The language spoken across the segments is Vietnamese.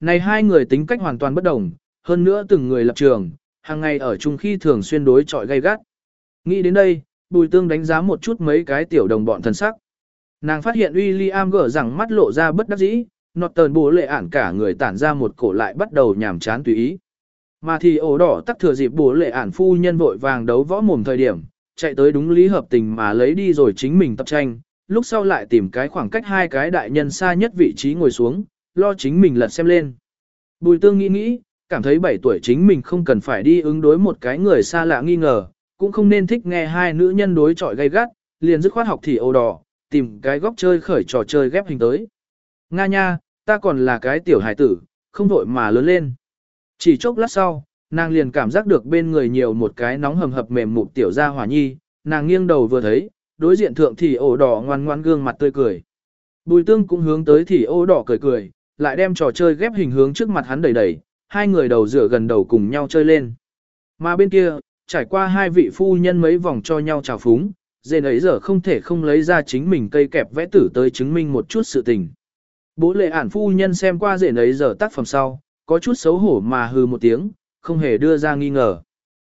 Này hai người tính cách hoàn toàn bất đồng, hơn nữa từng người lập trường, hàng ngày ở chung khi thường xuyên đối chọi gay gắt. Nghĩ đến đây, Bùi Tương đánh giá một chút mấy cái tiểu đồng bọn thần sắc. Nàng phát hiện William gở rằng mắt lộ ra bất đắc dĩ, Norton bố lệ ản cả người tản ra một cổ lại bắt đầu nhảm chán tùy ý. Mà thì ổ đỏ tắc thừa dịp bố lệ ản phu nhân vội vàng đấu võ mồm thời điểm, chạy tới đúng lý hợp tình mà lấy đi rồi chính mình tập tranh, lúc sau lại tìm cái khoảng cách hai cái đại nhân xa nhất vị trí ngồi xuống, lo chính mình lật xem lên. Bùi tương nghĩ nghĩ, cảm thấy 7 tuổi chính mình không cần phải đi ứng đối một cái người xa lạ nghi ngờ, cũng không nên thích nghe hai nữ nhân đối chọi gay gắt, liền dứt khoát học thì âu đỏ, tìm cái góc chơi khởi trò chơi ghép hình tới. Nga nha, ta còn là cái tiểu hải tử, không vội mà lớn lên. Chỉ chốc lát sau, nàng liền cảm giác được bên người nhiều một cái nóng hầm hập mềm mụt tiểu ra hỏa nhi, nàng nghiêng đầu vừa thấy, đối diện thượng thì ổ đỏ ngoan ngoan gương mặt tươi cười. Bùi tương cũng hướng tới thì ổ đỏ cười cười, lại đem trò chơi ghép hình hướng trước mặt hắn đẩy đẩy, hai người đầu rửa gần đầu cùng nhau chơi lên. Mà bên kia, trải qua hai vị phu nhân mấy vòng cho nhau chào phúng, dền ấy giờ không thể không lấy ra chính mình cây kẹp vẽ tử tới chứng minh một chút sự tình. Bố lệ ản phu nhân xem qua dền ấy giờ tác phẩm sau, có chút xấu hổ mà hừ một tiếng, không hề đưa ra nghi ngờ.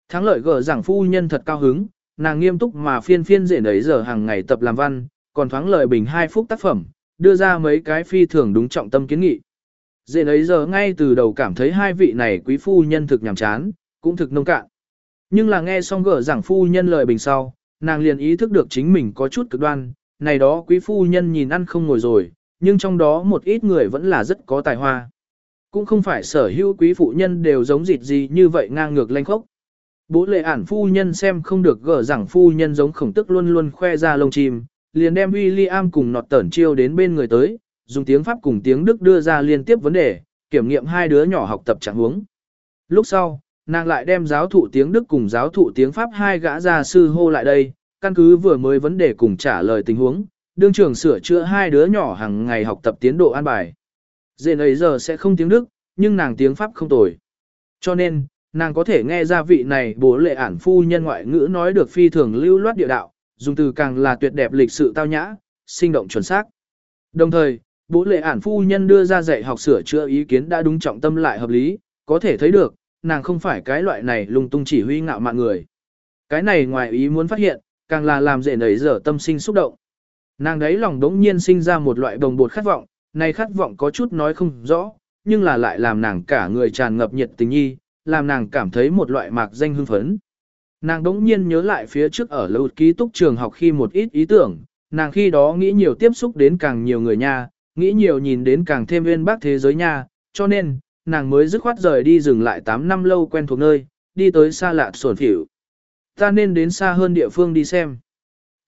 Thắng lợi gở rằng phu nhân thật cao hứng, nàng nghiêm túc mà phiên phiên dền ấy giờ hàng ngày tập làm văn, còn thoáng lợi bình hai phút tác phẩm, đưa ra mấy cái phi thường đúng trọng tâm kiến nghị. Dễ ấy giờ ngay từ đầu cảm thấy hai vị này quý phu nhân thực nhàm chán, cũng thực nông cạn. Nhưng là nghe xong gỡ giảng phu nhân lời bình sau, nàng liền ý thức được chính mình có chút cực đoan, này đó quý phu nhân nhìn ăn không ngồi rồi, nhưng trong đó một ít người vẫn là rất có tài hoa. Cũng không phải sở hữu quý phụ nhân đều giống dịt gì như vậy ngang ngược lanh khốc. Bố lệ ản phu nhân xem không được gỡ rằng phu nhân giống khổng tức luôn luôn khoe ra lông chim, liền đem William cùng nọt tẩn chiêu đến bên người tới, dùng tiếng Pháp cùng tiếng Đức đưa ra liên tiếp vấn đề, kiểm nghiệm hai đứa nhỏ học tập trạng huống. Lúc sau, nàng lại đem giáo thụ tiếng Đức cùng giáo thụ tiếng Pháp hai gã gia sư hô lại đây, căn cứ vừa mới vấn đề cùng trả lời tình huống, đương trường sửa chữa hai đứa nhỏ hàng ngày học tập tiến độ an bài. Dễ ấy giờ sẽ không tiếng Đức, nhưng nàng tiếng Pháp không tồi. Cho nên, nàng có thể nghe ra vị này bố lệ ản phu nhân ngoại ngữ nói được phi thường lưu loát địa đạo, dùng từ càng là tuyệt đẹp lịch sự tao nhã, sinh động chuẩn xác. Đồng thời, bố lệ ản phu nhân đưa ra dạy học sửa chữa ý kiến đã đúng trọng tâm lại hợp lý, có thể thấy được, nàng không phải cái loại này lung tung chỉ huy ngạo mạn người. Cái này ngoài ý muốn phát hiện, càng là làm dễ nảy dở tâm sinh xúc động. Nàng đấy lòng đống nhiên sinh ra một loại đồng bột khát vọng, này khát vọng có chút nói không rõ, nhưng là lại làm nàng cả người tràn ngập nhiệt tình nhi, làm nàng cảm thấy một loại mạc danh hưng phấn. Nàng đống nhiên nhớ lại phía trước ở lâu ký túc trường học khi một ít ý tưởng, nàng khi đó nghĩ nhiều tiếp xúc đến càng nhiều người nha, nghĩ nhiều nhìn đến càng thêm viên bác thế giới nha, cho nên, nàng mới dứt khoát rời đi dừng lại 8 năm lâu quen thuộc nơi, đi tới xa lạ sổn phỉu. Ta nên đến xa hơn địa phương đi xem.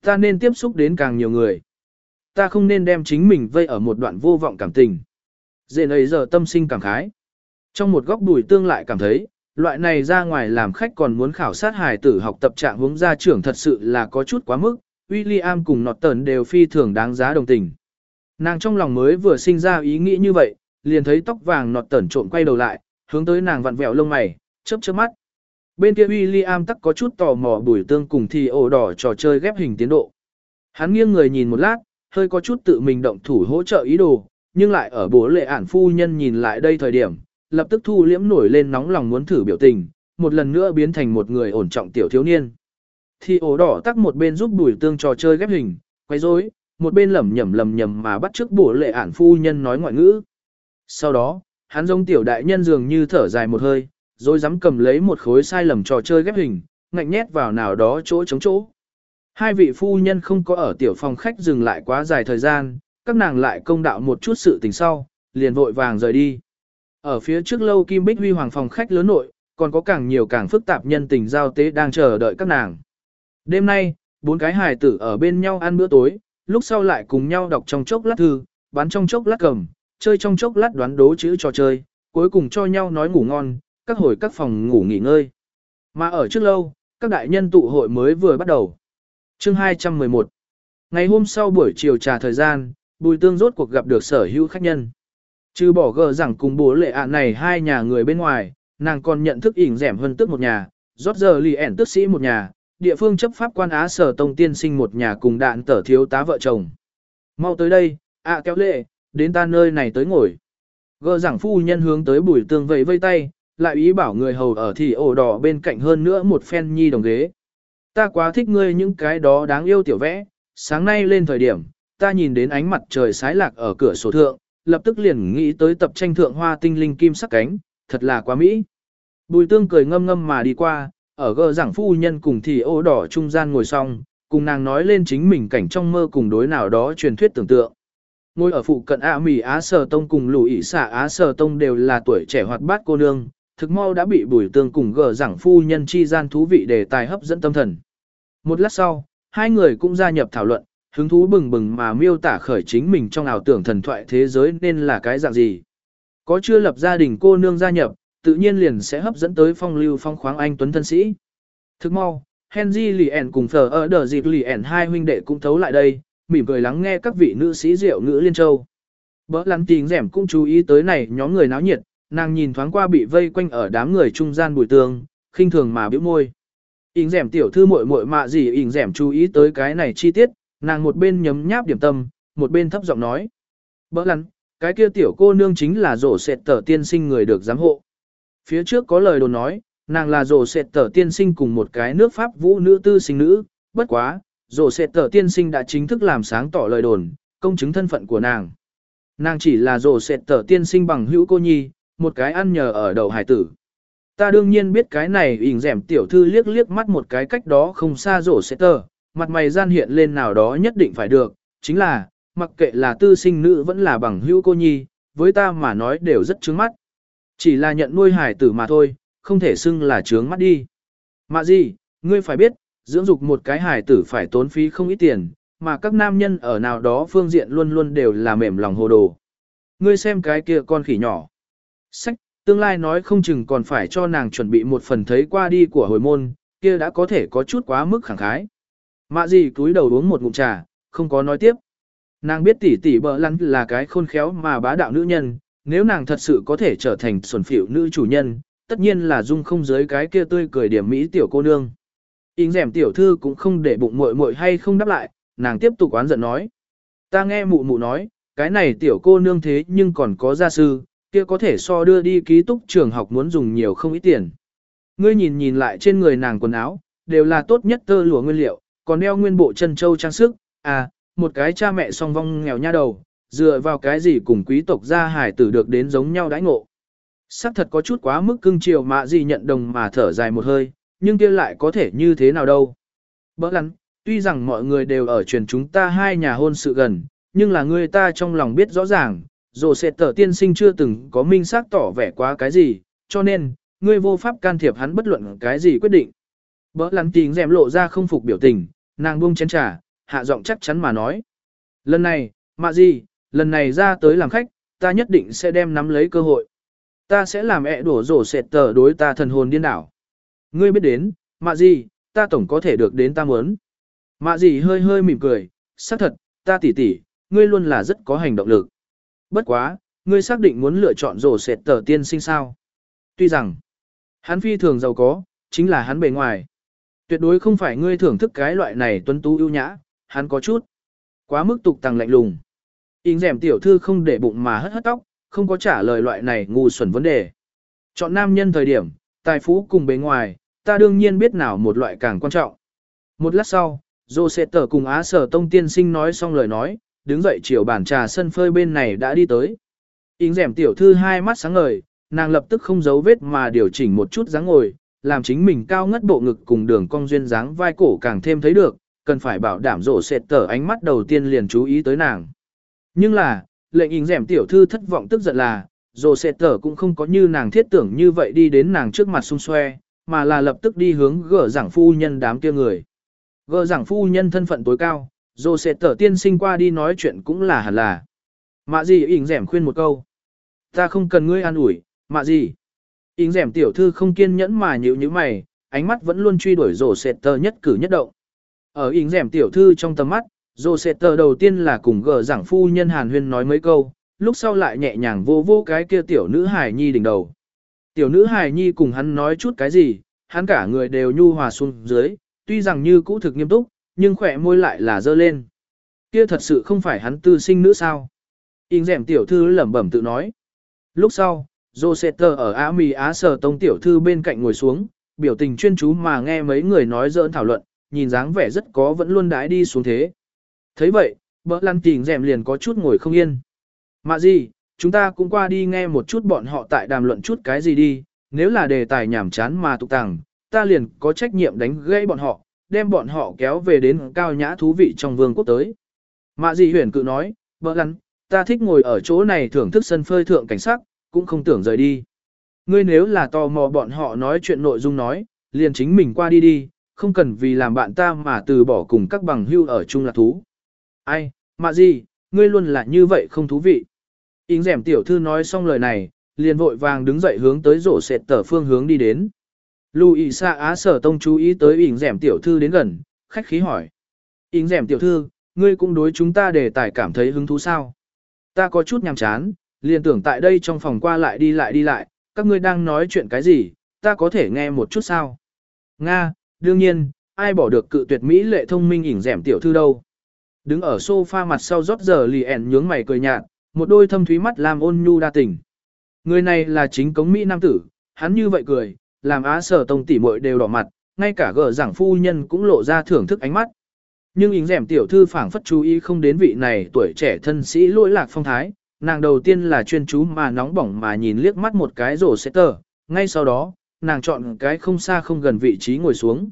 Ta nên tiếp xúc đến càng nhiều người. Ta không nên đem chính mình vây ở một đoạn vô vọng cảm tình. Dễ ấy giờ tâm sinh cảm khái. Trong một góc đùi tương lại cảm thấy, loại này ra ngoài làm khách còn muốn khảo sát hài tử học tập trạng hướng gia trưởng thật sự là có chút quá mức, William cùng Norton đều phi thường đáng giá đồng tình. Nàng trong lòng mới vừa sinh ra ý nghĩ như vậy, liền thấy tóc vàng nọt tẩn trộn quay đầu lại, hướng tới nàng vặn vẹo lông mày, chớp chớp mắt. Bên kia William tắc có chút tò mò bùi tương cùng thì ổ đỏ trò chơi ghép hình tiến độ. Hắn nghiêng người nhìn một lát, hơi có chút tự mình động thủ hỗ trợ ý đồ, nhưng lại ở bố lệ ản phu nhân nhìn lại đây thời điểm, lập tức thu liễm nổi lên nóng lòng muốn thử biểu tình, một lần nữa biến thành một người ổn trọng tiểu thiếu niên. Thì ổ đỏ tắc một bên giúp bùi tương trò chơi ghép hình, quay rối, một bên lẩm nhẩm lẩm nhẩm mà bắt trước bổ lệ ản phu nhân nói ngoại ngữ. Sau đó, hắn giống tiểu đại nhân dường như thở dài một hơi, rồi dám cầm lấy một khối sai lầm trò chơi ghép hình, ngạnh nhét vào nào đó chỗ chống chỗ. Hai vị phu nhân không có ở tiểu phòng khách dừng lại quá dài thời gian, các nàng lại công đạo một chút sự tình sau, liền vội vàng rời đi. Ở phía trước lâu Kim Bích Huy Hoàng phòng khách lớn nội, còn có càng nhiều càng phức tạp nhân tình giao tế đang chờ đợi các nàng. Đêm nay, bốn cái hài tử ở bên nhau ăn bữa tối, lúc sau lại cùng nhau đọc trong chốc lát thư, bán trong chốc lát cầm, chơi trong chốc lát đoán đố chữ trò chơi, cuối cùng cho nhau nói ngủ ngon, các hồi các phòng ngủ nghỉ ngơi. Mà ở trước lâu, các đại nhân tụ hội mới vừa bắt đầu. Chương 211 Ngày hôm sau buổi chiều trà thời gian, Bùi Tương rốt cuộc gặp được sở hữu khách nhân. Trừ bỏ gờ rằng cùng bố lệ ạ này hai nhà người bên ngoài, nàng còn nhận thức ỉn rẻm hơn tức một nhà, rót giờ lì ẻn tức sĩ một nhà, địa phương chấp pháp quan á sở tông tiên sinh một nhà cùng đạn tở thiếu tá vợ chồng. Mau tới đây, ạ kéo lệ, đến ta nơi này tới ngồi. Gờ rằng phu nhân hướng tới bùi tương vẫy vây tay, lại ý bảo người hầu ở thì ổ đỏ bên cạnh hơn nữa một phen nhi đồng ghế. Ta quá thích ngươi những cái đó đáng yêu tiểu vẽ, sáng nay lên thời điểm, ta nhìn đến ánh mặt trời sái lạc ở cửa sổ thượng, lập tức liền nghĩ tới tập tranh thượng hoa tinh linh kim sắc cánh, thật là quá mỹ. Bùi tương cười ngâm ngâm mà đi qua, ở gờ giảng phu nhân cùng thì ô đỏ trung gian ngồi xong, cùng nàng nói lên chính mình cảnh trong mơ cùng đối nào đó truyền thuyết tưởng tượng. Ngồi ở phụ cận ạ mì Á Sở Tông cùng lũ ỉ xả Á Sở Tông đều là tuổi trẻ hoạt bát cô nương, thực mau đã bị bùi tương cùng gờ giảng phu nhân chi gian thú vị đề tài hấp dẫn tâm thần. Một lát sau, hai người cũng gia nhập thảo luận, hứng thú bừng bừng mà miêu tả khởi chính mình trong ảo tưởng thần thoại thế giới nên là cái dạng gì. Có chưa lập gia đình cô nương gia nhập, tự nhiên liền sẽ hấp dẫn tới phong lưu phong khoáng anh tuấn thân sĩ. Thức mau, Henry Lien cùng thờ ở đờ dịp Lien hai huynh đệ cũng thấu lại đây, mỉm cười lắng nghe các vị nữ sĩ rượu ngữ liên châu. Bỡ lắn tình rẻm cũng chú ý tới này nhóm người náo nhiệt, nàng nhìn thoáng qua bị vây quanh ở đám người trung gian bùi tường, khinh thường mà bĩu môi. Ỉn rẻm tiểu thư muội muội mạ gì ỉn rẻm chú ý tới cái này chi tiết, nàng một bên nhấm nháp điểm tâm, một bên thấp giọng nói. Bỡ lăn, cái kia tiểu cô nương chính là rổ sệt tờ tiên sinh người được giám hộ. Phía trước có lời đồn nói, nàng là rổ sệt tờ tiên sinh cùng một cái nước Pháp vũ nữ tư sinh nữ, bất quá, rổ sệt tờ tiên sinh đã chính thức làm sáng tỏ lời đồn, công chứng thân phận của nàng. Nàng chỉ là rổ sệt tờ tiên sinh bằng hữu cô nhi, một cái ăn nhờ ở đầu hải tử. Ta đương nhiên biết cái này ỉn rẻm tiểu thư liếc liếc mắt một cái cách đó không xa rổ sệt tờ, mặt mày gian hiện lên nào đó nhất định phải được, chính là, mặc kệ là tư sinh nữ vẫn là bằng hữu cô nhi, với ta mà nói đều rất trướng mắt. Chỉ là nhận nuôi hải tử mà thôi, không thể xưng là trướng mắt đi. Mà gì, ngươi phải biết, dưỡng dục một cái hải tử phải tốn phí không ít tiền, mà các nam nhân ở nào đó phương diện luôn luôn đều là mềm lòng hồ đồ. Ngươi xem cái kia con khỉ nhỏ. Sách, tương lai nói không chừng còn phải cho nàng chuẩn bị một phần thấy qua đi của hồi môn, kia đã có thể có chút quá mức khẳng khái. Mạ gì cúi đầu uống một ngụm trà, không có nói tiếp. Nàng biết tỷ tỷ bờ lăn là cái khôn khéo mà bá đạo nữ nhân, nếu nàng thật sự có thể trở thành xuẩn phịu nữ chủ nhân, tất nhiên là dung không giới cái kia tươi cười điểm mỹ tiểu cô nương. Ính rèm tiểu thư cũng không để bụng muội muội hay không đáp lại, nàng tiếp tục oán giận nói. Ta nghe mụ mụ nói, cái này tiểu cô nương thế nhưng còn có gia sư, kia có thể so đưa đi ký túc trường học muốn dùng nhiều không ít tiền. Ngươi nhìn nhìn lại trên người nàng quần áo, đều là tốt nhất tơ lụa nguyên liệu, còn đeo nguyên bộ chân châu trang sức, à, một cái cha mẹ song vong nghèo nha đầu, dựa vào cái gì cùng quý tộc gia hải tử được đến giống nhau đãi ngộ. Sắc thật có chút quá mức cưng chiều mạ gì nhận đồng mà thở dài một hơi, nhưng kia lại có thể như thế nào đâu. Bỡ lắn, tuy rằng mọi người đều ở truyền chúng ta hai nhà hôn sự gần, nhưng là người ta trong lòng biết rõ ràng, dù sẽ tở tiên sinh chưa từng có minh xác tỏ vẻ quá cái gì, cho nên, ngươi vô pháp can thiệp hắn bất luận cái gì quyết định. Bỡ lắn tính dèm lộ ra không phục biểu tình, nàng buông chén trà, hạ giọng chắc chắn mà nói. Lần này, mạ gì, lần này ra tới làm khách, ta nhất định sẽ đem nắm lấy cơ hội. Ta sẽ làm ẹ đổ rổ sệt tờ đối ta thần hồn điên đảo. Ngươi biết đến, mạ gì, ta tổng có thể được đến ta muốn. Mạ gì hơi hơi mỉm cười, xác thật, ta tỉ tỉ, ngươi luôn là rất có hành động lực. Bất quá, ngươi xác định muốn lựa chọn rổ sệt tờ tiên sinh sao. Tuy rằng, hắn phi thường giàu có, chính là hắn bề ngoài. Tuyệt đối không phải ngươi thưởng thức cái loại này tuấn tú ưu nhã, hắn có chút. Quá mức tục tăng lạnh lùng. In rèm tiểu thư không để bụng mà hất hất tóc, không có trả lời loại này ngu xuẩn vấn đề. Chọn nam nhân thời điểm, tài phú cùng bề ngoài, ta đương nhiên biết nào một loại càng quan trọng. Một lát sau, Dô sẽ Tở cùng Á Sở Tông Tiên Sinh nói xong lời nói, đứng dậy chiều bàn trà sân phơi bên này đã đi tới. In rèm tiểu thư hai mắt sáng ngời, nàng lập tức không giấu vết mà điều chỉnh một chút dáng ngồi, làm chính mình cao ngất bộ ngực cùng đường cong duyên dáng vai cổ càng thêm thấy được, cần phải bảo đảm rổ sệt tở ánh mắt đầu tiên liền chú ý tới nàng. Nhưng là, lệnh hình rèm tiểu thư thất vọng tức giận là, rổ sệt tở cũng không có như nàng thiết tưởng như vậy đi đến nàng trước mặt xung xoe, mà là lập tức đi hướng gỡ giảng phu nhân đám kia người. Gỡ giảng phu nhân thân phận tối cao, rổ sệt tở tiên sinh qua đi nói chuyện cũng là hẳn là. Mạ gì hình rèm khuyên một câu. Ta không cần ngươi an ủi, mạ gì. In rèm tiểu thư không kiên nhẫn mà nhíu như mày, ánh mắt vẫn luôn truy đuổi rổ sệt tờ nhất cử nhất động. Ở in rèm tiểu thư trong tầm mắt, rổ sệt tờ đầu tiên là cùng gờ giảng phu nhân hàn huyên nói mấy câu, lúc sau lại nhẹ nhàng vô vô cái kia tiểu nữ hài nhi đỉnh đầu. Tiểu nữ hài nhi cùng hắn nói chút cái gì, hắn cả người đều nhu hòa xuống dưới, tuy rằng như cũ thực nghiêm túc, nhưng khỏe môi lại là dơ lên. Kia thật sự không phải hắn tư sinh nữ sao. In rèm tiểu thư lẩm bẩm tự nói. Lúc sau, Joseter ở Á Mì Á Sở Tông tiểu thư bên cạnh ngồi xuống, biểu tình chuyên chú mà nghe mấy người nói dỡn thảo luận, nhìn dáng vẻ rất có vẫn luôn đãi đi xuống thế. thấy vậy, bỡ lăn tình rèm liền có chút ngồi không yên. Mà gì, chúng ta cũng qua đi nghe một chút bọn họ tại đàm luận chút cái gì đi, nếu là đề tài nhảm chán mà tục tàng, ta liền có trách nhiệm đánh gây bọn họ, đem bọn họ kéo về đến cao nhã thú vị trong vương quốc tới. Mạ dị huyền cự nói, bỡ lăn, ta thích ngồi ở chỗ này thưởng thức sân phơi thượng cảnh sắc, cũng không tưởng rời đi. Ngươi nếu là tò mò bọn họ nói chuyện nội dung nói, liền chính mình qua đi đi, không cần vì làm bạn ta mà từ bỏ cùng các bằng hưu ở chung là thú. Ai, mà gì, ngươi luôn là như vậy không thú vị. Ính Dẻm tiểu thư nói xong lời này, liền vội vàng đứng dậy hướng tới rổ sệt tờ phương hướng đi đến. Louis xa Á Sở Tông chú ý tới ỉn Dẻm tiểu thư đến gần, khách khí hỏi. Ỉn Dẻm tiểu thư, ngươi cũng đối chúng ta để tài cảm thấy hứng thú sao? Ta có chút nhàm chán, liền tưởng tại đây trong phòng qua lại đi lại đi lại, các ngươi đang nói chuyện cái gì, ta có thể nghe một chút sao? Nga, đương nhiên, ai bỏ được cự tuyệt Mỹ lệ thông minh ỉn dẻm tiểu thư đâu? Đứng ở sofa mặt sau rót giờ lì ẻn nhướng mày cười nhạt, một đôi thâm thúy mắt làm ôn nhu đa tình. Người này là chính cống Mỹ nam tử, hắn như vậy cười, làm á sở tông tỷ muội đều đỏ mặt, ngay cả gờ giảng phu nhân cũng lộ ra thưởng thức ánh mắt. Nhưng ỉn dẻm tiểu thư phảng phất chú ý không đến vị này tuổi trẻ thân sĩ lỗi lạc phong thái, nàng đầu tiên là chuyên chú mà nóng bỏng mà nhìn liếc mắt một cái rổ sẽ tờ, ngay sau đó, nàng chọn cái không xa không gần vị trí ngồi xuống.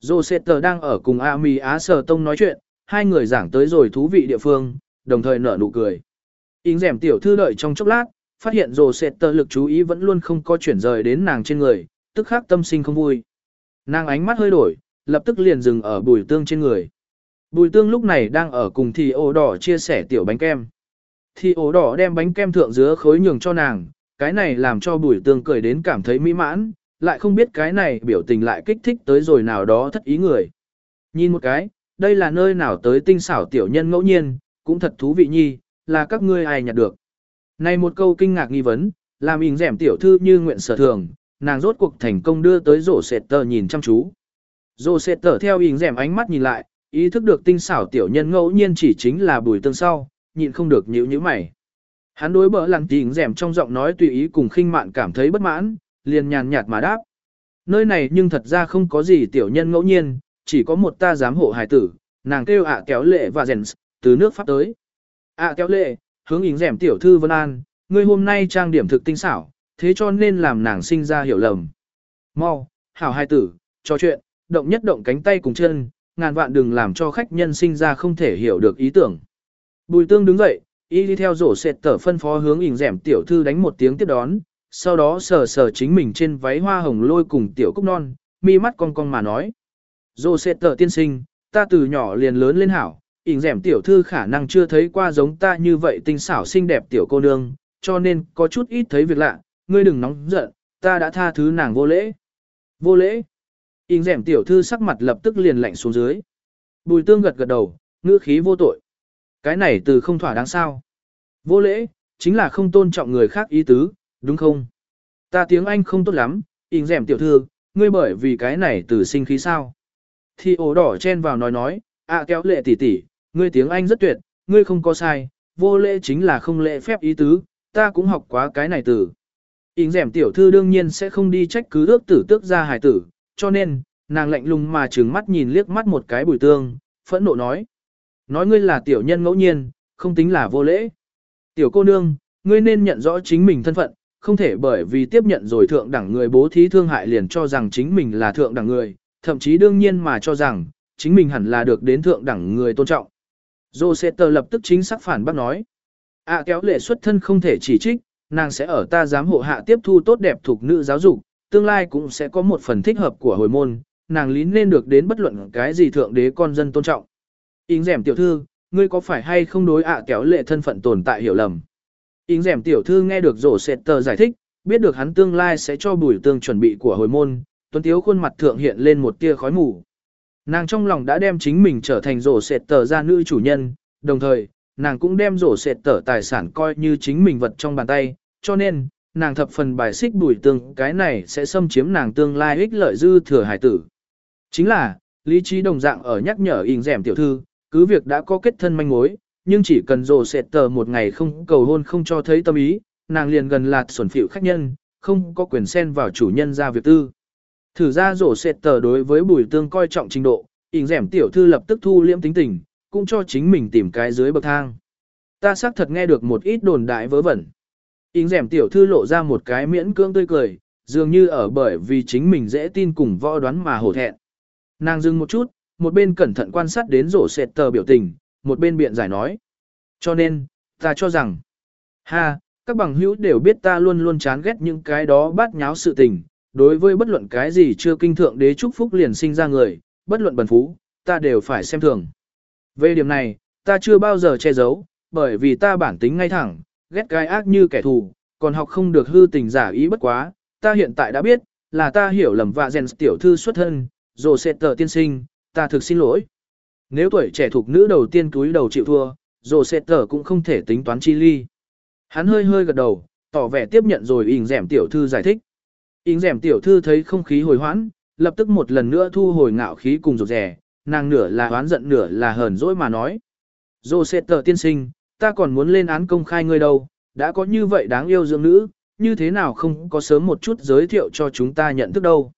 Rổ sẽ tờ đang ở cùng A Mì Á Sở Tông nói chuyện, hai người giảng tới rồi thú vị địa phương, đồng thời nở nụ cười. Ính rèm tiểu thư đợi trong chốc lát, phát hiện rổ sẽ tờ lực chú ý vẫn luôn không có chuyển rời đến nàng trên người, tức khắc tâm sinh không vui. Nàng ánh mắt hơi đổi, lập tức liền dừng ở bùi tương trên người. Bùi tương lúc này đang ở cùng thì ô đỏ chia sẻ tiểu bánh kem. Thì ổ đỏ đem bánh kem thượng dứa khối nhường cho nàng, cái này làm cho bùi tương cười đến cảm thấy mỹ mãn, lại không biết cái này biểu tình lại kích thích tới rồi nào đó thất ý người. Nhìn một cái, đây là nơi nào tới tinh xảo tiểu nhân ngẫu nhiên, cũng thật thú vị nhi, là các ngươi ai nhặt được. Này một câu kinh ngạc nghi vấn, làm ỉn rẻm tiểu thư như nguyện sở thường, nàng rốt cuộc thành công đưa tới rổ sệt tờ nhìn chăm chú. Rổ sệt tờ theo ỉn rẻm ánh mắt nhìn lại, ý thức được tinh xảo tiểu nhân ngẫu nhiên chỉ chính là bùi tương sau, nhịn không được nhíu nhíu mày. Hắn đối bỡ lặng tình rèm trong giọng nói tùy ý cùng khinh mạn cảm thấy bất mãn, liền nhàn nhạt mà đáp. Nơi này nhưng thật ra không có gì tiểu nhân ngẫu nhiên, chỉ có một ta giám hộ hài tử, nàng kêu ạ kéo lệ và rèn từ nước pháp tới. ạ kéo lệ, hướng ính rèm tiểu thư Vân An, ngươi hôm nay trang điểm thực tinh xảo, thế cho nên làm nàng sinh ra hiểu lầm. Mau, hảo hài tử, trò chuyện, động nhất động cánh tay cùng chân, ngàn vạn đừng làm cho khách nhân sinh ra không thể hiểu được ý tưởng. Bùi tương đứng dậy, y đi theo rổ sệt tở phân phó hướng ỉn rẻm tiểu thư đánh một tiếng tiếp đón, sau đó sờ sờ chính mình trên váy hoa hồng lôi cùng tiểu cúc non, mi mắt cong cong mà nói. Rổ sệt tở tiên sinh, ta từ nhỏ liền lớn lên hảo, ỉn rẻm tiểu thư khả năng chưa thấy qua giống ta như vậy tinh xảo xinh đẹp tiểu cô nương, cho nên có chút ít thấy việc lạ, ngươi đừng nóng giận, ta đã tha thứ nàng vô lễ. Vô lễ. ỉn rẻm tiểu thư sắc mặt lập tức liền lạnh xuống dưới. Bùi tương gật gật đầu, ngữ khí vô tội. Cái này từ không thỏa đáng sao. Vô lễ, chính là không tôn trọng người khác ý tứ, đúng không? Ta tiếng Anh không tốt lắm, in rèm tiểu thư, ngươi bởi vì cái này từ sinh khí sao? Thì ổ đỏ chen vào nói nói, à kéo lệ tỷ tỷ, ngươi tiếng Anh rất tuyệt, ngươi không có sai, vô lễ chính là không lễ phép ý tứ, ta cũng học quá cái này từ. In dẻm tiểu thư đương nhiên sẽ không đi trách cứ ước tử tước ra hài tử, cho nên, nàng lạnh lùng mà trừng mắt nhìn liếc mắt một cái bùi tương, phẫn nộ nói. Nói ngươi là tiểu nhân ngẫu nhiên, không tính là vô lễ. Tiểu cô nương, ngươi nên nhận rõ chính mình thân phận, không thể bởi vì tiếp nhận rồi thượng đẳng người bố thí thương hại liền cho rằng chính mình là thượng đẳng người, thậm chí đương nhiên mà cho rằng, chính mình hẳn là được đến thượng đẳng người tôn trọng. Joseter lập tức chính xác phản bác nói. À kéo lệ xuất thân không thể chỉ trích, nàng sẽ ở ta giám hộ hạ tiếp thu tốt đẹp thuộc nữ giáo dục, tương lai cũng sẽ có một phần thích hợp của hồi môn, nàng lý nên được đến bất luận cái gì thượng đế con dân tôn trọng. Ính rèm tiểu thư, ngươi có phải hay không đối ạ kéo lệ thân phận tồn tại hiểu lầm? Ính rèm tiểu thư nghe được rổ sệt tờ giải thích, biết được hắn tương lai sẽ cho bùi tương chuẩn bị của hồi môn, tuấn tiếu khuôn mặt thượng hiện lên một tia khói mù. Nàng trong lòng đã đem chính mình trở thành rổ sệt tờ gia nữ chủ nhân, đồng thời, nàng cũng đem rổ sệt tờ tài sản coi như chính mình vật trong bàn tay, cho nên, nàng thập phần bài xích bùi tương cái này sẽ xâm chiếm nàng tương lai ích lợi dư thừa hải tử. Chính là, lý trí đồng dạng ở nhắc nhở Yến rèm tiểu thư, cứ việc đã có kết thân manh mối, nhưng chỉ cần rồ sệt tờ một ngày không cầu hôn không cho thấy tâm ý, nàng liền gần lạt xuẩn phịu khách nhân, không có quyền xen vào chủ nhân ra việc tư. Thử ra rổ sệt tờ đối với bùi tương coi trọng trình độ, ỉn rẻm tiểu thư lập tức thu liễm tính tình, cũng cho chính mình tìm cái dưới bậc thang. Ta xác thật nghe được một ít đồn đại vớ vẩn. Ỉn rẻm tiểu thư lộ ra một cái miễn cưỡng tươi cười, dường như ở bởi vì chính mình dễ tin cùng võ đoán mà hổ thẹn. Nàng dừng một chút, một bên cẩn thận quan sát đến rổ xẹt tờ biểu tình, một bên biện giải nói. Cho nên, ta cho rằng, ha, các bằng hữu đều biết ta luôn luôn chán ghét những cái đó bát nháo sự tình, đối với bất luận cái gì chưa kinh thượng đế chúc phúc liền sinh ra người, bất luận bần phú, ta đều phải xem thường. Về điểm này, ta chưa bao giờ che giấu, bởi vì ta bản tính ngay thẳng, ghét cái ác như kẻ thù, còn học không được hư tình giả ý bất quá, ta hiện tại đã biết, là ta hiểu lầm và rèn tiểu thư xuất thân, rồi sẽ tờ tiên sinh, ta thực xin lỗi. Nếu tuổi trẻ thuộc nữ đầu tiên túi đầu chịu thua, rồi sẽ tờ cũng không thể tính toán chi ly. Hắn hơi hơi gật đầu, tỏ vẻ tiếp nhận rồi ỉn rẻm tiểu thư giải thích. Ỉn rẻm tiểu thư thấy không khí hồi hoãn, lập tức một lần nữa thu hồi ngạo khí cùng rụt rẻ, nàng nửa là hoán giận nửa là hờn dỗi mà nói. Dô sẽ tờ tiên sinh, ta còn muốn lên án công khai ngươi đâu, đã có như vậy đáng yêu dưỡng nữ, như thế nào không có sớm một chút giới thiệu cho chúng ta nhận thức đâu.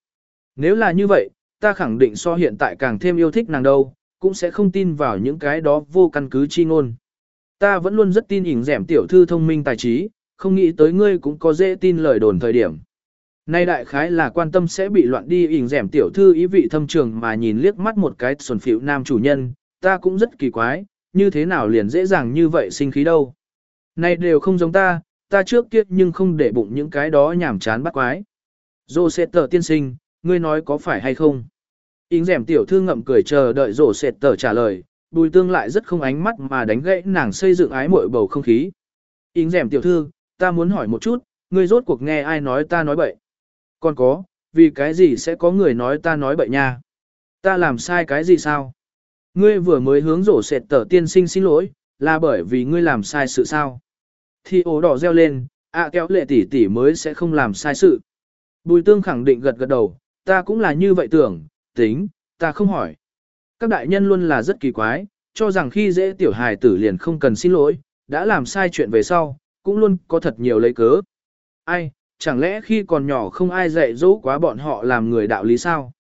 Nếu là như vậy, ta khẳng định so hiện tại càng thêm yêu thích nàng đâu, cũng sẽ không tin vào những cái đó vô căn cứ chi ngôn. Ta vẫn luôn rất tin ỉn dẻm tiểu thư thông minh tài trí, không nghĩ tới ngươi cũng có dễ tin lời đồn thời điểm. Nay đại khái là quan tâm sẽ bị loạn đi ỉn dẻm tiểu thư ý vị thâm trường mà nhìn liếc mắt một cái xuẩn phịu nam chủ nhân, ta cũng rất kỳ quái, như thế nào liền dễ dàng như vậy sinh khí đâu. Này đều không giống ta, ta trước kiếp nhưng không để bụng những cái đó nhảm chán bắt quái. Dô sẽ tờ tiên sinh, ngươi nói có phải hay không? Ính rèm tiểu thư ngậm cười chờ đợi rổ sệt tờ trả lời, bùi tương lại rất không ánh mắt mà đánh gãy nàng xây dựng ái muội bầu không khí. Ính rèm tiểu thư, ta muốn hỏi một chút, ngươi rốt cuộc nghe ai nói ta nói bậy. Còn có, vì cái gì sẽ có người nói ta nói bậy nha? Ta làm sai cái gì sao? Ngươi vừa mới hướng rổ sệt tờ tiên sinh xin lỗi, là bởi vì ngươi làm sai sự sao? Thì ố đỏ reo lên, ạ kéo lệ tỷ tỷ mới sẽ không làm sai sự. Bùi tương khẳng định gật gật đầu, ta cũng là như vậy tưởng, tính, ta không hỏi. Các đại nhân luôn là rất kỳ quái, cho rằng khi dễ tiểu hài tử liền không cần xin lỗi, đã làm sai chuyện về sau, cũng luôn có thật nhiều lấy cớ. Ai, chẳng lẽ khi còn nhỏ không ai dạy dỗ quá bọn họ làm người đạo lý sao?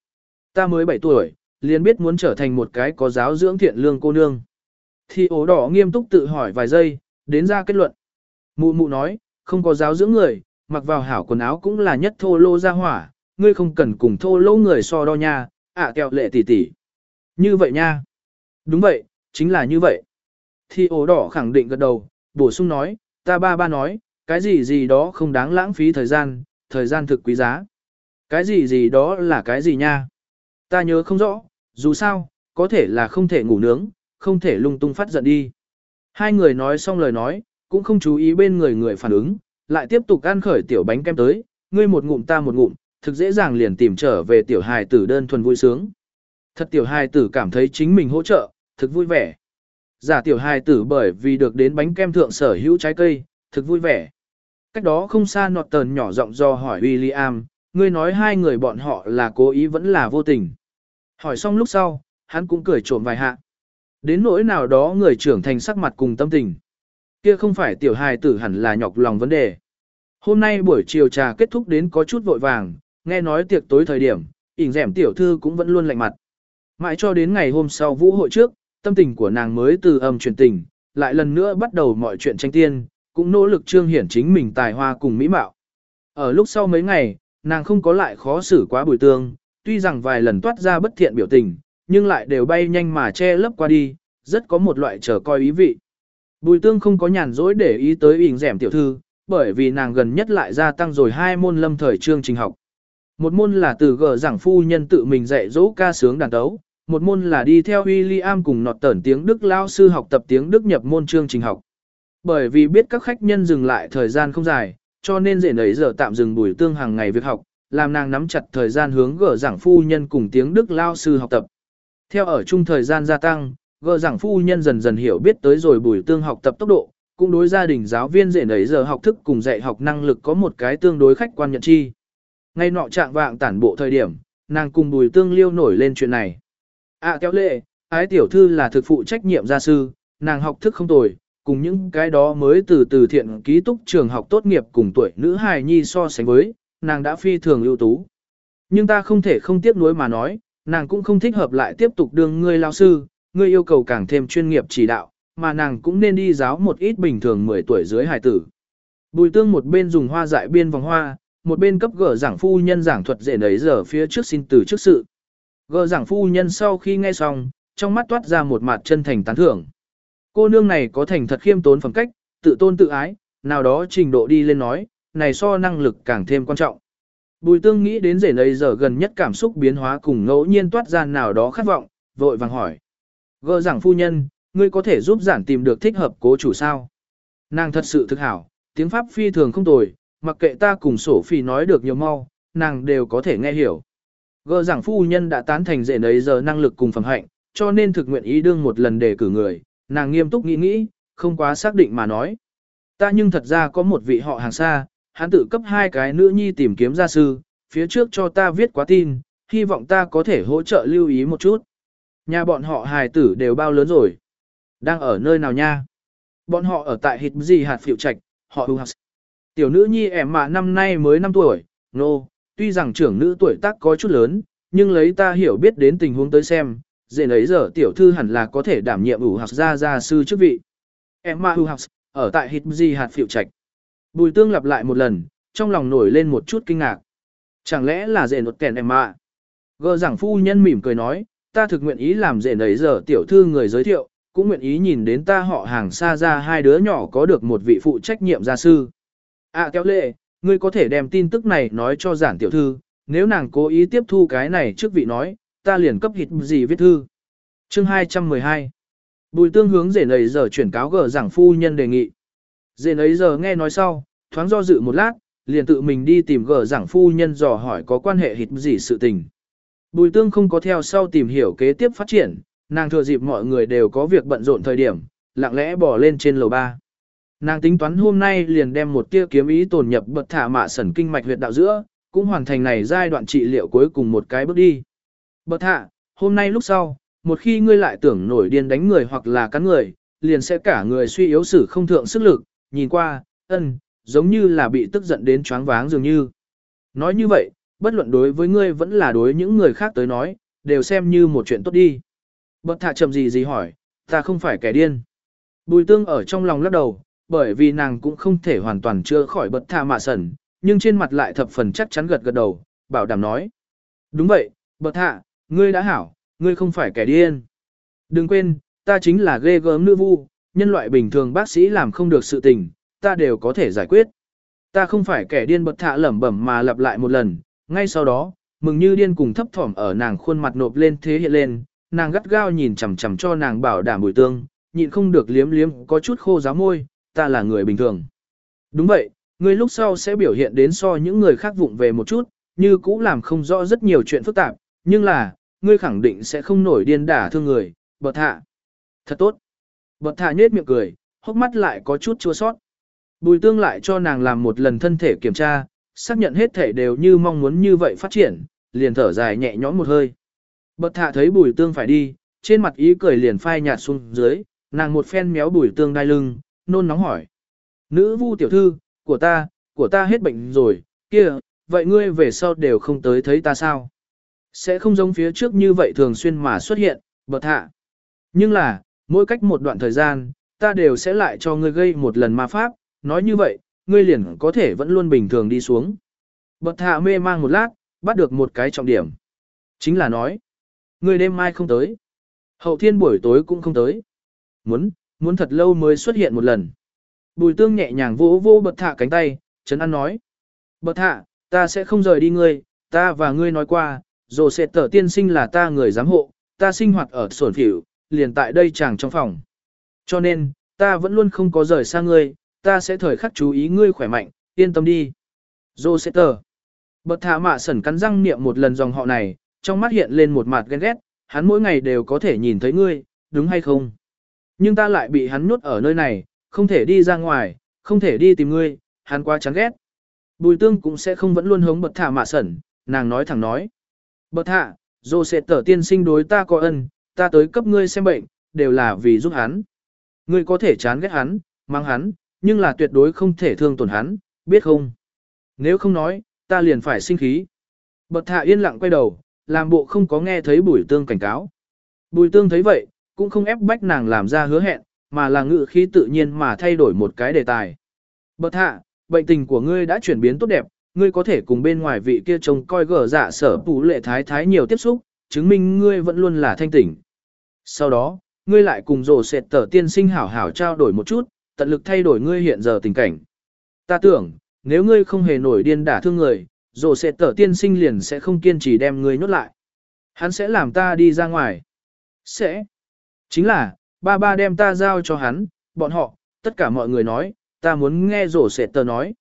Ta mới 7 tuổi, liền biết muốn trở thành một cái có giáo dưỡng thiện lương cô nương. Thì ố đỏ nghiêm túc tự hỏi vài giây, đến ra kết luận. Mụ mụ nói, không có giáo dưỡng người, mặc vào hảo quần áo cũng là nhất thô lô ra hỏa, ngươi không cần cùng thô lô người so đo nha, ạ à, kẹo lệ tỷ tỷ. Như vậy nha. Đúng vậy, chính là như vậy. Thì ố đỏ khẳng định gật đầu, bổ sung nói, ta ba ba nói, cái gì gì đó không đáng lãng phí thời gian, thời gian thực quý giá. Cái gì gì đó là cái gì nha. Ta nhớ không rõ, dù sao, có thể là không thể ngủ nướng, không thể lung tung phát giận đi. Hai người nói xong lời nói, cũng không chú ý bên người người phản ứng, lại tiếp tục ăn khởi tiểu bánh kem tới, ngươi một ngụm ta một ngụm, thực dễ dàng liền tìm trở về tiểu hài tử đơn thuần vui sướng. Thật tiểu hài tử cảm thấy chính mình hỗ trợ, thực vui vẻ. Giả tiểu hài tử bởi vì được đến bánh kem thượng sở hữu trái cây, thực vui vẻ. Cách đó không xa nọt tờn nhỏ giọng do hỏi William, ngươi nói hai người bọn họ là cố ý vẫn là vô tình. Hỏi xong lúc sau, hắn cũng cười trộm vài hạ. Đến nỗi nào đó người trưởng thành sắc mặt cùng tâm tình. Kia không phải tiểu hài tử hẳn là nhọc lòng vấn đề. Hôm nay buổi chiều trà kết thúc đến có chút vội vàng, nghe nói tiệc tối thời điểm, ỉnh rẻm tiểu thư cũng vẫn luôn lạnh mặt. Mãi cho đến ngày hôm sau vũ hội trước, tâm tình của nàng mới từ âm chuyển tình, lại lần nữa bắt đầu mọi chuyện tranh tiên, cũng nỗ lực trương hiển chính mình tài hoa cùng mỹ mạo. Ở lúc sau mấy ngày, nàng không có lại khó xử quá bùi tương, tuy rằng vài lần toát ra bất thiện biểu tình, nhưng lại đều bay nhanh mà che lấp qua đi, rất có một loại trở coi ý vị. Bùi tương không có nhàn rỗi để ý tới ỉnh rẻm tiểu thư, bởi vì nàng gần nhất lại gia tăng rồi hai môn lâm thời chương trình học. Một môn là từ gờ giảng phu nhân tự mình dạy dỗ ca sướng đàn tấu, một môn là đi theo William cùng nọt tẩn tiếng Đức lao sư học tập tiếng Đức nhập môn chương trình học. Bởi vì biết các khách nhân dừng lại thời gian không dài, cho nên dễ nấy giờ tạm dừng buổi tương hàng ngày việc học, làm nàng nắm chặt thời gian hướng gỡ giảng phu nhân cùng tiếng Đức lao sư học tập. Theo ở chung thời gian gia tăng, gỡ giảng phu nhân dần dần hiểu biết tới rồi buổi tương học tập tốc độ, cũng đối gia đình giáo viên dễ nấy giờ học thức cùng dạy học năng lực có một cái tương đối khách quan nhận chi. Ngay nọ trạng vạng tản bộ thời điểm, nàng cùng bùi tương liêu nổi lên chuyện này. À kéo lệ, ái tiểu thư là thực phụ trách nhiệm gia sư, nàng học thức không tồi, cùng những cái đó mới từ từ thiện ký túc trường học tốt nghiệp cùng tuổi nữ hài nhi so sánh với, nàng đã phi thường ưu tú. Nhưng ta không thể không tiếc nuối mà nói, nàng cũng không thích hợp lại tiếp tục đương ngươi lao sư, ngươi yêu cầu càng thêm chuyên nghiệp chỉ đạo, mà nàng cũng nên đi giáo một ít bình thường 10 tuổi dưới hài tử. Bùi tương một bên dùng hoa dại biên vòng hoa, một bên cấp gỡ giảng phu nhân giảng thuật dễ nấy giờ phía trước xin từ trước sự. Gỡ giảng phu nhân sau khi nghe xong, trong mắt toát ra một mặt chân thành tán thưởng. Cô nương này có thành thật khiêm tốn phẩm cách, tự tôn tự ái, nào đó trình độ đi lên nói, này so năng lực càng thêm quan trọng. Bùi tương nghĩ đến rể nấy giờ gần nhất cảm xúc biến hóa cùng ngẫu nhiên toát ra nào đó khát vọng, vội vàng hỏi. Gỡ giảng phu nhân, ngươi có thể giúp giản tìm được thích hợp cố chủ sao? Nàng thật sự thực hảo, tiếng Pháp phi thường không tồi, mặc kệ ta cùng sổ phi nói được nhiều mau, nàng đều có thể nghe hiểu. Gỡ giảng phu nhân đã tán thành dễ nấy giờ năng lực cùng phẩm hạnh, cho nên thực nguyện ý đương một lần để cử người, nàng nghiêm túc nghĩ nghĩ, không quá xác định mà nói. Ta nhưng thật ra có một vị họ hàng xa, hắn tự cấp hai cái nữ nhi tìm kiếm gia sư, phía trước cho ta viết quá tin, hy vọng ta có thể hỗ trợ lưu ý một chút. Nhà bọn họ hài tử đều bao lớn rồi. Đang ở nơi nào nha? Bọn họ ở tại hịt gì hạt phiệu trạch, họ hưu Tiểu nữ nhi em mà năm nay mới 5 tuổi, nô, no, tuy rằng trưởng nữ tuổi tác có chút lớn, nhưng lấy ta hiểu biết đến tình huống tới xem, dễ ấy giờ tiểu thư hẳn là có thể đảm nhiệm ủ học gia gia sư chức vị. Emma ủ học ở tại hít gì hạt phiệu trạch. Bùi tương lặp lại một lần, trong lòng nổi lên một chút kinh ngạc. Chẳng lẽ là dễ nột kèn Emma? Gờ giảng phu nhân mỉm cười nói, ta thực nguyện ý làm dễ ấy giờ tiểu thư người giới thiệu, cũng nguyện ý nhìn đến ta họ hàng xa ra hai đứa nhỏ có được một vị phụ trách nhiệm gia sư. À kéo lệ, ngươi có thể đem tin tức này nói cho giản tiểu thư, nếu nàng cố ý tiếp thu cái này trước vị nói, ta liền cấp hịt gì viết thư. Chương 212 Bùi tương hướng rể nấy giờ chuyển cáo gở giảng phu nhân đề nghị. Rể nấy giờ nghe nói sau, thoáng do dự một lát, liền tự mình đi tìm gở giảng phu nhân dò hỏi có quan hệ hịt gì sự tình. Bùi tương không có theo sau tìm hiểu kế tiếp phát triển, nàng thừa dịp mọi người đều có việc bận rộn thời điểm, lặng lẽ bỏ lên trên lầu ba. Nàng tính toán hôm nay liền đem một tia kiếm ý tồn nhập bật thả mạ sẩn kinh mạch huyệt đạo giữa, cũng hoàn thành này giai đoạn trị liệu cuối cùng một cái bước đi. Bật hạ, hôm nay lúc sau, một khi ngươi lại tưởng nổi điên đánh người hoặc là cắn người, liền sẽ cả người suy yếu sử không thượng sức lực, nhìn qua, ân, giống như là bị tức giận đến choáng váng dường như. Nói như vậy, bất luận đối với ngươi vẫn là đối những người khác tới nói, đều xem như một chuyện tốt đi. Bật thạ chậm gì gì hỏi, ta không phải kẻ điên. Bùi tương ở trong lòng lắc đầu, bởi vì nàng cũng không thể hoàn toàn chưa khỏi bật tha mạ sẩn, nhưng trên mặt lại thập phần chắc chắn gật gật đầu, bảo đảm nói. Đúng vậy, bật thạ, ngươi đã hảo, ngươi không phải kẻ điên. Đừng quên, ta chính là ghê gớm nữ vu, nhân loại bình thường bác sĩ làm không được sự tình, ta đều có thể giải quyết. Ta không phải kẻ điên bật thạ lẩm bẩm mà lặp lại một lần, ngay sau đó, mừng như điên cùng thấp thỏm ở nàng khuôn mặt nộp lên thế hiện lên, nàng gắt gao nhìn chằm chằm cho nàng bảo đảm bùi tương, nhịn không được liếm liếm có chút khô giáo môi, ta là người bình thường. Đúng vậy, ngươi lúc sau sẽ biểu hiện đến so những người khác vụng về một chút, như cũ làm không rõ rất nhiều chuyện phức tạp, nhưng là, ngươi khẳng định sẽ không nổi điên đả thương người, bật hạ. Thật tốt. Bật hạ nhết miệng cười, hốc mắt lại có chút chua sót. Bùi tương lại cho nàng làm một lần thân thể kiểm tra, xác nhận hết thể đều như mong muốn như vậy phát triển, liền thở dài nhẹ nhõm một hơi. Bật hạ thấy bùi tương phải đi, trên mặt ý cười liền phai nhạt xuống dưới, nàng một phen méo bùi tương đai lưng, nôn nóng hỏi. Nữ vu tiểu thư, của ta, của ta hết bệnh rồi, kia, vậy ngươi về sau đều không tới thấy ta sao? Sẽ không giống phía trước như vậy thường xuyên mà xuất hiện, bật hạ. Nhưng là, mỗi cách một đoạn thời gian, ta đều sẽ lại cho ngươi gây một lần ma pháp, nói như vậy, ngươi liền có thể vẫn luôn bình thường đi xuống. Bật hạ mê mang một lát, bắt được một cái trọng điểm. Chính là nói, ngươi đêm mai không tới. Hậu thiên buổi tối cũng không tới. Muốn, muốn thật lâu mới xuất hiện một lần. Bùi tương nhẹ nhàng vỗ vỗ bật thạ cánh tay, chấn an nói. Bật thạ, ta sẽ không rời đi ngươi, ta và ngươi nói qua, dù sẽ tở tiên sinh là ta người giám hộ, ta sinh hoạt ở sổn phỉu, liền tại đây chàng trong phòng. Cho nên, ta vẫn luôn không có rời xa ngươi, ta sẽ thời khắc chú ý ngươi khỏe mạnh, yên tâm đi. Dô sẽ tờ. Bật thả mạ sẩn cắn răng niệm một lần dòng họ này, trong mắt hiện lên một mặt ghen ghét, hắn mỗi ngày đều có thể nhìn thấy ngươi, đúng hay không? Nhưng ta lại bị hắn nhốt ở nơi này, không thể đi ra ngoài, không thể đi tìm ngươi, hắn quá chán ghét. Bùi tương cũng sẽ không vẫn luôn hống bật thả mạ sẩn, nàng nói thẳng nói. Bật hạ, dô sẽ tở tiên sinh đối ta có ân, ta tới cấp ngươi xem bệnh, đều là vì giúp hắn. Ngươi có thể chán ghét hắn, mang hắn, nhưng là tuyệt đối không thể thương tổn hắn, biết không? Nếu không nói, ta liền phải sinh khí. Bật thạ yên lặng quay đầu, làm bộ không có nghe thấy bùi tương cảnh cáo. Bùi tương thấy vậy, cũng không ép bách nàng làm ra hứa hẹn, mà là ngự khí tự nhiên mà thay đổi một cái đề tài. Bật hạ, bệnh tình của ngươi đã chuyển biến tốt đẹp, ngươi có thể cùng bên ngoài vị kia trông coi gở dạ sở phủ lệ thái thái nhiều tiếp xúc, chứng minh ngươi vẫn luôn là thanh tỉnh. Sau đó, ngươi lại cùng rồ sệt tờ tiên sinh hảo hảo trao đổi một chút, tận lực thay đổi ngươi hiện giờ tình cảnh. Ta tưởng, nếu ngươi không hề nổi điên đả thương người, rồ sệt tờ tiên sinh liền sẽ không kiên trì đem ngươi nhốt lại. Hắn sẽ làm ta đi ra ngoài. Sẽ. Chính là, ba ba đem ta giao cho hắn, bọn họ, tất cả mọi người nói, ta muốn nghe rổ sệt tờ nói.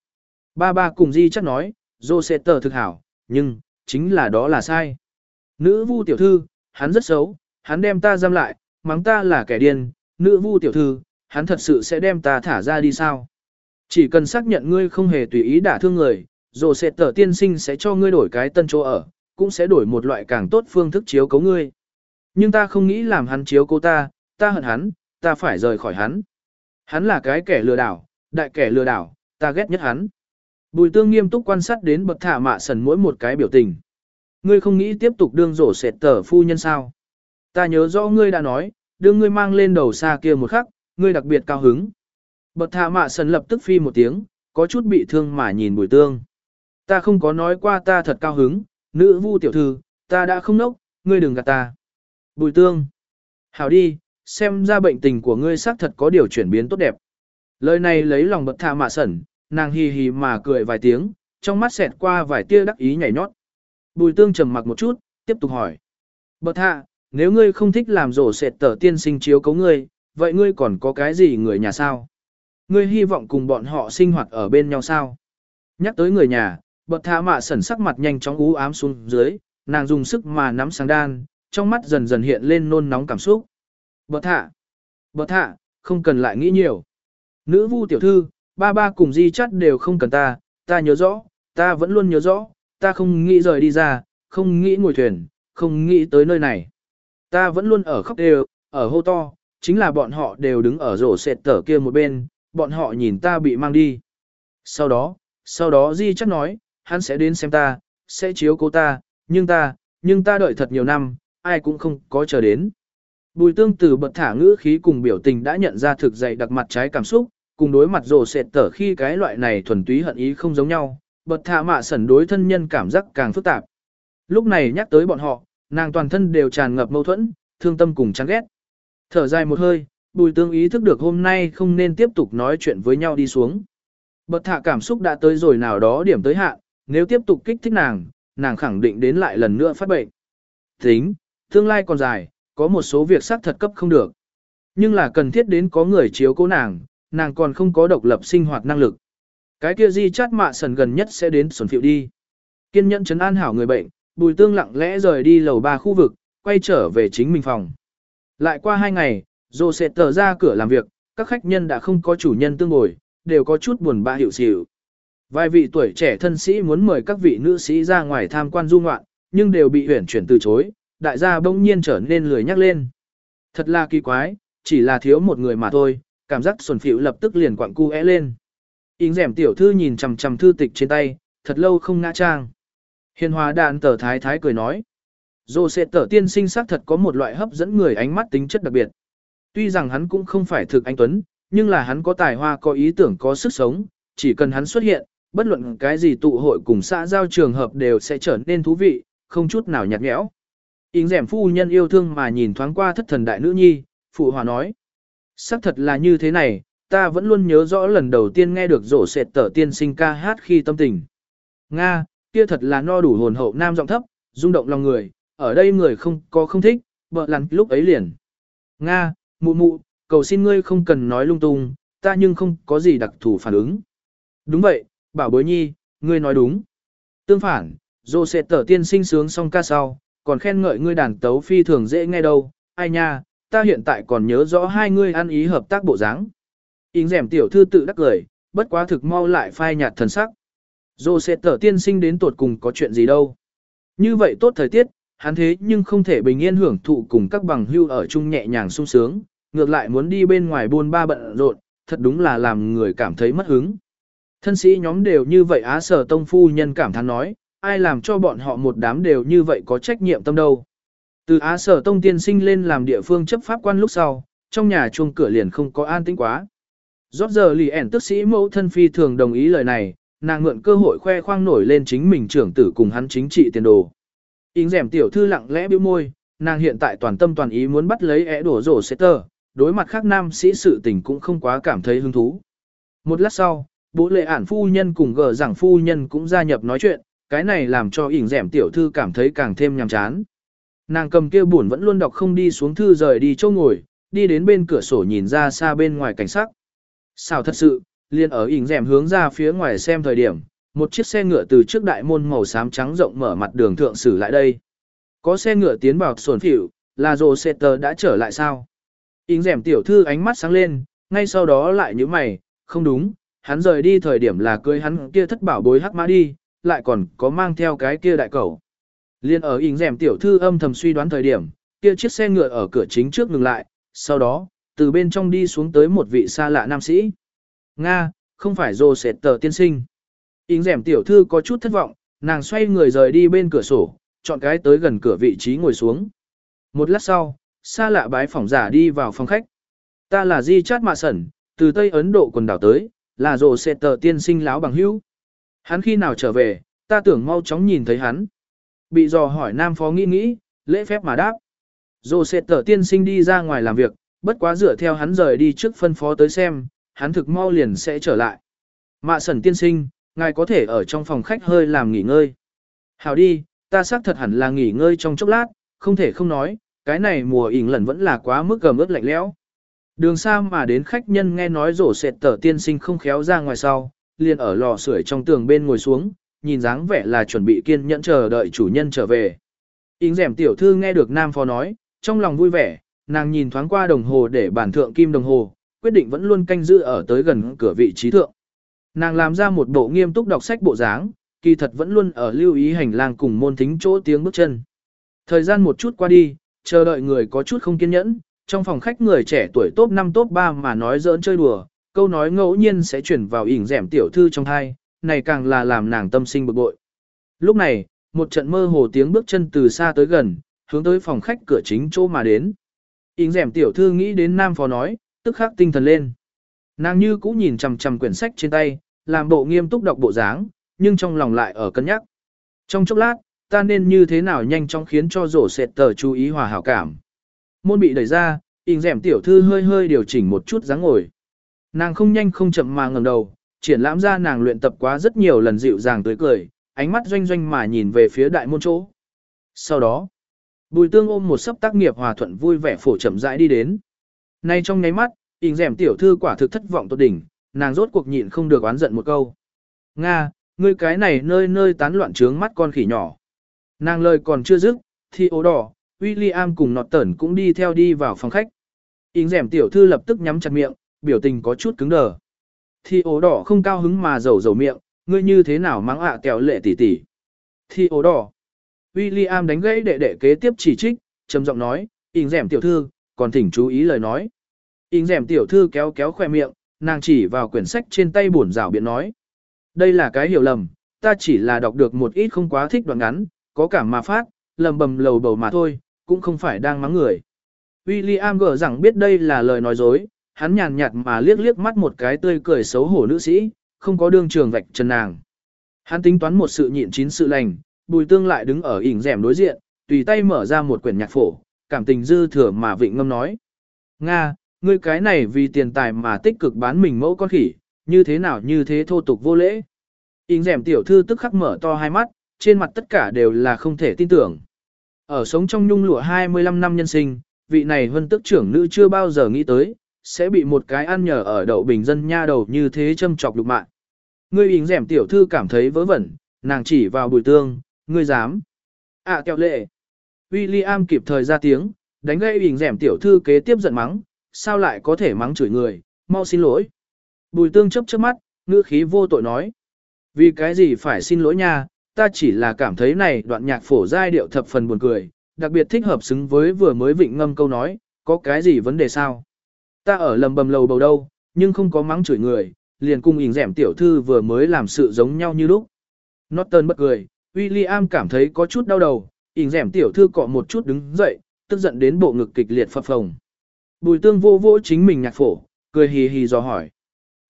Ba ba cùng di chắc nói, rổ sệt tờ thực hảo, nhưng, chính là đó là sai. Nữ vu tiểu thư, hắn rất xấu, hắn đem ta giam lại, mắng ta là kẻ điên, nữ vu tiểu thư, hắn thật sự sẽ đem ta thả ra đi sao? Chỉ cần xác nhận ngươi không hề tùy ý đả thương người, rổ sẹt tờ tiên sinh sẽ cho ngươi đổi cái tân chỗ ở, cũng sẽ đổi một loại càng tốt phương thức chiếu cấu ngươi. Nhưng ta không nghĩ làm hắn chiếu cô ta, ta hận hắn, ta phải rời khỏi hắn. Hắn là cái kẻ lừa đảo, đại kẻ lừa đảo, ta ghét nhất hắn. Bùi tương nghiêm túc quan sát đến bậc thả mạ sần mỗi một cái biểu tình. Ngươi không nghĩ tiếp tục đương rổ sệt tờ phu nhân sao? Ta nhớ rõ ngươi đã nói, đương ngươi mang lên đầu xa kia một khắc, ngươi đặc biệt cao hứng. Bậc thả mạ sần lập tức phi một tiếng, có chút bị thương mà nhìn bùi tương. Ta không có nói qua ta thật cao hứng, nữ vu tiểu thư, ta đã không nốc, ngươi đừng gạt ta. Bùi tương. Hảo đi, xem ra bệnh tình của ngươi xác thật có điều chuyển biến tốt đẹp. Lời này lấy lòng bậc thạ mạ sẩn, nàng hì hì mà cười vài tiếng, trong mắt xẹt qua vài tia đắc ý nhảy nhót. Bùi tương trầm mặc một chút, tiếp tục hỏi. Bậc thạ, nếu ngươi không thích làm rổ sệt tờ tiên sinh chiếu cấu ngươi, vậy ngươi còn có cái gì người nhà sao? Ngươi hy vọng cùng bọn họ sinh hoạt ở bên nhau sao? Nhắc tới người nhà, bậc thạ mạ sẩn sắc mặt nhanh chóng ú ám xuống dưới, nàng dùng sức mà nắm sáng đan, trong mắt dần dần hiện lên nôn nóng cảm xúc. Bậc thạ, bậc thạ, không cần lại nghĩ nhiều. Nữ vu tiểu thư, ba ba cùng di chắt đều không cần ta, ta nhớ rõ, ta vẫn luôn nhớ rõ, ta không nghĩ rời đi ra, không nghĩ ngồi thuyền, không nghĩ tới nơi này. Ta vẫn luôn ở khóc đều, ở hô to, chính là bọn họ đều đứng ở rổ sệt tở kia một bên, bọn họ nhìn ta bị mang đi. Sau đó, sau đó Di chắc nói, hắn sẽ đến xem ta, sẽ chiếu cố ta, nhưng ta, nhưng ta đợi thật nhiều năm, ai cũng không có chờ đến. Bùi tương từ bật thả ngữ khí cùng biểu tình đã nhận ra thực dày đặc mặt trái cảm xúc, cùng đối mặt rồ sệt tở khi cái loại này thuần túy hận ý không giống nhau, bật thả mạ sẩn đối thân nhân cảm giác càng phức tạp. Lúc này nhắc tới bọn họ, nàng toàn thân đều tràn ngập mâu thuẫn, thương tâm cùng chán ghét. Thở dài một hơi, bùi tương ý thức được hôm nay không nên tiếp tục nói chuyện với nhau đi xuống. Bật thả cảm xúc đã tới rồi nào đó điểm tới hạn, nếu tiếp tục kích thích nàng, nàng khẳng định đến lại lần nữa phát bệnh. Tính, tương lai còn dài, có một số việc xác thật cấp không được. Nhưng là cần thiết đến có người chiếu cố nàng, nàng còn không có độc lập sinh hoạt năng lực. Cái kia di chát mạ sần gần nhất sẽ đến xuẩn phiệu đi. Kiên nhẫn chấn an hảo người bệnh, bùi tương lặng lẽ rời đi lầu ba khu vực, quay trở về chính mình phòng. Lại qua hai ngày, dồ sẽ tờ ra cửa làm việc, các khách nhân đã không có chủ nhân tương ngồi, đều có chút buồn bã hiểu xỉu. Vài vị tuổi trẻ thân sĩ muốn mời các vị nữ sĩ ra ngoài tham quan du ngoạn, nhưng đều bị huyển chuyển từ chối, đại gia bỗng nhiên trở nên lười nhắc lên. Thật là kỳ quái, chỉ là thiếu một người mà thôi, cảm giác xuẩn phịu lập tức liền quặng cu é lên. Ính rẻm tiểu thư nhìn chằm chằm thư tịch trên tay, thật lâu không ngã trang. Hiền hòa đạn tờ thái thái cười nói. Dô sẽ tờ tiên sinh sắc thật có một loại hấp dẫn người ánh mắt tính chất đặc biệt. Tuy rằng hắn cũng không phải thực anh Tuấn, nhưng là hắn có tài hoa có ý tưởng có sức sống, chỉ cần hắn xuất hiện, bất luận cái gì tụ hội cùng xã giao trường hợp đều sẽ trở nên thú vị, không chút nào nhạt nhẽo. Ính rẻm phu nhân yêu thương mà nhìn thoáng qua thất thần đại nữ nhi, phụ hòa nói. xác thật là như thế này, ta vẫn luôn nhớ rõ lần đầu tiên nghe được rổ sệt tở tiên sinh ca hát khi tâm tình. Nga, kia thật là no đủ hồn hậu nam giọng thấp, rung động lòng người, ở đây người không có không thích, vợ lắn lúc ấy liền. Nga, mụ mụ, cầu xin ngươi không cần nói lung tung, ta nhưng không có gì đặc thù phản ứng. Đúng vậy, bảo bối nhi, ngươi nói đúng. Tương phản, rổ sệt tở tiên sinh sướng xong ca sau, còn khen ngợi ngươi đàn tấu phi thường dễ nghe đâu, ai nha, ta hiện tại còn nhớ rõ hai ngươi ăn ý hợp tác bộ dáng. Ính rèm tiểu thư tự đắc cười, bất quá thực mau lại phai nhạt thần sắc. Dô sẽ tở tiên sinh đến tuột cùng có chuyện gì đâu. Như vậy tốt thời tiết, hắn thế nhưng không thể bình yên hưởng thụ cùng các bằng hưu ở chung nhẹ nhàng sung sướng, ngược lại muốn đi bên ngoài buôn ba bận rộn, thật đúng là làm người cảm thấy mất hứng. Thân sĩ nhóm đều như vậy á sở tông phu nhân cảm thán nói, ai làm cho bọn họ một đám đều như vậy có trách nhiệm tâm đâu. Từ Á Sở Tông tiên sinh lên làm địa phương chấp pháp quan lúc sau, trong nhà chuông cửa liền không có an tĩnh quá. Rót giờ lì ẻn tức sĩ mẫu thân phi thường đồng ý lời này, nàng mượn cơ hội khoe khoang nổi lên chính mình trưởng tử cùng hắn chính trị tiền đồ. Ính rèm tiểu thư lặng lẽ bĩu môi, nàng hiện tại toàn tâm toàn ý muốn bắt lấy ẻ đổ rổ sẽ tờ, đối mặt khác nam sĩ sự tình cũng không quá cảm thấy hứng thú. Một lát sau, bố lệ ản phu nhân cùng gờ rằng phu nhân cũng gia nhập nói chuyện, cái này làm cho ỉn rẻm tiểu thư cảm thấy càng thêm nhàm chán. Nàng cầm kia buồn vẫn luôn đọc không đi xuống thư rời đi chỗ ngồi, đi đến bên cửa sổ nhìn ra xa bên ngoài cảnh sắc. Sao thật sự, liền ở ỉn Rèm hướng ra phía ngoài xem thời điểm, một chiếc xe ngựa từ trước đại môn màu xám trắng rộng mở mặt đường thượng xử lại đây. Có xe ngựa tiến vào sồn phỉu, là rồ tờ đã trở lại sao? Ỉn Rèm tiểu thư ánh mắt sáng lên, ngay sau đó lại như mày, không đúng, hắn rời đi thời điểm là cưới hắn kia thất bảo bối hắc mã đi, lại còn có mang theo cái kia đại cầu. Liên ở ỉn rèm tiểu thư âm thầm suy đoán thời điểm, kia chiếc xe ngựa ở cửa chính trước ngừng lại, sau đó, từ bên trong đi xuống tới một vị xa lạ nam sĩ. Nga, không phải rồ sệt tờ tiên sinh. ỉn rèm tiểu thư có chút thất vọng, nàng xoay người rời đi bên cửa sổ, chọn cái tới gần cửa vị trí ngồi xuống. Một lát sau, xa lạ bái phỏng giả đi vào phòng khách. Ta là Di Chát Mạ Sẩn, từ Tây Ấn Độ quần đảo tới, là rồ sệt tờ tiên sinh láo bằng hữu. Hắn khi nào trở về, ta tưởng mau chóng nhìn thấy hắn. Bị dò hỏi nam phó nghĩ nghĩ, lễ phép mà đáp. Dù sẽ tở tiên sinh đi ra ngoài làm việc, bất quá dựa theo hắn rời đi trước phân phó tới xem, hắn thực mau liền sẽ trở lại. Mạ sẩn tiên sinh, ngài có thể ở trong phòng khách hơi làm nghỉ ngơi. Hào đi, ta xác thật hẳn là nghỉ ngơi trong chốc lát, không thể không nói, cái này mùa ỉn lần vẫn là quá mức gầm ướt lạnh lẽo. Đường xa mà đến khách nhân nghe nói rổ sệt tở tiên sinh không khéo ra ngoài sau, liền ở lò sưởi trong tường bên ngồi xuống, nhìn dáng vẻ là chuẩn bị kiên nhẫn chờ đợi chủ nhân trở về. Ính rèm tiểu thư nghe được nam phó nói, trong lòng vui vẻ, nàng nhìn thoáng qua đồng hồ để bản thượng kim đồng hồ, quyết định vẫn luôn canh giữ ở tới gần cửa vị trí thượng. Nàng làm ra một bộ nghiêm túc đọc sách bộ dáng, kỳ thật vẫn luôn ở lưu ý hành lang cùng môn thính chỗ tiếng bước chân. Thời gian một chút qua đi, chờ đợi người có chút không kiên nhẫn, trong phòng khách người trẻ tuổi top 5 top 3 mà nói giỡn chơi đùa, câu nói ngẫu nhiên sẽ chuyển vào ỉn rẻm tiểu thư trong thai, này càng là làm nàng tâm sinh bực bội. Lúc này, một trận mơ hồ tiếng bước chân từ xa tới gần, hướng tới phòng khách cửa chính chỗ mà đến. ỉn rẻm tiểu thư nghĩ đến nam phó nói, tức khắc tinh thần lên. Nàng như cũ nhìn chằm chằm quyển sách trên tay, làm bộ nghiêm túc đọc bộ dáng, nhưng trong lòng lại ở cân nhắc. Trong chốc lát, ta nên như thế nào nhanh chóng khiến cho rổ sệt tờ chú ý hòa hảo cảm. Môn bị đẩy ra, ỉn rẻm tiểu thư hơi hơi điều chỉnh một chút dáng ngồi. Nàng không nhanh không chậm mà ngẩng đầu, triển lãm ra nàng luyện tập quá rất nhiều lần dịu dàng tươi cười, ánh mắt doanh doanh mà nhìn về phía đại môn chỗ. Sau đó, Bùi Tương ôm một sấp tác nghiệp hòa thuận vui vẻ phổ chậm rãi đi đến. Nay trong nháy mắt, ỉn rèm tiểu thư quả thực thất vọng tột đỉnh, nàng rốt cuộc nhịn không được oán giận một câu. Nga, ngươi cái này nơi nơi tán loạn trướng mắt con khỉ nhỏ. Nàng lời còn chưa dứt, thì ố đỏ, William cùng nọt tẩn cũng đi theo đi vào phòng khách. ỉn rèm tiểu thư lập tức nhắm chặt miệng, biểu tình có chút cứng đờ. Thì ố đỏ không cao hứng mà dầu dầu miệng, ngươi như thế nào mắng ạ à kẹo lệ tỷ tỷ. Thì ố đỏ. William đánh gãy đệ đệ kế tiếp chỉ trích, trầm giọng nói, ỉn rẻm tiểu thư, còn thỉnh chú ý lời nói. ỉn rẻm tiểu thư kéo kéo khoe miệng, nàng chỉ vào quyển sách trên tay buồn rào biện nói. Đây là cái hiểu lầm, ta chỉ là đọc được một ít không quá thích đoạn ngắn, có cảm mà phát, lầm bầm lầu bầu mà thôi, cũng không phải đang mắng người. William gỡ rằng biết đây là lời nói dối, hắn nhàn nhạt mà liếc liếc mắt một cái tươi cười xấu hổ nữ sĩ, không có đương trường vạch chân nàng. Hắn tính toán một sự nhịn chín sự lành, bùi tương lại đứng ở ỉn rèm đối diện, tùy tay mở ra một quyển nhạc phổ, cảm tình dư thừa mà vịnh ngâm nói. Nga, ngươi cái này vì tiền tài mà tích cực bán mình mẫu con khỉ, như thế nào như thế thô tục vô lễ. ỉn rèm tiểu thư tức khắc mở to hai mắt, trên mặt tất cả đều là không thể tin tưởng. Ở sống trong nhung lụa 25 năm nhân sinh, vị này vân tức trưởng nữ chưa bao giờ nghĩ tới, sẽ bị một cái ăn nhờ ở đậu bình dân nha đầu như thế châm chọc lục mạng. Ngươi ỉn rẻm tiểu thư cảm thấy vớ vẩn, nàng chỉ vào bùi tương, ngươi dám. À kẹo lệ. William kịp thời ra tiếng, đánh gây ỉn rẻm tiểu thư kế tiếp giận mắng, sao lại có thể mắng chửi người, mau xin lỗi. Bùi tương chấp chớp mắt, ngữ khí vô tội nói. Vì cái gì phải xin lỗi nha, ta chỉ là cảm thấy này đoạn nhạc phổ giai điệu thập phần buồn cười, đặc biệt thích hợp xứng với vừa mới vịnh ngâm câu nói, có cái gì vấn đề sao? Ta ở lầm bầm lầu bầu đâu, nhưng không có mắng chửi người, liền cùng ỉn rẻm tiểu thư vừa mới làm sự giống nhau như lúc. Norton bật cười, William cảm thấy có chút đau đầu, ỉn rẻm tiểu thư cọ một chút đứng dậy, tức giận đến bộ ngực kịch liệt phập phồng. Bùi tương vô vô chính mình nhạc phổ, cười hì hì dò hỏi.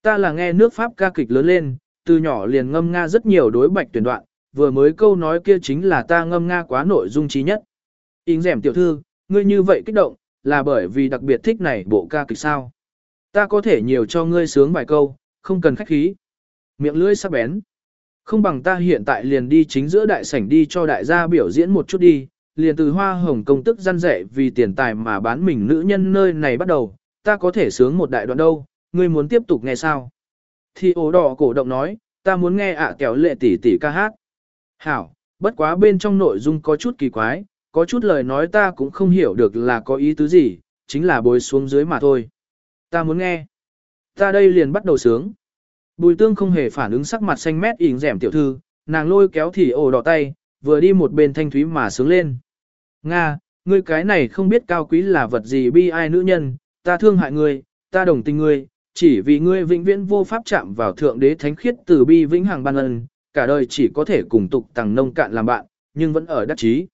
Ta là nghe nước Pháp ca kịch lớn lên, từ nhỏ liền ngâm Nga rất nhiều đối bạch tuyển đoạn, vừa mới câu nói kia chính là ta ngâm Nga quá nội dung trí nhất. Ính rẻm tiểu thư, ngươi như vậy kích động, là bởi vì đặc biệt thích này bộ ca kịch sao. Ta có thể nhiều cho ngươi sướng vài câu, không cần khách khí. Miệng lưỡi sắc bén. Không bằng ta hiện tại liền đi chính giữa đại sảnh đi cho đại gia biểu diễn một chút đi, liền từ hoa hồng công tức gian rẻ vì tiền tài mà bán mình nữ nhân nơi này bắt đầu, ta có thể sướng một đại đoạn đâu, ngươi muốn tiếp tục nghe sao? Thì ổ đỏ cổ động nói, ta muốn nghe ạ kéo lệ tỷ tỷ ca hát. Hảo, bất quá bên trong nội dung có chút kỳ quái, có chút lời nói ta cũng không hiểu được là có ý tứ gì, chính là bối xuống dưới mà thôi. Ta muốn nghe. Ta đây liền bắt đầu sướng. Bùi tương không hề phản ứng sắc mặt xanh mét ỉn rẻm tiểu thư, nàng lôi kéo thì ổ đỏ tay, vừa đi một bên thanh thúy mà sướng lên. Nga, ngươi cái này không biết cao quý là vật gì bi ai nữ nhân, ta thương hại ngươi, ta đồng tình ngươi, chỉ vì ngươi vĩnh viễn vô pháp chạm vào thượng đế thánh khiết từ bi vĩnh hằng ban ân, cả đời chỉ có thể cùng tục tàng nông cạn làm bạn, nhưng vẫn ở đắc chí.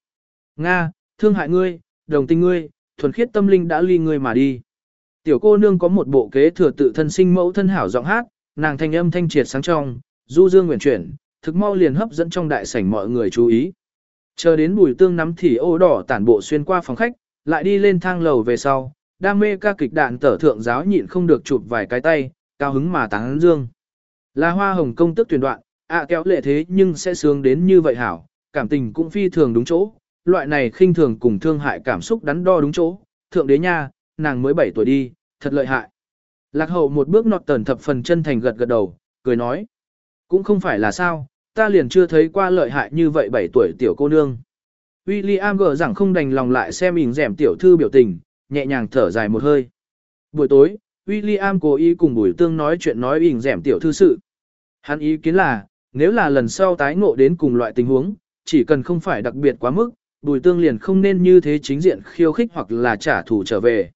Nga, thương hại ngươi, đồng tình ngươi, thuần khiết tâm linh đã ly ngươi mà đi. Tiểu cô nương có một bộ kế thừa tự thân sinh mẫu thân hảo giọng hát, nàng thanh âm thanh triệt sáng trong, du dương nguyện chuyển, thực mau liền hấp dẫn trong đại sảnh mọi người chú ý. Chờ đến bùi tương nắm thì ô đỏ tản bộ xuyên qua phòng khách, lại đi lên thang lầu về sau, đam mê ca kịch đạn tở thượng giáo nhịn không được chụp vài cái tay, cao hứng mà tán dương. Là hoa hồng công tức tuyển đoạn, ạ kéo lệ thế nhưng sẽ sướng đến như vậy hảo, cảm tình cũng phi thường đúng chỗ, loại này khinh thường cùng thương hại cảm xúc đắn đo đúng chỗ, thượng đế nha, nàng mới 7 tuổi đi, thật lợi hại. Lạc hậu một bước nọt tần thập phần chân thành gật gật đầu, cười nói. Cũng không phải là sao, ta liền chưa thấy qua lợi hại như vậy 7 tuổi tiểu cô nương. William gờ rằng không đành lòng lại xem mình dẻm tiểu thư biểu tình, nhẹ nhàng thở dài một hơi. Buổi tối, William cố ý cùng Bùi Tương nói chuyện nói ỉn rẻm tiểu thư sự. Hắn ý kiến là, nếu là lần sau tái ngộ đến cùng loại tình huống, chỉ cần không phải đặc biệt quá mức, Bùi Tương liền không nên như thế chính diện khiêu khích hoặc là trả thù trở về.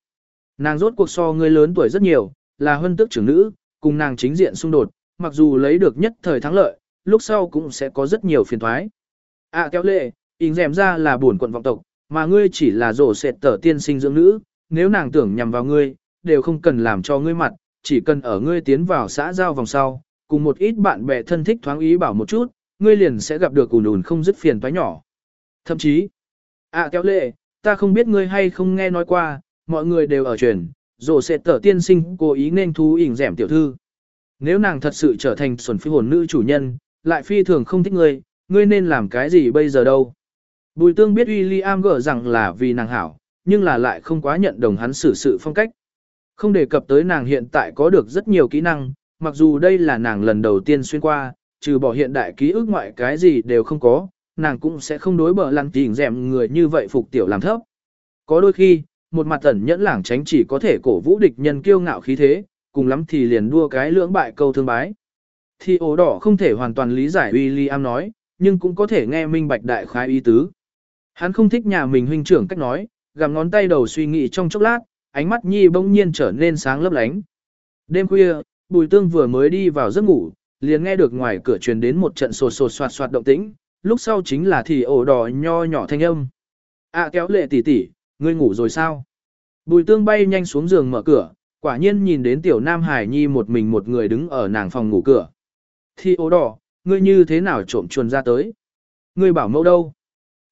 Nàng rốt cuộc so người lớn tuổi rất nhiều, là huân tước trưởng nữ, cùng nàng chính diện xung đột, mặc dù lấy được nhất thời thắng lợi, lúc sau cũng sẽ có rất nhiều phiền thoái. À kéo lệ, ỉn dèm ra là buồn quận vọng tộc, mà ngươi chỉ là rổ sệt tở tiên sinh dưỡng nữ, nếu nàng tưởng nhằm vào ngươi, đều không cần làm cho ngươi mặt, chỉ cần ở ngươi tiến vào xã giao vòng sau, cùng một ít bạn bè thân thích thoáng ý bảo một chút, ngươi liền sẽ gặp được ùn ùn không dứt phiền toái nhỏ. Thậm chí, à kéo lệ, ta không biết ngươi hay không nghe nói qua, mọi người đều ở truyền, rổ sẽ tở tiên sinh cố ý nên thú ỉn dẻm tiểu thư. Nếu nàng thật sự trở thành xuẩn phi hồn nữ chủ nhân, lại phi thường không thích ngươi, ngươi nên làm cái gì bây giờ đâu. Bùi tương biết William gỡ rằng là vì nàng hảo, nhưng là lại không quá nhận đồng hắn xử sự phong cách. Không đề cập tới nàng hiện tại có được rất nhiều kỹ năng, mặc dù đây là nàng lần đầu tiên xuyên qua, trừ bỏ hiện đại ký ức ngoại cái gì đều không có, nàng cũng sẽ không đối bờ lăn tìm dẹm người như vậy phục tiểu làm thấp. Có đôi khi, một mặt ẩn nhẫn lảng tránh chỉ có thể cổ vũ địch nhân kiêu ngạo khí thế, cùng lắm thì liền đua cái lưỡng bại câu thương bái. Thì ổ đỏ không thể hoàn toàn lý giải William nói, nhưng cũng có thể nghe minh bạch đại khái ý tứ. Hắn không thích nhà mình huynh trưởng cách nói, gặm ngón tay đầu suy nghĩ trong chốc lát, ánh mắt nhi bỗng nhiên trở nên sáng lấp lánh. Đêm khuya, bùi tương vừa mới đi vào giấc ngủ, liền nghe được ngoài cửa truyền đến một trận sột sột soạt soạt động tĩnh, lúc sau chính là thì ổ đỏ nho nhỏ thanh âm. À kéo lệ tỷ tỷ, ngươi ngủ rồi sao? Bùi tương bay nhanh xuống giường mở cửa, quả nhiên nhìn đến tiểu nam hải nhi một mình một người đứng ở nàng phòng ngủ cửa. Thì ổ đỏ, ngươi như thế nào trộm chuồn ra tới? Ngươi bảo mẫu đâu?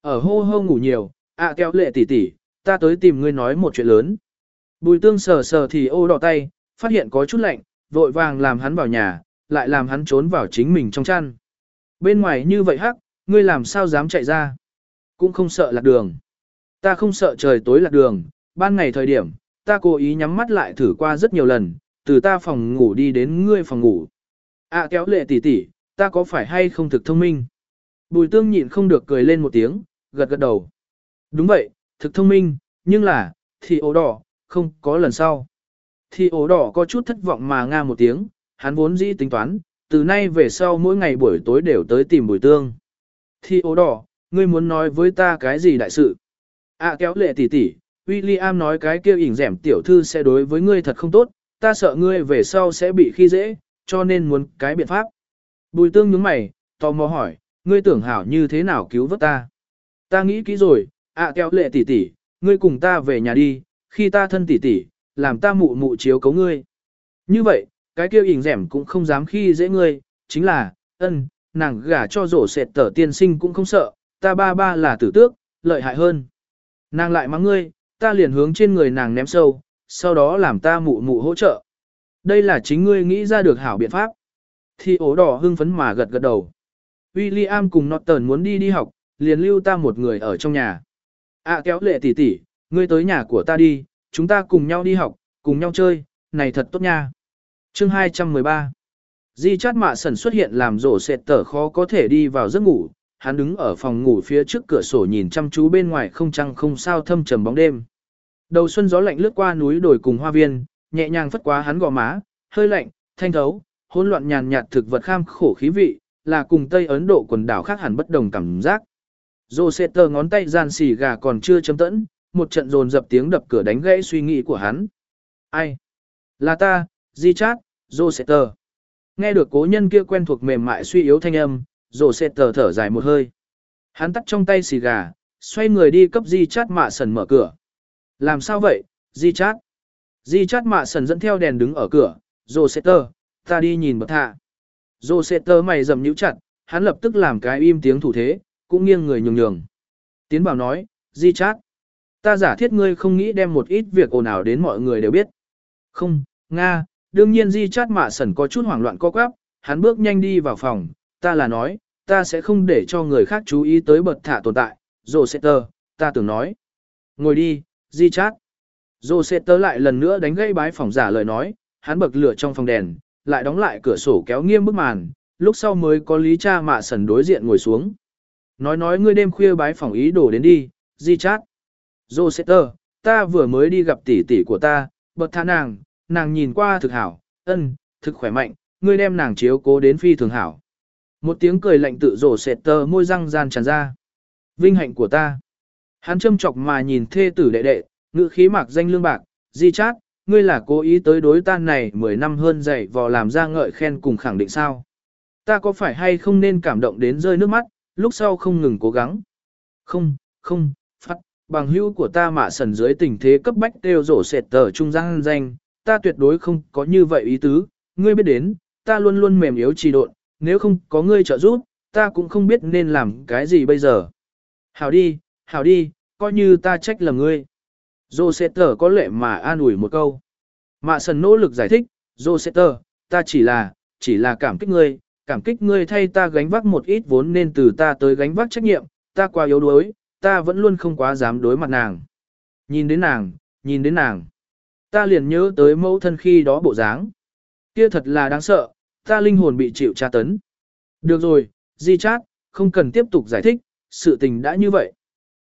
Ở hô hô ngủ nhiều, à kéo lệ tỷ tỷ, ta tới tìm ngươi nói một chuyện lớn. Bùi tương sờ sờ thì ô đỏ tay, phát hiện có chút lạnh, vội vàng làm hắn vào nhà, lại làm hắn trốn vào chính mình trong chăn. Bên ngoài như vậy hắc, ngươi làm sao dám chạy ra? Cũng không sợ lạc đường. Ta không sợ trời tối lạc đường, ban ngày thời điểm, ta cố ý nhắm mắt lại thử qua rất nhiều lần, từ ta phòng ngủ đi đến ngươi phòng ngủ. À kéo lệ tỷ tỷ, ta có phải hay không thực thông minh? Bùi tương nhịn không được cười lên một tiếng, gật gật đầu. Đúng vậy, thực thông minh, nhưng là, thì ổ đỏ, không có lần sau. Thì ổ đỏ có chút thất vọng mà nga một tiếng, hắn vốn dĩ tính toán, từ nay về sau mỗi ngày buổi tối đều tới tìm bùi tương. Thì ố đỏ, ngươi muốn nói với ta cái gì đại sự? À kéo lệ tỷ tỷ, William nói cái kia ỉn rẻm tiểu thư sẽ đối với ngươi thật không tốt, ta sợ ngươi về sau sẽ bị khi dễ, cho nên muốn cái biện pháp. Bùi tương nhướng mày, tò mò hỏi, ngươi tưởng hảo như thế nào cứu vớt ta. Ta nghĩ kỹ rồi, à, kéo lệ tỷ tỷ, ngươi cùng ta về nhà đi, khi ta thân tỷ tỷ, làm ta mụ mụ chiếu cấu ngươi. Như vậy, cái kia ỉn rẻm cũng không dám khi dễ ngươi, chính là, ân, nàng gả cho rổ sệt tở tiên sinh cũng không sợ, ta ba ba là tử tước, lợi hại hơn. Nàng lại mắng ngươi, ta liền hướng trên người nàng ném sâu, sau đó làm ta mụ mụ hỗ trợ. Đây là chính ngươi nghĩ ra được hảo biện pháp. Thì ố đỏ hưng phấn mà gật gật đầu. William cùng Norton muốn đi đi học, liền lưu ta một người ở trong nhà. À kéo lệ tỷ tỷ, ngươi tới nhà của ta đi, chúng ta cùng nhau đi học, cùng nhau chơi, này thật tốt nha. Chương 213 Di chát mạ sần xuất hiện làm rổ sệt tở khó có thể đi vào giấc ngủ, hắn đứng ở phòng ngủ phía trước cửa sổ nhìn chăm chú bên ngoài không trăng không sao thâm trầm bóng đêm. Đầu xuân gió lạnh lướt qua núi đồi cùng hoa viên, nhẹ nhàng phất quá hắn gò má, hơi lạnh, thanh thấu, hỗn loạn nhàn nhạt thực vật kham khổ khí vị, là cùng Tây Ấn Độ quần đảo khác hẳn bất đồng cảm giác. Rosetter ngón tay gian xì gà còn chưa chấm tẫn, một trận dồn dập tiếng đập cửa đánh gãy suy nghĩ của hắn. Ai? Là ta, Di Chát, Rosetter. Nghe được cố nhân kia quen thuộc mềm mại suy yếu thanh âm, Rosetter thở dài một hơi. Hắn tắt trong tay xì gà, xoay người đi cấp Di Chát mạ sần mở cửa. Làm sao vậy, Di Chát? Di Chát mạ sần dẫn theo đèn đứng ở cửa, Rosetter, ta đi nhìn bậc hạ. tờ mày dầm nhíu chặt, hắn lập tức làm cái im tiếng thủ thế, cũng nghiêng người nhường nhường. Tiến bảo nói, Di Chát. Ta giả thiết ngươi không nghĩ đem một ít việc ồn ào đến mọi người đều biết. Không, Nga, đương nhiên Di Chát mạ sần có chút hoảng loạn co quắp, hắn bước nhanh đi vào phòng, ta là nói, ta sẽ không để cho người khác chú ý tới bật thả tồn tại, Rosetter, ta tưởng nói. Ngồi đi, Di Chát. Rosetter lại lần nữa đánh gây bái phòng giả lời nói, hắn bậc lửa trong phòng đèn, lại đóng lại cửa sổ kéo nghiêm bức màn, lúc sau mới có lý cha mạ sần đối diện ngồi xuống. Nói nói ngươi đêm khuya bái phòng ý đồ đến đi, di chát. Rosetter, ta vừa mới đi gặp tỷ tỷ của ta, bật thả nàng, nàng nhìn qua thực hảo, ân, thực khỏe mạnh, ngươi đem nàng chiếu cố đến phi thường hảo. Một tiếng cười lạnh tự rổ sệt tơ môi răng gian tràn ra. Vinh hạnh của ta. Hắn châm chọc mà nhìn thê tử đệ đệ, ngữ khí mạc danh lương bạc, di chát, ngươi là cố ý tới đối tan này 10 năm hơn dạy vò làm ra ngợi khen cùng khẳng định sao. Ta có phải hay không nên cảm động đến rơi nước mắt, lúc sau không ngừng cố gắng. Không, không, phát, bằng hữu của ta mà sần dưới tình thế cấp bách đều rổ sệt tờ trung gian danh, ta tuyệt đối không có như vậy ý tứ, ngươi biết đến, ta luôn luôn mềm yếu trì độn, nếu không có ngươi trợ giúp, ta cũng không biết nên làm cái gì bây giờ. Hảo đi, hảo đi, coi như ta trách là ngươi. Joseter có lệ mà an ủi một câu. Mạ sần nỗ lực giải thích, Joseter, ta chỉ là, chỉ là cảm kích ngươi, cảm kích ngươi thay ta gánh vác một ít vốn nên từ ta tới gánh vác trách nhiệm, ta quá yếu đuối, ta vẫn luôn không quá dám đối mặt nàng. Nhìn đến nàng, nhìn đến nàng. Ta liền nhớ tới mẫu thân khi đó bộ dáng. Kia thật là đáng sợ, ta linh hồn bị chịu tra tấn. Được rồi, di chát, không cần tiếp tục giải thích, sự tình đã như vậy.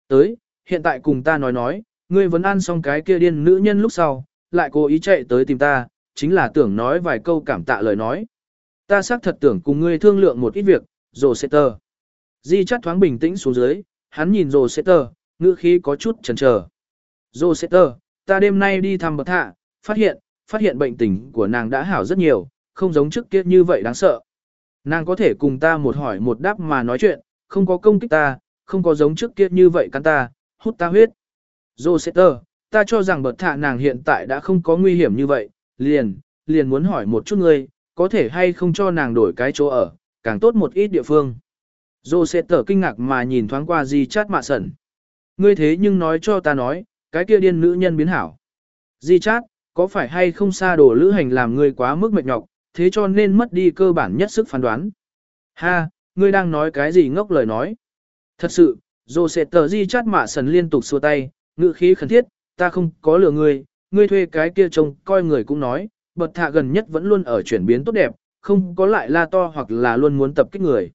Tới, hiện tại cùng ta nói nói, ngươi vẫn ăn xong cái kia điên nữ nhân lúc sau, lại cố ý chạy tới tìm ta, chính là tưởng nói vài câu cảm tạ lời nói. Ta xác thật tưởng cùng ngươi thương lượng một ít việc, rồ sẽ tờ. Di chát thoáng bình tĩnh xuống dưới, hắn nhìn rồ sẽ tờ, ngữ khí có chút chần chờ. Rồ sẽ tờ, ta đêm nay đi thăm bậc hạ, phát hiện, phát hiện bệnh tình của nàng đã hảo rất nhiều, không giống trước kia như vậy đáng sợ. Nàng có thể cùng ta một hỏi một đáp mà nói chuyện, không có công kích ta, không có giống trước kia như vậy cắn ta, hút ta huyết. Joseter, ta cho rằng bậc thạ nàng hiện tại đã không có nguy hiểm như vậy, liền, liền muốn hỏi một chút ngươi, có thể hay không cho nàng đổi cái chỗ ở, càng tốt một ít địa phương. Joseter kinh ngạc mà nhìn thoáng qua Di Chát mạ sẩn. Ngươi thế nhưng nói cho ta nói, cái kia điên nữ nhân biến hảo. Di Chát, có phải hay không xa đồ lữ hành làm ngươi quá mức mệt nhọc, thế cho nên mất đi cơ bản nhất sức phán đoán. Ha, ngươi đang nói cái gì ngốc lời nói. Thật sự, Rosetter Di Chát mạ sẩn liên tục xua tay, ngữ khí khẩn thiết, ta không có lừa ngươi, ngươi thuê cái kia trông coi người cũng nói, bật thạ gần nhất vẫn luôn ở chuyển biến tốt đẹp, không có lại la to hoặc là luôn muốn tập kích người.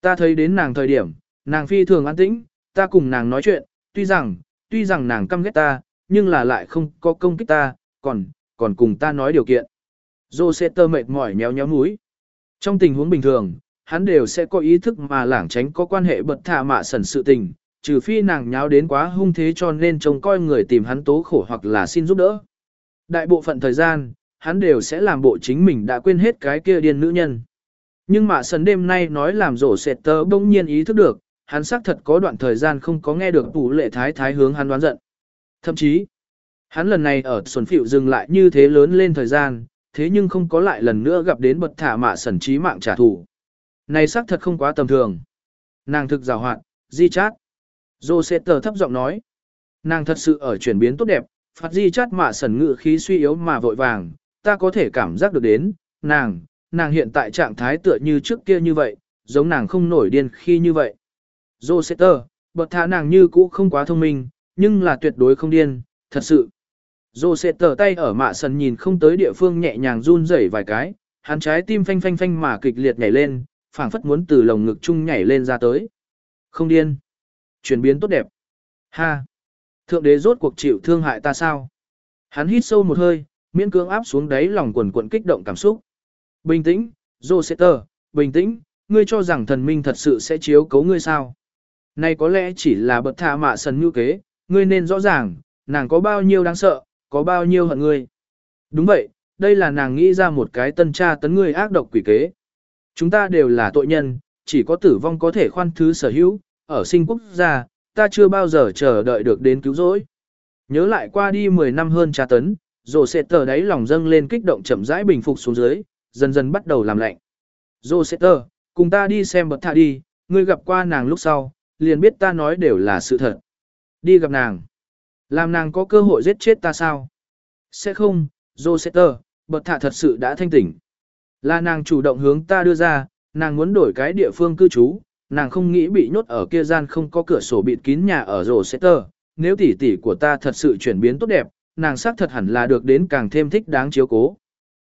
Ta thấy đến nàng thời điểm, nàng phi thường an tĩnh, ta cùng nàng nói chuyện, tuy rằng, tuy rằng nàng căm ghét ta, nhưng là lại không có công kích ta, còn, còn cùng ta nói điều kiện. Joseter mệt mỏi méo nhéo mũi. Trong tình huống bình thường, hắn đều sẽ có ý thức mà lảng tránh có quan hệ bật thả mạ sần sự tình, trừ phi nàng nháo đến quá hung thế cho nên trông coi người tìm hắn tố khổ hoặc là xin giúp đỡ. Đại bộ phận thời gian, hắn đều sẽ làm bộ chính mình đã quên hết cái kia điên nữ nhân. Nhưng mạ sần đêm nay nói làm rổ sệt tớ bỗng nhiên ý thức được, hắn xác thật có đoạn thời gian không có nghe được tủ lệ thái thái hướng hắn đoán giận. Thậm chí, hắn lần này ở xuân phiệu dừng lại như thế lớn lên thời gian, thế nhưng không có lại lần nữa gặp đến bật thả mạ sẩn trí mạng trả thù. Này xác thật không quá tầm thường. Nàng thực rào hoạn, di chát. Dô sẽ tờ thấp giọng nói. Nàng thật sự ở chuyển biến tốt đẹp, phạt di chát mạ sẩn ngự khí suy yếu mà vội vàng, ta có thể cảm giác được đến, nàng, nàng hiện tại trạng thái tựa như trước kia như vậy, giống nàng không nổi điên khi như vậy. Dô bật thả nàng như cũ không quá thông minh, nhưng là tuyệt đối không điên, thật sự. Dô tay ở mạ sần nhìn không tới địa phương nhẹ nhàng run rẩy vài cái, hắn trái tim phanh phanh phanh mà kịch liệt nhảy lên, phảng phất muốn từ lồng ngực chung nhảy lên ra tới. Không điên. Chuyển biến tốt đẹp. Ha. Thượng đế rốt cuộc chịu thương hại ta sao? Hắn hít sâu một hơi, miễn cưỡng áp xuống đáy lòng quần quần kích động cảm xúc. Bình tĩnh, Joseter, bình tĩnh, ngươi cho rằng thần minh thật sự sẽ chiếu cấu ngươi sao? Này có lẽ chỉ là bật thạ mạ sần như kế, ngươi nên rõ ràng, nàng có bao nhiêu đáng sợ, có bao nhiêu hận ngươi. Đúng vậy, đây là nàng nghĩ ra một cái tân tra tấn ngươi ác độc quỷ kế. Chúng ta đều là tội nhân, chỉ có tử vong có thể khoan thứ sở hữu, ở sinh quốc gia, ta chưa bao giờ chờ đợi được đến cứu rỗi. Nhớ lại qua đi 10 năm hơn tra tấn, rồ sẽ tờ đáy lòng dâng lên kích động chậm rãi bình phục xuống dưới, dần dần bắt đầu làm lạnh. Rồ sẽ tờ, cùng ta đi xem bật thạ đi, ngươi gặp qua nàng lúc sau, liền biết ta nói đều là sự thật. Đi gặp nàng. Làm nàng có cơ hội giết chết ta sao? Sẽ không, Joseter, bật thả thật sự đã thanh tỉnh. Là nàng chủ động hướng ta đưa ra, nàng muốn đổi cái địa phương cư trú, nàng không nghĩ bị nhốt ở kia gian không có cửa sổ bịt kín nhà ở Joseter. Nếu tỷ tỷ của ta thật sự chuyển biến tốt đẹp, nàng xác thật hẳn là được đến càng thêm thích đáng chiếu cố.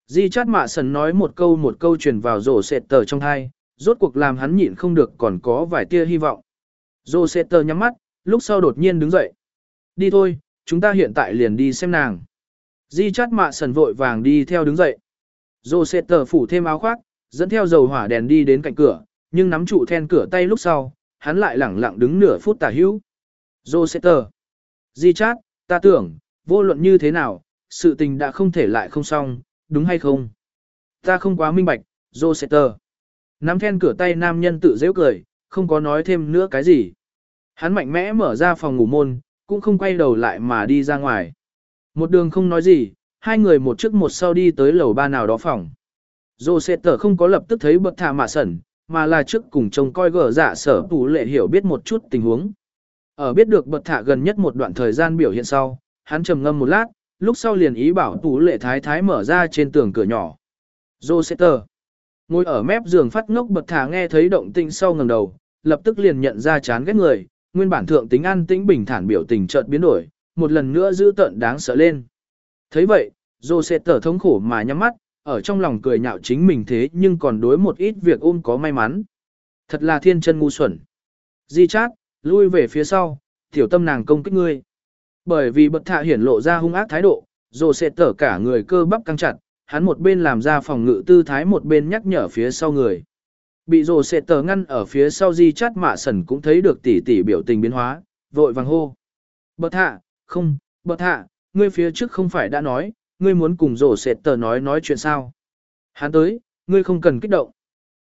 Di chát mạ sần nói một câu một câu truyền vào rổ sệt tờ trong thai, rốt cuộc làm hắn nhịn không được còn có vài tia hy vọng. Rổ tờ nhắm mắt, lúc sau đột nhiên đứng dậy. Đi thôi, chúng ta hiện tại liền đi xem nàng. Di chát mạ sần vội vàng đi theo đứng dậy. Rổ tờ phủ thêm áo khoác, dẫn theo dầu hỏa đèn đi đến cạnh cửa, nhưng nắm trụ then cửa tay lúc sau, hắn lại lẳng lặng đứng nửa phút tả hữu. Rổ sệt tờ. Di chát, ta tưởng, vô luận như thế nào, sự tình đã không thể lại không xong, đúng hay không? Ta không quá minh bạch, Joseter. Nắm then cửa tay nam nhân tự dễ cười, không có nói thêm nữa cái gì. Hắn mạnh mẽ mở ra phòng ngủ môn, cũng không quay đầu lại mà đi ra ngoài. Một đường không nói gì, hai người một trước một sau đi tới lầu ba nào đó phòng. Joseter không có lập tức thấy bậc thả mạ sẩn, mà là trước cùng chồng coi gở giả dạ sở tủ lệ hiểu biết một chút tình huống. Ở biết được bậc thả gần nhất một đoạn thời gian biểu hiện sau, hắn trầm ngâm một lát, lúc sau liền ý bảo tủ lệ thái thái mở ra trên tường cửa nhỏ. Joseter ngồi ở mép giường phát ngốc bật thả nghe thấy động tinh sau ngẩng đầu, lập tức liền nhận ra chán ghét người, nguyên bản thượng tính an tĩnh bình thản biểu tình chợt biến đổi, một lần nữa giữ tận đáng sợ lên. thấy vậy, Dô Sẹt Tở thống khổ mà nhắm mắt, ở trong lòng cười nhạo chính mình thế nhưng còn đối một ít việc ôm có may mắn. Thật là thiên chân ngu xuẩn. Di chát, lui về phía sau, tiểu tâm nàng công kích ngươi. Bởi vì bật thạ hiển lộ ra hung ác thái độ, Dô sẽ tở cả người cơ bắp căng chặt, hắn một bên làm ra phòng ngự tư thái một bên nhắc nhở phía sau người. Bị rồ sẽ tờ ngăn ở phía sau di chát mạ sần cũng thấy được tỷ tỷ biểu tình biến hóa, vội vàng hô. Bật hạ, không, bật hạ, ngươi phía trước không phải đã nói, ngươi muốn cùng rồ sẽ tờ nói nói chuyện sao. Hắn tới, ngươi không cần kích động.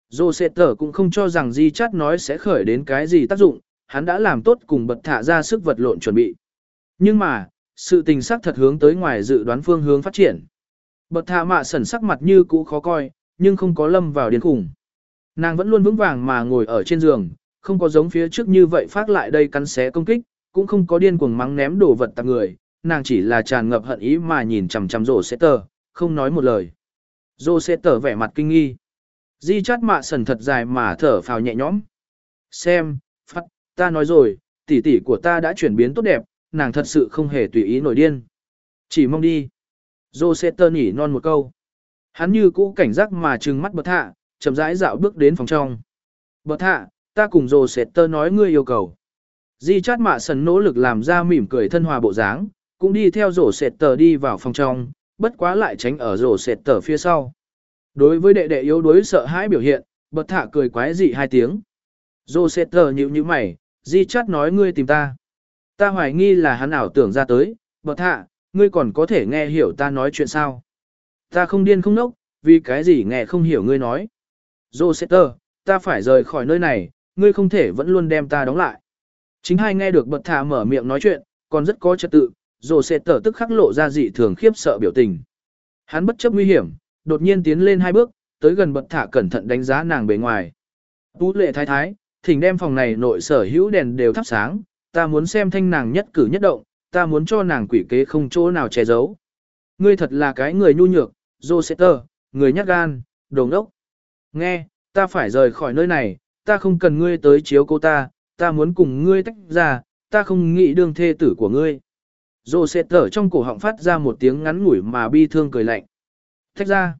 Rồ sẽ tờ cũng không cho rằng di chát nói sẽ khởi đến cái gì tác dụng, hắn đã làm tốt cùng bật thả ra sức vật lộn chuẩn bị. Nhưng mà, sự tình sắc thật hướng tới ngoài dự đoán phương hướng phát triển. Bật Thả mạ sẩn sắc mặt như cũ khó coi, nhưng không có lâm vào điên khủng. Nàng vẫn luôn vững vàng mà ngồi ở trên giường, không có giống phía trước như vậy phát lại đây cắn xé công kích, cũng không có điên cuồng mắng ném đồ vật tạp người, nàng chỉ là tràn ngập hận ý mà nhìn chằm chằm rổ xe tờ, không nói một lời. Rổ xe tờ vẻ mặt kinh nghi. Di chát mạ sẩn thật dài mà thở phào nhẹ nhõm. Xem, phát, ta nói rồi, tỷ tỷ của ta đã chuyển biến tốt đẹp, nàng thật sự không hề tùy ý nổi điên. Chỉ mong đi. Joseter nhỉ non một câu. Hắn như cũ cảnh giác mà trừng mắt bật hạ, chậm rãi dạo bước đến phòng trong. Bật hạ, ta cùng Joseter nói ngươi yêu cầu. Di chát mạ sần nỗ lực làm ra mỉm cười thân hòa bộ dáng, cũng đi theo rổ sệt tờ đi vào phòng trong, bất quá lại tránh ở rổ sệt tờ phía sau. Đối với đệ đệ yếu đuối sợ hãi biểu hiện, bật thả cười quái dị hai tiếng. Rổ sệt tờ nhịu như mày, di chát nói ngươi tìm ta. Ta hoài nghi là hắn ảo tưởng ra tới, bật hạ, ngươi còn có thể nghe hiểu ta nói chuyện sao. Ta không điên không nốc, vì cái gì nghe không hiểu ngươi nói. Rosetter, ta phải rời khỏi nơi này, ngươi không thể vẫn luôn đem ta đóng lại. Chính hai nghe được bật thả mở miệng nói chuyện, còn rất có trật tự, Rosetter tức khắc lộ ra dị thường khiếp sợ biểu tình. Hắn bất chấp nguy hiểm, đột nhiên tiến lên hai bước, tới gần bật thả cẩn thận đánh giá nàng bề ngoài. Tú lệ thái thái, thỉnh đem phòng này nội sở hữu đèn đều thắp sáng, ta muốn xem thanh nàng nhất cử nhất động, ta muốn cho nàng quỷ kế không chỗ nào che giấu. Ngươi thật là cái người nhu nhược, Rosetter, người nhát gan, đồ ngốc. Nghe, ta phải rời khỏi nơi này, ta không cần ngươi tới chiếu cô ta, ta muốn cùng ngươi tách ra, ta không nghĩ đương thê tử của ngươi. Rosetter trong cổ họng phát ra một tiếng ngắn ngủi mà bi thương cười lạnh. Tách ra,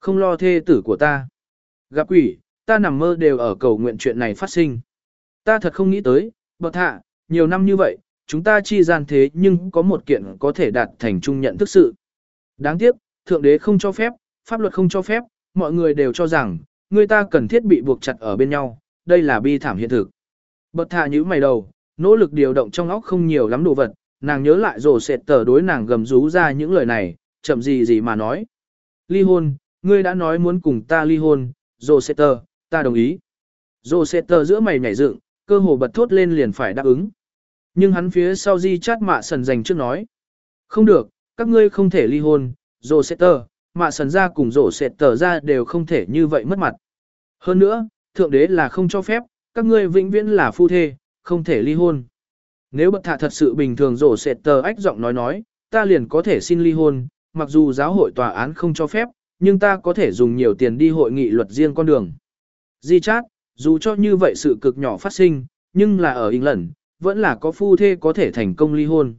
không lo thê tử của ta. Gặp quỷ, ta nằm mơ đều ở cầu nguyện chuyện này phát sinh. Ta thật không nghĩ tới, bậc hạ, nhiều năm như vậy, chúng ta chi gian thế nhưng có một kiện có thể đạt thành chung nhận thức sự. Đáng tiếc, Thượng Đế không cho phép, pháp luật không cho phép, mọi người đều cho rằng, người ta cần thiết bị buộc chặt ở bên nhau, đây là bi thảm hiện thực. Bật thà như mày đầu, nỗ lực điều động trong óc không nhiều lắm đồ vật, nàng nhớ lại rồ sệt tờ đối nàng gầm rú ra những lời này, chậm gì gì mà nói. Ly hôn, ngươi đã nói muốn cùng ta ly hôn, rồ sệt tờ, ta đồng ý. Rồ sệt tờ giữa mày nhảy dựng, cơ hồ bật thốt lên liền phải đáp ứng. Nhưng hắn phía sau di chát mạ sần dành trước nói. Không được, các ngươi không thể ly hôn, rồ sệt tờ, mạ sần ra cùng rổ sệt tờ ra đều không thể như vậy mất mặt. Hơn nữa, thượng đế là không cho phép, các ngươi vĩnh viễn là phu thê, không thể ly hôn. Nếu bậc thạ thật sự bình thường rổ sệt tờ ách giọng nói nói, ta liền có thể xin ly hôn, mặc dù giáo hội tòa án không cho phép, nhưng ta có thể dùng nhiều tiền đi hội nghị luật riêng con đường. Di chát, dù cho như vậy sự cực nhỏ phát sinh, nhưng là ở England, vẫn là có phu thê có thể thành công ly hôn.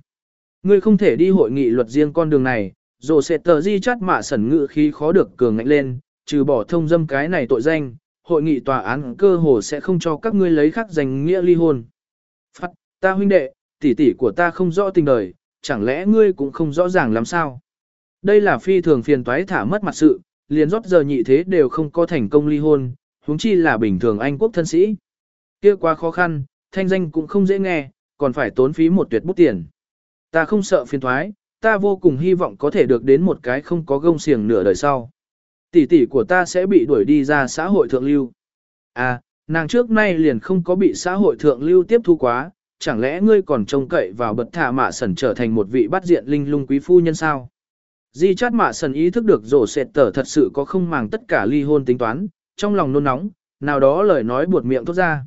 Ngươi không thể đi hội nghị luật riêng con đường này, Dồ sẽ tờ di chát mạ sẩn ngự khi khó được cường ngạnh lên, trừ bỏ thông dâm cái này tội danh, hội nghị tòa án cơ hồ sẽ không cho các ngươi lấy khác danh nghĩa ly hôn. Phát, ta huynh đệ, tỷ tỷ của ta không rõ tình đời, chẳng lẽ ngươi cũng không rõ ràng làm sao? Đây là phi thường phiền toái thả mất mặt sự, liền rót giờ nhị thế đều không có thành công ly hôn, huống chi là bình thường Anh quốc thân sĩ. Kia quá khó khăn, thanh danh cũng không dễ nghe, còn phải tốn phí một tuyệt bút tiền. Ta không sợ phiền toái, ta vô cùng hy vọng có thể được đến một cái không có gông xiềng nửa đời sau. Tỷ tỷ của ta sẽ bị đuổi đi ra xã hội thượng lưu. À, nàng trước nay liền không có bị xã hội thượng lưu tiếp thu quá, chẳng lẽ ngươi còn trông cậy vào bật thả mạ sần trở thành một vị bắt diện linh lung quý phu nhân sao? Di chát mạ sần ý thức được rổ sệt tở thật sự có không màng tất cả ly hôn tính toán, trong lòng nôn nóng, nào đó lời nói buột miệng thốt ra.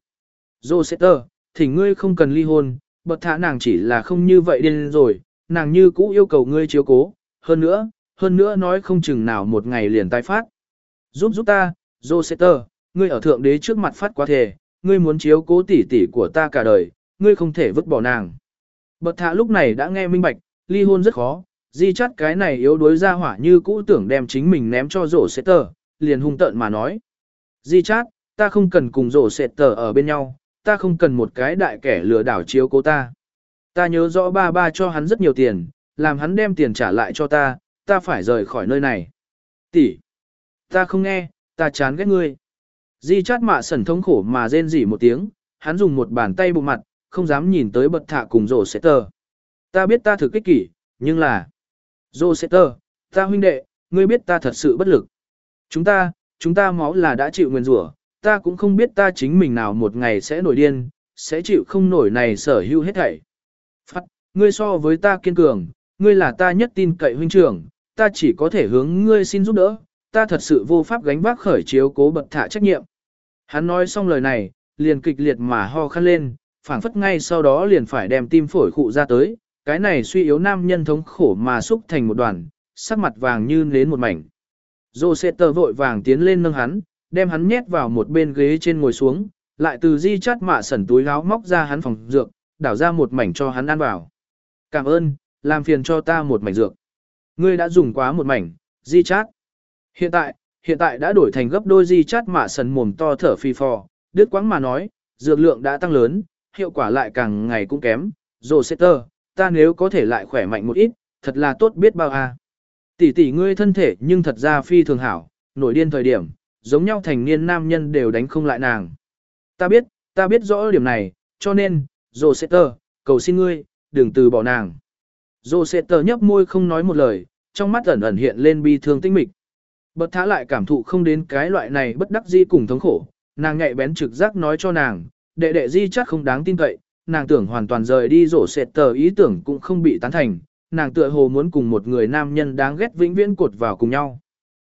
Rổ sệt tở, thì ngươi không cần ly hôn, bật thả nàng chỉ là không như vậy điên rồi, nàng như cũ yêu cầu ngươi chiếu cố, hơn nữa, hơn nữa nói không chừng nào một ngày liền tái phát. Giúp giúp ta, Joseter, ngươi ở thượng đế trước mặt phát quá thể, ngươi muốn chiếu cố tỷ tỷ của ta cả đời, ngươi không thể vứt bỏ nàng. Bật thạ lúc này đã nghe minh bạch, ly hôn rất khó, di chắt cái này yếu đuối ra hỏa như cũ tưởng đem chính mình ném cho rổ sệt tờ, liền hung tợn mà nói. Di chát, ta không cần cùng rổ sệt tờ ở bên nhau, ta không cần một cái đại kẻ lừa đảo chiếu cố ta. Ta nhớ rõ ba ba cho hắn rất nhiều tiền, làm hắn đem tiền trả lại cho ta, ta phải rời khỏi nơi này. Tỷ, ta không nghe, ta chán ghét ngươi. Di chát mạ sẩn thống khổ mà rên rỉ một tiếng, hắn dùng một bàn tay bụng mặt, không dám nhìn tới bật thạ cùng rổ sẽ tờ. Ta biết ta thử kích kỷ, nhưng là... Rổ sẽ tờ, ta huynh đệ, ngươi biết ta thật sự bất lực. Chúng ta, chúng ta máu là đã chịu nguyên rủa, ta cũng không biết ta chính mình nào một ngày sẽ nổi điên, sẽ chịu không nổi này sở hữu hết thảy. Phát, ngươi so với ta kiên cường, ngươi là ta nhất tin cậy huynh trưởng, ta chỉ có thể hướng ngươi xin giúp đỡ, ta thật sự vô pháp gánh vác khởi chiếu cố bật thả trách nhiệm. Hắn nói xong lời này, liền kịch liệt mà ho khăn lên, phảng phất ngay sau đó liền phải đem tim phổi khụ ra tới, cái này suy yếu nam nhân thống khổ mà xúc thành một đoàn, sắc mặt vàng như nến một mảnh. Joseter vội vàng tiến lên nâng hắn, đem hắn nhét vào một bên ghế trên ngồi xuống, lại từ di chát mạ sẩn túi áo móc ra hắn phòng dược, đảo ra một mảnh cho hắn ăn vào. Cảm ơn, làm phiền cho ta một mảnh dược. Ngươi đã dùng quá một mảnh, di chát. Hiện tại, hiện tại đã đổi thành gấp đôi di chát mà sần mồm to thở phi phò, đứt quãng mà nói, dược lượng đã tăng lớn, hiệu quả lại càng ngày cũng kém. Rồi sẽ tơ, ta nếu có thể lại khỏe mạnh một ít, thật là tốt biết bao à. Tỷ tỷ ngươi thân thể nhưng thật ra phi thường hảo, nổi điên thời điểm, giống nhau thành niên nam nhân đều đánh không lại nàng. Ta biết, ta biết rõ điểm này, cho nên, Rosetter, cầu xin ngươi, đừng từ bỏ nàng. Rosetter nhấp môi không nói một lời, trong mắt ẩn ẩn hiện lên bi thương tinh mịch. bất thả lại cảm thụ không đến cái loại này bất đắc dĩ cùng thống khổ, nàng nhạy bén trực giác nói cho nàng, đệ đệ di chắc không đáng tin cậy, nàng tưởng hoàn toàn rời đi rổ sệt tờ ý tưởng cũng không bị tán thành, nàng tựa hồ muốn cùng một người nam nhân đáng ghét vĩnh viễn cột vào cùng nhau.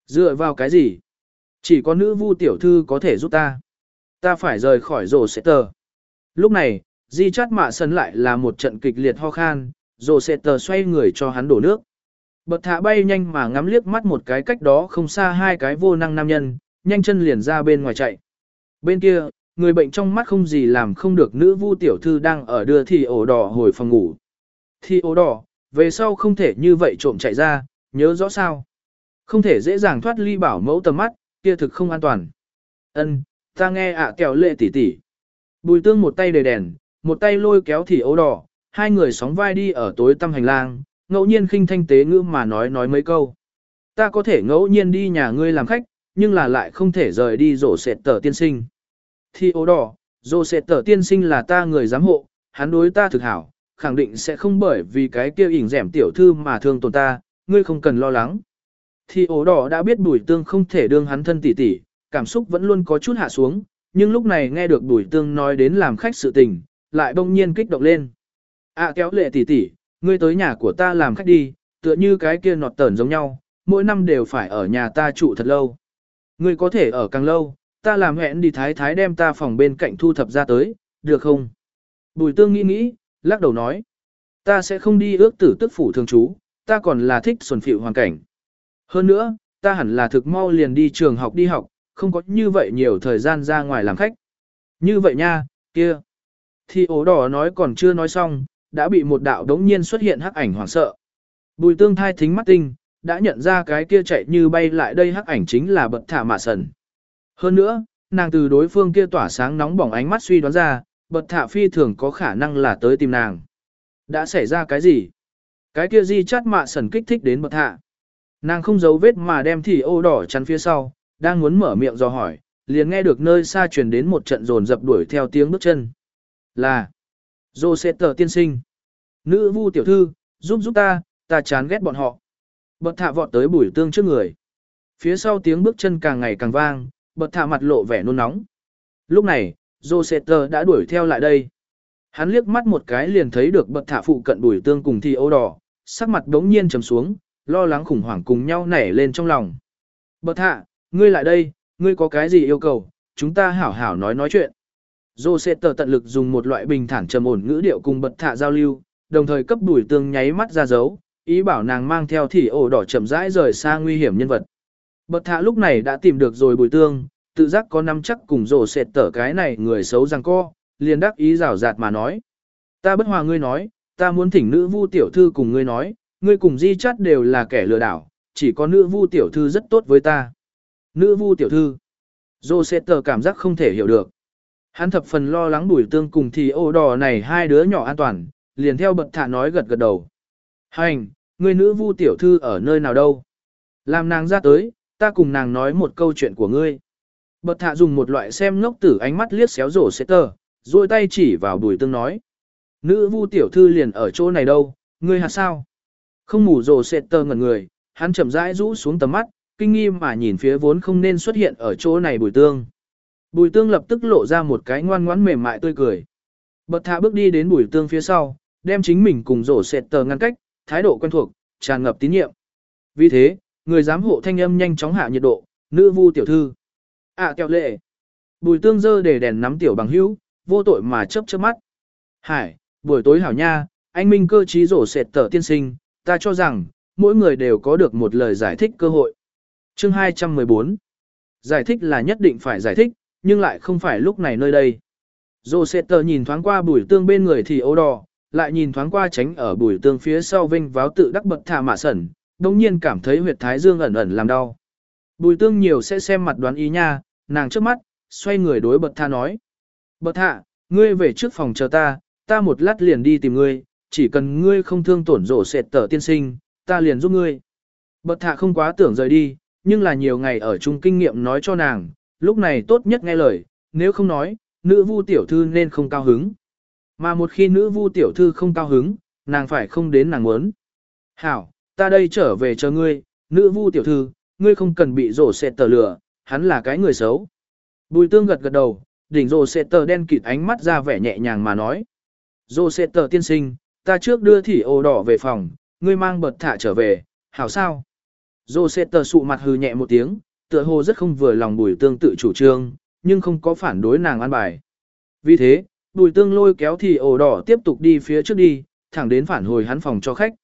Dựa vào cái gì? Chỉ có nữ vu tiểu thư có thể giúp ta. Ta phải rời khỏi rổ sệt tờ. Lúc này, di chát mạ sân lại là một trận kịch liệt ho khan, rồi sẽ tờ xoay người cho hắn đổ nước. Bật thả bay nhanh mà ngắm liếc mắt một cái cách đó không xa hai cái vô năng nam nhân, nhanh chân liền ra bên ngoài chạy. Bên kia, người bệnh trong mắt không gì làm không được nữ vu tiểu thư đang ở đưa thì ổ đỏ hồi phòng ngủ. Thì ổ đỏ, về sau không thể như vậy trộm chạy ra, nhớ rõ sao. Không thể dễ dàng thoát ly bảo mẫu tầm mắt, kia thực không an toàn. Ân, ta nghe ạ kẹo lệ tỉ tỉ. Bùi tương một tay đề đèn, một tay lôi kéo thì ấu đỏ, hai người sóng vai đi ở tối tăm hành lang, ngẫu nhiên khinh thanh tế ngữ mà nói nói mấy câu. Ta có thể ngẫu nhiên đi nhà ngươi làm khách, nhưng là lại không thể rời đi rổ sệt tờ tiên sinh. Thì ấu đỏ, rổ sệt tờ tiên sinh là ta người giám hộ, hắn đối ta thực hảo, khẳng định sẽ không bởi vì cái kia ỉn rẻm tiểu thư mà thương tổn ta, ngươi không cần lo lắng. Thì ố đỏ đã biết bùi tương không thể đương hắn thân tỷ tỷ, cảm xúc vẫn luôn có chút hạ xuống, nhưng lúc này nghe được bùi tương nói đến làm khách sự tình, lại bỗng nhiên kích động lên. À kéo lệ tỷ tỷ, ngươi tới nhà của ta làm khách đi, tựa như cái kia nọt tờn giống nhau, mỗi năm đều phải ở nhà ta trụ thật lâu. Ngươi có thể ở càng lâu, ta làm hẹn đi thái thái đem ta phòng bên cạnh thu thập ra tới, được không? Bùi tương nghĩ nghĩ, lắc đầu nói. Ta sẽ không đi ước tử tức phủ thường trú, ta còn là thích xuân phịu hoàn cảnh. Hơn nữa, ta hẳn là thực mau liền đi trường học đi học, không có như vậy nhiều thời gian ra ngoài làm khách. Như vậy nha, kia. Thì ố đỏ nói còn chưa nói xong, đã bị một đạo đống nhiên xuất hiện hắc ảnh hoảng sợ. Bùi tương thai thính mắt tinh, đã nhận ra cái kia chạy như bay lại đây hắc ảnh chính là bật thả mạ sần. Hơn nữa, nàng từ đối phương kia tỏa sáng nóng bỏng ánh mắt suy đoán ra, bật thả phi thường có khả năng là tới tìm nàng. Đã xảy ra cái gì? Cái kia di chát mạ sần kích thích đến bật thả. Nàng không giấu vết mà đem thì ô đỏ chắn phía sau, đang muốn mở miệng do hỏi, liền nghe được nơi xa truyền đến một trận rồn dập đuổi theo tiếng bước chân. Là Dô sẽ tờ tiên sinh. Nữ vu tiểu thư, giúp giúp ta, ta chán ghét bọn họ. Bật thạ vọt tới bùi tương trước người. Phía sau tiếng bước chân càng ngày càng vang, bật thạ mặt lộ vẻ nôn nóng. Lúc này, Dô sẽ tờ đã đuổi theo lại đây. Hắn liếc mắt một cái liền thấy được bật thạ phụ cận bùi tương cùng thi ấu đỏ, sắc mặt đống nhiên trầm xuống, lo lắng khủng hoảng cùng nhau nảy lên trong lòng. Bật thạ, ngươi lại đây, ngươi có cái gì yêu cầu, chúng ta hảo hảo nói nói chuyện. Dô sẽ tờ tận lực dùng một loại bình thản trầm ổn ngữ điệu cùng bật thạ giao lưu, đồng thời cấp đuổi tương nháy mắt ra dấu, ý bảo nàng mang theo thì ổ đỏ chậm rãi rời xa nguy hiểm nhân vật. Bật thạ lúc này đã tìm được rồi bùi tương, tự giác có nắm chắc cùng rổ sệt tở cái này người xấu răng co, liền đắc ý rào rạt mà nói. Ta bất hòa ngươi nói, ta muốn thỉnh nữ vu tiểu thư cùng ngươi nói, ngươi cùng di chắt đều là kẻ lừa đảo, chỉ có nữ vu tiểu thư rất tốt với ta. Nữ vu tiểu thư. Rổ sệt tở cảm giác không thể hiểu được. Hắn thập phần lo lắng đuổi tương cùng thì ô đỏ này hai đứa nhỏ an toàn, liền theo bật thả nói gật gật đầu. Hành, người nữ vu tiểu thư ở nơi nào đâu? Làm nàng ra tới, ta cùng nàng nói một câu chuyện của ngươi. Bật thạ dùng một loại xem ngốc tử ánh mắt liếc xéo rổ xế tờ, rồi tay chỉ vào bùi tương nói. Nữ vu tiểu thư liền ở chỗ này đâu, ngươi hạt sao? Không mù rổ xế tờ ngẩn người, hắn chậm rãi rũ xuống tầm mắt, kinh nghi mà nhìn phía vốn không nên xuất hiện ở chỗ này bùi tương. Bùi tương lập tức lộ ra một cái ngoan ngoãn mềm mại tươi cười. Bật thả bước đi đến bùi tương phía sau, đem chính mình cùng rổ sệt tờ ngăn cách, thái độ quen thuộc, tràn ngập tín nhiệm. Vì thế, người giám hộ thanh âm nhanh chóng hạ nhiệt độ, nữ vu tiểu thư. À kẹo lệ. Bùi tương dơ để đèn nắm tiểu bằng hữu, vô tội mà chớp chớp mắt. Hải, buổi tối hảo nha, anh minh cơ trí rổ sệt tờ tiên sinh, ta cho rằng, mỗi người đều có được một lời giải thích cơ hội. Chương 214 Giải thích là nhất định phải giải thích, nhưng lại không phải lúc này nơi đây. Dô sẽ tờ nhìn thoáng qua bùi tương bên người thì ố đỏ, lại nhìn thoáng qua tránh ở bùi tương phía sau vinh váo tự đắc bật thả mạ sẩn, đồng nhiên cảm thấy huyệt thái dương ẩn ẩn làm đau. Bùi tương nhiều sẽ xem mặt đoán ý nha, nàng trước mắt, xoay người đối bật tha nói. Bật thạ, ngươi về trước phòng chờ ta, ta một lát liền đi tìm ngươi, chỉ cần ngươi không thương tổn rổ sệt tờ tiên sinh, ta liền giúp ngươi. Bật thạ không quá tưởng rời đi, nhưng là nhiều ngày ở chung kinh nghiệm nói cho nàng, lúc này tốt nhất nghe lời, nếu không nói, nữ vu tiểu thư nên không cao hứng. Mà một khi nữ vu tiểu thư không cao hứng, nàng phải không đến nàng muốn. Hảo, ta đây trở về chờ ngươi, nữ vu tiểu thư, ngươi không cần bị rổ xẹt tờ lửa, hắn là cái người xấu. Bùi tương gật gật đầu, đỉnh rổ xẹt tờ đen kịt ánh mắt ra vẻ nhẹ nhàng mà nói. Rổ xẹt tờ tiên sinh, ta trước đưa thỉ ô đỏ về phòng, ngươi mang bật thả trở về, hảo sao? Rổ xẹt tờ sụ mặt hừ nhẹ một tiếng, tựa hồ rất không vừa lòng bùi tương tự chủ trương, nhưng không có phản đối nàng an bài. Vì thế, bùi tương lôi kéo thì ổ đỏ tiếp tục đi phía trước đi, thẳng đến phản hồi hắn phòng cho khách.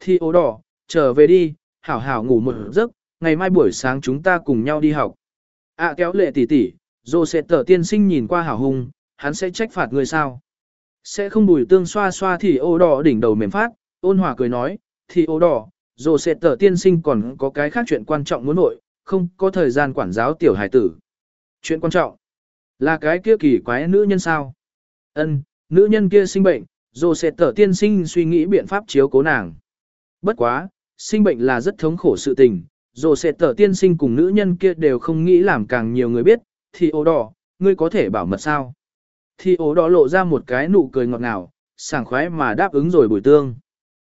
Thì ổ đỏ, trở về đi, hảo hảo ngủ một giấc, ngày mai buổi sáng chúng ta cùng nhau đi học. À kéo lệ tỷ tỷ, dô sẽ tờ tiên sinh nhìn qua hảo hùng, hắn sẽ trách phạt người sao. Sẽ không bùi tương xoa xoa thì ổ đỏ đỉnh đầu mềm phát, ôn hòa cười nói, thì ổ đỏ, dô sẽ tờ tiên sinh còn có cái khác chuyện quan trọng muốn nội, không có thời gian quản giáo tiểu hải tử. Chuyện quan trọng, là cái kia kỳ quái nữ nhân sao? Ân, nữ nhân kia sinh bệnh, dù sẽ tở tiên sinh suy nghĩ biện pháp chiếu cố nàng. Bất quá, sinh bệnh là rất thống khổ sự tình, dù sẽ tở tiên sinh cùng nữ nhân kia đều không nghĩ làm càng nhiều người biết, thì Ô đỏ, ngươi có thể bảo mật sao? Thì Ô đỏ lộ ra một cái nụ cười ngọt ngào, sảng khoái mà đáp ứng rồi bùi tương.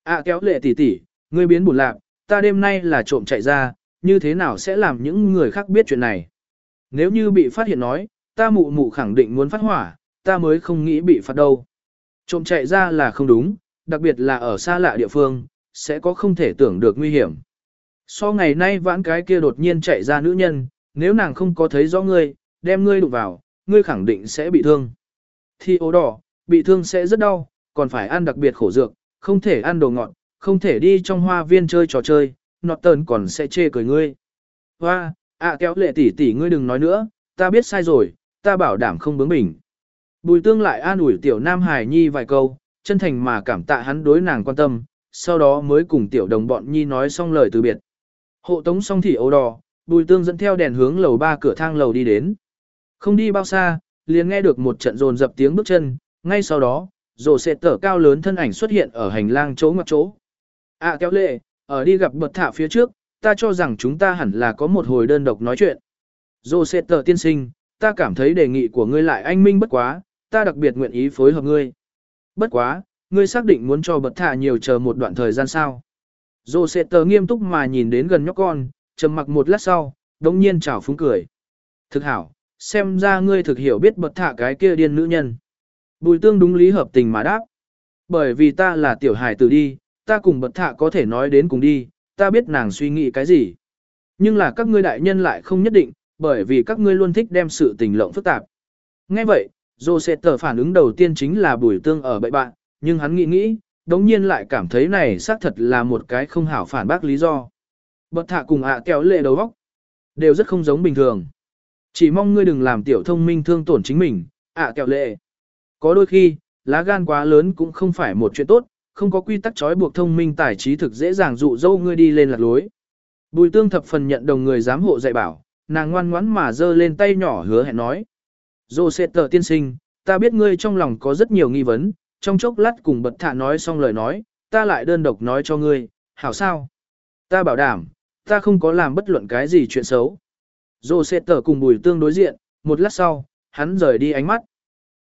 À kéo lệ tỷ tỷ, ngươi biến buồn lạc, ta đêm nay là trộm chạy ra, như thế nào sẽ làm những người khác biết chuyện này? Nếu như bị phát hiện nói, ta mụ mụ khẳng định muốn phát hỏa, ta mới không nghĩ bị phạt đâu. Trộm chạy ra là không đúng, đặc biệt là ở xa lạ địa phương, sẽ có không thể tưởng được nguy hiểm. So ngày nay vãn cái kia đột nhiên chạy ra nữ nhân, nếu nàng không có thấy rõ ngươi, đem ngươi đụng vào, ngươi khẳng định sẽ bị thương. Thì ố đỏ, bị thương sẽ rất đau, còn phải ăn đặc biệt khổ dược, không thể ăn đồ ngọt, không thể đi trong hoa viên chơi trò chơi, nọt tờn còn sẽ chê cười ngươi. Hoa, ạ à, kéo lệ tỷ tỷ ngươi đừng nói nữa, ta biết sai rồi, ta bảo đảm không bướng bỉnh. Bùi tương lại an ủi tiểu nam hải nhi vài câu, chân thành mà cảm tạ hắn đối nàng quan tâm, sau đó mới cùng tiểu đồng bọn nhi nói xong lời từ biệt. Hộ tống xong thì ấu đỏ, bùi tương dẫn theo đèn hướng lầu ba cửa thang lầu đi đến. Không đi bao xa, liền nghe được một trận rồn dập tiếng bước chân, ngay sau đó, rồ sẽ tở cao lớn thân ảnh xuất hiện ở hành lang chỗ ngoặc chỗ. À kéo lệ, ở đi gặp bật thả phía trước, ta cho rằng chúng ta hẳn là có một hồi đơn độc nói chuyện. Joseph xe tiên sinh, ta cảm thấy đề nghị của ngươi lại anh minh bất quá, ta đặc biệt nguyện ý phối hợp ngươi. Bất quá, ngươi xác định muốn cho bật thả nhiều chờ một đoạn thời gian sao. Dô tờ nghiêm túc mà nhìn đến gần nhóc con, trầm mặc một lát sau, đống nhiên chào phúng cười. Thực hảo, xem ra ngươi thực hiểu biết bật thả cái kia điên nữ nhân. Bùi tương đúng lý hợp tình mà đáp. Bởi vì ta là tiểu hải tử đi, ta cùng bật thạ có thể nói đến cùng đi, ta biết nàng suy nghĩ cái gì. Nhưng là các ngươi đại nhân lại không nhất định, bởi vì các ngươi luôn thích đem sự tình lộng phức tạp. Nghe vậy, Joseph phản ứng đầu tiên chính là bùi tương ở bậy bạn, nhưng hắn nghĩ nghĩ, đống nhiên lại cảm thấy này xác thật là một cái không hảo phản bác lý do. Bật thạ cùng ạ kéo lệ đầu óc, đều rất không giống bình thường. Chỉ mong ngươi đừng làm tiểu thông minh thương tổn chính mình, ạ kéo lệ. Có đôi khi, lá gan quá lớn cũng không phải một chuyện tốt, không có quy tắc trói buộc thông minh tài trí thực dễ dàng dụ dâu ngươi đi lên lạc lối. Bùi tương thập phần nhận đồng người giám hộ dạy bảo, nàng ngoan ngoãn mà giơ lên tay nhỏ hứa hẹn nói. Joseph tiên sinh, ta biết ngươi trong lòng có rất nhiều nghi vấn, trong chốc lát cùng bật thạ nói xong lời nói, ta lại đơn độc nói cho ngươi, hảo sao? Ta bảo đảm, ta không có làm bất luận cái gì chuyện xấu. Joseph cùng bùi tương đối diện, một lát sau, hắn rời đi ánh mắt.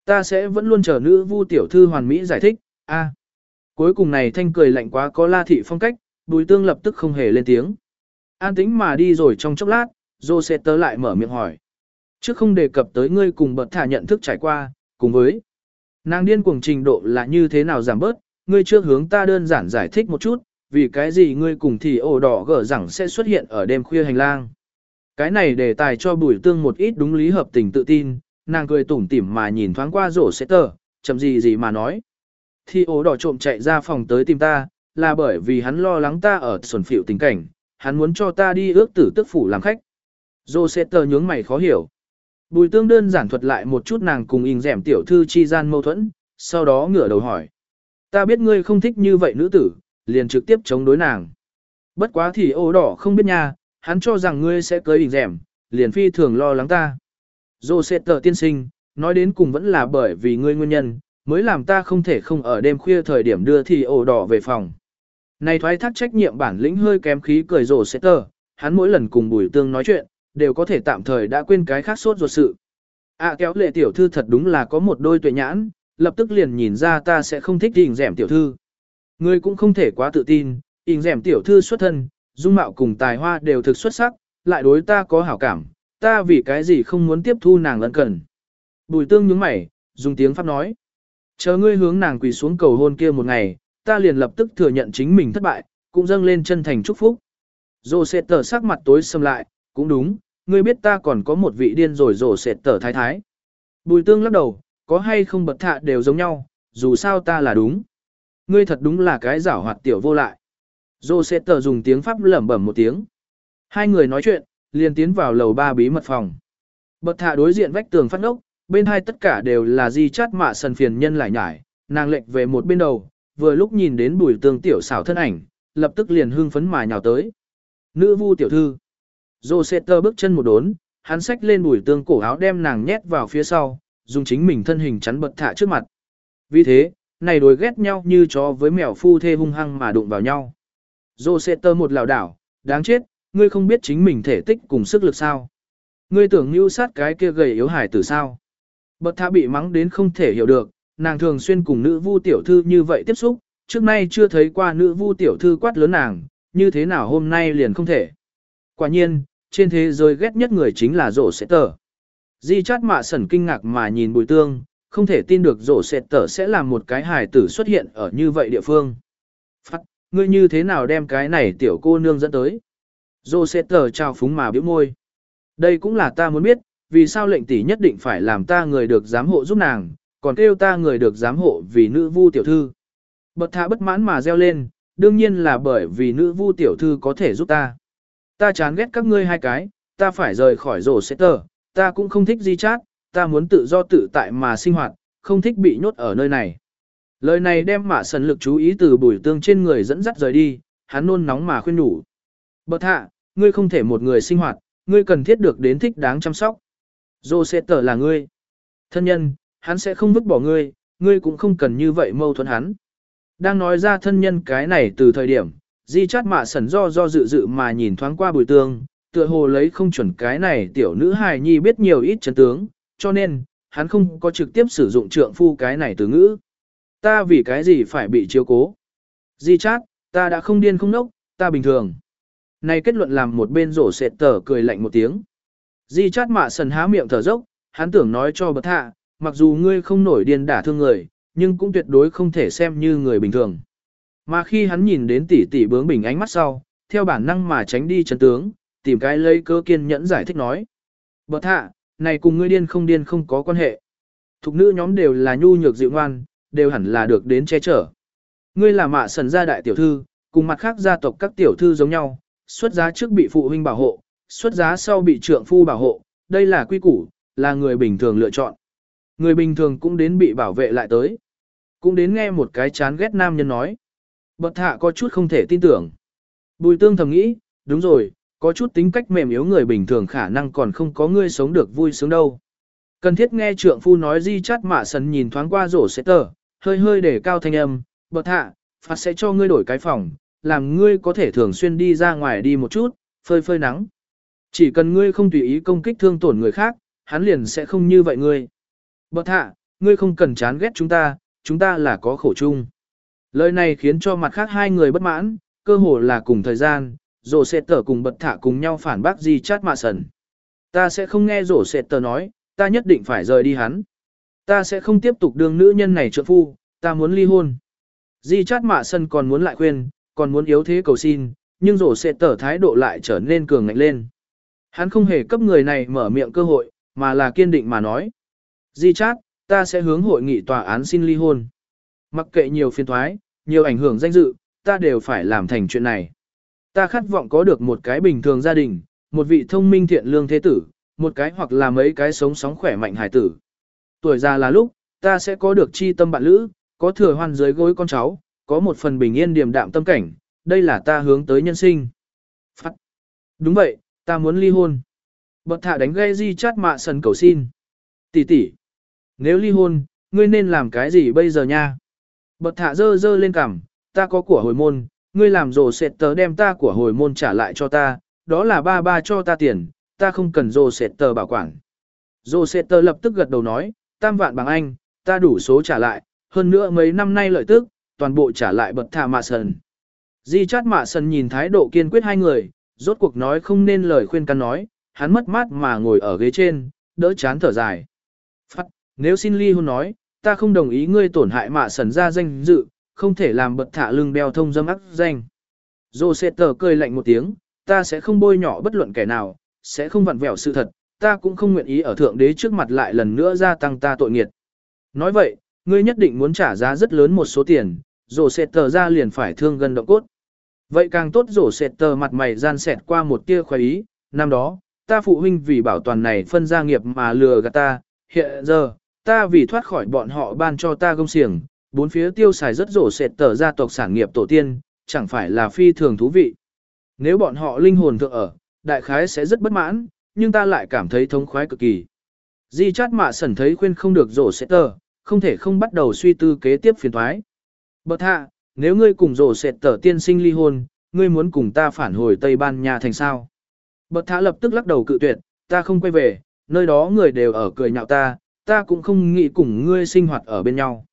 Ta sẽ vẫn luôn chờ nữ vu tiểu thư hoàn mỹ giải thích, a. Cuối cùng này thanh cười lạnh quá có la thị phong cách, bùi tương lập tức không hề lên tiếng. An tĩnh mà đi rồi trong chốc lát, Joseph lại mở miệng hỏi. Trước không đề cập tới ngươi cùng bật thả nhận thức trải qua, cùng với nàng điên cuồng trình độ là như thế nào giảm bớt, ngươi trước hướng ta đơn giản giải thích một chút, vì cái gì ngươi cùng thì ổ đỏ gở rằng sẽ xuất hiện ở đêm khuya hành lang. Cái này để tài cho bùi tương một ít đúng lý hợp tình tự tin, nàng cười tủm tỉm mà nhìn thoáng qua rổ sẽ tờ, chậm gì gì mà nói. Thì ố đỏ trộm chạy ra phòng tới tìm ta, là bởi vì hắn lo lắng ta ở xuẩn phịu tình cảnh, hắn muốn cho ta đi ước tử tức phủ làm khách. Dô sẽ tờ nhướng mày khó hiểu. Bùi tương đơn giản thuật lại một chút nàng cùng in dẻm tiểu thư chi gian mâu thuẫn, sau đó ngửa đầu hỏi. Ta biết ngươi không thích như vậy nữ tử, liền trực tiếp chống đối nàng. Bất quá thì ô đỏ không biết nha, hắn cho rằng ngươi sẽ cưới in dẻm, liền phi thường lo lắng ta. Dô sẽ tờ tiên sinh, nói đến cùng vẫn là bởi vì ngươi nguyên nhân, mới làm ta không thể không ở đêm khuya thời điểm đưa thì ổ đỏ về phòng. Này thoái thác trách nhiệm bản lĩnh hơi kém khí cười rồ sẽ tờ, hắn mỗi lần cùng bùi tương nói chuyện, đều có thể tạm thời đã quên cái khác sốt ruột sự. À kéo lệ tiểu thư thật đúng là có một đôi tuệ nhãn, lập tức liền nhìn ra ta sẽ không thích hình rẻm tiểu thư. Ngươi cũng không thể quá tự tin, hình rẻm tiểu thư xuất thân, dung mạo cùng tài hoa đều thực xuất sắc, lại đối ta có hảo cảm, ta vì cái gì không muốn tiếp thu nàng lẫn cần. Bùi tương nhướng mày, dùng tiếng pháp nói. Chờ ngươi hướng nàng quỳ xuống cầu hôn kia một ngày, ta liền lập tức thừa nhận chính mình thất bại, cũng dâng lên chân thành chúc phúc. Rồ sệt tờ sắc mặt tối xâm lại, cũng đúng, ngươi biết ta còn có một vị điên rồi rồ sệt tờ thái thái. Bùi tương lắc đầu, có hay không bật thạ đều giống nhau, dù sao ta là đúng. Ngươi thật đúng là cái giảo hoạt tiểu vô lại. Rồ sệt tờ dùng tiếng pháp lẩm bẩm một tiếng. Hai người nói chuyện, liền tiến vào lầu ba bí mật phòng. Bật thạ đối diện vách tường phát ngốc, bên hai tất cả đều là di chát mạ sần phiền nhân lại nhải, nàng lệch về một bên đầu, vừa lúc nhìn đến bùi tương tiểu xảo thân ảnh, lập tức liền hưng phấn mà nhào tới. Nữ vu tiểu thư. Joseter bước chân một đốn, hắn xách lên bùi tương cổ áo đem nàng nhét vào phía sau, dùng chính mình thân hình chắn bật thả trước mặt. Vì thế, này đối ghét nhau như chó với mèo phu thê hung hăng mà đụng vào nhau. Joseter một lảo đảo, đáng chết, ngươi không biết chính mình thể tích cùng sức lực sao. Ngươi tưởng mưu sát cái kia gầy yếu hải tử sao. Bật thả bị mắng đến không thể hiểu được, nàng thường xuyên cùng nữ vu tiểu thư như vậy tiếp xúc, trước nay chưa thấy qua nữ vu tiểu thư quát lớn nàng, như thế nào hôm nay liền không thể. Quả nhiên, trên thế giới ghét nhất người chính là rổ sẽ tờ. Di chát mạ sẩn kinh ngạc mà nhìn bùi tương, không thể tin được rổ sẽ tờ sẽ làm một cái hài tử xuất hiện ở như vậy địa phương. Phát, ngươi như thế nào đem cái này tiểu cô nương dẫn tới? Rổ sẽ tờ trao phúng mà biểu môi. Đây cũng là ta muốn biết, vì sao lệnh tỷ nhất định phải làm ta người được giám hộ giúp nàng, còn kêu ta người được giám hộ vì nữ vu tiểu thư. Bật thả bất mãn mà reo lên, đương nhiên là bởi vì nữ vu tiểu thư có thể giúp ta. Ta chán ghét các ngươi hai cái, ta phải rời khỏi rổ sẽ tờ, ta cũng không thích di chát, ta muốn tự do tự tại mà sinh hoạt, không thích bị nhốt ở nơi này. Lời này đem mạ sần lực chú ý từ bùi tương trên người dẫn dắt rời đi, hắn nôn nóng mà khuyên nhủ. Bật hạ, ngươi không thể một người sinh hoạt, ngươi cần thiết được đến thích đáng chăm sóc. Dô sẽ tờ là ngươi. Thân nhân, hắn sẽ không vứt bỏ ngươi, ngươi cũng không cần như vậy mâu thuẫn hắn. Đang nói ra thân nhân cái này từ thời điểm, di chát mạ sẩn do do dự dự mà nhìn thoáng qua bùi tương, tựa hồ lấy không chuẩn cái này tiểu nữ hài nhi biết nhiều ít chân tướng, cho nên, hắn không có trực tiếp sử dụng trượng phu cái này từ ngữ. Ta vì cái gì phải bị chiếu cố? Di chát, ta đã không điên không nốc, ta bình thường. Này kết luận làm một bên rổ sệt tờ cười lạnh một tiếng. Di chát mạ sần há miệng thở dốc, hắn tưởng nói cho bật hạ, mặc dù ngươi không nổi điên đả thương người, nhưng cũng tuyệt đối không thể xem như người bình thường. Mà khi hắn nhìn đến tỷ tỷ bướng bình ánh mắt sau, theo bản năng mà tránh đi chấn tướng, tìm cái lấy cơ kiên nhẫn giải thích nói. Bật hạ, này cùng ngươi điên không điên không có quan hệ. Thục nữ nhóm đều là nhu nhược dịu ngoan, đều hẳn là được đến che chở. Ngươi là mạ sần gia đại tiểu thư, cùng mặt khác gia tộc các tiểu thư giống nhau, xuất giá trước bị phụ huynh bảo hộ, xuất giá sau bị trượng phu bảo hộ, đây là quy củ, là người bình thường lựa chọn. Người bình thường cũng đến bị bảo vệ lại tới. Cũng đến nghe một cái chán ghét nam nhân nói. Bậc hạ có chút không thể tin tưởng. Bùi tương thầm nghĩ, đúng rồi, có chút tính cách mềm yếu người bình thường khả năng còn không có ngươi sống được vui sướng đâu. Cần thiết nghe trượng phu nói di chát mạ sần nhìn thoáng qua rổ sẽ tờ, hơi hơi để cao thanh âm, bậc hạ, phạt sẽ cho ngươi đổi cái phòng, làm ngươi có thể thường xuyên đi ra ngoài đi một chút, phơi phơi nắng. Chỉ cần ngươi không tùy ý công kích thương tổn người khác, hắn liền sẽ không như vậy ngươi. Bậc hạ, ngươi không cần chán ghét chúng ta, chúng ta là có khổ chung. Lời này khiến cho mặt khác hai người bất mãn, cơ hồ là cùng thời gian, rổ sệt tờ cùng bật thả cùng nhau phản bác di chát mạ sần. Ta sẽ không nghe rổ sệt tờ nói, ta nhất định phải rời đi hắn. Ta sẽ không tiếp tục đương nữ nhân này trợ phu, ta muốn ly hôn. Di chát mạ sân còn muốn lại khuyên, còn muốn yếu thế cầu xin, nhưng rổ sệt tờ thái độ lại trở nên cường ngạnh lên. Hắn không hề cấp người này mở miệng cơ hội, mà là kiên định mà nói. Di chát, ta sẽ hướng hội nghị tòa án xin ly hôn. Mặc kệ nhiều phiên thoái, nhiều ảnh hưởng danh dự, ta đều phải làm thành chuyện này. Ta khát vọng có được một cái bình thường gia đình, một vị thông minh thiện lương thế tử, một cái hoặc là mấy cái sống sóng khỏe mạnh hài tử. Tuổi già là lúc, ta sẽ có được chi tâm bạn lữ, có thừa hoan dưới gối con cháu, có một phần bình yên điềm đạm tâm cảnh, đây là ta hướng tới nhân sinh. Phát. Đúng vậy, ta muốn ly hôn. Bật thả đánh gây di chát mạ sần cầu xin. Tỷ tỷ, nếu ly hôn, ngươi nên làm cái gì bây giờ nha? Bật thả dơ dơ lên cằm, ta có của hồi môn, ngươi làm rồ sệt tờ đem ta của hồi môn trả lại cho ta, đó là ba ba cho ta tiền, ta không cần rồ sệt tờ bảo quản. Rồ sệt tờ lập tức gật đầu nói, tam vạn bằng anh, ta đủ số trả lại, hơn nữa mấy năm nay lợi tức, toàn bộ trả lại bật Thả mạ sần. Di chát mạ sần nhìn thái độ kiên quyết hai người, rốt cuộc nói không nên lời khuyên can nói, hắn mất mát mà ngồi ở ghế trên, đỡ chán thở dài. Phát, nếu xin ly hôn nói, ta không đồng ý ngươi tổn hại mạ sần ra danh dự, không thể làm bật thả lưng đeo thông dâm ác danh. Dô sẽ tờ cười lạnh một tiếng, ta sẽ không bôi nhỏ bất luận kẻ nào, sẽ không vặn vẹo sự thật, ta cũng không nguyện ý ở thượng đế trước mặt lại lần nữa gia tăng ta tội nghiệt. Nói vậy, ngươi nhất định muốn trả giá rất lớn một số tiền, dô sẽ tờ ra liền phải thương gần động cốt. Vậy càng tốt rổ sệt tờ mặt mày gian sẹt qua một tia khoái ý, năm đó, ta phụ huynh vì bảo toàn này phân gia nghiệp mà lừa gạt ta, hiện giờ, ta vì thoát khỏi bọn họ ban cho ta công xiềng, bốn phía tiêu xài rất rổ sệt tờ gia tộc sản nghiệp tổ tiên, chẳng phải là phi thường thú vị. Nếu bọn họ linh hồn thượng ở, đại khái sẽ rất bất mãn, nhưng ta lại cảm thấy thống khoái cực kỳ. Di chát mạ sẩn thấy khuyên không được rổ sệt tờ, không thể không bắt đầu suy tư kế tiếp phiền thoái. Bật hạ, nếu ngươi cùng rổ sệt tở tiên sinh ly hôn, ngươi muốn cùng ta phản hồi Tây Ban Nha thành sao? Bật thả lập tức lắc đầu cự tuyệt, ta không quay về, nơi đó người đều ở cười nhạo ta, ta cũng không nghĩ cùng ngươi sinh hoạt ở bên nhau.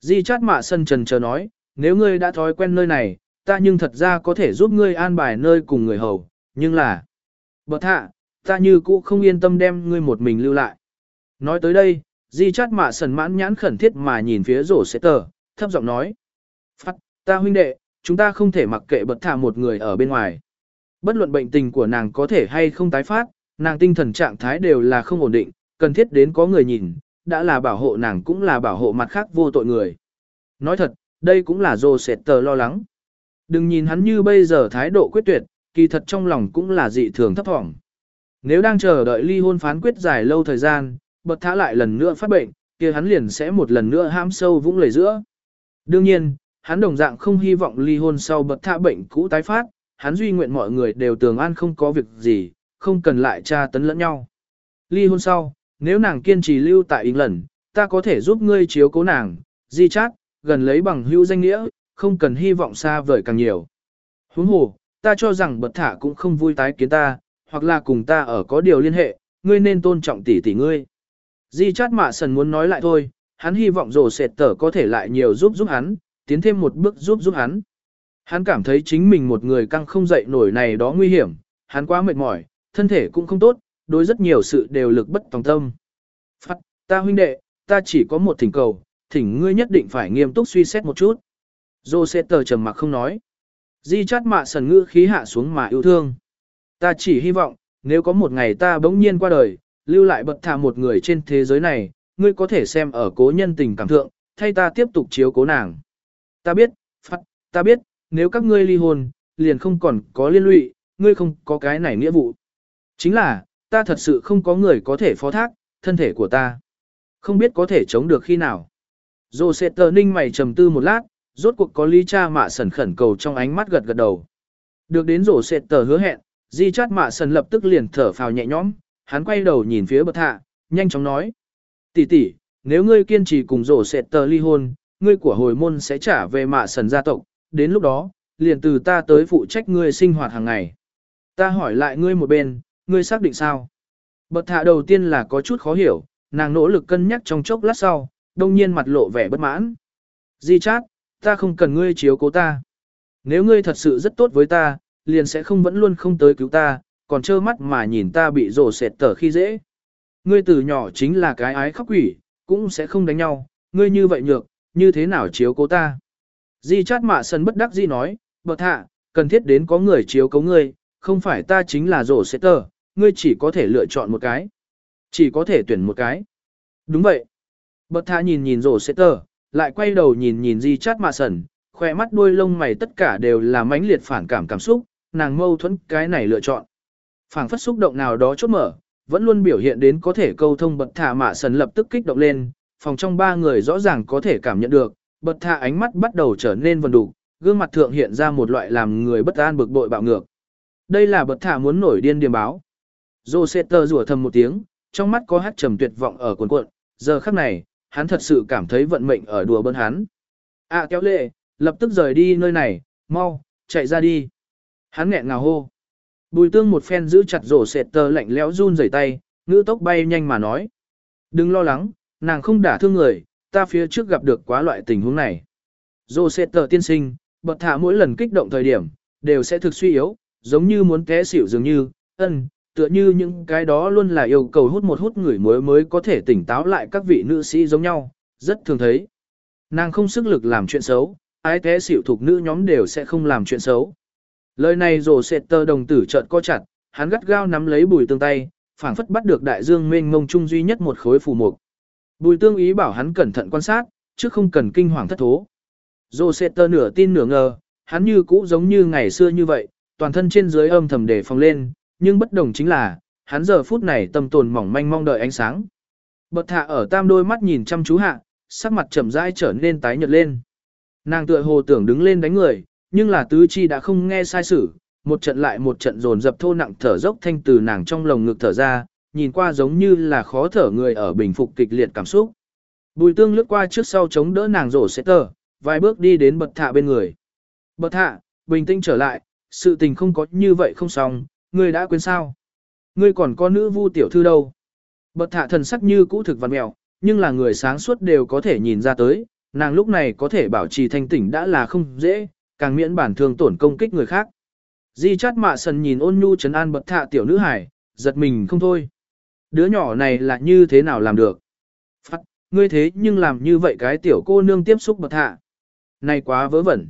Di chát mạ sân trần chờ nói, nếu ngươi đã thói quen nơi này, ta nhưng thật ra có thể giúp ngươi an bài nơi cùng người hầu, nhưng là... Bật hạ, ta như cũ không yên tâm đem ngươi một mình lưu lại. Nói tới đây, di chát mạ sần mãn nhãn khẩn thiết mà nhìn phía rổ sẽ tờ, thấp giọng nói. Phát, ta huynh đệ, chúng ta không thể mặc kệ bật thả một người ở bên ngoài. Bất luận bệnh tình của nàng có thể hay không tái phát, nàng tinh thần trạng thái đều là không ổn định, cần thiết đến có người nhìn, đã là bảo hộ nàng cũng là bảo hộ mặt khác vô tội người. Nói thật, đây cũng là dô sệt tờ lo lắng. Đừng nhìn hắn như bây giờ thái độ quyết tuyệt, kỳ thật trong lòng cũng là dị thường thấp thỏm. Nếu đang chờ đợi ly hôn phán quyết dài lâu thời gian, bật thả lại lần nữa phát bệnh, kia hắn liền sẽ một lần nữa ham sâu vũng lầy giữa. Đương nhiên, hắn đồng dạng không hy vọng ly hôn sau bật thả bệnh cũ tái phát, hắn duy nguyện mọi người đều tường an không có việc gì, không cần lại tra tấn lẫn nhau. Ly hôn sau, nếu nàng kiên trì lưu tại England, ta có thể giúp ngươi chiếu cố nàng, di chát, gần lấy bằng hữu danh nghĩa, không cần hy vọng xa vời càng nhiều. Huống hồ, ta cho rằng bật thả cũng không vui tái kiến ta, hoặc là cùng ta ở có điều liên hệ, ngươi nên tôn trọng tỷ tỷ ngươi. Di chát mạ sần muốn nói lại thôi, hắn hy vọng rồ sệt tở có thể lại nhiều giúp giúp hắn, tiến thêm một bước giúp giúp hắn. Hắn cảm thấy chính mình một người căng không dậy nổi này đó nguy hiểm, hắn quá mệt mỏi, thân thể cũng không tốt, đối rất nhiều sự đều lực bất tòng tâm. Phát, ta huynh đệ, ta chỉ có một thỉnh cầu, thỉnh ngươi nhất định phải nghiêm túc suy xét một chút. Dô sẽ tờ trầm mặc không nói. Di chát mạ sần ngữ khí hạ xuống mà yêu thương. Ta chỉ hy vọng, nếu có một ngày ta bỗng nhiên qua đời, lưu lại bậc thả một người trên thế giới này, ngươi có thể xem ở cố nhân tình cảm thượng, thay ta tiếp tục chiếu cố nàng. Ta biết, phát, ta biết, nếu các ngươi ly hôn, liền không còn có liên lụy, ngươi không có cái này nghĩa vụ. Chính là, ta thật sự không có người có thể phó thác, thân thể của ta. Không biết có thể chống được khi nào. Dô sẽ tờ ninh mày trầm tư một lát, rốt cuộc có lý cha mạ sần khẩn cầu trong ánh mắt gật gật đầu. Được đến rổ sệt tờ hứa hẹn, di chát mạ sần lập tức liền thở phào nhẹ nhõm, hắn quay đầu nhìn phía bậc hạ, nhanh chóng nói. tỷ tỷ, nếu ngươi kiên trì cùng rổ sệt tờ ly hôn, ngươi của hồi môn sẽ trả về mạ sần gia tộc, đến lúc đó, liền từ ta tới phụ trách ngươi sinh hoạt hàng ngày. Ta hỏi lại ngươi một bên, ngươi xác định sao? Bật thạ đầu tiên là có chút khó hiểu, nàng nỗ lực cân nhắc trong chốc lát sau, đông nhiên mặt lộ vẻ bất mãn. Di chát, ta không cần ngươi chiếu cố ta. Nếu ngươi thật sự rất tốt với ta, liền sẽ không vẫn luôn không tới cứu ta, còn trơ mắt mà nhìn ta bị rổ sệt tở khi dễ. Ngươi từ nhỏ chính là cái ái khóc quỷ, cũng sẽ không đánh nhau, ngươi như vậy nhược, như thế nào chiếu cố ta. Di chát mạ sân bất đắc di nói, bậc hạ, cần thiết đến có người chiếu cố ngươi, không phải ta chính là rổ sẽ tờ, ngươi chỉ có thể lựa chọn một cái. Chỉ có thể tuyển một cái. Đúng vậy. Bậc hạ nhìn nhìn rổ sẽ tờ, lại quay đầu nhìn nhìn di chát mạ sần, khoe mắt đuôi lông mày tất cả đều là mãnh liệt phản cảm cảm xúc, nàng mâu thuẫn cái này lựa chọn. Phản phất xúc động nào đó chốt mở, vẫn luôn biểu hiện đến có thể câu thông bậc thả mạ sần lập tức kích động lên, phòng trong ba người rõ ràng có thể cảm nhận được, bật thà ánh mắt bắt đầu trở nên vần đủ, gương mặt thượng hiện ra một loại làm người bất an bực bội bạo ngược. Đây là bật thả muốn nổi điên điềm báo. Rosetta rủa thầm một tiếng, trong mắt có hát trầm tuyệt vọng ở cuộn cuộn, giờ khắc này, hắn thật sự cảm thấy vận mệnh ở đùa bỡn hắn. À kéo lệ, lập tức rời đi nơi này, mau, chạy ra đi. Hắn nghẹn ngào hô. Bùi tương một phen giữ chặt rổ sệt tờ lạnh lẽo run rẩy tay, ngữ tốc bay nhanh mà nói. Đừng lo lắng, nàng không đả thương người, ta phía trước gặp được quá loại tình huống này. Joseter tiên sinh, bật thả mỗi lần kích động thời điểm, đều sẽ thực suy yếu, giống như muốn té xỉu dường như, ân, tựa như những cái đó luôn là yêu cầu hút một hút người mới mới có thể tỉnh táo lại các vị nữ sĩ giống nhau, rất thường thấy. Nàng không sức lực làm chuyện xấu, ai té xỉu thuộc nữ nhóm đều sẽ không làm chuyện xấu. Lời này rồ sệt tơ đồng tử trợn co chặt, hắn gắt gao nắm lấy bùi tương tay, phảng phất bắt được đại dương mênh mông chung duy nhất một khối phù mục. Bùi tương ý bảo hắn cẩn thận quan sát, chứ không cần kinh hoàng thất thố. Dô tơ nửa tin nửa ngờ, hắn như cũ giống như ngày xưa như vậy, toàn thân trên dưới âm thầm để phòng lên, nhưng bất đồng chính là, hắn giờ phút này tâm tồn mỏng manh mong đợi ánh sáng. Bật thạ ở tam đôi mắt nhìn chăm chú hạ, sắc mặt chậm rãi trở nên tái nhợt lên. Nàng tựa hồ tưởng đứng lên đánh người, nhưng là tứ chi đã không nghe sai sử, một trận lại một trận dồn dập thô nặng thở dốc thanh từ nàng trong lồng ngực thở ra, nhìn qua giống như là khó thở người ở bình phục kịch liệt cảm xúc. Bùi tương lướt qua trước sau chống đỡ nàng rổ sẽ tờ, vài bước đi đến bật thạ bên người. Bật thạ, bình tĩnh trở lại, sự tình không có như vậy không xong, ngươi đã quên sao. Ngươi còn có nữ vu tiểu thư đâu. Bật thạ thần sắc như cũ thực văn mèo, nhưng là người sáng suốt đều có thể nhìn ra tới, nàng lúc này có thể bảo trì thanh tỉnh đã là không dễ, càng miễn bản thường tổn công kích người khác. Di chát mạ sần nhìn ôn nhu trấn an bật thạ tiểu nữ hải, giật mình không thôi. Đứa nhỏ này là như thế nào làm được? Phát, ngươi thế nhưng làm như vậy cái tiểu cô nương tiếp xúc bật hạ, Này quá vớ vẩn.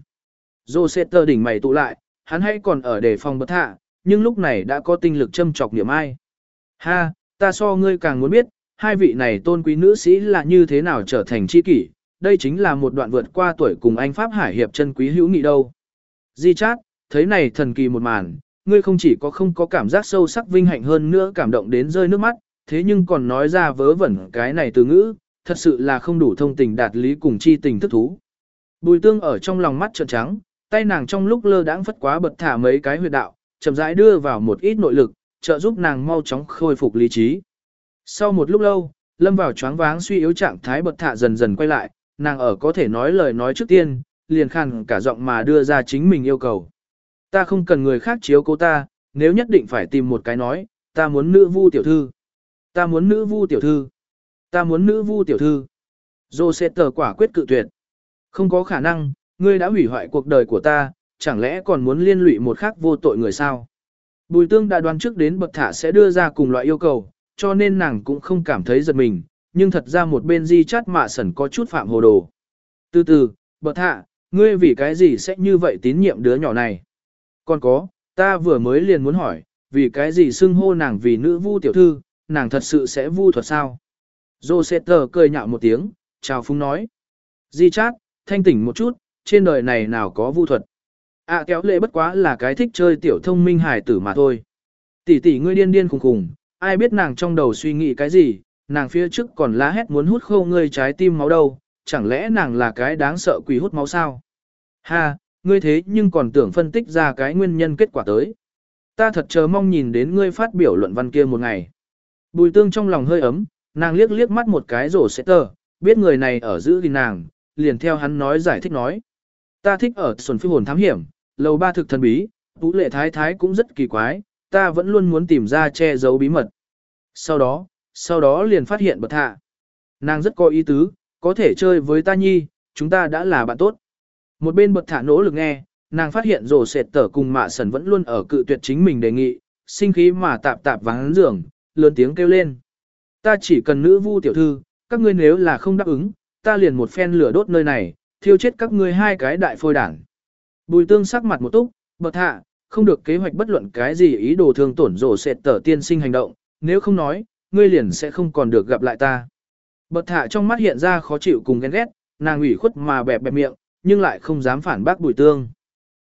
Dô đỉnh mày tụ lại, hắn hãy còn ở đề phòng bật hạ, nhưng lúc này đã có tinh lực châm chọc niệm ai. Ha, ta so ngươi càng muốn biết, hai vị này tôn quý nữ sĩ là như thế nào trở thành chi kỷ, đây chính là một đoạn vượt qua tuổi cùng anh Pháp Hải Hiệp chân quý hữu nghị đâu. Di chát, thấy này thần kỳ một màn, ngươi không chỉ có không có cảm giác sâu sắc vinh hạnh hơn nữa cảm động đến rơi nước mắt, thế nhưng còn nói ra vớ vẩn cái này từ ngữ, thật sự là không đủ thông tình đạt lý cùng chi tình thức thú. Bùi tương ở trong lòng mắt trợn trắng, tay nàng trong lúc lơ đãng phất quá bật thả mấy cái huyệt đạo, chậm rãi đưa vào một ít nội lực, trợ giúp nàng mau chóng khôi phục lý trí. Sau một lúc lâu, lâm vào choáng váng suy yếu trạng thái bật thả dần dần quay lại, nàng ở có thể nói lời nói trước tiên, liền khàn cả giọng mà đưa ra chính mình yêu cầu. Ta không cần người khác chiếu cố ta, nếu nhất định phải tìm một cái nói, ta muốn nữ vu tiểu thư. Ta muốn nữ vu tiểu thư. Ta muốn nữ vu tiểu thư. Dô sẽ tờ quả quyết cự tuyệt. Không có khả năng, ngươi đã hủy hoại cuộc đời của ta, chẳng lẽ còn muốn liên lụy một khác vô tội người sao? Bùi tương đã đoán trước đến bậc thả sẽ đưa ra cùng loại yêu cầu, cho nên nàng cũng không cảm thấy giật mình, nhưng thật ra một bên di chát mạ sẩn có chút phạm hồ đồ. Từ từ, bậc thả, ngươi vì cái gì sẽ như vậy tín nhiệm đứa nhỏ này? Còn có, ta vừa mới liền muốn hỏi, vì cái gì xưng hô nàng vì nữ vu tiểu thư, nàng thật sự sẽ vu thuật sao? Joseter cười nhạo một tiếng, chào phúng nói. Di chát, thanh tỉnh một chút, trên đời này nào có vu thuật. À kéo lệ bất quá là cái thích chơi tiểu thông minh hài tử mà thôi. Tỷ tỷ ngươi điên điên khùng khùng, ai biết nàng trong đầu suy nghĩ cái gì, nàng phía trước còn lá hét muốn hút khô ngươi trái tim máu đâu, chẳng lẽ nàng là cái đáng sợ quỷ hút máu sao? Ha, ngươi thế nhưng còn tưởng phân tích ra cái nguyên nhân kết quả tới. Ta thật chờ mong nhìn đến ngươi phát biểu luận văn kia một ngày. Bùi tương trong lòng hơi ấm, nàng liếc liếc mắt một cái rổ sẽ tờ, biết người này ở giữ gìn nàng, liền theo hắn nói giải thích nói. Ta thích ở xuân phi hồn thám hiểm, lầu ba thực thần bí, tú lệ thái thái cũng rất kỳ quái, ta vẫn luôn muốn tìm ra che giấu bí mật. Sau đó, sau đó liền phát hiện bật hạ. Nàng rất có ý tứ, có thể chơi với ta nhi, chúng ta đã là bạn tốt. Một bên bật thả nỗ lực nghe, nàng phát hiện rổ sệt tở cùng mạ sần vẫn luôn ở cự tuyệt chính mình đề nghị, sinh khí mà tạp tạp vắng giường, lớn tiếng kêu lên. Ta chỉ cần nữ vu tiểu thư, các ngươi nếu là không đáp ứng, ta liền một phen lửa đốt nơi này, thiêu chết các ngươi hai cái đại phôi đảng. Bùi tương sắc mặt một túc, bật hạ, không được kế hoạch bất luận cái gì ý đồ thương tổn rổ sệt tở tiên sinh hành động, nếu không nói, ngươi liền sẽ không còn được gặp lại ta. Bật hạ trong mắt hiện ra khó chịu cùng ghen ghét, nàng ủy khuất mà bẹp bẹp miệng, nhưng lại không dám phản bác bùi tương.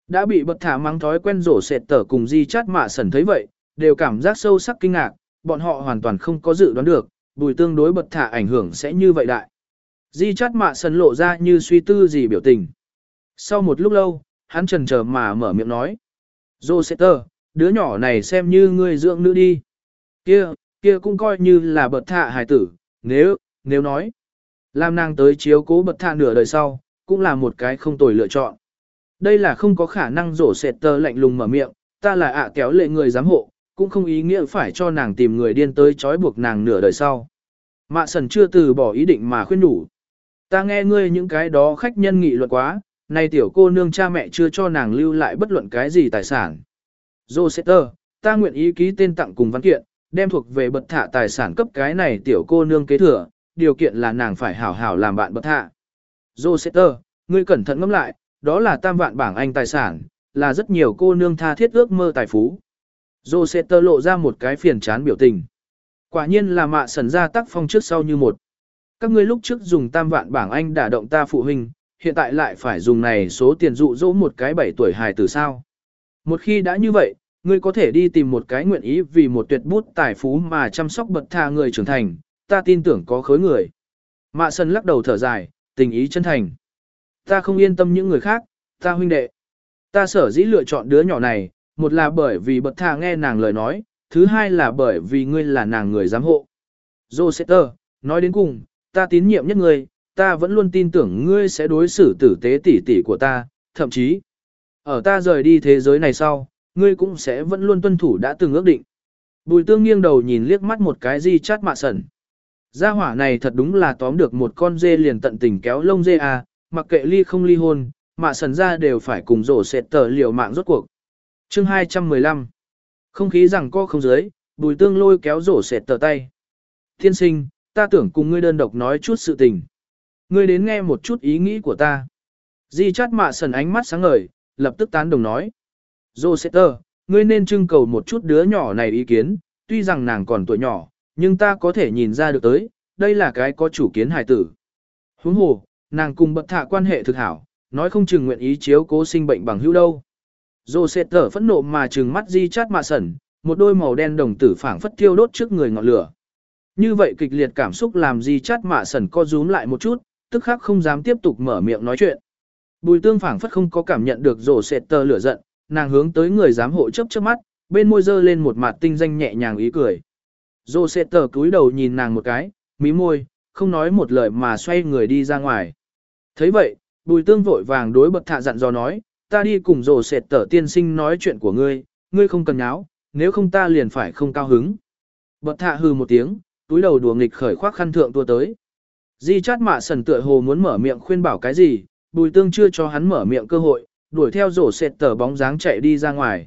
Đã bị bật thả mang thói quen rổ sệt tở cùng di chát mạ sẩn thấy vậy, đều cảm giác sâu sắc kinh ngạc, bọn họ hoàn toàn không có dự đoán được, bùi tương đối bật thả ảnh hưởng sẽ như vậy đại. Di chát mạ sân lộ ra như suy tư gì biểu tình. Sau một lúc lâu, hắn trần chờ mà mở miệng nói. Joseter, đứa nhỏ này xem như ngươi dưỡng nữ đi. Kia, kia cũng coi như là bật thạ hài tử, nếu, nếu nói. Làm nàng tới chiếu cố bật thạ nửa đời sau, cũng là một cái không tồi lựa chọn. Đây là không có khả năng rổ sệt tơ lạnh lùng mở miệng, ta là ạ kéo lệ người giám hộ, cũng không ý nghĩa phải cho nàng tìm người điên tới trói buộc nàng nửa đời sau. Mạ sần chưa từ bỏ ý định mà khuyên đủ. Ta nghe ngươi những cái đó khách nhân nghị luận quá, nay tiểu cô nương cha mẹ chưa cho nàng lưu lại bất luận cái gì tài sản. Joseter, ta nguyện ý ký tên tặng cùng văn kiện, đem thuộc về bật thạ tài sản cấp cái này tiểu cô nương kế thừa, điều kiện là nàng phải hảo hảo làm bạn bật thạ. Joseter, ngươi cẩn thận ngẫm lại, đó là tam vạn bảng anh tài sản, là rất nhiều cô nương tha thiết ước mơ tài phú. Dô sẽ tơ lộ ra một cái phiền chán biểu tình. Quả nhiên là mạ sần ra tác phong trước sau như một. Các ngươi lúc trước dùng tam vạn bảng anh đả động ta phụ huynh, hiện tại lại phải dùng này số tiền dụ dỗ một cái bảy tuổi hài tử sao. Một khi đã như vậy, ngươi có thể đi tìm một cái nguyện ý vì một tuyệt bút tài phú mà chăm sóc bật tha người trưởng thành, ta tin tưởng có khối người. Mạ sân lắc đầu thở dài, tình ý chân thành. Ta không yên tâm những người khác, ta huynh đệ. Ta sở dĩ lựa chọn đứa nhỏ này, một là bởi vì bật thà nghe nàng lời nói, thứ hai là bởi vì ngươi là nàng người giám hộ. Joseter, nói đến cùng, ta tín nhiệm nhất ngươi, ta vẫn luôn tin tưởng ngươi sẽ đối xử tử tế tỉ tỉ của ta, thậm chí, ở ta rời đi thế giới này sau, ngươi cũng sẽ vẫn luôn tuân thủ đã từng ước định. Bùi tương nghiêng đầu nhìn liếc mắt một cái di chát mạ sẩn. Gia hỏa này thật đúng là tóm được một con dê liền tận tình kéo lông dê à, mặc kệ ly không ly hôn, mạ sẩn ra đều phải cùng rổ sệt tờ liều mạng rốt cuộc chương 215 Không khí rằng co không dưới, bùi tương lôi kéo rổ sệt tờ tay. Thiên sinh, ta tưởng cùng ngươi đơn độc nói chút sự tình. Ngươi đến nghe một chút ý nghĩ của ta. Di chát mạ sần ánh mắt sáng ngời, lập tức tán đồng nói. Joseter, ngươi nên trưng cầu một chút đứa nhỏ này ý kiến, tuy rằng nàng còn tuổi nhỏ, nhưng ta có thể nhìn ra được tới, đây là cái có chủ kiến hài tử. Huống hồ, nàng cùng bậc thạ quan hệ thực hảo, nói không chừng nguyện ý chiếu cố sinh bệnh bằng hữu đâu. Joseter phẫn nộ mà trừng mắt di chát mạ sẩn, một đôi màu đen đồng tử phảng phất thiêu đốt trước người ngọn lửa. Như vậy kịch liệt cảm xúc làm di chát mạ sẩn co rúm lại một chút, tức khắc không dám tiếp tục mở miệng nói chuyện. Bùi tương phảng phất không có cảm nhận được rổ sệt tờ lửa giận, nàng hướng tới người giám hộ chấp chớp mắt, bên môi dơ lên một mặt tinh danh nhẹ nhàng ý cười. Rổ sệt tờ cúi đầu nhìn nàng một cái, mí môi, không nói một lời mà xoay người đi ra ngoài. thấy vậy, bùi tương vội vàng đối bậc thạ dặn dò nói, ta đi cùng rổ sệt tở tiên sinh nói chuyện của ngươi, ngươi không cần nháo, nếu không ta liền phải không cao hứng. Bật thạ hư một tiếng, túi đầu đùa nghịch khởi khoác khăn thượng tua tới. Di chát mạ sần tựa hồ muốn mở miệng khuyên bảo cái gì, bùi tương chưa cho hắn mở miệng cơ hội, đuổi theo rổ sệt tờ bóng dáng chạy đi ra ngoài.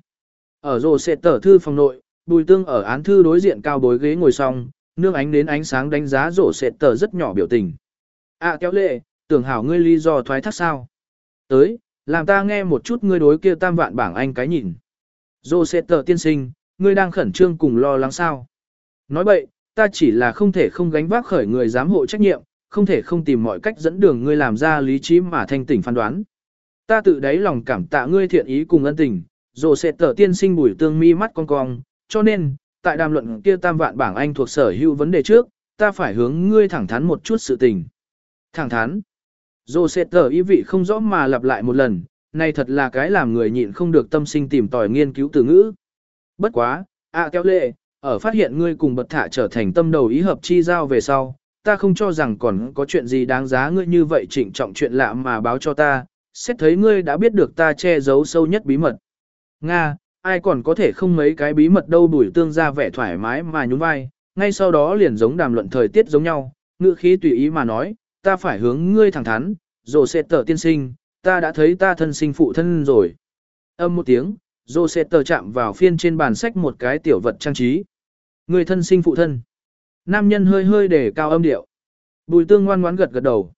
Ở rổ sệt tờ thư phòng nội, bùi tương ở án thư đối diện cao bối ghế ngồi xong, nương ánh đến ánh sáng đánh giá rổ sệt tờ rất nhỏ biểu tình. À kéo lệ, tưởng hảo ngươi lý do thoái thác sao. Tới, làm ta nghe một chút ngươi đối kia tam vạn bảng anh cái nhìn. Dô sẽ tờ tiên sinh, ngươi đang khẩn trương cùng lo lắng sao. Nói vậy, ta chỉ là không thể không gánh vác khởi người giám hộ trách nhiệm, không thể không tìm mọi cách dẫn đường ngươi làm ra lý trí mà thanh tỉnh phán đoán. Ta tự đáy lòng cảm tạ ngươi thiện ý cùng ân tình, rồi sẽ tờ tiên sinh bùi tương mi mắt con cong, cho nên, tại đàm luận kia tam vạn bảng anh thuộc sở hữu vấn đề trước, ta phải hướng ngươi thẳng thắn một chút sự tình. Thẳng thắn. Dô sẽ tờ ý vị không rõ mà lặp lại một lần, này thật là cái làm người nhịn không được tâm sinh tìm tòi nghiên cứu từ ngữ. Bất quá, ạ kéo lệ, ở phát hiện ngươi cùng bật thả trở thành tâm đầu ý hợp chi giao về sau, ta không cho rằng còn có chuyện gì đáng giá ngươi như vậy trịnh trọng chuyện lạ mà báo cho ta, xét thấy ngươi đã biết được ta che giấu sâu nhất bí mật. Nga, ai còn có thể không mấy cái bí mật đâu bùi tương ra vẻ thoải mái mà nhún vai, ngay sau đó liền giống đàm luận thời tiết giống nhau, ngữ khí tùy ý mà nói, ta phải hướng ngươi thẳng thắn, rồi sẽ tờ tiên sinh, ta đã thấy ta thân sinh phụ thân rồi. Âm một tiếng, rồi sẽ tờ chạm vào phiên trên bàn sách một cái tiểu vật trang trí. Người thân sinh phụ thân. Nam nhân hơi hơi để cao âm điệu. Bùi tương ngoan ngoãn gật gật đầu.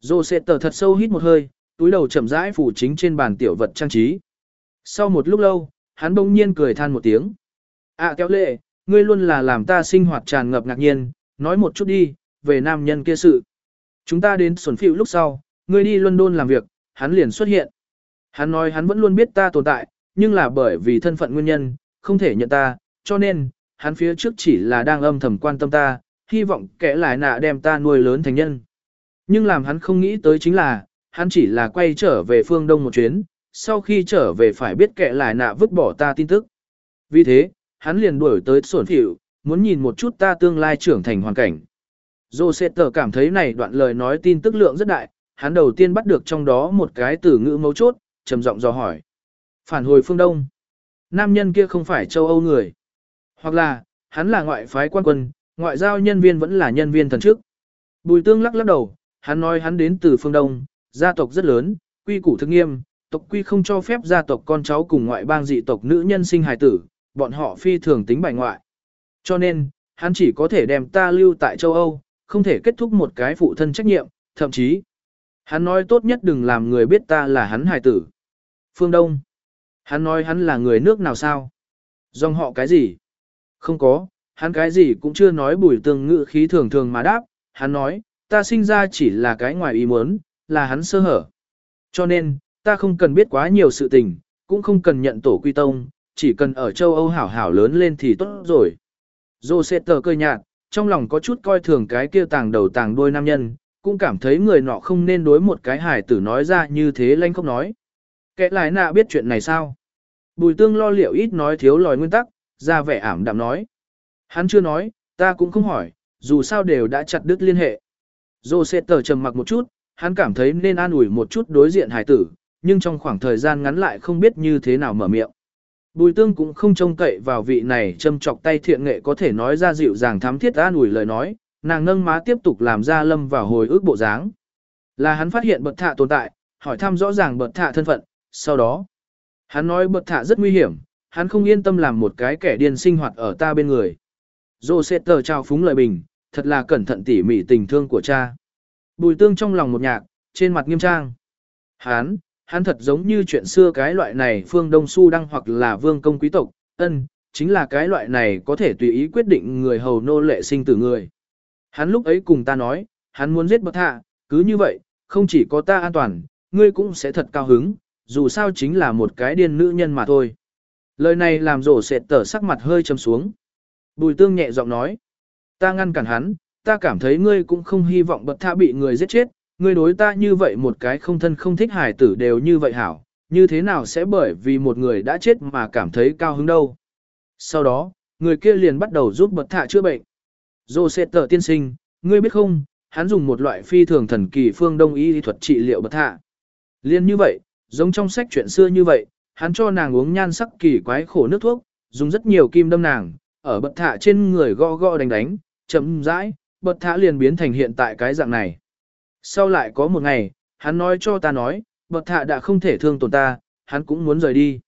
Dồ sẽ tờ thật sâu hít một hơi, túi đầu chậm rãi phủ chính trên bàn tiểu vật trang trí. Sau một lúc lâu, hắn bỗng nhiên cười than một tiếng. À kéo lệ, ngươi luôn là làm ta sinh hoạt tràn ngập ngạc nhiên, nói một chút đi, về nam nhân kia sự. Chúng ta đến xuẩn phiệu lúc sau, ngươi đi London làm việc, hắn liền xuất hiện. Hắn nói hắn vẫn luôn biết ta tồn tại, nhưng là bởi vì thân phận nguyên nhân, không thể nhận ta, cho nên, hắn phía trước chỉ là đang âm thầm quan tâm ta, hy vọng kẻ lại nạ đem ta nuôi lớn thành nhân. Nhưng làm hắn không nghĩ tới chính là, hắn chỉ là quay trở về phương Đông một chuyến, sau khi trở về phải biết kẻ lại nạ vứt bỏ ta tin tức. Vì thế, hắn liền đuổi tới sổn phỉu, muốn nhìn một chút ta tương lai trưởng thành hoàn cảnh. Joseter cảm thấy này đoạn lời nói tin tức lượng rất đại, hắn đầu tiên bắt được trong đó một cái từ ngữ mấu chốt, trầm giọng dò hỏi. Phản hồi phương Đông. Nam nhân kia không phải châu Âu người. Hoặc là, hắn là ngoại phái quan quân, ngoại giao nhân viên vẫn là nhân viên thần chức. Bùi tương lắc lắc đầu, hắn nói hắn đến từ phương Đông, gia tộc rất lớn, quy củ thực nghiêm, tộc quy không cho phép gia tộc con cháu cùng ngoại bang dị tộc nữ nhân sinh hài tử, bọn họ phi thường tính bài ngoại. Cho nên, hắn chỉ có thể đem ta lưu tại châu Âu, không thể kết thúc một cái phụ thân trách nhiệm, thậm chí. Hắn nói tốt nhất đừng làm người biết ta là hắn hài tử. Phương Đông. Hắn nói hắn là người nước nào sao? Dòng họ cái gì? Không có, hắn cái gì cũng chưa nói bùi tương ngự khí thường thường mà đáp. Hắn nói, ta sinh ra chỉ là cái ngoài ý muốn, là hắn sơ hở. Cho nên, ta không cần biết quá nhiều sự tình, cũng không cần nhận tổ quy tông, chỉ cần ở châu Âu hảo hảo lớn lên thì tốt rồi. Joseter cười nhạt, trong lòng có chút coi thường cái kia tàng đầu tàng đuôi nam nhân, cũng cảm thấy người nọ không nên đối một cái hài tử nói ra như thế lanh không nói. Kẻ lại nạ biết chuyện này sao? Bùi tương lo liệu ít nói thiếu lòi nguyên tắc, ra vẻ ảm đạm nói. Hắn chưa nói, ta cũng không hỏi, dù sao đều đã chặt đứt liên hệ. do sẽ tờ trầm mặc một chút, hắn cảm thấy nên an ủi một chút đối diện hài tử, nhưng trong khoảng thời gian ngắn lại không biết như thế nào mở miệng. Bùi tương cũng không trông cậy vào vị này châm chọc tay thiện nghệ có thể nói ra dịu dàng thám thiết an ủi lời nói, nàng nâng má tiếp tục làm ra lâm vào hồi ức bộ dáng. Là hắn phát hiện bật thạ tồn tại, hỏi thăm rõ ràng bật thạ thân phận, sau đó. Hắn nói bật thạ rất nguy hiểm, hắn không yên tâm làm một cái kẻ điên sinh hoạt ở ta bên người. Joseter trao phúng lời bình, thật là cẩn thận tỉ mỉ tình thương của cha. Bùi tương trong lòng một nhạc, trên mặt nghiêm trang. Hắn, hắn thật giống như chuyện xưa cái loại này phương Đông Su Đăng hoặc là vương công quý tộc, ân, chính là cái loại này có thể tùy ý quyết định người hầu nô lệ sinh tử người. Hắn lúc ấy cùng ta nói, hắn muốn giết bậc hạ, cứ như vậy, không chỉ có ta an toàn, ngươi cũng sẽ thật cao hứng, dù sao chính là một cái điên nữ nhân mà thôi. Lời này làm rổ sệt tở sắc mặt hơi trầm xuống. Bùi tương nhẹ giọng nói, ta ngăn cản hắn, ta cảm thấy ngươi cũng không hy vọng bậc tha bị người giết chết, ngươi đối ta như vậy một cái không thân không thích hài tử đều như vậy hảo, như thế nào sẽ bởi vì một người đã chết mà cảm thấy cao hứng đâu. Sau đó, người kia liền bắt đầu giúp bật thạ chữa bệnh. Dô sẽ tờ tiên sinh, ngươi biết không, hắn dùng một loại phi thường thần kỳ phương đông y thuật trị liệu bật thạ. Liên như vậy, giống trong sách chuyện xưa như vậy, hắn cho nàng uống nhan sắc kỳ quái khổ nước thuốc, dùng rất nhiều kim đâm nàng, ở bật thạ trên người gõ gõ đánh đánh, chậm rãi, bật thạ liền biến thành hiện tại cái dạng này. Sau lại có một ngày, hắn nói cho ta nói, bậc thạ đã không thể thương tổn ta, hắn cũng muốn rời đi.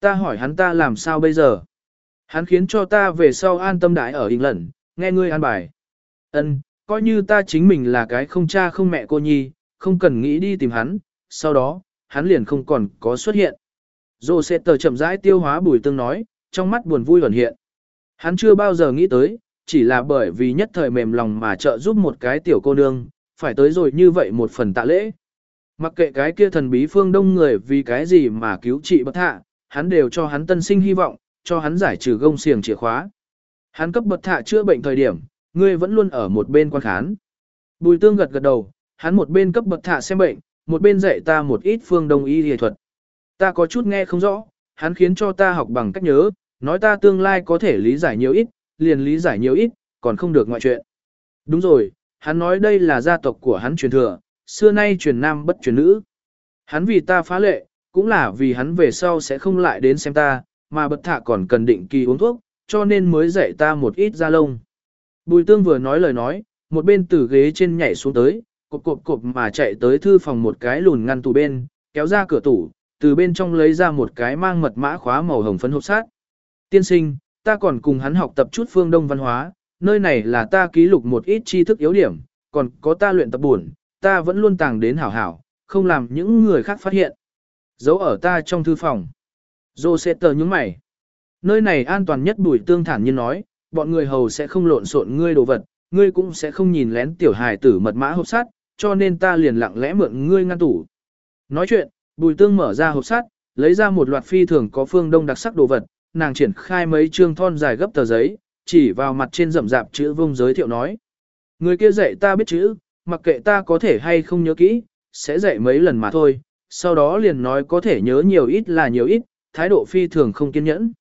Ta hỏi hắn ta làm sao bây giờ? Hắn khiến cho ta về sau an tâm đại ở England, nghe ngươi an bài. Ân, coi như ta chính mình là cái không cha không mẹ cô nhi, không cần nghĩ đi tìm hắn, sau đó, hắn liền không còn có xuất hiện. Dô sẽ tờ chậm rãi tiêu hóa bùi tương nói, trong mắt buồn vui ẩn hiện. Hắn chưa bao giờ nghĩ tới, chỉ là bởi vì nhất thời mềm lòng mà trợ giúp một cái tiểu cô nương, phải tới rồi như vậy một phần tạ lễ. Mặc kệ cái kia thần bí phương đông người vì cái gì mà cứu trị bất hạ, hắn đều cho hắn tân sinh hy vọng, cho hắn giải trừ gông xiềng chìa khóa. Hắn cấp bật thạ chữa bệnh thời điểm, ngươi vẫn luôn ở một bên quan khán. Bùi tương gật gật đầu, hắn một bên cấp bật thạ xem bệnh, một bên dạy ta một ít phương đông y y thuật. Ta có chút nghe không rõ, hắn khiến cho ta học bằng cách nhớ, nói ta tương lai có thể lý giải nhiều ít, liền lý giải nhiều ít, còn không được ngoại chuyện. Đúng rồi, hắn nói đây là gia tộc của hắn truyền thừa, xưa nay truyền nam bất truyền nữ. Hắn vì ta phá lệ, cũng là vì hắn về sau sẽ không lại đến xem ta, mà bật thạ còn cần định kỳ uống thuốc, cho nên mới dạy ta một ít da lông. Bùi tương vừa nói lời nói, một bên từ ghế trên nhảy xuống tới, cộp cộp cộp mà chạy tới thư phòng một cái lùn ngăn tủ bên, kéo ra cửa tủ, từ bên trong lấy ra một cái mang mật mã khóa màu hồng phấn hộp sát. Tiên sinh, ta còn cùng hắn học tập chút phương đông văn hóa, nơi này là ta ký lục một ít tri thức yếu điểm, còn có ta luyện tập buồn, ta vẫn luôn tàng đến hảo hảo, không làm những người khác phát hiện. Giấu ở ta trong thư phòng. Dô sẽ tờ những mày. Nơi này an toàn nhất bùi tương thản như nói, bọn người hầu sẽ không lộn xộn ngươi đồ vật, ngươi cũng sẽ không nhìn lén tiểu hài tử mật mã hộp sắt, cho nên ta liền lặng lẽ mượn ngươi ngăn tủ. Nói chuyện, bùi tương mở ra hộp sắt, lấy ra một loạt phi thường có phương đông đặc sắc đồ vật, nàng triển khai mấy chương thon dài gấp tờ giấy, chỉ vào mặt trên rậm rạp chữ vông giới thiệu nói. Người kia dạy ta biết chữ, mặc kệ ta có thể hay không nhớ kỹ, sẽ dạy mấy lần mà thôi, sau đó liền nói có thể nhớ nhiều ít là nhiều ít, thái độ phi thường không kiên nhẫn.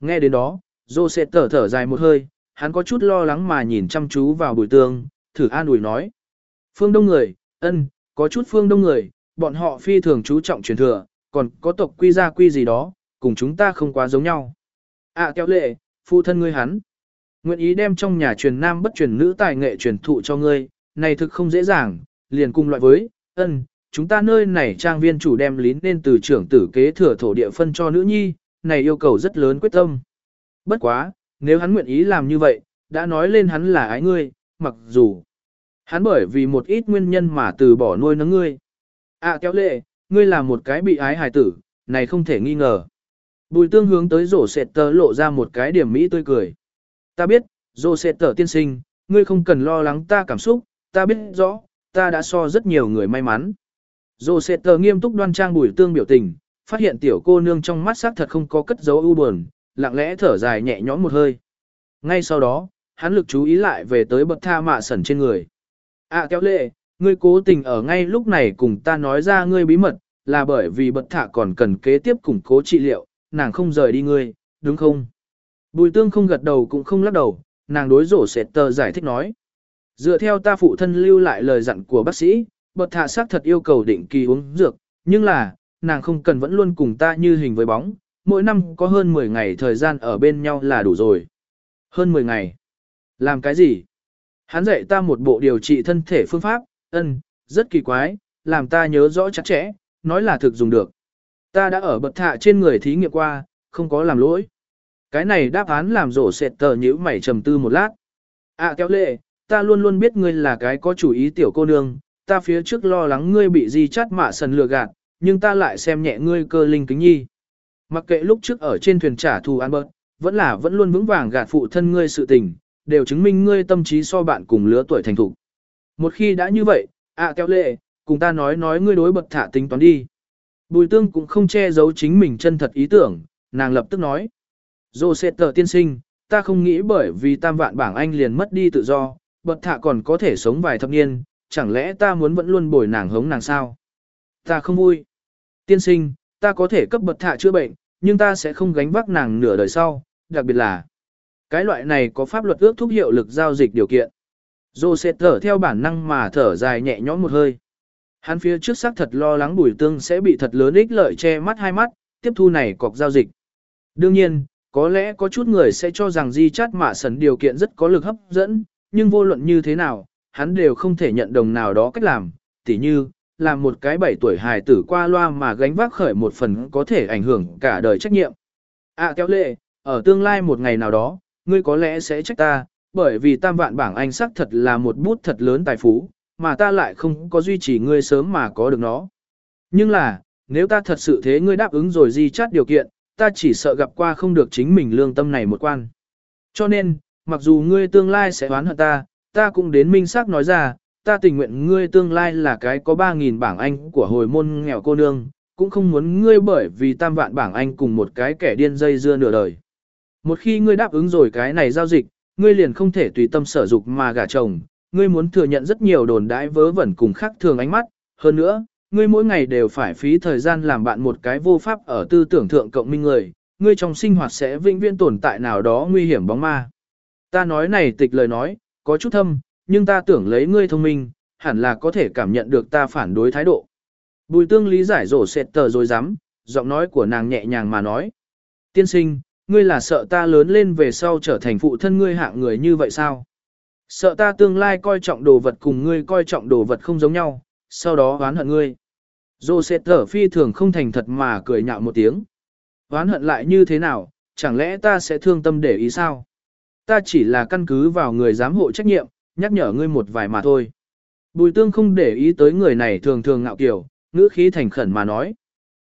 Nghe đến đó, Dô sẽ thở thở dài một hơi, hắn có chút lo lắng mà nhìn chăm chú vào bùi tương, thử an ủi nói. Phương đông người, ân, có chút phương đông người, bọn họ phi thường chú trọng truyền thừa, còn có tộc quy gia quy gì đó, cùng chúng ta không quá giống nhau. À kéo lệ, phụ thân ngươi hắn. Nguyện ý đem trong nhà truyền nam bất truyền nữ tài nghệ truyền thụ cho ngươi, này thực không dễ dàng, liền cùng loại với, ân, chúng ta nơi này trang viên chủ đem lín nên từ trưởng tử kế thừa thổ địa phân cho nữ nhi, này yêu cầu rất lớn quyết tâm. Bất quá, nếu hắn nguyện ý làm như vậy, đã nói lên hắn là ái ngươi, mặc dù hắn bởi vì một ít nguyên nhân mà từ bỏ nuôi nấng ngươi. À kéo lệ, ngươi là một cái bị ái hài tử, này không thể nghi ngờ. Bùi tương hướng tới rổ sệt tơ lộ ra một cái điểm mỹ tươi cười. Ta biết, dô sẽ tở tiên sinh, ngươi không cần lo lắng ta cảm xúc, ta biết rõ, ta đã so rất nhiều người may mắn. Dô sẽ tờ nghiêm túc đoan trang bùi tương biểu tình, phát hiện tiểu cô nương trong mắt sắc thật không có cất dấu ưu buồn, lặng lẽ thở dài nhẹ nhõm một hơi. Ngay sau đó, hắn lực chú ý lại về tới bậc tha mạ sẩn trên người. À kéo lệ, ngươi cố tình ở ngay lúc này cùng ta nói ra ngươi bí mật, là bởi vì bậc thả còn cần kế tiếp củng cố trị liệu, nàng không rời đi ngươi, đúng không? Bùi tương không gật đầu cũng không lắc đầu, nàng đối rổ sệt tờ giải thích nói. Dựa theo ta phụ thân lưu lại lời dặn của bác sĩ, bật thạ xác thật yêu cầu định kỳ uống dược, nhưng là, nàng không cần vẫn luôn cùng ta như hình với bóng, mỗi năm có hơn 10 ngày thời gian ở bên nhau là đủ rồi. Hơn 10 ngày. Làm cái gì? Hắn dạy ta một bộ điều trị thân thể phương pháp, ân, rất kỳ quái, làm ta nhớ rõ chặt chẽ, nói là thực dùng được. Ta đã ở bậc thạ trên người thí nghiệm qua, không có làm lỗi. Cái này đáp án làm rổ sệt tờ nhữ mảy trầm tư một lát. À kéo lệ, ta luôn luôn biết ngươi là cái có chủ ý tiểu cô nương, ta phía trước lo lắng ngươi bị di chát mạ sần lừa gạt, nhưng ta lại xem nhẹ ngươi cơ linh kính nhi. Mặc kệ lúc trước ở trên thuyền trả thù an bớt, vẫn là vẫn luôn vững vàng gạt phụ thân ngươi sự tình, đều chứng minh ngươi tâm trí so bạn cùng lứa tuổi thành thục. Một khi đã như vậy, à kéo lệ, cùng ta nói nói ngươi đối bật thả tính toán đi. Bùi tương cũng không che giấu chính mình chân thật ý tưởng, nàng lập tức nói. Dô sẽ tờ tiên sinh, ta không nghĩ bởi vì tam vạn bảng anh liền mất đi tự do, bật thạ còn có thể sống vài thập niên, chẳng lẽ ta muốn vẫn luôn bồi nàng hống nàng sao? Ta không vui. Tiên sinh, ta có thể cấp bật thạ chữa bệnh, nhưng ta sẽ không gánh vác nàng nửa đời sau, đặc biệt là cái loại này có pháp luật ước thúc hiệu lực giao dịch điều kiện. Dô sẽ thở theo bản năng mà thở dài nhẹ nhõm một hơi. Hắn phía trước xác thật lo lắng bùi tương sẽ bị thật lớn ích lợi che mắt hai mắt, tiếp thu này cọc giao dịch. Đương nhiên, có lẽ có chút người sẽ cho rằng di chát mạ sần điều kiện rất có lực hấp dẫn, nhưng vô luận như thế nào, hắn đều không thể nhận đồng nào đó cách làm, tỉ như, làm một cái bảy tuổi hài tử qua loa mà gánh vác khởi một phần có thể ảnh hưởng cả đời trách nhiệm. À kéo lệ, ở tương lai một ngày nào đó, ngươi có lẽ sẽ trách ta, bởi vì tam vạn bảng anh sắc thật là một bút thật lớn tài phú, mà ta lại không có duy trì ngươi sớm mà có được nó. Nhưng là, nếu ta thật sự thế ngươi đáp ứng rồi di chát điều kiện, ta chỉ sợ gặp qua không được chính mình lương tâm này một quan. Cho nên, mặc dù ngươi tương lai sẽ oán hận ta, ta cũng đến minh xác nói ra, ta tình nguyện ngươi tương lai là cái có 3.000 bảng anh của hồi môn nghèo cô nương, cũng không muốn ngươi bởi vì tam vạn bảng anh cùng một cái kẻ điên dây dưa nửa đời. Một khi ngươi đáp ứng rồi cái này giao dịch, ngươi liền không thể tùy tâm sở dục mà gả chồng, ngươi muốn thừa nhận rất nhiều đồn đãi vớ vẩn cùng khác thường ánh mắt, hơn nữa, ngươi mỗi ngày đều phải phí thời gian làm bạn một cái vô pháp ở tư tưởng thượng cộng minh người, ngươi trong sinh hoạt sẽ vĩnh viễn tồn tại nào đó nguy hiểm bóng ma. Ta nói này tịch lời nói, có chút thâm, nhưng ta tưởng lấy ngươi thông minh, hẳn là có thể cảm nhận được ta phản đối thái độ. Bùi tương lý giải rổ sệt tờ rồi dám, giọng nói của nàng nhẹ nhàng mà nói. Tiên sinh, ngươi là sợ ta lớn lên về sau trở thành phụ thân ngươi hạng người như vậy sao? Sợ ta tương lai coi trọng đồ vật cùng ngươi coi trọng đồ vật không giống nhau, sau đó oán hận ngươi. Dô sẽ thở phi thường không thành thật mà cười nhạo một tiếng. Oán hận lại như thế nào, chẳng lẽ ta sẽ thương tâm để ý sao? Ta chỉ là căn cứ vào người giám hộ trách nhiệm, nhắc nhở ngươi một vài mà thôi. Bùi tương không để ý tới người này thường thường ngạo kiểu, ngữ khí thành khẩn mà nói.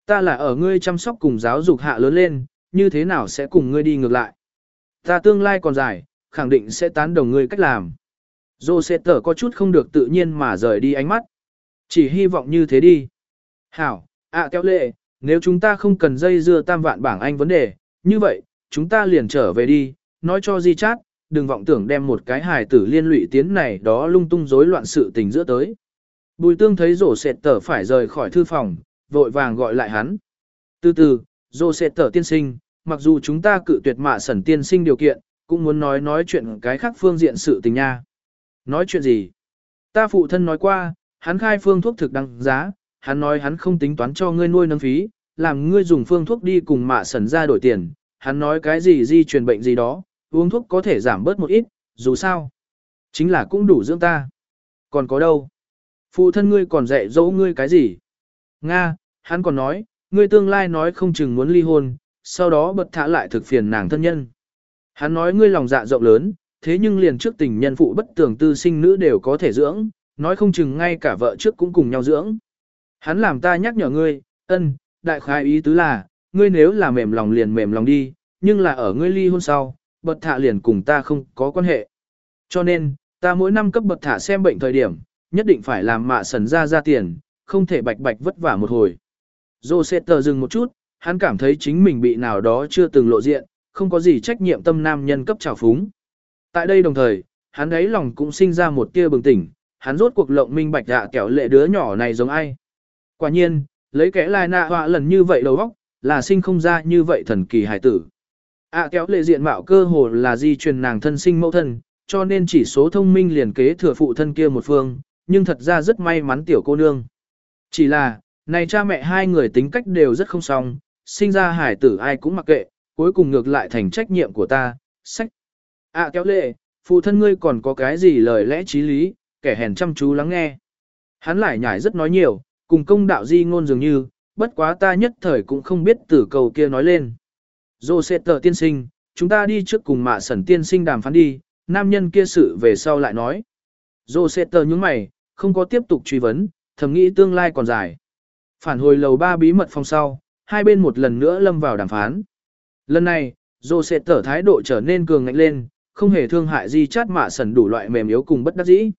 Ta là ở ngươi chăm sóc cùng giáo dục hạ lớn lên, như thế nào sẽ cùng ngươi đi ngược lại. Ta tương lai còn dài, khẳng định sẽ tán đồng ngươi cách làm. Dô sẽ tở có chút không được tự nhiên mà rời đi ánh mắt. Chỉ hy vọng như thế đi. Hảo, ạ à, kéo lệ, nếu chúng ta không cần dây dưa tam vạn bảng anh vấn đề, như vậy, chúng ta liền trở về đi, nói cho Di Chát, đừng vọng tưởng đem một cái hài tử liên lụy tiến này đó lung tung rối loạn sự tình giữa tới. Bùi tương thấy rổ sệt tở phải rời khỏi thư phòng, vội vàng gọi lại hắn. Từ từ, rổ sệt tở tiên sinh, mặc dù chúng ta cự tuyệt mạ sẩn tiên sinh điều kiện, cũng muốn nói nói chuyện cái khác phương diện sự tình nha. Nói chuyện gì? Ta phụ thân nói qua, hắn khai phương thuốc thực đăng giá, hắn nói hắn không tính toán cho ngươi nuôi nâng phí, làm ngươi dùng phương thuốc đi cùng mạ sẩn ra đổi tiền, hắn nói cái gì di truyền bệnh gì đó, uống thuốc có thể giảm bớt một ít, dù sao. Chính là cũng đủ dưỡng ta. Còn có đâu? Phụ thân ngươi còn dạy dỗ ngươi cái gì? Nga, hắn còn nói, ngươi tương lai nói không chừng muốn ly hôn, sau đó bật thả lại thực phiền nàng thân nhân. Hắn nói ngươi lòng dạ rộng lớn, thế nhưng liền trước tình nhân phụ bất tưởng tư sinh nữ đều có thể dưỡng, nói không chừng ngay cả vợ trước cũng cùng nhau dưỡng. Hắn làm ta nhắc nhở ngươi, ân, đại khái ý tứ là, ngươi nếu là mềm lòng liền mềm lòng đi, nhưng là ở ngươi ly hôn sau, bật thạ liền cùng ta không có quan hệ. Cho nên, ta mỗi năm cấp bật thả xem bệnh thời điểm, nhất định phải làm mạ sần ra ra tiền, không thể bạch bạch vất vả một hồi. Joseter dừng một chút, hắn cảm thấy chính mình bị nào đó chưa từng lộ diện, không có gì trách nhiệm tâm nam nhân cấp trào phúng. Tại đây đồng thời, hắn ấy lòng cũng sinh ra một tia bừng tỉnh, hắn rốt cuộc lộng minh bạch dạ kẻo lệ đứa nhỏ này giống ai. Quả nhiên, lấy kẻ lai nạ họa lần như vậy đầu óc, là sinh không ra như vậy thần kỳ hải tử. ạ kéo lệ diện mạo cơ hồ là di truyền nàng thân sinh mẫu thân, cho nên chỉ số thông minh liền kế thừa phụ thân kia một phương, nhưng thật ra rất may mắn tiểu cô nương. Chỉ là, này cha mẹ hai người tính cách đều rất không song, sinh ra hải tử ai cũng mặc kệ, cuối cùng ngược lại thành trách nhiệm của ta, sách. À kéo lệ, phụ thân ngươi còn có cái gì lời lẽ trí lý, kẻ hèn chăm chú lắng nghe. Hắn lại nhải rất nói nhiều, cùng công đạo di ngôn dường như, bất quá ta nhất thời cũng không biết từ cầu kia nói lên. Dô sẽ tờ tiên sinh, chúng ta đi trước cùng mạ sẩn tiên sinh đàm phán đi, nam nhân kia sự về sau lại nói. Dô sẽ tờ những mày, không có tiếp tục truy vấn, thầm nghĩ tương lai còn dài. Phản hồi lầu ba bí mật phòng sau, hai bên một lần nữa lâm vào đàm phán. Lần này, Dô sẽ tờ thái độ trở nên cường ngạnh lên, không hề thương hại gì chát mạ sẩn đủ loại mềm yếu cùng bất đắc dĩ.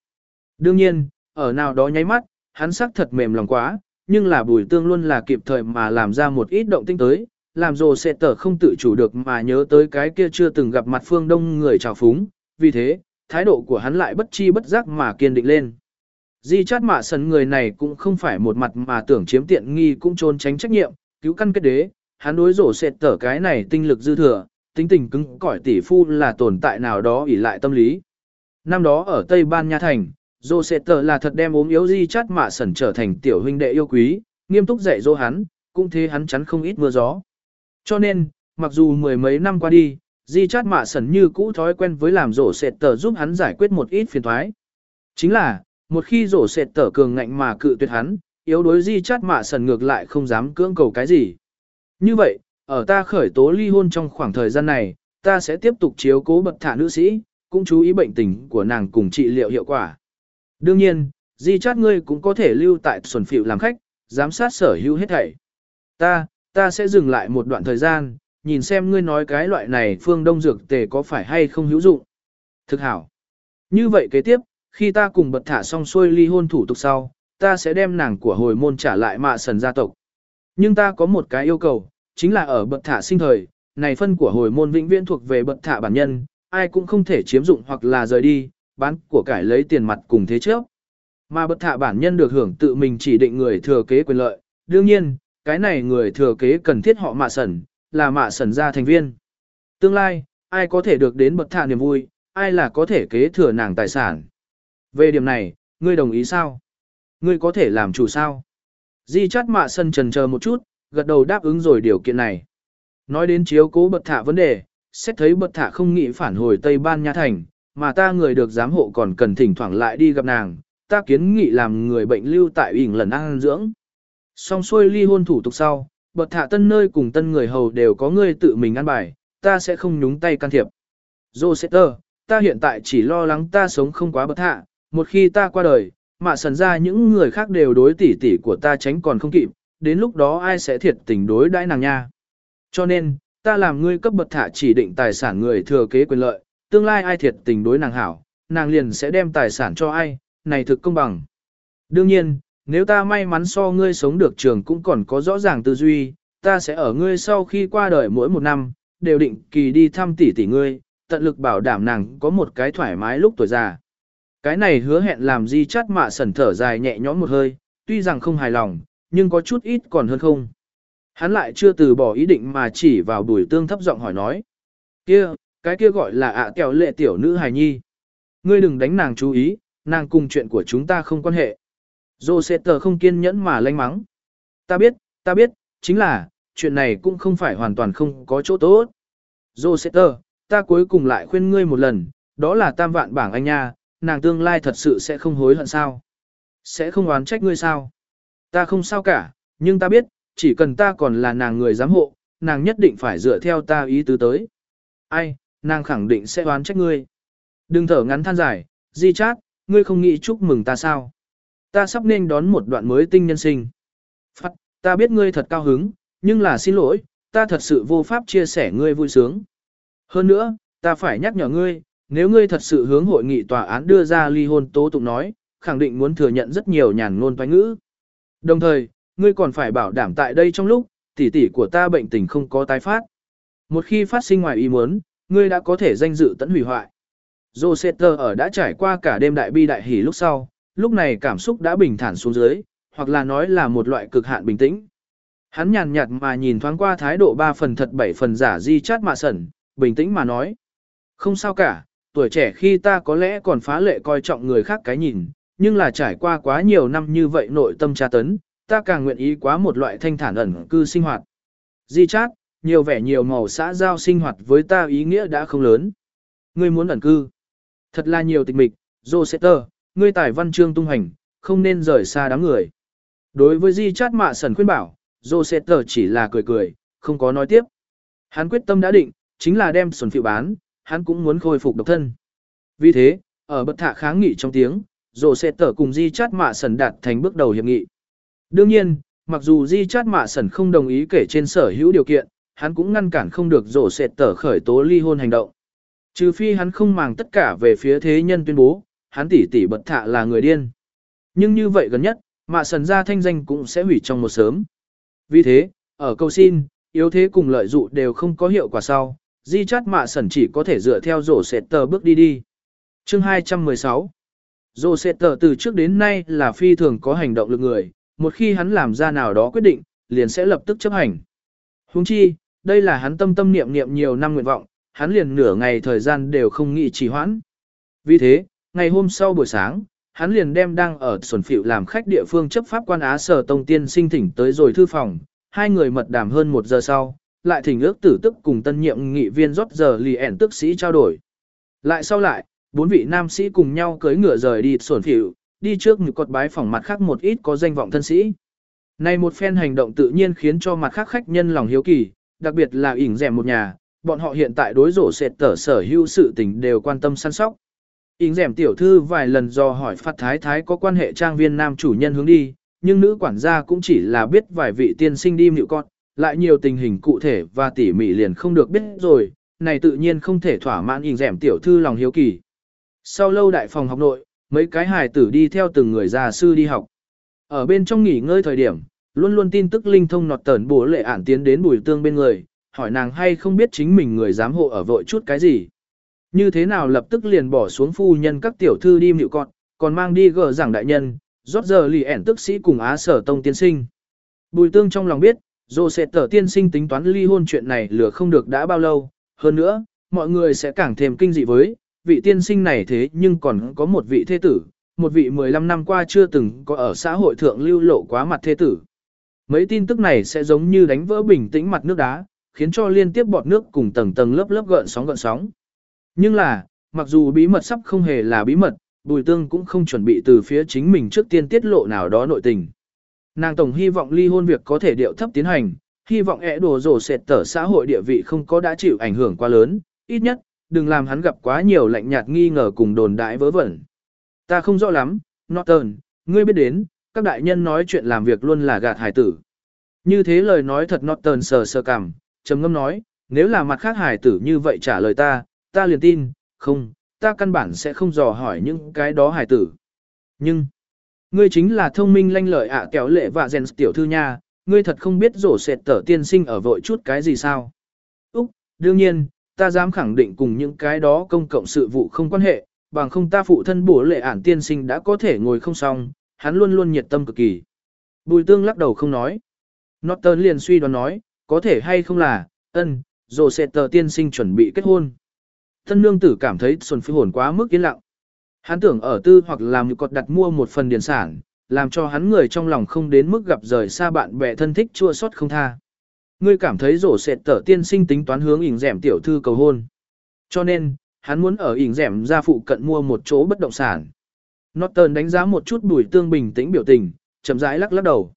Đương nhiên, ở nào đó nháy mắt, hắn sắc thật mềm lòng quá, nhưng là bùi tương luôn là kịp thời mà làm ra một ít động tinh tới, làm rồ sẽ tở không tự chủ được mà nhớ tới cái kia chưa từng gặp mặt phương đông người trào phúng, vì thế, thái độ của hắn lại bất chi bất giác mà kiên định lên. Di chát mạ sần người này cũng không phải một mặt mà tưởng chiếm tiện nghi cũng trốn tránh trách nhiệm, cứu căn kết đế, hắn đối rổ sệt tở cái này tinh lực dư thừa, tính tình cứng cỏi tỷ phu là tồn tại nào đó ỷ lại tâm lý. Năm đó ở Tây Ban Nha Thành, rổ sệt tờ là thật đem ốm yếu di chát mạ Sẩn trở thành tiểu huynh đệ yêu quý, nghiêm túc dạy dỗ hắn, cũng thế hắn chắn không ít mưa gió. Cho nên, mặc dù mười mấy năm qua đi, di chát mạ Sẩn như cũ thói quen với làm rổ sệt tờ giúp hắn giải quyết một ít phiền thoái. Chính là, một khi rổ sệt tờ cường ngạnh mà cự tuyệt hắn, yếu đối di chát mạ sần ngược lại không dám cưỡng cầu cái gì. Như vậy, ở ta khởi tố ly hôn trong khoảng thời gian này, ta sẽ tiếp tục chiếu cố bậc thả nữ sĩ, cũng chú ý bệnh tình của nàng cùng trị liệu hiệu quả. Đương nhiên, di chát ngươi cũng có thể lưu tại xuẩn phịu làm khách, giám sát sở hữu hết thảy. Ta, ta sẽ dừng lại một đoạn thời gian, nhìn xem ngươi nói cái loại này phương đông dược tề có phải hay không hữu dụng. Thực hảo. Như vậy kế tiếp, khi ta cùng bật thả xong xuôi ly hôn thủ tục sau, ta sẽ đem nàng của hồi môn trả lại mạ sần gia tộc. Nhưng ta có một cái yêu cầu, chính là ở bật thả sinh thời, này phân của hồi môn vĩnh viễn thuộc về bật thả bản nhân, ai cũng không thể chiếm dụng hoặc là rời đi, bán của cải lấy tiền mặt cùng thế trước. Mà bất thạ bản nhân được hưởng tự mình chỉ định người thừa kế quyền lợi, đương nhiên, cái này người thừa kế cần thiết họ mạ sẩn là mạ sẩn gia thành viên. Tương lai, ai có thể được đến bật thạ niềm vui, ai là có thể kế thừa nàng tài sản. Về điểm này, ngươi đồng ý sao? Ngươi có thể làm chủ sao? Di chát mạ sân trần chờ một chút, gật đầu đáp ứng rồi điều kiện này. Nói đến chiếu cố bật thạ vấn đề, xét thấy bật thạ không nghĩ phản hồi Tây Ban Nha Thành, mà ta người được giám hộ còn cần thỉnh thoảng lại đi gặp nàng, ta kiến nghị làm người bệnh lưu tại ỉn lần ăn dưỡng. Xong xuôi ly hôn thủ tục sau, bật thạ tân nơi cùng tân người hầu đều có người tự mình ăn bài, ta sẽ không nhúng tay can thiệp. Joseter, ta hiện tại chỉ lo lắng ta sống không quá bật thạ, một khi ta qua đời, mà sần ra những người khác đều đối tỷ tỷ của ta tránh còn không kịp, đến lúc đó ai sẽ thiệt tình đối đãi nàng nha. Cho nên, ta làm ngươi cấp bậc thả chỉ định tài sản người thừa kế quyền lợi, tương lai ai thiệt tình đối nàng hảo, nàng liền sẽ đem tài sản cho ai, này thực công bằng. Đương nhiên, nếu ta may mắn so ngươi sống được trường cũng còn có rõ ràng tư duy, ta sẽ ở ngươi sau khi qua đời mỗi một năm, đều định kỳ đi thăm tỷ tỷ ngươi, tận lực bảo đảm nàng có một cái thoải mái lúc tuổi già. Cái này hứa hẹn làm di chát mạ sẩn thở dài nhẹ nhõm một hơi, tuy rằng không hài lòng, nhưng có chút ít còn hơn không. Hắn lại chưa từ bỏ ý định mà chỉ vào bùi tương thấp giọng hỏi nói. kia cái kia gọi là ạ kẹo lệ tiểu nữ hài nhi. Ngươi đừng đánh nàng chú ý, nàng cùng chuyện của chúng ta không quan hệ. Dô sẽ tờ không kiên nhẫn mà lanh mắng. Ta biết, ta biết, chính là, chuyện này cũng không phải hoàn toàn không có chỗ tốt. Dô sẽ tờ, ta cuối cùng lại khuyên ngươi một lần, đó là tam vạn bảng anh nha, nàng tương lai thật sự sẽ không hối hận sao. Sẽ không oán trách ngươi sao? Ta không sao cả, nhưng ta biết, chỉ cần ta còn là nàng người giám hộ, nàng nhất định phải dựa theo ta ý tứ tới. Ai, nàng khẳng định sẽ oán trách ngươi. Đừng thở ngắn than dài, di chát, ngươi không nghĩ chúc mừng ta sao? Ta sắp nên đón một đoạn mới tinh nhân sinh. Phát, ta biết ngươi thật cao hứng, nhưng là xin lỗi, ta thật sự vô pháp chia sẻ ngươi vui sướng. Hơn nữa, ta phải nhắc nhở ngươi, nếu ngươi thật sự hướng hội nghị tòa án đưa ra ly hôn tố tụng nói, khẳng định muốn thừa nhận rất nhiều nhàn ngôn toán ngữ. Đồng thời, ngươi còn phải bảo đảm tại đây trong lúc, tỷ tỷ của ta bệnh tình không có tái phát. Một khi phát sinh ngoài ý muốn, ngươi đã có thể danh dự tận hủy hoại. Joseter ở đã trải qua cả đêm đại bi đại hỉ lúc sau, lúc này cảm xúc đã bình thản xuống dưới, hoặc là nói là một loại cực hạn bình tĩnh. Hắn nhàn nhạt mà nhìn thoáng qua thái độ 3 phần thật 7 phần giả di chát mạ sẩn, bình tĩnh mà nói. Không sao cả, tuổi trẻ khi ta có lẽ còn phá lệ coi trọng người khác cái nhìn, nhưng là trải qua quá nhiều năm như vậy nội tâm tra tấn, ta càng nguyện ý quá một loại thanh thản ẩn cư sinh hoạt. Di chát, nhiều vẻ nhiều màu xã giao sinh hoạt với ta ý nghĩa đã không lớn. Ngươi muốn ẩn cư. Thật là nhiều tịch mịch, Joseter, ngươi tài văn chương tung hành, không nên rời xa đám người. Đối với Di chát mạ sần khuyên bảo, Joseter chỉ là cười cười, không có nói tiếp. Hắn quyết tâm đã định, chính là đem xuân phiệu bán, hắn cũng muốn khôi phục độc thân. Vì thế, ở bất thạ kháng nghị trong tiếng, Joseter cùng Di chát mạ sần đạt thành bước đầu hiệp nghị. Đương nhiên, mặc dù Di chát mạ sần không đồng ý kể trên sở hữu điều kiện, hắn cũng ngăn cản không được Joseter khởi tố ly hôn hành động. Trừ phi hắn không màng tất cả về phía thế nhân tuyên bố, hắn tỷ tỷ bật thạ là người điên. Nhưng như vậy gần nhất, mạ sần ra thanh danh cũng sẽ hủy trong một sớm. Vì thế, ở câu xin, yếu thế cùng lợi dụ đều không có hiệu quả sau, di chát mạ sần chỉ có thể dựa theo rổ sệt tờ bước đi đi. Chương 216 Rổ sệt tờ từ trước đến nay là phi thường có hành động lực người, một khi hắn làm ra nào đó quyết định, liền sẽ lập tức chấp hành. Huống chi, đây là hắn tâm tâm niệm niệm nhiều năm nguyện vọng, hắn liền nửa ngày thời gian đều không nghĩ trì hoãn. Vì thế, ngày hôm sau buổi sáng, hắn liền đem đang ở xuẩn phịu làm khách địa phương chấp pháp quan Á Sở Tông Tiên sinh thỉnh tới rồi thư phòng, hai người mật đàm hơn một giờ sau, lại thỉnh ước tử tức cùng tân nhiệm nghị viên rót giờ lì ẻn tức sĩ trao đổi. Lại sau lại, bốn vị nam sĩ cùng nhau cưới ngựa rời đi xuẩn phịu, đi trước một cột bái phòng mặt khác một ít có danh vọng thân sĩ. Này một phen hành động tự nhiên khiến cho mặt khác khách nhân lòng hiếu kỳ, đặc biệt là ỉn rèm một nhà, bọn họ hiện tại đối rổ sệt tở sở hữu sự tình đều quan tâm săn sóc. Ỉn rèm tiểu thư vài lần do hỏi Phát Thái Thái có quan hệ trang viên nam chủ nhân hướng đi, nhưng nữ quản gia cũng chỉ là biết vài vị tiên sinh đi mịu con, lại nhiều tình hình cụ thể và tỉ mỉ liền không được biết rồi, này tự nhiên không thể thỏa mãn ỉn rèm tiểu thư lòng hiếu kỳ. Sau lâu đại phòng học nội, mấy cái hài tử đi theo từng người gia sư đi học. Ở bên trong nghỉ ngơi thời điểm, luôn luôn tin tức linh thông nọt tẩn bố lệ ản tiến đến bùi tương bên người, hỏi nàng hay không biết chính mình người giám hộ ở vội chút cái gì. Như thế nào lập tức liền bỏ xuống phu nhân các tiểu thư đi mịu con, còn mang đi gờ giảng đại nhân, rót giờ lì ẻn tức sĩ cùng á sở tông tiên sinh. Bùi tương trong lòng biết, dù sẽ tở tiên sinh tính toán ly hôn chuyện này lừa không được đã bao lâu, hơn nữa, mọi người sẽ càng thêm kinh dị với, vị tiên sinh này thế nhưng còn có một vị thế tử, một vị 15 năm qua chưa từng có ở xã hội thượng lưu lộ quá mặt thế tử. Mấy tin tức này sẽ giống như đánh vỡ bình tĩnh mặt nước đá, khiến cho liên tiếp bọt nước cùng tầng tầng lớp lớp gợn sóng gợn sóng. Nhưng là, mặc dù bí mật sắp không hề là bí mật, Bùi Tương cũng không chuẩn bị từ phía chính mình trước tiên tiết lộ nào đó nội tình. Nàng tổng hy vọng ly hôn việc có thể điệu thấp tiến hành, hy vọng ẻ đồ rổ sệt tở xã hội địa vị không có đã chịu ảnh hưởng quá lớn, ít nhất, đừng làm hắn gặp quá nhiều lạnh nhạt nghi ngờ cùng đồn đại vớ vẩn. Ta không rõ lắm, Norton, ngươi biết đến, các đại nhân nói chuyện làm việc luôn là gạt Hải tử. Như thế lời nói thật Norton sờ sờ cằm, trầm ngâm nói, nếu là mặt khác Hải tử như vậy trả lời ta, ta liền tin, không, ta căn bản sẽ không dò hỏi những cái đó Hải tử. Nhưng, ngươi chính là thông minh lanh lợi ạ kéo lệ và rèn tiểu thư nha, ngươi thật không biết rổ sệt tở tiên sinh ở vội chút cái gì sao. Úc, đương nhiên, ta dám khẳng định cùng những cái đó công cộng sự vụ không quan hệ, bằng không ta phụ thân bổ lệ ản tiên sinh đã có thể ngồi không xong, hắn luôn luôn nhiệt tâm cực kỳ. Bùi tương lắc đầu không nói. Norton liền suy đoán nói, có thể hay không là, ân, rồi sẽ tờ tiên sinh chuẩn bị kết hôn. Thân nương tử cảm thấy xuân phi hồn quá mức yên lặng. Hắn tưởng ở tư hoặc làm như cọt đặt mua một phần điển sản, làm cho hắn người trong lòng không đến mức gặp rời xa bạn bè thân thích chua xót không tha. Ngươi cảm thấy rổ sệt tở tiên sinh tính toán hướng ỉn rẻm tiểu thư cầu hôn. Cho nên, hắn muốn ở ỉn rẻm ra phụ cận mua một chỗ bất động sản. Norton đánh giá một chút bùi tương bình tĩnh biểu tình, chậm rãi lắc lắc đầu.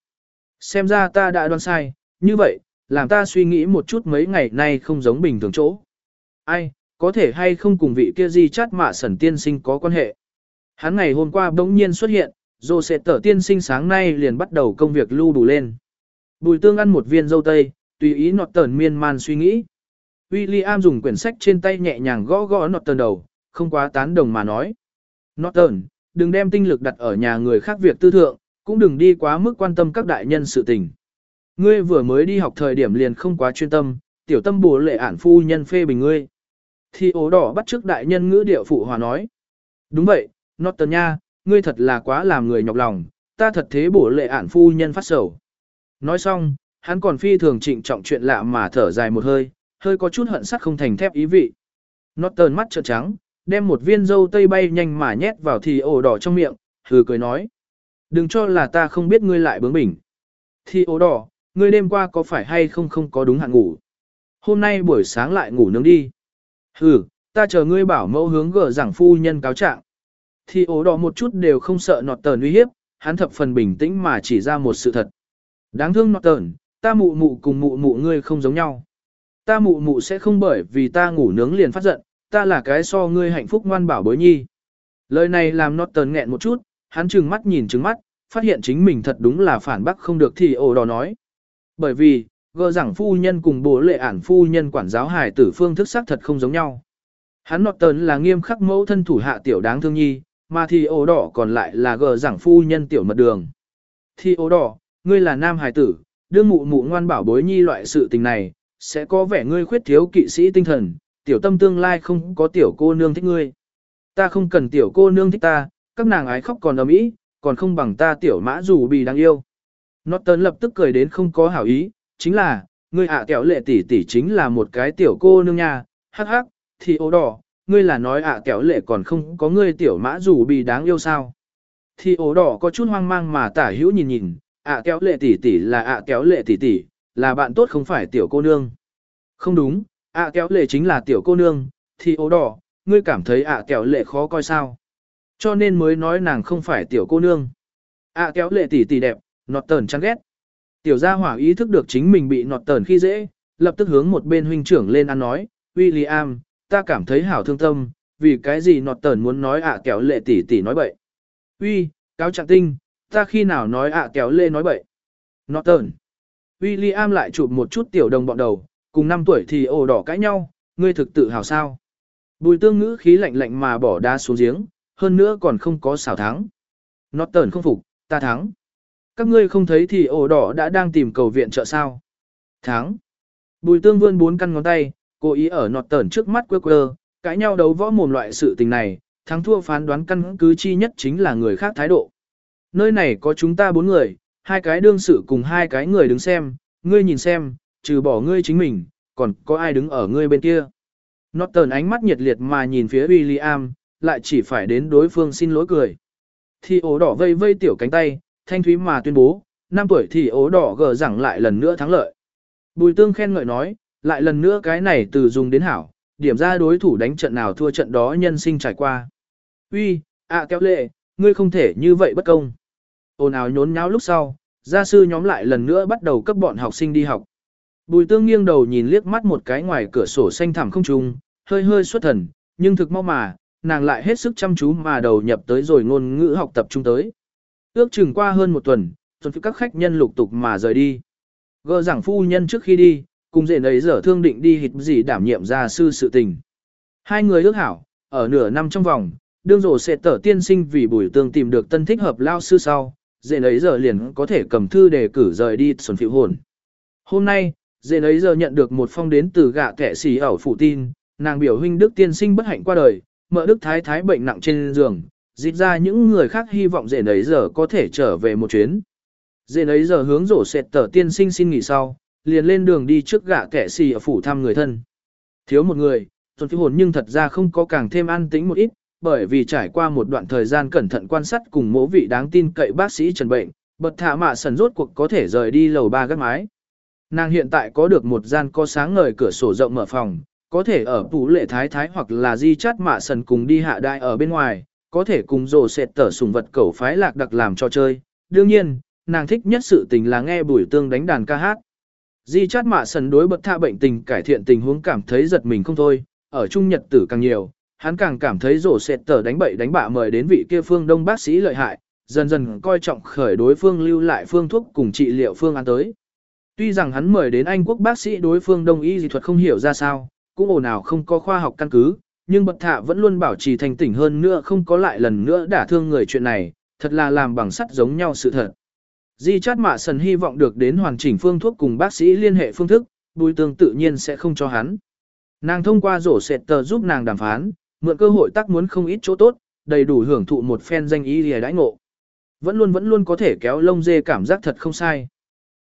Xem ra ta đã đoán sai, như vậy, làm ta suy nghĩ một chút mấy ngày nay không giống bình thường chỗ. Ai, có thể hay không cùng vị kia gì chát mạ sẩn tiên sinh có quan hệ. Hắn ngày hôm qua bỗng nhiên xuất hiện, rồi sẽ tở tiên sinh sáng nay liền bắt đầu công việc lưu đủ lên. Bùi tương ăn một viên dâu tây, tùy ý nọt tờn miên man suy nghĩ. William dùng quyển sách trên tay nhẹ nhàng gõ gõ nọt tờn đầu, không quá tán đồng mà nói. Nọt tờn, đừng đem tinh lực đặt ở nhà người khác việc tư thượng, cũng đừng đi quá mức quan tâm các đại nhân sự tình. Ngươi vừa mới đi học thời điểm liền không quá chuyên tâm, tiểu tâm bổ lệ ản phu nhân phê bình ngươi. Thì ố đỏ bắt trước đại nhân ngữ điệu phụ hòa nói. Đúng vậy, Norton nha, ngươi thật là quá làm người nhọc lòng, ta thật thế bổ lệ ản phu nhân phát sầu. Nói xong, hắn còn phi thường trịnh trọng chuyện lạ mà thở dài một hơi, hơi có chút hận sắt không thành thép ý vị. Norton mắt trợn trắng, đem một viên dâu tây bay nhanh mà nhét vào thì ổ đỏ trong miệng, hừ cười nói. Đừng cho là ta không biết ngươi lại bướng bỉnh. Thì ổ đỏ, ngươi đêm qua có phải hay không không có đúng hạn ngủ. Hôm nay buổi sáng lại ngủ nướng đi. Hừ, ta chờ ngươi bảo mẫu hướng gỡ giảng phu nhân cáo trạng. Thì ổ đỏ một chút đều không sợ nọt tờn uy hiếp, hắn thập phần bình tĩnh mà chỉ ra một sự thật. Đáng thương nọt tờn, ta mụ mụ cùng mụ mụ ngươi không giống nhau. Ta mụ mụ sẽ không bởi vì ta ngủ nướng liền phát giận, ta là cái so ngươi hạnh phúc ngoan bảo bối nhi. Lời này làm nọt tờn nghẹn một chút, hắn trừng mắt nhìn trừng mắt, phát hiện chính mình thật đúng là phản bác không được thì ồ đỏ nói. Bởi vì, gờ rằng phu nhân cùng bố lệ ản phu nhân quản giáo hài tử phương thức xác thật không giống nhau. Hắn nọt tờn là nghiêm khắc mẫu thân thủ hạ tiểu đáng thương nhi, mà thì ồ đỏ còn lại là gờ rằng phu nhân tiểu mật đường. Thì ồ đỏ, ngươi là nam hài tử, đương mụ mụ ngoan bảo bối nhi loại sự tình này, sẽ có vẻ ngươi khuyết thiếu kỵ sĩ tinh thần, tiểu tâm tương lai không có tiểu cô nương thích ngươi. Ta không cần tiểu cô nương thích ta, các nàng ái khóc còn ầm ĩ, còn không bằng ta tiểu mã dù bị đáng yêu. Norton lập tức cười đến không có hảo ý, chính là, ngươi ạ à kẹo lệ tỷ tỷ chính là một cái tiểu cô nương nha, hắc hắc, thì ố đỏ, ngươi là nói ạ à kẹo lệ còn không có ngươi tiểu mã dù bị đáng yêu sao. Thì ố đỏ có chút hoang mang mà tả hữu nhìn nhìn, ạ à kéo lệ tỷ tỷ là ạ kéo lệ tỷ tỷ, là bạn tốt không phải tiểu cô nương. Không đúng, ạ kéo lệ chính là tiểu cô nương, thì ố đỏ, ngươi cảm thấy ạ kéo lệ khó coi sao. Cho nên mới nói nàng không phải tiểu cô nương. ạ kéo lệ tỷ tỷ đẹp, nọt tờn chán ghét. Tiểu gia hỏa ý thức được chính mình bị nọt tờn khi dễ, lập tức hướng một bên huynh trưởng lên ăn nói, William, ta cảm thấy hảo thương tâm, vì cái gì nọt tờn muốn nói ạ kéo lệ tỷ tỷ nói bậy. Uy, cáo trạng tinh, ta khi nào nói ạ kéo lê nói bậy. Norton. William lại chụp một chút tiểu đồng bọn đầu, cùng 5 tuổi thì ồ đỏ cãi nhau, ngươi thực tự hào sao. Bùi tương ngữ khí lạnh lạnh mà bỏ đá xuống giếng, hơn nữa còn không có xảo thắng. Norton không phục, ta thắng. Các ngươi không thấy thì ồ đỏ đã đang tìm cầu viện trợ sao. Thắng. Bùi tương vươn bốn căn ngón tay, cố ý ở nọt tờn trước mắt quơ quơ, cãi nhau đấu võ mồm loại sự tình này, thắng thua phán đoán căn cứ chi nhất chính là người khác thái độ. Nơi này có chúng ta bốn người, hai cái đương sự cùng hai cái người đứng xem, ngươi nhìn xem, trừ bỏ ngươi chính mình, còn có ai đứng ở ngươi bên kia. Norton ánh mắt nhiệt liệt mà nhìn phía William, lại chỉ phải đến đối phương xin lỗi cười. Thì ố đỏ vây vây tiểu cánh tay, thanh thúy mà tuyên bố, năm tuổi thì ố đỏ gờ rằng lại lần nữa thắng lợi. Bùi tương khen ngợi nói, lại lần nữa cái này từ dùng đến hảo, điểm ra đối thủ đánh trận nào thua trận đó nhân sinh trải qua. Uy, ạ kéo lệ, ngươi không thể như vậy bất công. Ôn ào nhốn nháo lúc sau, gia sư nhóm lại lần nữa bắt đầu cấp bọn học sinh đi học. Bùi tương nghiêng đầu nhìn liếc mắt một cái ngoài cửa sổ xanh thẳm không trung, hơi hơi xuất thần, nhưng thực mau mà, nàng lại hết sức chăm chú mà đầu nhập tới rồi ngôn ngữ học tập trung tới. Ước chừng qua hơn một tuần, tuần phía các khách nhân lục tục mà rời đi. Gơ giảng phu nhân trước khi đi, cùng dễ nấy giờ thương định đi hịt gì đảm nhiệm gia sư sự tình. Hai người ước hảo, ở nửa năm trong vòng, đương rổ sẽ tở tiên sinh vì bùi tương tìm được tân thích hợp lao sư sau, dễ ấy giờ liền có thể cầm thư đề cử rời đi xuân phiệu hồn. Hôm nay, dễ ấy giờ nhận được một phong đến từ gạ kẻ xì ẩu phụ tin, nàng biểu huynh Đức tiên sinh bất hạnh qua đời, mợ Đức thái thái bệnh nặng trên giường, dịch ra những người khác hy vọng dễ ấy giờ có thể trở về một chuyến. Dễ ấy giờ hướng rổ sệt tờ tiên sinh xin nghỉ sau, liền lên đường đi trước gạ kẻ xì ở phủ thăm người thân. Thiếu một người, tuần phi hồn nhưng thật ra không có càng thêm an tĩnh một ít, bởi vì trải qua một đoạn thời gian cẩn thận quan sát cùng mỗ vị đáng tin cậy bác sĩ trần bệnh, bật thả mạ sần rốt cuộc có thể rời đi lầu ba gác mái. Nàng hiện tại có được một gian có sáng ngời cửa sổ rộng mở phòng, có thể ở tủ lệ thái thái hoặc là di chát mạ sần cùng đi hạ đại ở bên ngoài, có thể cùng rồ sệt tở sùng vật cẩu phái lạc đặc làm cho chơi. Đương nhiên, nàng thích nhất sự tình là nghe bùi tương đánh đàn ca hát. Di chát mạ sần đối bật tha bệnh tình cải thiện tình huống cảm thấy giật mình không thôi, ở trung nhật tử càng nhiều, hắn càng cảm thấy rổ sệt tở đánh bậy đánh bạ mời đến vị kia phương đông bác sĩ lợi hại, dần dần coi trọng khởi đối phương lưu lại phương thuốc cùng trị liệu phương án tới. Tuy rằng hắn mời đến Anh quốc bác sĩ đối phương đông y dị thuật không hiểu ra sao, cũng ồn nào không có khoa học căn cứ, nhưng bậc thạ vẫn luôn bảo trì thành tỉnh hơn nữa không có lại lần nữa đả thương người chuyện này, thật là làm bằng sắt giống nhau sự thật. Di chát mạ sần hy vọng được đến hoàn chỉnh phương thuốc cùng bác sĩ liên hệ phương thức, bùi tương tự nhiên sẽ không cho hắn. Nàng thông qua rổ sẹt tờ giúp nàng đàm phán, mượn cơ hội tác muốn không ít chỗ tốt, đầy đủ hưởng thụ một phen danh ý lìa đãi ngộ. Vẫn luôn vẫn luôn có thể kéo lông dê cảm giác thật không sai.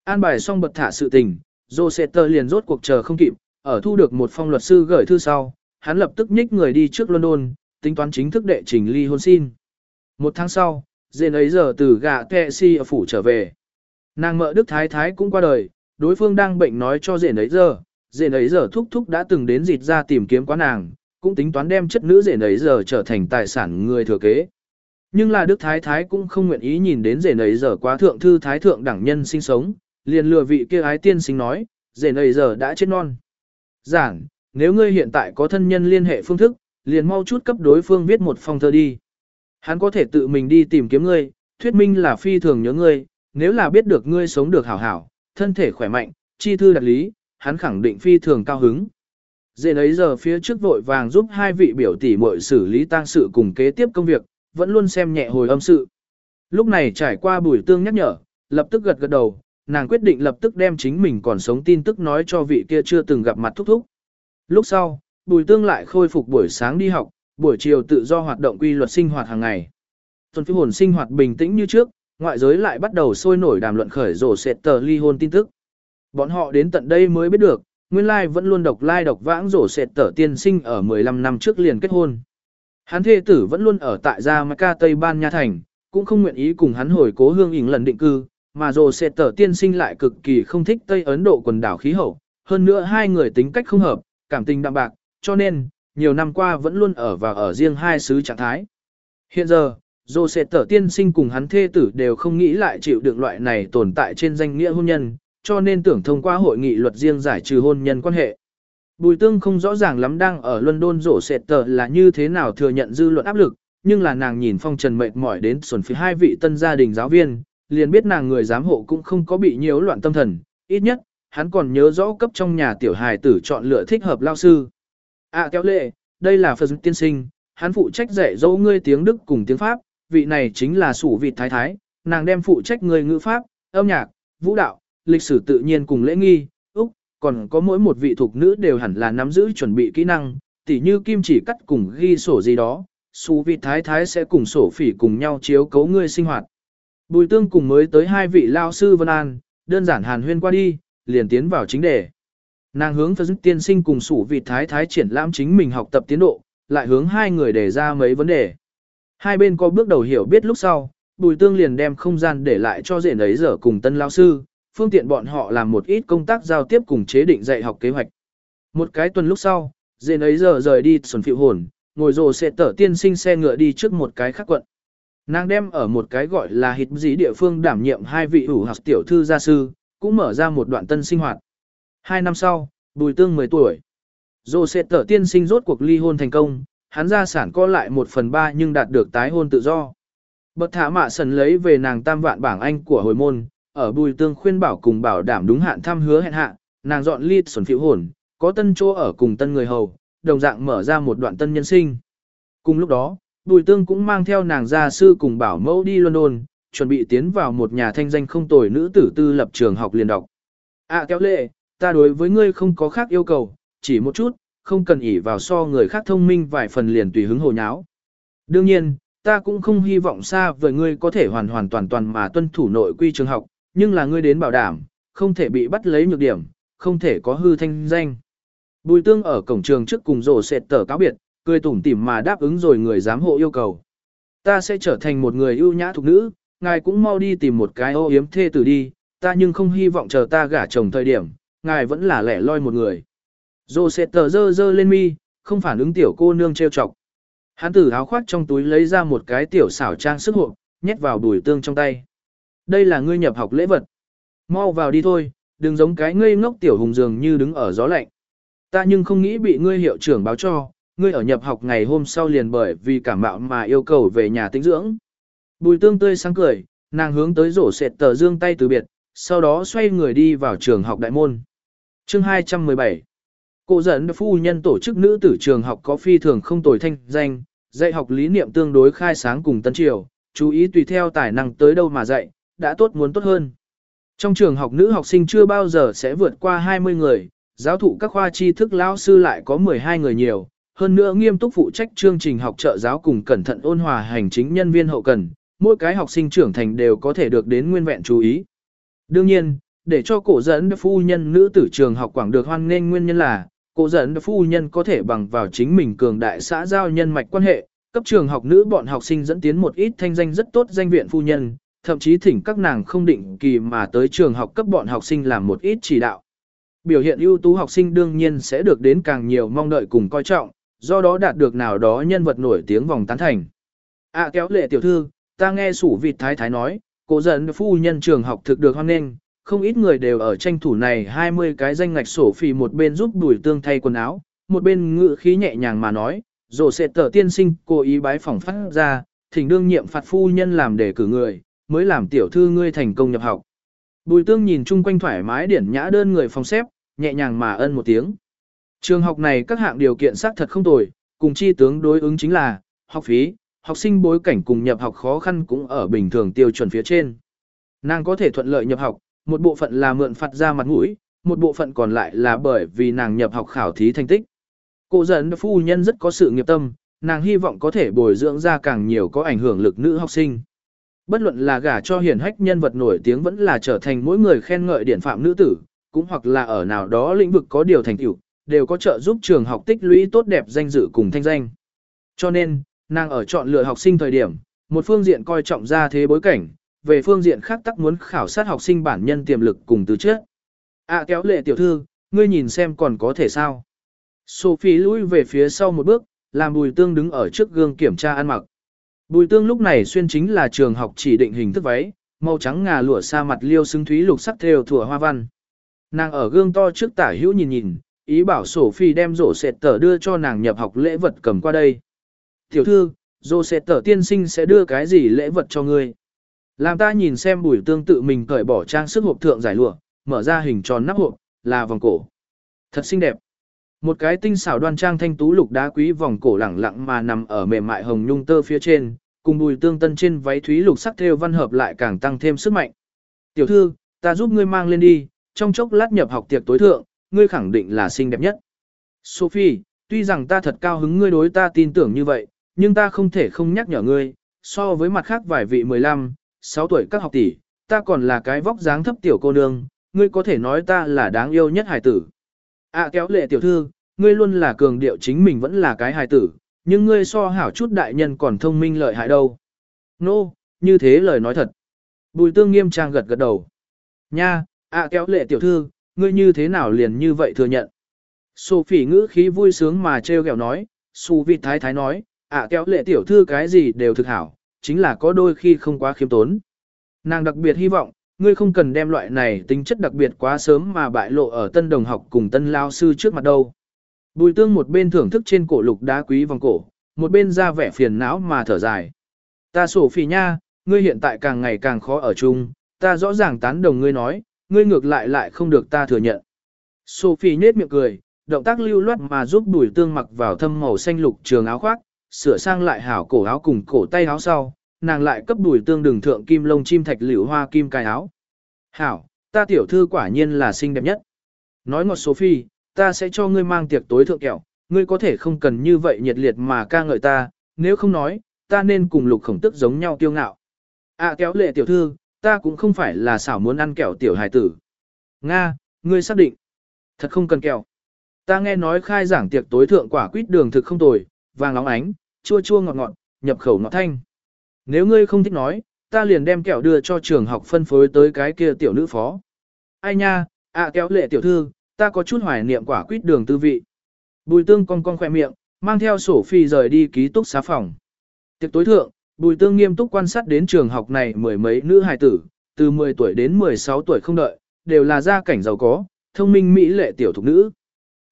An bài xong bật thả sự tình, rổ liền rốt cuộc chờ không kịp, ở thu được một phong luật sư gửi thư sau, hắn lập tức nhích người đi trước London, tính toán chính thức đệ trình ly hôn xin. Một tháng sau, dền ấy giờ từ gà kẹ si ở phủ trở về. Nàng mợ Đức Thái Thái cũng qua đời, đối phương đang bệnh nói cho dền ấy giờ, dền ấy giờ thúc thúc đã từng đến dịt ra tìm kiếm quá nàng, cũng tính toán đem chất nữ dền ấy giờ trở thành tài sản người thừa kế. Nhưng là Đức Thái Thái cũng không nguyện ý nhìn đến dền ấy giờ quá thượng thư Thái thượng đẳng nhân sinh sống, liền lừa vị kia ái tiên sinh nói, dền nầy giờ đã chết non. Giảng, nếu ngươi hiện tại có thân nhân liên hệ phương thức, liền mau chút cấp đối phương viết một phong thơ đi. Hắn có thể tự mình đi tìm kiếm ngươi, thuyết minh là phi thường nhớ ngươi, nếu là biết được ngươi sống được hảo hảo, thân thể khỏe mạnh, chi thư đặc lý, hắn khẳng định phi thường cao hứng. Dễ ấy giờ phía trước vội vàng giúp hai vị biểu tỷ muội xử lý tang sự cùng kế tiếp công việc, vẫn luôn xem nhẹ hồi âm sự. Lúc này trải qua buổi tương nhắc nhở, lập tức gật gật đầu, nàng quyết định lập tức đem chính mình còn sống tin tức nói cho vị kia chưa từng gặp mặt thúc thúc. Lúc sau, bùi tương lại khôi phục buổi sáng đi học, buổi chiều tự do hoạt động quy luật sinh hoạt hàng ngày. Tuần phi hồn sinh hoạt bình tĩnh như trước, ngoại giới lại bắt đầu sôi nổi đàm luận khởi rổ sệt tờ ly hôn tin tức. Bọn họ đến tận đây mới biết được, nguyên lai vẫn luôn độc lai độc vãng rổ sệt tờ tiên sinh ở 15 năm trước liền kết hôn. Hắn thê tử vẫn luôn ở tại gia Maca Tây Ban Nha Thành, cũng không nguyện ý cùng hắn hồi cố hương ỉnh lần định cư, mà dồ sẽ tờ tiên sinh lại cực kỳ không thích Tây Ấn Độ quần đảo khí hậu, hơn nữa hai người tính cách không hợp, cảm tình đạm bạc, cho nên, nhiều năm qua vẫn luôn ở và ở riêng hai xứ trạng thái. Hiện giờ, dồ sẽ tở tiên sinh cùng hắn thê tử đều không nghĩ lại chịu đựng loại này tồn tại trên danh nghĩa hôn nhân, cho nên tưởng thông qua hội nghị luật riêng giải trừ hôn nhân quan hệ. Bùi tương không rõ ràng lắm đang ở London rổ sệt tờ là như thế nào thừa nhận dư luận áp lực, nhưng là nàng nhìn phong trần mệt mỏi đến xuẩn phía hai vị tân gia đình giáo viên, liền biết nàng người giám hộ cũng không có bị nhiễu loạn tâm thần, ít nhất, hắn còn nhớ rõ cấp trong nhà tiểu hài tử chọn lựa thích hợp lao sư. À kéo lệ, đây là Phật tiên sinh, hắn phụ trách dạy dỗ ngươi tiếng Đức cùng tiếng Pháp, vị này chính là sủ vị thái thái, nàng đem phụ trách ngươi ngữ Pháp, âm nhạc, vũ đạo, lịch sử tự nhiên cùng lễ nghi, úc, còn có mỗi một vị thuộc nữ đều hẳn là nắm giữ chuẩn bị kỹ năng, tỉ như kim chỉ cắt cùng ghi sổ gì đó, sủ vị thái thái sẽ cùng sổ phỉ cùng nhau chiếu cấu ngươi sinh hoạt. Bùi tương cùng mới tới hai vị lao sư Vân An, đơn giản hàn huyên qua đi, liền tiến vào chính đề. Nàng hướng phân tiên sinh cùng sủ vị thái thái triển lãm chính mình học tập tiến độ, lại hướng hai người đề ra mấy vấn đề. Hai bên có bước đầu hiểu biết lúc sau, Bùi Tương liền đem không gian để lại cho diện ấy giờ cùng tân lao sư, phương tiện bọn họ làm một ít công tác giao tiếp cùng chế định dạy học kế hoạch. Một cái tuần lúc sau, diện ấy giờ rời đi xuân phiệu hồn, ngồi rồ xe tở tiên sinh xe ngựa đi trước một cái khác quận. Nàng đem ở một cái gọi là hít dĩ địa phương đảm nhiệm hai vị ủ học tiểu thư gia sư, cũng mở ra một đoạn tân sinh hoạt. Hai năm sau, Bùi Tương 10 tuổi. Dô sẽ tở tiên sinh rốt cuộc ly hôn thành công, hắn gia sản có lại một phần ba nhưng đạt được tái hôn tự do. Bật thả mạ sần lấy về nàng tam vạn bảng anh của hồi môn, ở Bùi Tương khuyên bảo cùng bảo đảm đúng hạn thăm hứa hẹn hạ, nàng dọn ly xuẩn phiếu hồn, có tân chỗ ở cùng tân người hầu, đồng dạng mở ra một đoạn tân nhân sinh. Cùng lúc đó, Bùi Tương cũng mang theo nàng gia sư cùng bảo mẫu đi London, chuẩn bị tiến vào một nhà thanh danh không tồi nữ tử tư lập trường học liền đọc. À kéo lệ, ta đối với ngươi không có khác yêu cầu, chỉ một chút, không cần ỉ vào so người khác thông minh vài phần liền tùy hứng hồ nháo. Đương nhiên, ta cũng không hy vọng xa với ngươi có thể hoàn hoàn toàn toàn mà tuân thủ nội quy trường học, nhưng là ngươi đến bảo đảm, không thể bị bắt lấy nhược điểm, không thể có hư thanh danh. Bùi tương ở cổng trường trước cùng rổ sệt tờ cáo biệt, cười tủm tỉm mà đáp ứng rồi người giám hộ yêu cầu. Ta sẽ trở thành một người ưu nhã thục nữ, ngài cũng mau đi tìm một cái ô yếm thê tử đi, ta nhưng không hy vọng chờ ta gả chồng thời điểm, ngài vẫn là lẻ loi một người. Dô sẽ tờ dơ dơ lên mi, không phản ứng tiểu cô nương trêu chọc. Hắn từ áo khoác trong túi lấy ra một cái tiểu xảo trang sức hộp, nhét vào đùi tương trong tay. Đây là ngươi nhập học lễ vật. Mau vào đi thôi, đừng giống cái ngây ngốc tiểu hùng dường như đứng ở gió lạnh. Ta nhưng không nghĩ bị ngươi hiệu trưởng báo cho, ngươi ở nhập học ngày hôm sau liền bởi vì cảm mạo mà yêu cầu về nhà tĩnh dưỡng. Bùi tương tươi sáng cười, nàng hướng tới rổ sệt tờ dương tay từ biệt, sau đó xoay người đi vào trường học đại môn. Chương 217 Cô dẫn phu nhân tổ chức nữ tử trường học có phi thường không tồi thanh danh, dạy học lý niệm tương đối khai sáng cùng tân triều, chú ý tùy theo tài năng tới đâu mà dạy, đã tốt muốn tốt hơn. Trong trường học nữ học sinh chưa bao giờ sẽ vượt qua 20 người, giáo thụ các khoa tri thức lão sư lại có 12 người nhiều, hơn nữa nghiêm túc phụ trách chương trình học trợ giáo cùng cẩn thận ôn hòa hành chính nhân viên hậu cần, mỗi cái học sinh trưởng thành đều có thể được đến nguyên vẹn chú ý. Đương nhiên, để cho cổ dẫn phu nhân nữ tử trường học quảng được hoan nghênh nguyên nhân là, cổ dẫn phu nhân có thể bằng vào chính mình cường đại xã giao nhân mạch quan hệ, cấp trường học nữ bọn học sinh dẫn tiến một ít thanh danh rất tốt danh viện phu nhân, thậm chí thỉnh các nàng không định kỳ mà tới trường học cấp bọn học sinh làm một ít chỉ đạo. Biểu hiện ưu tú học sinh đương nhiên sẽ được đến càng nhiều mong đợi cùng coi trọng, do đó đạt được nào đó nhân vật nổi tiếng vòng tán thành. À kéo lệ tiểu thư, ta nghe sủ vịt thái thái nói, cố dẫn phu nhân trường học thực được hoan nghênh, không ít người đều ở tranh thủ này 20 cái danh ngạch sổ phì một bên giúp đuổi tương thay quần áo, một bên ngự khí nhẹ nhàng mà nói, rồi sẽ tờ tiên sinh cố ý bái phỏng phát ra, thỉnh đương nhiệm phạt phu nhân làm để cử người, mới làm tiểu thư ngươi thành công nhập học. Bùi tương nhìn chung quanh thoải mái điển nhã đơn người phòng xếp, nhẹ nhàng mà ân một tiếng. Trường học này các hạng điều kiện xác thật không tồi, cùng chi tướng đối ứng chính là học phí, học sinh bối cảnh cùng nhập học khó khăn cũng ở bình thường tiêu chuẩn phía trên. Nàng có thể thuận lợi nhập học, một bộ phận là mượn phạt ra mặt mũi, một bộ phận còn lại là bởi vì nàng nhập học khảo thí thành tích. Cô dẫn phu nhân rất có sự nghiệp tâm, nàng hy vọng có thể bồi dưỡng ra càng nhiều có ảnh hưởng lực nữ học sinh. Bất luận là gả cho hiển hách nhân vật nổi tiếng vẫn là trở thành mỗi người khen ngợi điển phạm nữ tử, cũng hoặc là ở nào đó lĩnh vực có điều thành tựu, đều có trợ giúp trường học tích lũy tốt đẹp danh dự cùng thanh danh. Cho nên, nàng ở chọn lựa học sinh thời điểm, một phương diện coi trọng ra thế bối cảnh, về phương diện khác tắc muốn khảo sát học sinh bản nhân tiềm lực cùng từ trước. À kéo lệ tiểu thư, ngươi nhìn xem còn có thể sao. Sophie lùi về phía sau một bước, làm bùi tương đứng ở trước gương kiểm tra ăn mặc. Bùi tương lúc này xuyên chính là trường học chỉ định hình thức váy, màu trắng ngà lụa sa mặt liêu xứng thúy lục sắc theo thủa hoa văn. Nàng ở gương to trước tả hữu nhìn nhìn, ý bảo Sophie đem rổ sệt tờ đưa cho nàng nhập học lễ vật cầm qua đây. Tiểu thư, rổ sệt tờ tiên sinh sẽ đưa cái gì lễ vật cho ngươi? Làm ta nhìn xem bùi tương tự mình cởi bỏ trang sức hộp thượng giải lụa, mở ra hình tròn nắp hộp, là vòng cổ. Thật xinh đẹp. Một cái tinh xảo đoan trang thanh tú lục đá quý vòng cổ lẳng lặng mà nằm ở mềm mại hồng nhung tơ phía trên, cùng bùi tương tân trên váy thúy lục sắc thêu văn hợp lại càng tăng thêm sức mạnh. Tiểu thư, ta giúp ngươi mang lên đi, trong chốc lát nhập học tiệc tối thượng, ngươi khẳng định là xinh đẹp nhất. Sophie, tuy rằng ta thật cao hứng ngươi đối ta tin tưởng như vậy, nhưng ta không thể không nhắc nhở ngươi, so với mặt khác vài vị 15, 6 tuổi các học tỷ, ta còn là cái vóc dáng thấp tiểu cô nương, ngươi có thể nói ta là đáng yêu nhất hài tử. À kéo lệ tiểu thư, ngươi luôn là cường điệu chính mình vẫn là cái hài tử, nhưng ngươi so hảo chút đại nhân còn thông minh lợi hại đâu. Nô, no, như thế lời nói thật. Bùi tương nghiêm trang gật gật đầu. Nha, à kéo lệ tiểu thư, ngươi như thế nào liền như vậy thừa nhận. Sophie ngữ khí vui sướng mà treo gẹo nói, su vị thái thái nói, à kéo lệ tiểu thư cái gì đều thực hảo, chính là có đôi khi không quá khiêm tốn. Nàng đặc biệt hy vọng, ngươi không cần đem loại này tính chất đặc biệt quá sớm mà bại lộ ở tân đồng học cùng tân lao sư trước mặt đâu. Bùi tương một bên thưởng thức trên cổ lục đá quý vòng cổ, một bên ra vẻ phiền não mà thở dài. Ta sổ phì nha, ngươi hiện tại càng ngày càng khó ở chung, ta rõ ràng tán đồng ngươi nói, ngươi ngược lại lại không được ta thừa nhận. Sophie nết miệng cười, động tác lưu loát mà giúp đuổi tương mặc vào thâm màu xanh lục trường áo khoác, sửa sang lại hảo cổ áo cùng cổ tay áo sau, nàng lại cấp đuổi tương đường thượng kim lông chim thạch liễu hoa kim cài áo. Hảo, ta tiểu thư quả nhiên là xinh đẹp nhất. Nói ngọt Sophie, ta sẽ cho ngươi mang tiệc tối thượng kẹo, ngươi có thể không cần như vậy nhiệt liệt mà ca ngợi ta, nếu không nói, ta nên cùng lục khổng tức giống nhau kiêu ngạo. À kéo lệ tiểu thư, ta cũng không phải là xảo muốn ăn kẹo tiểu hài tử. Nga, ngươi xác định. Thật không cần kẹo. Ta nghe nói khai giảng tiệc tối thượng quả quýt đường thực không tồi, vàng óng ánh, chua chua ngọt ngọt, nhập khẩu ngọt thanh. Nếu ngươi không thích nói, ta liền đem kẹo đưa cho trường học phân phối tới cái kia tiểu nữ phó. Ai nha, à kéo lệ tiểu thư, ta có chút hoài niệm quả quýt đường tư vị. Bùi tương cong cong khoe miệng, mang theo sổ phi rời đi ký túc xá phòng. Tiệc tối thượng, Bùi Tương nghiêm túc quan sát đến trường học này mười mấy nữ hài tử, từ 10 tuổi đến 16 tuổi không đợi, đều là gia cảnh giàu có, thông minh mỹ lệ tiểu thục nữ.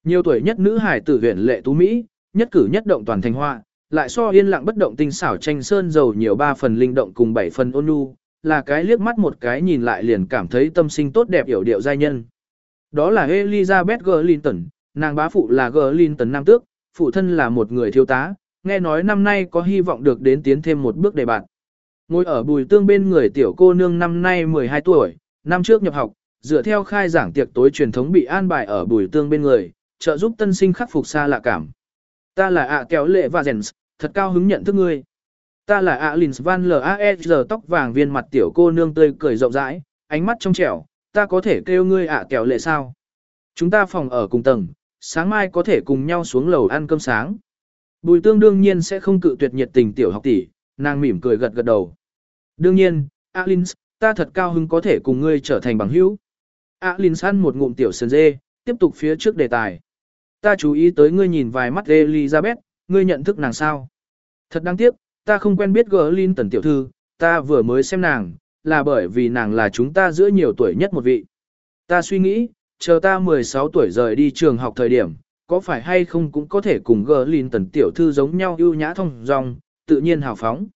Nhiều tuổi nhất nữ hài tử huyện lệ tú Mỹ, nhất cử nhất động toàn thành hoa, lại so yên lặng bất động tinh xảo tranh sơn giàu nhiều ba phần linh động cùng bảy phần ôn nhu, là cái liếc mắt một cái nhìn lại liền cảm thấy tâm sinh tốt đẹp hiểu điệu giai nhân. Đó là Elizabeth Gerlinton, nàng bá phụ là Gerlinton nam tước, phụ thân là một người thiếu tá, nghe nói năm nay có hy vọng được đến tiến thêm một bước đề bạn. Ngồi ở bùi tương bên người tiểu cô nương năm nay 12 tuổi, năm trước nhập học, dựa theo khai giảng tiệc tối truyền thống bị an bài ở bùi tương bên người, trợ giúp tân sinh khắc phục xa lạ cảm. Ta là ạ kéo lệ và rèn, thật cao hứng nhận thức ngươi. Ta là ạ Lins Van L.A.E.G. tóc vàng viên mặt tiểu cô nương tươi cười rộng rãi, ánh mắt trong trẻo, ta có thể kêu ngươi ạ kéo lệ sao? Chúng ta phòng ở cùng tầng, sáng mai có thể cùng nhau xuống lầu ăn cơm sáng. Bùi tương đương nhiên sẽ không cự tuyệt nhiệt tình tiểu học tỷ, nàng mỉm cười gật gật đầu. Đương nhiên, Alins, ta thật cao hứng có thể cùng ngươi trở thành bằng hữu. Alins ăn một ngụm tiểu sườn dê, tiếp tục phía trước đề tài. Ta chú ý tới ngươi nhìn vài mắt Elizabeth, ngươi nhận thức nàng sao? Thật đáng tiếc, ta không quen biết Gerlin tần tiểu thư, ta vừa mới xem nàng, là bởi vì nàng là chúng ta giữa nhiều tuổi nhất một vị. Ta suy nghĩ, chờ ta 16 tuổi rời đi trường học thời điểm, có phải hay không cũng có thể cùng Gerlin tần tiểu thư giống nhau ưu nhã thông dòng tự nhiên hào phóng.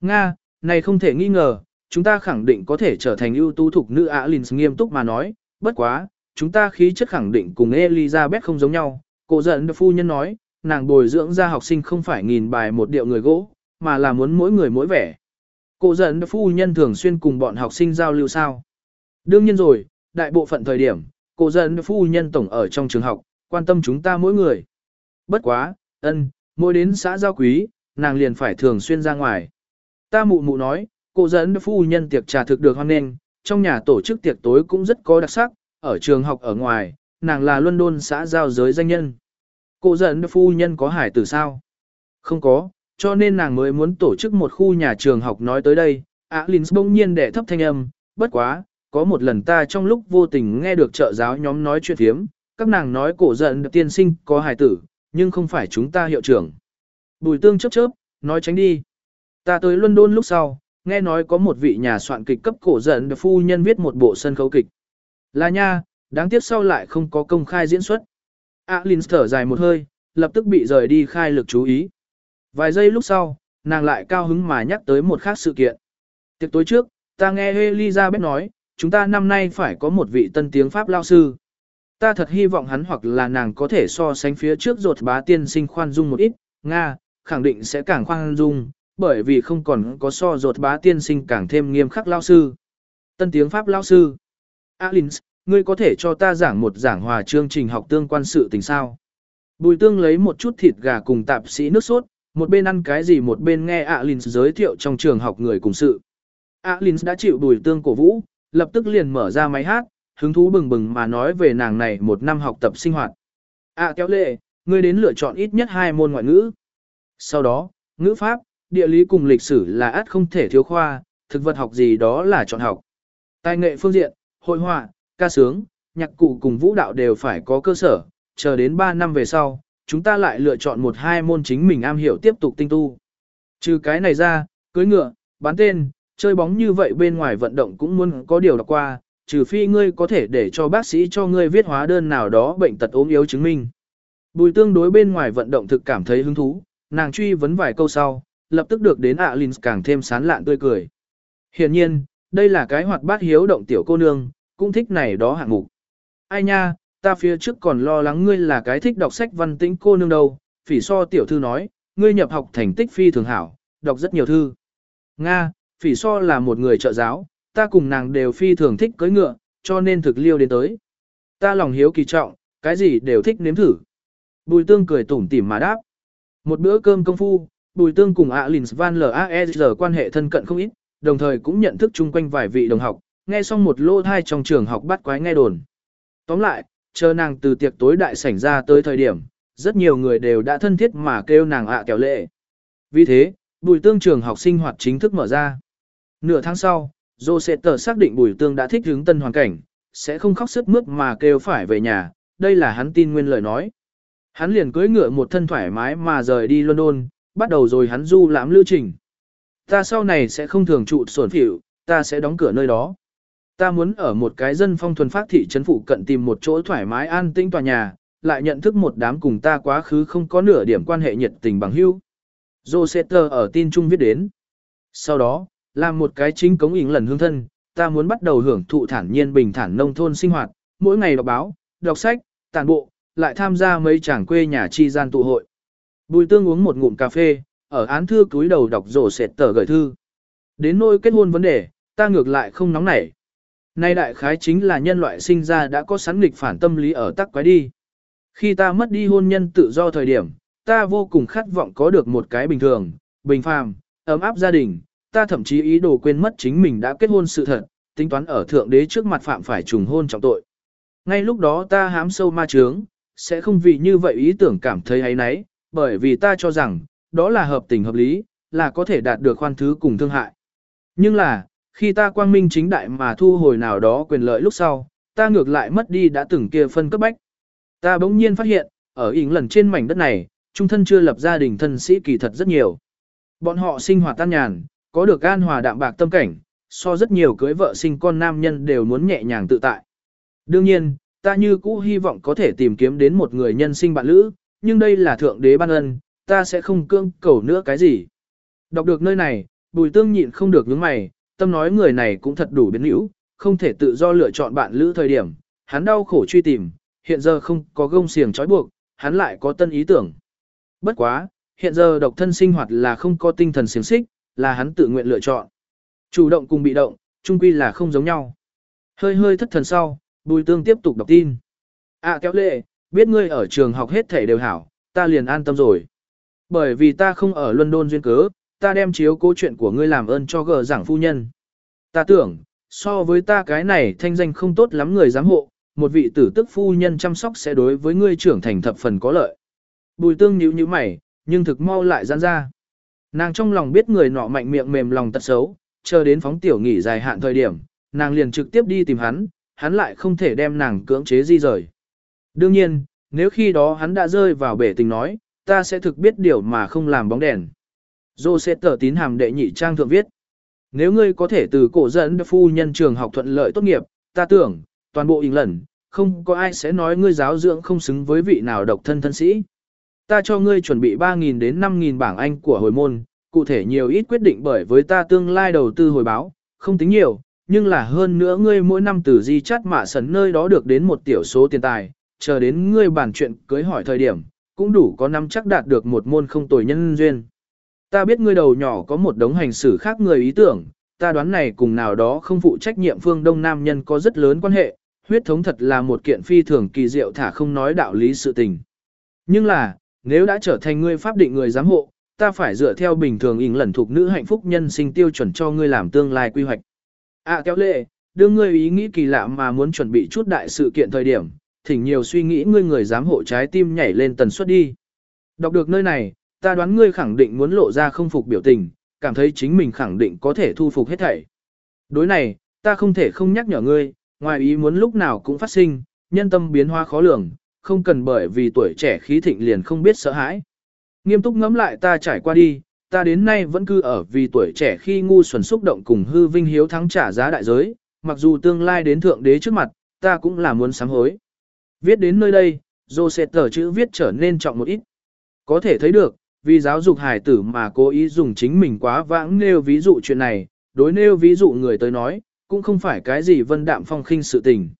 Nga, này không thể nghi ngờ, chúng ta khẳng định có thể trở thành ưu tú thuộc nữ Alins nghiêm túc mà nói, bất quá, chúng ta khí chất khẳng định cùng Elizabeth không giống nhau. Cô giận phu nhân nói, nàng bồi dưỡng ra học sinh không phải nghìn bài một điệu người gỗ, mà là muốn mỗi người mỗi vẻ. Cô giận phu nhân thường xuyên cùng bọn học sinh giao lưu sao. Đương nhiên rồi, đại bộ phận thời điểm, cô giận phu nhân tổng ở trong trường học, quan tâm chúng ta mỗi người. Bất quá, ân, mỗi đến xã giao quý, nàng liền phải thường xuyên ra ngoài. Ta mụ mụ nói, cô dẫn phu nhân tiệc trà thực được hoan nghênh, trong nhà tổ chức tiệc tối cũng rất có đặc sắc, ở trường học ở ngoài, nàng là London xã giao giới danh nhân. Cô dẫn phu nhân có hải tử sao? Không có, cho nên nàng mới muốn tổ chức một khu nhà trường học nói tới đây. Á Linh bỗng nhiên để thấp thanh âm, bất quá, có một lần ta trong lúc vô tình nghe được trợ giáo nhóm nói chuyện thiếm, các nàng nói cổ giận tiên sinh có hải tử, nhưng không phải chúng ta hiệu trưởng. Bùi tương chớp chớp, nói tránh đi. Ta tới London lúc sau, nghe nói có một vị nhà soạn kịch cấp cổ giận phu nhân viết một bộ sân khấu kịch. Là nha, đáng tiếc sau lại không có công khai diễn xuất. Alin thở dài một hơi, lập tức bị rời đi khai lực chú ý. Vài giây lúc sau, nàng lại cao hứng mà nhắc tới một khác sự kiện. Tiệc tối trước, ta nghe Elizabeth nói, chúng ta năm nay phải có một vị tân tiếng Pháp lao sư. Ta thật hy vọng hắn hoặc là nàng có thể so sánh phía trước ruột bá tiên sinh khoan dung một ít, Nga, khẳng định sẽ càng khoan dung, bởi vì không còn có so ruột bá tiên sinh càng thêm nghiêm khắc lao sư. Tân tiếng Pháp lao sư. Alins, ngươi có thể cho ta giảng một giảng hòa chương trình học tương quan sự tình sao. Bùi tương lấy một chút thịt gà cùng tạp sĩ nước sốt, một bên ăn cái gì một bên nghe Alins giới thiệu trong trường học người cùng sự. Alins đã chịu bùi tương cổ vũ, lập tức liền mở ra máy hát, hứng thú bừng bừng mà nói về nàng này một năm học tập sinh hoạt. À kéo lệ, ngươi đến lựa chọn ít nhất hai môn ngoại ngữ. Sau đó, ngữ pháp, địa lý cùng lịch sử là át không thể thiếu khoa, thực vật học gì đó là chọn học. Tài nghệ phương diện, hội họa, ca sướng, nhạc cụ cùng vũ đạo đều phải có cơ sở, chờ đến 3 năm về sau, chúng ta lại lựa chọn một hai môn chính mình am hiểu tiếp tục tinh tu. Trừ cái này ra, cưới ngựa, bán tên, chơi bóng như vậy bên ngoài vận động cũng muốn có điều đọc qua, trừ phi ngươi có thể để cho bác sĩ cho ngươi viết hóa đơn nào đó bệnh tật ốm yếu chứng minh. Bùi tương đối bên ngoài vận động thực cảm thấy hứng thú, nàng truy vấn vài câu sau, lập tức được đến Alin Linh càng thêm sán lạn tươi cười. Hiển nhiên, đây là cái hoạt bát hiếu động tiểu cô nương, cũng thích này đó hạng mục. Ai nha, ta phía trước còn lo lắng ngươi là cái thích đọc sách văn tĩnh cô nương đâu, phỉ so tiểu thư nói, ngươi nhập học thành tích phi thường hảo, đọc rất nhiều thư. Nga, phỉ so là một người trợ giáo, ta cùng nàng đều phi thường thích cưỡi ngựa, cho nên thực liêu đến tới. Ta lòng hiếu kỳ trọng, cái gì đều thích nếm thử. Bùi tương cười tủm tỉm mà đáp. Một bữa cơm công phu, Bùi Tương cùng Alins Van Laer quan hệ thân cận không ít, đồng thời cũng nhận thức chung quanh vài vị đồng học, nghe xong một lô thai trong trường học bắt quái nghe đồn. Tóm lại, chờ nàng từ tiệc tối đại sảnh ra tới thời điểm, rất nhiều người đều đã thân thiết mà kêu nàng ạ à kéo lệ. Vì thế, Bùi Tương trường học sinh hoạt chính thức mở ra. Nửa tháng sau, Joseph xác định Bùi Tương đã thích hướng tân hoàn cảnh, sẽ không khóc sức mướt mà kêu phải về nhà, đây là hắn tin nguyên lời nói. Hắn liền cưỡi ngựa một thân thoải mái mà rời đi London, bắt đầu rồi hắn du lãm lưu trình. Ta sau này sẽ không thường trụ sổn phỉu, ta sẽ đóng cửa nơi đó. Ta muốn ở một cái dân phong thuần phát thị trấn phụ cận tìm một chỗ thoải mái an tĩnh tòa nhà, lại nhận thức một đám cùng ta quá khứ không có nửa điểm quan hệ nhiệt tình bằng hữu. Joseter ở tin chung viết đến. Sau đó, làm một cái chính cống ỉng lần hương thân, ta muốn bắt đầu hưởng thụ thản nhiên bình thản nông thôn sinh hoạt, mỗi ngày đọc báo, đọc sách, tản bộ, lại tham gia mấy chàng quê nhà chi gian tụ hội. Bùi tương uống một ngụm cà phê, ở án thư cúi đầu đọc rổ sệt tờ gửi thư. Đến nỗi kết hôn vấn đề, ta ngược lại không nóng nảy. Nay đại khái chính là nhân loại sinh ra đã có sẵn nghịch phản tâm lý ở tắc quái đi. Khi ta mất đi hôn nhân tự do thời điểm, ta vô cùng khát vọng có được một cái bình thường, bình phàm, ấm áp gia đình, ta thậm chí ý đồ quên mất chính mình đã kết hôn sự thật, tính toán ở thượng đế trước mặt phạm phải trùng hôn trọng tội. Ngay lúc đó ta hám sâu ma trướng, sẽ không vì như vậy ý tưởng cảm thấy ấy nấy, bởi vì ta cho rằng, đó là hợp tình hợp lý, là có thể đạt được khoan thứ cùng thương hại. Nhưng là, khi ta quang minh chính đại mà thu hồi nào đó quyền lợi lúc sau, ta ngược lại mất đi đã từng kia phân cấp bách. Ta bỗng nhiên phát hiện, ở ỉng lần trên mảnh đất này, trung thân chưa lập gia đình thân sĩ kỳ thật rất nhiều. Bọn họ sinh hoạt tan nhàn, có được an hòa đạm bạc tâm cảnh, so rất nhiều cưới vợ sinh con nam nhân đều muốn nhẹ nhàng tự tại. Đương nhiên, ta như cũ hy vọng có thể tìm kiếm đến một người nhân sinh bạn lữ, nhưng đây là thượng đế ban ân, ta sẽ không cương cầu nữa cái gì. Đọc được nơi này, bùi tương nhịn không được nhướng mày, tâm nói người này cũng thật đủ biến hữu, không thể tự do lựa chọn bạn lữ thời điểm, hắn đau khổ truy tìm, hiện giờ không có gông xiềng trói buộc, hắn lại có tân ý tưởng. Bất quá, hiện giờ độc thân sinh hoạt là không có tinh thần xiềng xích, là hắn tự nguyện lựa chọn. Chủ động cùng bị động, chung quy là không giống nhau. Hơi hơi thất thần sau, bùi tương tiếp tục đọc tin. À kéo lệ, biết ngươi ở trường học hết thể đều hảo, ta liền an tâm rồi. Bởi vì ta không ở London duyên cớ, ta đem chiếu cố chuyện của ngươi làm ơn cho gờ giảng phu nhân. Ta tưởng, so với ta cái này thanh danh không tốt lắm người giám hộ, một vị tử tức phu nhân chăm sóc sẽ đối với ngươi trưởng thành thập phần có lợi. Bùi tương nhíu nhíu mày, nhưng thực mau lại giãn ra. Nàng trong lòng biết người nọ mạnh miệng mềm lòng tật xấu, chờ đến phóng tiểu nghỉ dài hạn thời điểm, nàng liền trực tiếp đi tìm hắn, hắn lại không thể đem nàng cưỡng chế di rời. Đương nhiên, nếu khi đó hắn đã rơi vào bể tình nói, ta sẽ thực biết điều mà không làm bóng đèn. Dô sẽ tờ tín hàm đệ nhị trang thượng viết. Nếu ngươi có thể từ cổ dẫn phu nhân trường học thuận lợi tốt nghiệp, ta tưởng, toàn bộ hình lần, không có ai sẽ nói ngươi giáo dưỡng không xứng với vị nào độc thân thân sĩ. Ta cho ngươi chuẩn bị 3.000 đến 5.000 bảng Anh của hồi môn, cụ thể nhiều ít quyết định bởi với ta tương lai đầu tư hồi báo, không tính nhiều, nhưng là hơn nữa ngươi mỗi năm từ di chắt mạ sấn nơi đó được đến một tiểu số tiền tài, chờ đến ngươi bàn chuyện cưới hỏi thời điểm, cũng đủ có năm chắc đạt được một môn không tồi nhân duyên. Ta biết ngươi đầu nhỏ có một đống hành xử khác người ý tưởng, ta đoán này cùng nào đó không phụ trách nhiệm phương Đông Nam nhân có rất lớn quan hệ, huyết thống thật là một kiện phi thường kỳ diệu thả không nói đạo lý sự tình. Nhưng là, nếu đã trở thành ngươi pháp định người giám hộ, ta phải dựa theo bình thường ỉn lần thuộc nữ hạnh phúc nhân sinh tiêu chuẩn cho ngươi làm tương lai quy hoạch. À kéo lệ, đưa ngươi ý nghĩ kỳ lạ mà muốn chuẩn bị chút đại sự kiện thời điểm, thỉnh nhiều suy nghĩ ngươi người giám hộ trái tim nhảy lên tần suất đi. Đọc được nơi này, ta đoán ngươi khẳng định muốn lộ ra không phục biểu tình, cảm thấy chính mình khẳng định có thể thu phục hết thảy. Đối này, ta không thể không nhắc nhở ngươi, ngoài ý muốn lúc nào cũng phát sinh, nhân tâm biến hóa khó lường, không cần bởi vì tuổi trẻ khí thịnh liền không biết sợ hãi. Nghiêm túc ngẫm lại ta trải qua đi, ta đến nay vẫn cư ở vì tuổi trẻ khi ngu xuẩn xúc động cùng hư vinh hiếu thắng trả giá đại giới, mặc dù tương lai đến thượng đế trước mặt, ta cũng là muốn sám hối. Viết đến nơi đây, Joseph chữ viết trở nên trọng một ít. Có thể thấy được, vì giáo dục hài tử mà cố ý dùng chính mình quá vãng nêu ví dụ chuyện này, đối nêu ví dụ người tới nói, cũng không phải cái gì vân đạm phong khinh sự tình.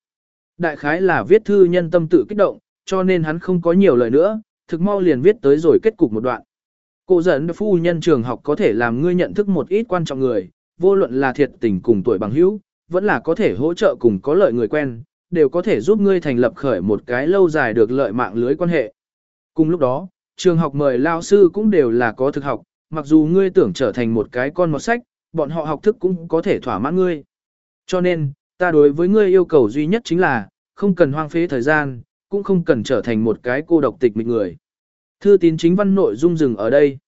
Đại khái là viết thư nhân tâm tự kích động, cho nên hắn không có nhiều lời nữa, thực mau liền viết tới rồi kết cục một đoạn. Cô dẫn phu nhân trường học có thể làm ngươi nhận thức một ít quan trọng người, vô luận là thiệt tình cùng tuổi bằng hữu, vẫn là có thể hỗ trợ cùng có lợi người quen, đều có thể giúp ngươi thành lập khởi một cái lâu dài được lợi mạng lưới quan hệ. Cùng lúc đó, trường học mời lao sư cũng đều là có thực học, mặc dù ngươi tưởng trở thành một cái con một sách, bọn họ học thức cũng có thể thỏa mãn ngươi. Cho nên, ta đối với ngươi yêu cầu duy nhất chính là, không cần hoang phí thời gian, cũng không cần trở thành một cái cô độc tịch mịch người. Thư tín chính văn nội dung dừng ở đây.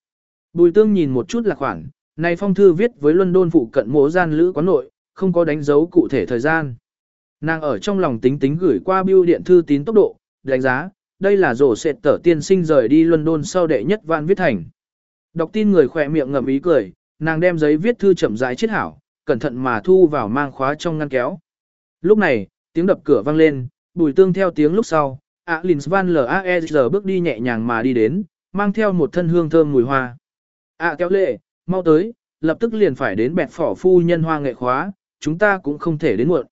Bùi tương nhìn một chút là khoảng, này phong thư viết với London phụ cận mố gian lữ quán nội, không có đánh dấu cụ thể thời gian. Nàng ở trong lòng tính tính gửi qua bưu điện thư tín tốc độ, đánh giá, đây là rổ sệt tở tiên sinh rời đi London sau đệ nhất vạn viết thành. Đọc tin người khỏe miệng ngậm ý cười, nàng đem giấy viết thư chậm rãi chết hảo, cẩn thận mà thu vào mang khóa trong ngăn kéo. Lúc này, tiếng đập cửa vang lên, bùi tương theo tiếng lúc sau, Alins Van L.A.E.R. bước đi nhẹ nhàng mà đi đến, mang theo một thân hương thơm mùi hoa. À kéo lệ, mau tới, lập tức liền phải đến bẹt phỏ phu nhân hoa nghệ khóa, chúng ta cũng không thể đến muộn.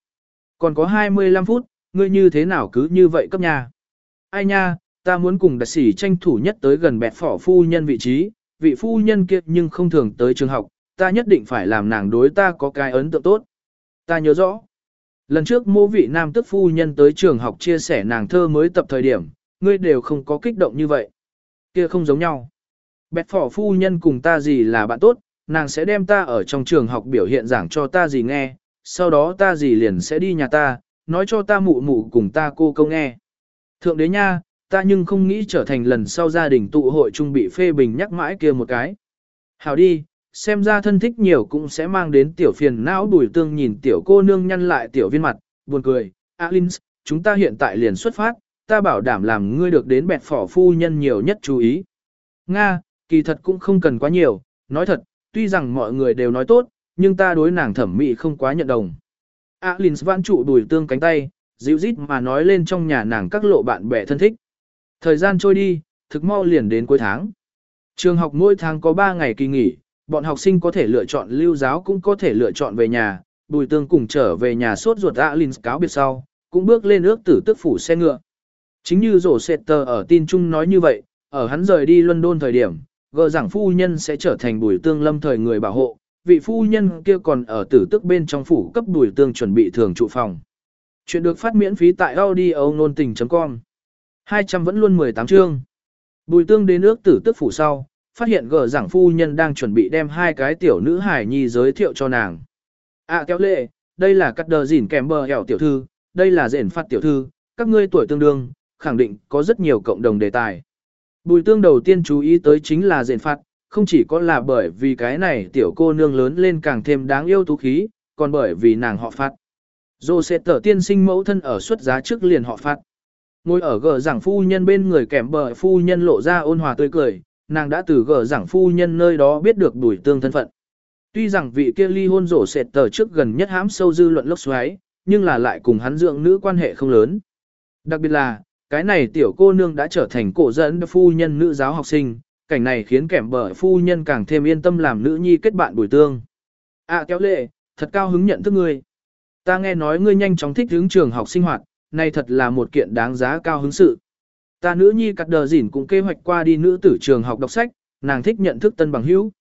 Còn có 25 phút, ngươi như thế nào cứ như vậy cấp nhà. Ai nha, ta muốn cùng đặc sĩ tranh thủ nhất tới gần bẹt phỏ phu nhân vị trí, vị phu nhân kia nhưng không thường tới trường học, ta nhất định phải làm nàng đối ta có cái ấn tượng tốt. Ta nhớ rõ. Lần trước mô vị nam tức phu nhân tới trường học chia sẻ nàng thơ mới tập thời điểm, ngươi đều không có kích động như vậy. Kia không giống nhau. Bẹt phỏ phu nhân cùng ta gì là bạn tốt, nàng sẽ đem ta ở trong trường học biểu hiện giảng cho ta gì nghe, sau đó ta gì liền sẽ đi nhà ta, nói cho ta mụ mụ cùng ta cô câu nghe. Thượng đế nha, ta nhưng không nghĩ trở thành lần sau gia đình tụ hội chung bị phê bình nhắc mãi kia một cái. Hảo đi, xem ra thân thích nhiều cũng sẽ mang đến tiểu phiền não đùi tương nhìn tiểu cô nương nhăn lại tiểu viên mặt, buồn cười. Alins, chúng ta hiện tại liền xuất phát, ta bảo đảm làm ngươi được đến bẹt phỏ phu nhân nhiều nhất chú ý. Nga, kỳ thật cũng không cần quá nhiều, nói thật, tuy rằng mọi người đều nói tốt, nhưng ta đối nàng thẩm mỹ không quá nhận đồng. Alins vãn trụ đùi tương cánh tay, dịu rít mà nói lên trong nhà nàng các lộ bạn bè thân thích. Thời gian trôi đi, thực mau liền đến cuối tháng. Trường học mỗi tháng có 3 ngày kỳ nghỉ, bọn học sinh có thể lựa chọn lưu giáo cũng có thể lựa chọn về nhà, bùi tương cùng trở về nhà sốt ruột Alin cáo biệt sau, cũng bước lên ước tử tức phủ xe ngựa. Chính như rổ Setter ở tin chung nói như vậy, ở hắn rời đi London thời điểm, gờ rằng phu nhân sẽ trở thành bùi tương lâm thời người bảo hộ, vị phu nhân kia còn ở tử tức bên trong phủ cấp bùi tương chuẩn bị thường trụ phòng. Chuyện được phát miễn phí tại audio nôn tình.com 200 vẫn luôn 18 chương. Bùi tương đến nước tử tức phủ sau, phát hiện gờ giảng phu nhân đang chuẩn bị đem hai cái tiểu nữ hải nhi giới thiệu cho nàng. À kéo lệ, đây là cắt đờ dỉn kèm bờ hẻo tiểu thư, đây là rển phát tiểu thư, các ngươi tuổi tương đương, khẳng định có rất nhiều cộng đồng đề tài. Bùi tương đầu tiên chú ý tới chính là rển phát, không chỉ có là bởi vì cái này tiểu cô nương lớn lên càng thêm đáng yêu tú khí, còn bởi vì nàng họ phát. Dô sẽ tở tiên sinh mẫu thân ở xuất giá trước liền họ phát. Ngồi ở gờ giảng phu nhân bên người kèm bờ phu nhân lộ ra ôn hòa tươi cười, nàng đã từ gờ giảng phu nhân nơi đó biết được đuổi tương thân phận. Tuy rằng vị kia ly hôn rổ sệt tờ trước gần nhất hãm sâu dư luận lốc xoáy, nhưng là lại cùng hắn dưỡng nữ quan hệ không lớn. Đặc biệt là, cái này tiểu cô nương đã trở thành cổ dẫn phu nhân nữ giáo học sinh, cảnh này khiến kẻm bở phu nhân càng thêm yên tâm làm nữ nhi kết bạn bùi tương. À kéo lệ, thật cao hứng nhận thức ngươi. Ta nghe nói ngươi nhanh chóng thích hướng trường học sinh hoạt, này thật là một kiện đáng giá cao hứng sự. Ta nữ nhi cắt đờ dỉn cũng kế hoạch qua đi nữ tử trường học đọc sách, nàng thích nhận thức tân bằng hữu.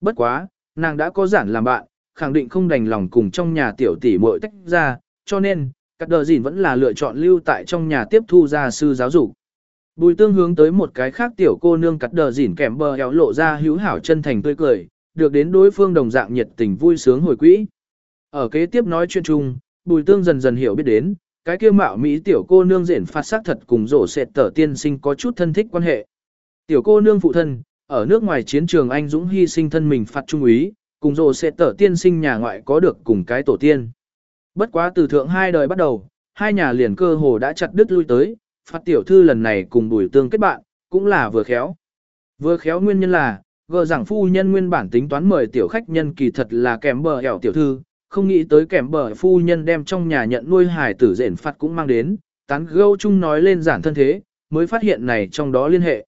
Bất quá, nàng đã có giản làm bạn, khẳng định không đành lòng cùng trong nhà tiểu tỷ muội tách ra, cho nên, cắt đờ dỉn vẫn là lựa chọn lưu tại trong nhà tiếp thu gia sư giáo dục. Bùi tương hướng tới một cái khác tiểu cô nương cắt đờ dỉn kèm bờ éo lộ ra hữu hảo chân thành tươi cười, được đến đối phương đồng dạng nhiệt tình vui sướng hồi quỹ. Ở kế tiếp nói chuyện chung, bùi tương dần dần hiểu biết đến, cái kia mạo Mỹ tiểu cô nương rển phạt xác thật cùng rổ sệt tở tiên sinh có chút thân thích quan hệ. Tiểu cô nương phụ thân, ở nước ngoài chiến trường anh dũng hy sinh thân mình phạt trung úy, cùng rổ sệt tở tiên sinh nhà ngoại có được cùng cái tổ tiên. Bất quá từ thượng hai đời bắt đầu, hai nhà liền cơ hồ đã chặt đứt lui tới, phạt tiểu thư lần này cùng bùi tương kết bạn, cũng là vừa khéo. Vừa khéo nguyên nhân là, gờ rằng phu nhân nguyên bản tính toán mời tiểu khách nhân kỳ thật là kèm bờ hẻo tiểu thư, không nghĩ tới kèm bờ phu nhân đem trong nhà nhận nuôi hải tử rển phạt cũng mang đến, tán gâu chung nói lên giản thân thế, mới phát hiện này trong đó liên hệ.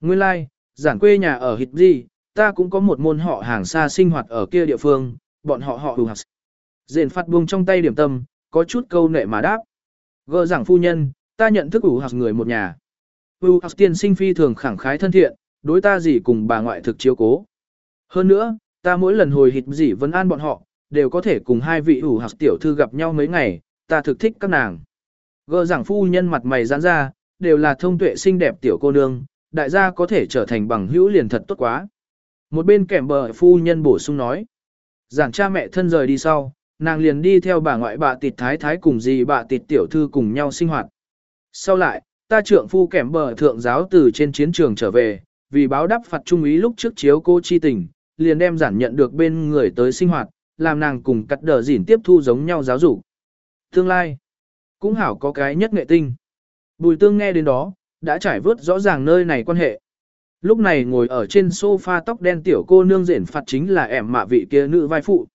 Nguyên lai, like, giản quê nhà ở Hịt Di, ta cũng có một môn họ hàng xa sinh hoạt ở kia địa phương, bọn họ họ hù hạc. Rển phạt buông trong tay điểm tâm, có chút câu nệ mà đáp. Gơ giảng phu nhân, ta nhận thức hù hạc người một nhà. Hù hạc tiên sinh phi thường khẳng khái thân thiện, đối ta gì cùng bà ngoại thực chiếu cố. Hơn nữa, ta mỗi lần hồi Hịt Di vẫn an bọn họ, đều có thể cùng hai vị ủ hạc tiểu thư gặp nhau mấy ngày, ta thực thích các nàng. Gơ giảng phu nhân mặt mày giãn ra, đều là thông tuệ xinh đẹp tiểu cô nương, đại gia có thể trở thành bằng hữu liền thật tốt quá. Một bên kèm bờ phu nhân bổ sung nói. Giảng cha mẹ thân rời đi sau, nàng liền đi theo bà ngoại bà tịt thái thái cùng dì bà tịt tiểu thư cùng nhau sinh hoạt. Sau lại, ta trượng phu kèm bờ thượng giáo từ trên chiến trường trở về, vì báo đáp phạt trung ý lúc trước chiếu cô chi tình, liền đem giản nhận được bên người tới sinh hoạt, làm nàng cùng cắt đờ dỉn tiếp thu giống nhau giáo dục. Tương lai, cũng hảo có cái nhất nghệ tinh. Bùi tương nghe đến đó, đã trải vớt rõ ràng nơi này quan hệ. Lúc này ngồi ở trên sofa tóc đen tiểu cô nương rển phạt chính là ẻm mạ vị kia nữ vai phụ.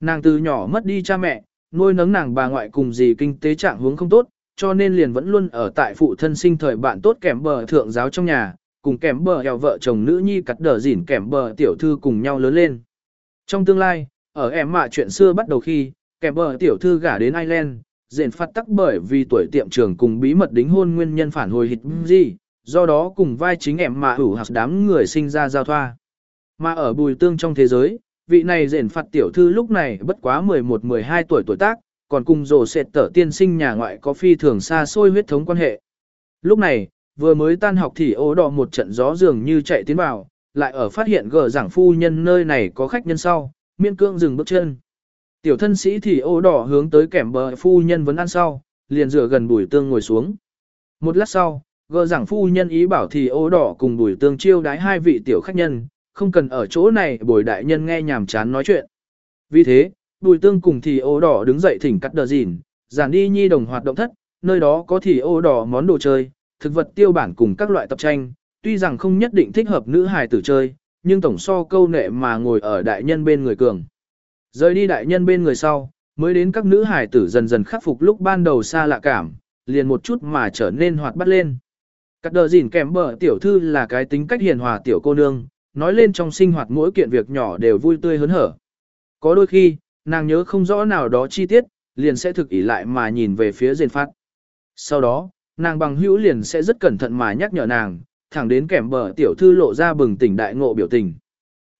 Nàng từ nhỏ mất đi cha mẹ, nuôi nấng nàng bà ngoại cùng gì kinh tế trạng hướng không tốt, cho nên liền vẫn luôn ở tại phụ thân sinh thời bạn tốt kèm bờ thượng giáo trong nhà, cùng kèm bờ hèo vợ chồng nữ nhi cắt đờ dỉn kèm bờ tiểu thư cùng nhau lớn lên. Trong tương lai, ở em mạ chuyện xưa bắt đầu khi, kèm bờ tiểu thư gả đến Ireland, dện phát tắc bởi vì tuổi tiệm trường cùng bí mật đính hôn nguyên nhân phản hồi hít gì, do đó cùng vai chính em mạ hữu hạt đám người sinh ra giao thoa. Mà ở bùi tương trong thế giới, vị này dện phạt tiểu thư lúc này bất quá 11-12 tuổi tuổi tác, còn cùng rồ sệt tở tiên sinh nhà ngoại có phi thường xa xôi huyết thống quan hệ. Lúc này, vừa mới tan học thì ố đỏ một trận gió dường như chạy tiến vào, lại ở phát hiện gờ giảng phu nhân nơi này có khách nhân sau, miên cương dừng bước chân. Tiểu thân sĩ thì ô đỏ hướng tới kẻm bờ phu nhân vấn ăn sau, liền rửa gần bùi tương ngồi xuống. Một lát sau, gờ giảng phu nhân ý bảo thì ô đỏ cùng bùi tương chiêu đái hai vị tiểu khách nhân, không cần ở chỗ này bồi đại nhân nghe nhàm chán nói chuyện. Vì thế, bùi tương cùng thì ô đỏ đứng dậy thỉnh cắt đờ dìn, giản đi nhi đồng hoạt động thất, nơi đó có thì ô đỏ món đồ chơi, thực vật tiêu bản cùng các loại tập tranh, tuy rằng không nhất định thích hợp nữ hài tử chơi, nhưng tổng so câu nệ mà ngồi ở đại nhân bên người cường. Rời đi đại nhân bên người sau, mới đến các nữ hải tử dần dần khắc phục lúc ban đầu xa lạ cảm, liền một chút mà trở nên hoạt bát lên. Cắt đờ dìn kèm bờ tiểu thư là cái tính cách hiền hòa tiểu cô nương, nói lên trong sinh hoạt mỗi kiện việc nhỏ đều vui tươi hớn hở. Có đôi khi, nàng nhớ không rõ nào đó chi tiết, liền sẽ thực ý lại mà nhìn về phía dền phát. Sau đó, nàng bằng hữu liền sẽ rất cẩn thận mà nhắc nhở nàng, thẳng đến kèm bờ tiểu thư lộ ra bừng tỉnh đại ngộ biểu tình.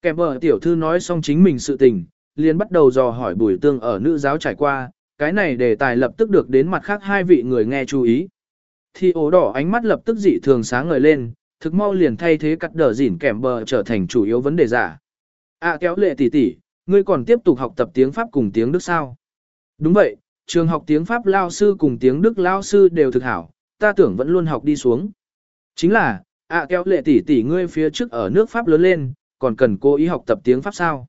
Kèm bờ tiểu thư nói xong chính mình sự tình, liền bắt đầu dò hỏi bùi tương ở nữ giáo trải qua, cái này đề tài lập tức được đến mặt khác hai vị người nghe chú ý. Thì ố đỏ ánh mắt lập tức dị thường sáng ngời lên, thực mau liền thay thế cắt đờ dỉn kèm bờ trở thành chủ yếu vấn đề giả. À kéo lệ tỷ tỷ, ngươi còn tiếp tục học tập tiếng Pháp cùng tiếng Đức sao? Đúng vậy, trường học tiếng Pháp lao sư cùng tiếng Đức lao sư đều thực hảo, ta tưởng vẫn luôn học đi xuống. Chính là, à kéo lệ tỷ tỷ ngươi phía trước ở nước Pháp lớn lên, còn cần cố ý học tập tiếng Pháp sao?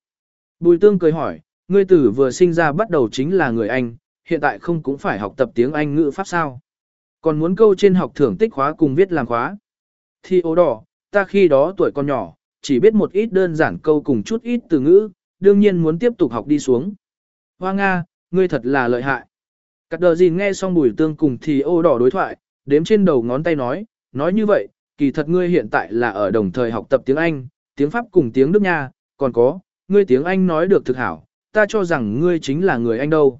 Bùi tương cười hỏi, ngươi tử vừa sinh ra bắt đầu chính là người Anh, hiện tại không cũng phải học tập tiếng Anh ngữ Pháp sao? Còn muốn câu trên học thưởng tích khóa cùng viết làm khóa. Thì ố đỏ, ta khi đó tuổi còn nhỏ, chỉ biết một ít đơn giản câu cùng chút ít từ ngữ, đương nhiên muốn tiếp tục học đi xuống. Hoa Nga, ngươi thật là lợi hại. Cắt đờ gì nghe xong bùi tương cùng thì ô đỏ đối thoại, đếm trên đầu ngón tay nói, nói như vậy, kỳ thật ngươi hiện tại là ở đồng thời học tập tiếng Anh, tiếng Pháp cùng tiếng Đức nha, còn có, ngươi tiếng Anh nói được thực hảo, ta cho rằng ngươi chính là người Anh đâu.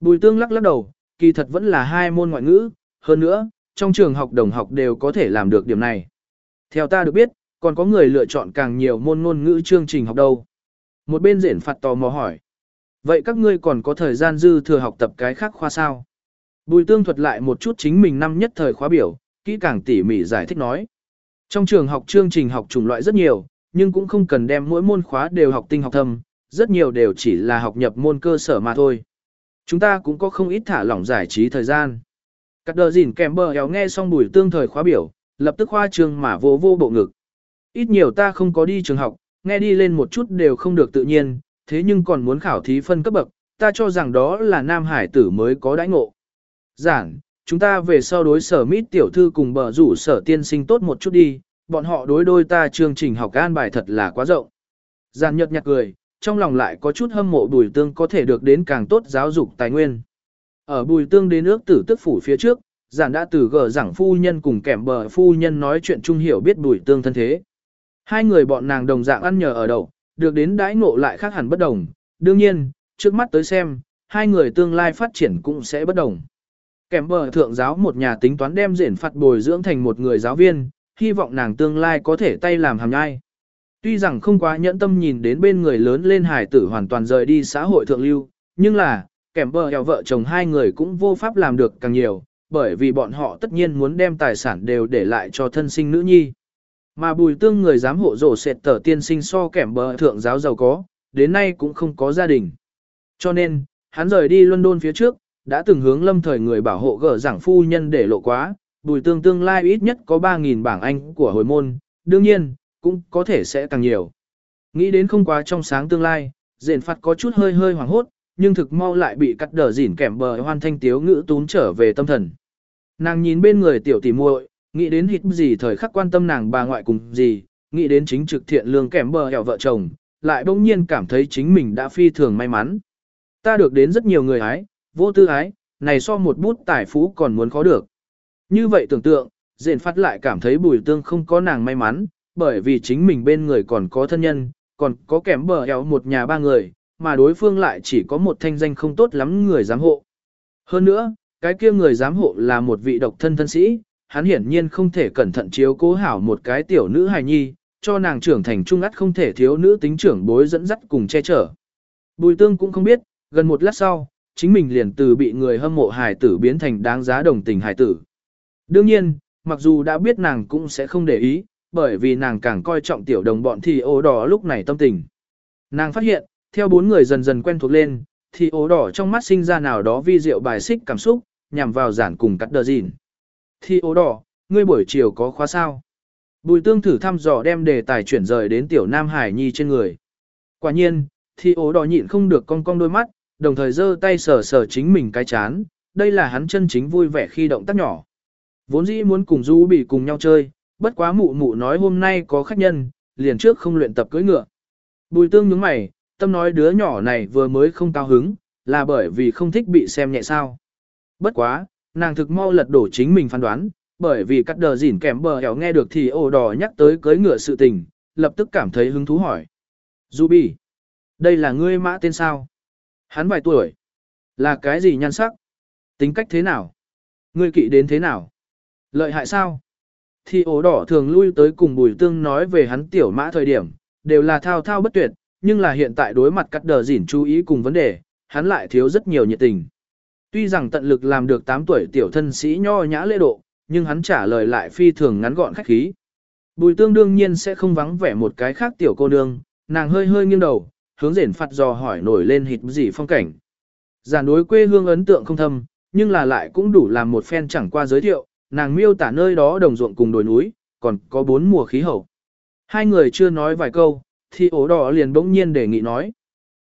Bùi tương lắc lắc đầu, kỳ thật vẫn là hai môn ngoại ngữ, hơn nữa, trong trường học đồng học đều có thể làm được điểm này. Theo ta được biết, còn có người lựa chọn càng nhiều môn ngôn ngữ chương trình học đâu. Một bên diễn phạt tò mò hỏi. Vậy các ngươi còn có thời gian dư thừa học tập cái khác khoa sao? Bùi tương thuật lại một chút chính mình năm nhất thời khóa biểu, kỹ càng tỉ mỉ giải thích nói. Trong trường học chương trình học chủng loại rất nhiều, nhưng cũng không cần đem mỗi môn khóa đều học tinh học thâm, rất nhiều đều chỉ là học nhập môn cơ sở mà thôi. Chúng ta cũng có không ít thả lỏng giải trí thời gian. Cắt đờ dìn kèm bờ éo nghe xong bùi tương thời khóa biểu, lập tức khoa trường mà vô vô bộ ngực. Ít nhiều ta không có đi trường học, nghe đi lên một chút đều không được tự nhiên, thế nhưng còn muốn khảo thí phân cấp bậc, ta cho rằng đó là nam hải tử mới có đãi ngộ. Giảng, chúng ta về sau đối sở mít tiểu thư cùng bờ rủ sở tiên sinh tốt một chút đi, bọn họ đối đôi ta chương trình học an bài thật là quá rộng. Giàn nhật nhạt cười, trong lòng lại có chút hâm mộ bùi tương có thể được đến càng tốt giáo dục tài nguyên. Ở bùi tương đến ước tử tức phủ phía trước, giản đã từ gờ giảng phu nhân cùng kẻm bờ phu nhân nói chuyện chung hiểu biết bùi tương thân thế. Hai người bọn nàng đồng dạng ăn nhờ ở đậu, được đến đãi ngộ lại khác hẳn bất đồng. Đương nhiên, trước mắt tới xem, hai người tương lai phát triển cũng sẽ bất đồng. Kèm bờ thượng giáo một nhà tính toán đem diễn phạt bồi dưỡng thành một người giáo viên, hy vọng nàng tương lai có thể tay làm hàm nhai. Tuy rằng không quá nhẫn tâm nhìn đến bên người lớn lên hải tử hoàn toàn rời đi xã hội thượng lưu, nhưng là, kèm bờ hèo vợ chồng hai người cũng vô pháp làm được càng nhiều, bởi vì bọn họ tất nhiên muốn đem tài sản đều để lại cho thân sinh nữ nhi. Mà bùi tương người giám hộ rổ sệt tờ tiên sinh so kẻm bờ thượng giáo giàu có, đến nay cũng không có gia đình. Cho nên, hắn rời đi London phía trước, đã từng hướng lâm thời người bảo hộ gỡ giảng phu nhân để lộ quá, bùi tương tương lai ít nhất có 3.000 bảng Anh của hồi môn, đương nhiên, cũng có thể sẽ càng nhiều. Nghĩ đến không quá trong sáng tương lai, rền phạt có chút hơi hơi hoảng hốt, nhưng thực mau lại bị cắt đờ dỉn kèm bờ hoan thanh tiếu ngữ tún trở về tâm thần. Nàng nhìn bên người tiểu tỷ muội, nghĩ đến hít gì thời khắc quan tâm nàng bà ngoại cùng gì, nghĩ đến chính trực thiện lương kèm bờ hẻo vợ chồng, lại bỗng nhiên cảm thấy chính mình đã phi thường may mắn. Ta được đến rất nhiều người ái, vô tư ái, này so một bút tài phú còn muốn khó được. Như vậy tưởng tượng, dền phát lại cảm thấy bùi tương không có nàng may mắn, bởi vì chính mình bên người còn có thân nhân, còn có kèm bờ eo một nhà ba người, mà đối phương lại chỉ có một thanh danh không tốt lắm người giám hộ. Hơn nữa, cái kia người giám hộ là một vị độc thân thân sĩ, hắn hiển nhiên không thể cẩn thận chiếu cố hảo một cái tiểu nữ hài nhi, cho nàng trưởng thành trung ắt không thể thiếu nữ tính trưởng bối dẫn dắt cùng che chở. Bùi tương cũng không biết, gần một lát sau, chính mình liền từ bị người hâm mộ hài tử biến thành đáng giá đồng tình hài tử. Đương nhiên, mặc dù đã biết nàng cũng sẽ không để ý, bởi vì nàng càng coi trọng tiểu đồng bọn thì ố đỏ lúc này tâm tình. Nàng phát hiện, theo bốn người dần dần quen thuộc lên, thì ố đỏ trong mắt sinh ra nào đó vi diệu bài xích cảm xúc, nhằm vào giản cùng cắt đờ dìn. Thì ố đỏ, ngươi buổi chiều có khóa sao? Bùi tương thử thăm dò đem đề tài chuyển rời đến tiểu Nam Hải Nhi trên người. Quả nhiên, thì ố đỏ nhịn không được cong cong đôi mắt, đồng thời giơ tay sờ sờ chính mình cái chán, đây là hắn chân chính vui vẻ khi động tác nhỏ. Vốn dĩ muốn cùng Du bị cùng nhau chơi, bất quá mụ mụ nói hôm nay có khách nhân, liền trước không luyện tập cưỡi ngựa. Bùi tương nhướng mày, tâm nói đứa nhỏ này vừa mới không cao hứng, là bởi vì không thích bị xem nhẹ sao. Bất quá, nàng thực mau lật đổ chính mình phán đoán, bởi vì cắt đờ dỉn kèm bờ hẻo nghe được thì ồ đỏ nhắc tới cưới ngựa sự tình, lập tức cảm thấy hứng thú hỏi. Ruby, đây là ngươi mã tên sao? Hắn vài tuổi? Là cái gì nhan sắc? Tính cách thế nào? Ngươi kỵ đến thế nào? Lợi hại sao? Thì ổ đỏ thường lui tới cùng bùi tương nói về hắn tiểu mã thời điểm, đều là thao thao bất tuyệt, nhưng là hiện tại đối mặt cắt đờ dỉn chú ý cùng vấn đề, hắn lại thiếu rất nhiều nhiệt tình. Tuy rằng tận lực làm được 8 tuổi tiểu thân sĩ nho nhã lễ độ, nhưng hắn trả lời lại phi thường ngắn gọn khách khí. Bùi tương đương nhiên sẽ không vắng vẻ một cái khác tiểu cô nương, nàng hơi hơi nghiêng đầu, hướng rển phạt dò hỏi nổi lên hịt gì phong cảnh. Giản đối quê hương ấn tượng không thâm, nhưng là lại cũng đủ làm một phen chẳng qua giới thiệu, nàng miêu tả nơi đó đồng ruộng cùng đồi núi, còn có bốn mùa khí hậu. Hai người chưa nói vài câu, thì ổ đỏ liền bỗng nhiên đề nghị nói.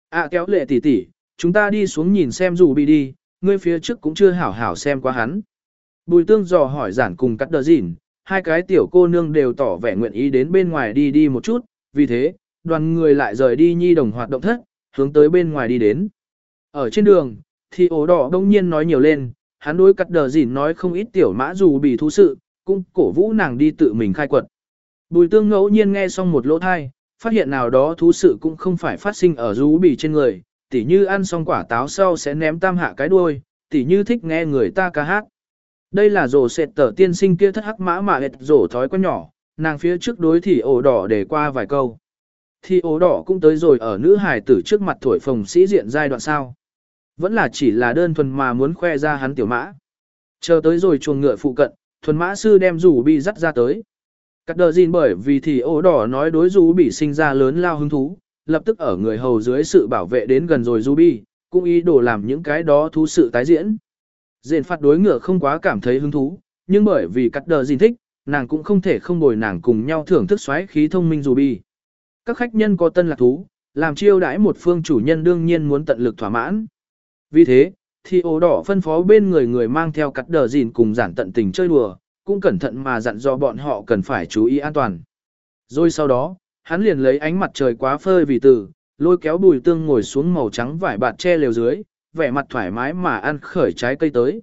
À kéo lệ tỷ tỷ, chúng ta đi xuống nhìn xem dù bị đi, ngươi phía trước cũng chưa hảo hảo xem qua hắn. Bùi tương dò hỏi giản cùng cắt đờ dịn, hai cái tiểu cô nương đều tỏ vẻ nguyện ý đến bên ngoài đi đi một chút, vì thế, đoàn người lại rời đi nhi đồng hoạt động thất, hướng tới bên ngoài đi đến. Ở trên đường, thì ổ đỏ đông nhiên nói nhiều lên, hắn đối cắt đờ dịn nói không ít tiểu mã dù bị thú sự, cũng cổ vũ nàng đi tự mình khai quật. Bùi tương ngẫu nhiên nghe xong một lỗ thai, phát hiện nào đó thú sự cũng không phải phát sinh ở rú bì trên người, tỉ như ăn xong quả táo sau sẽ ném tam hạ cái đuôi, tỉ như thích nghe người ta ca hát. Đây là rổ sệt tờ tiên sinh kia thất hắc mã mà hệt rổ thói quen nhỏ, nàng phía trước đối thì ổ đỏ để qua vài câu. Thì ố đỏ cũng tới rồi ở nữ hài tử trước mặt thổi phồng sĩ diện giai đoạn sao. Vẫn là chỉ là đơn thuần mà muốn khoe ra hắn tiểu mã. Chờ tới rồi chuồng ngựa phụ cận, thuần mã sư đem rủ bị dắt ra tới. Cắt đờ gìn bởi vì thì ố đỏ nói đối rủ bị sinh ra lớn lao hứng thú, lập tức ở người hầu dưới sự bảo vệ đến gần rồi Ruby, cũng ý đồ làm những cái đó thú sự tái diễn. Dền phạt đối ngựa không quá cảm thấy hứng thú, nhưng bởi vì cắt đờ gìn thích, nàng cũng không thể không bồi nàng cùng nhau thưởng thức xoáy khí thông minh Ruby. Các khách nhân có tân lạc thú, làm chiêu đãi một phương chủ nhân đương nhiên muốn tận lực thỏa mãn. Vì thế, thì ổ đỏ phân phó bên người người mang theo cắt đờ gìn cùng giản tận tình chơi đùa, cũng cẩn thận mà dặn dò bọn họ cần phải chú ý an toàn. Rồi sau đó, hắn liền lấy ánh mặt trời quá phơi vì từ, lôi kéo bùi tương ngồi xuống màu trắng vải bạt che lều dưới, vẻ mặt thoải mái mà ăn khởi trái cây tới.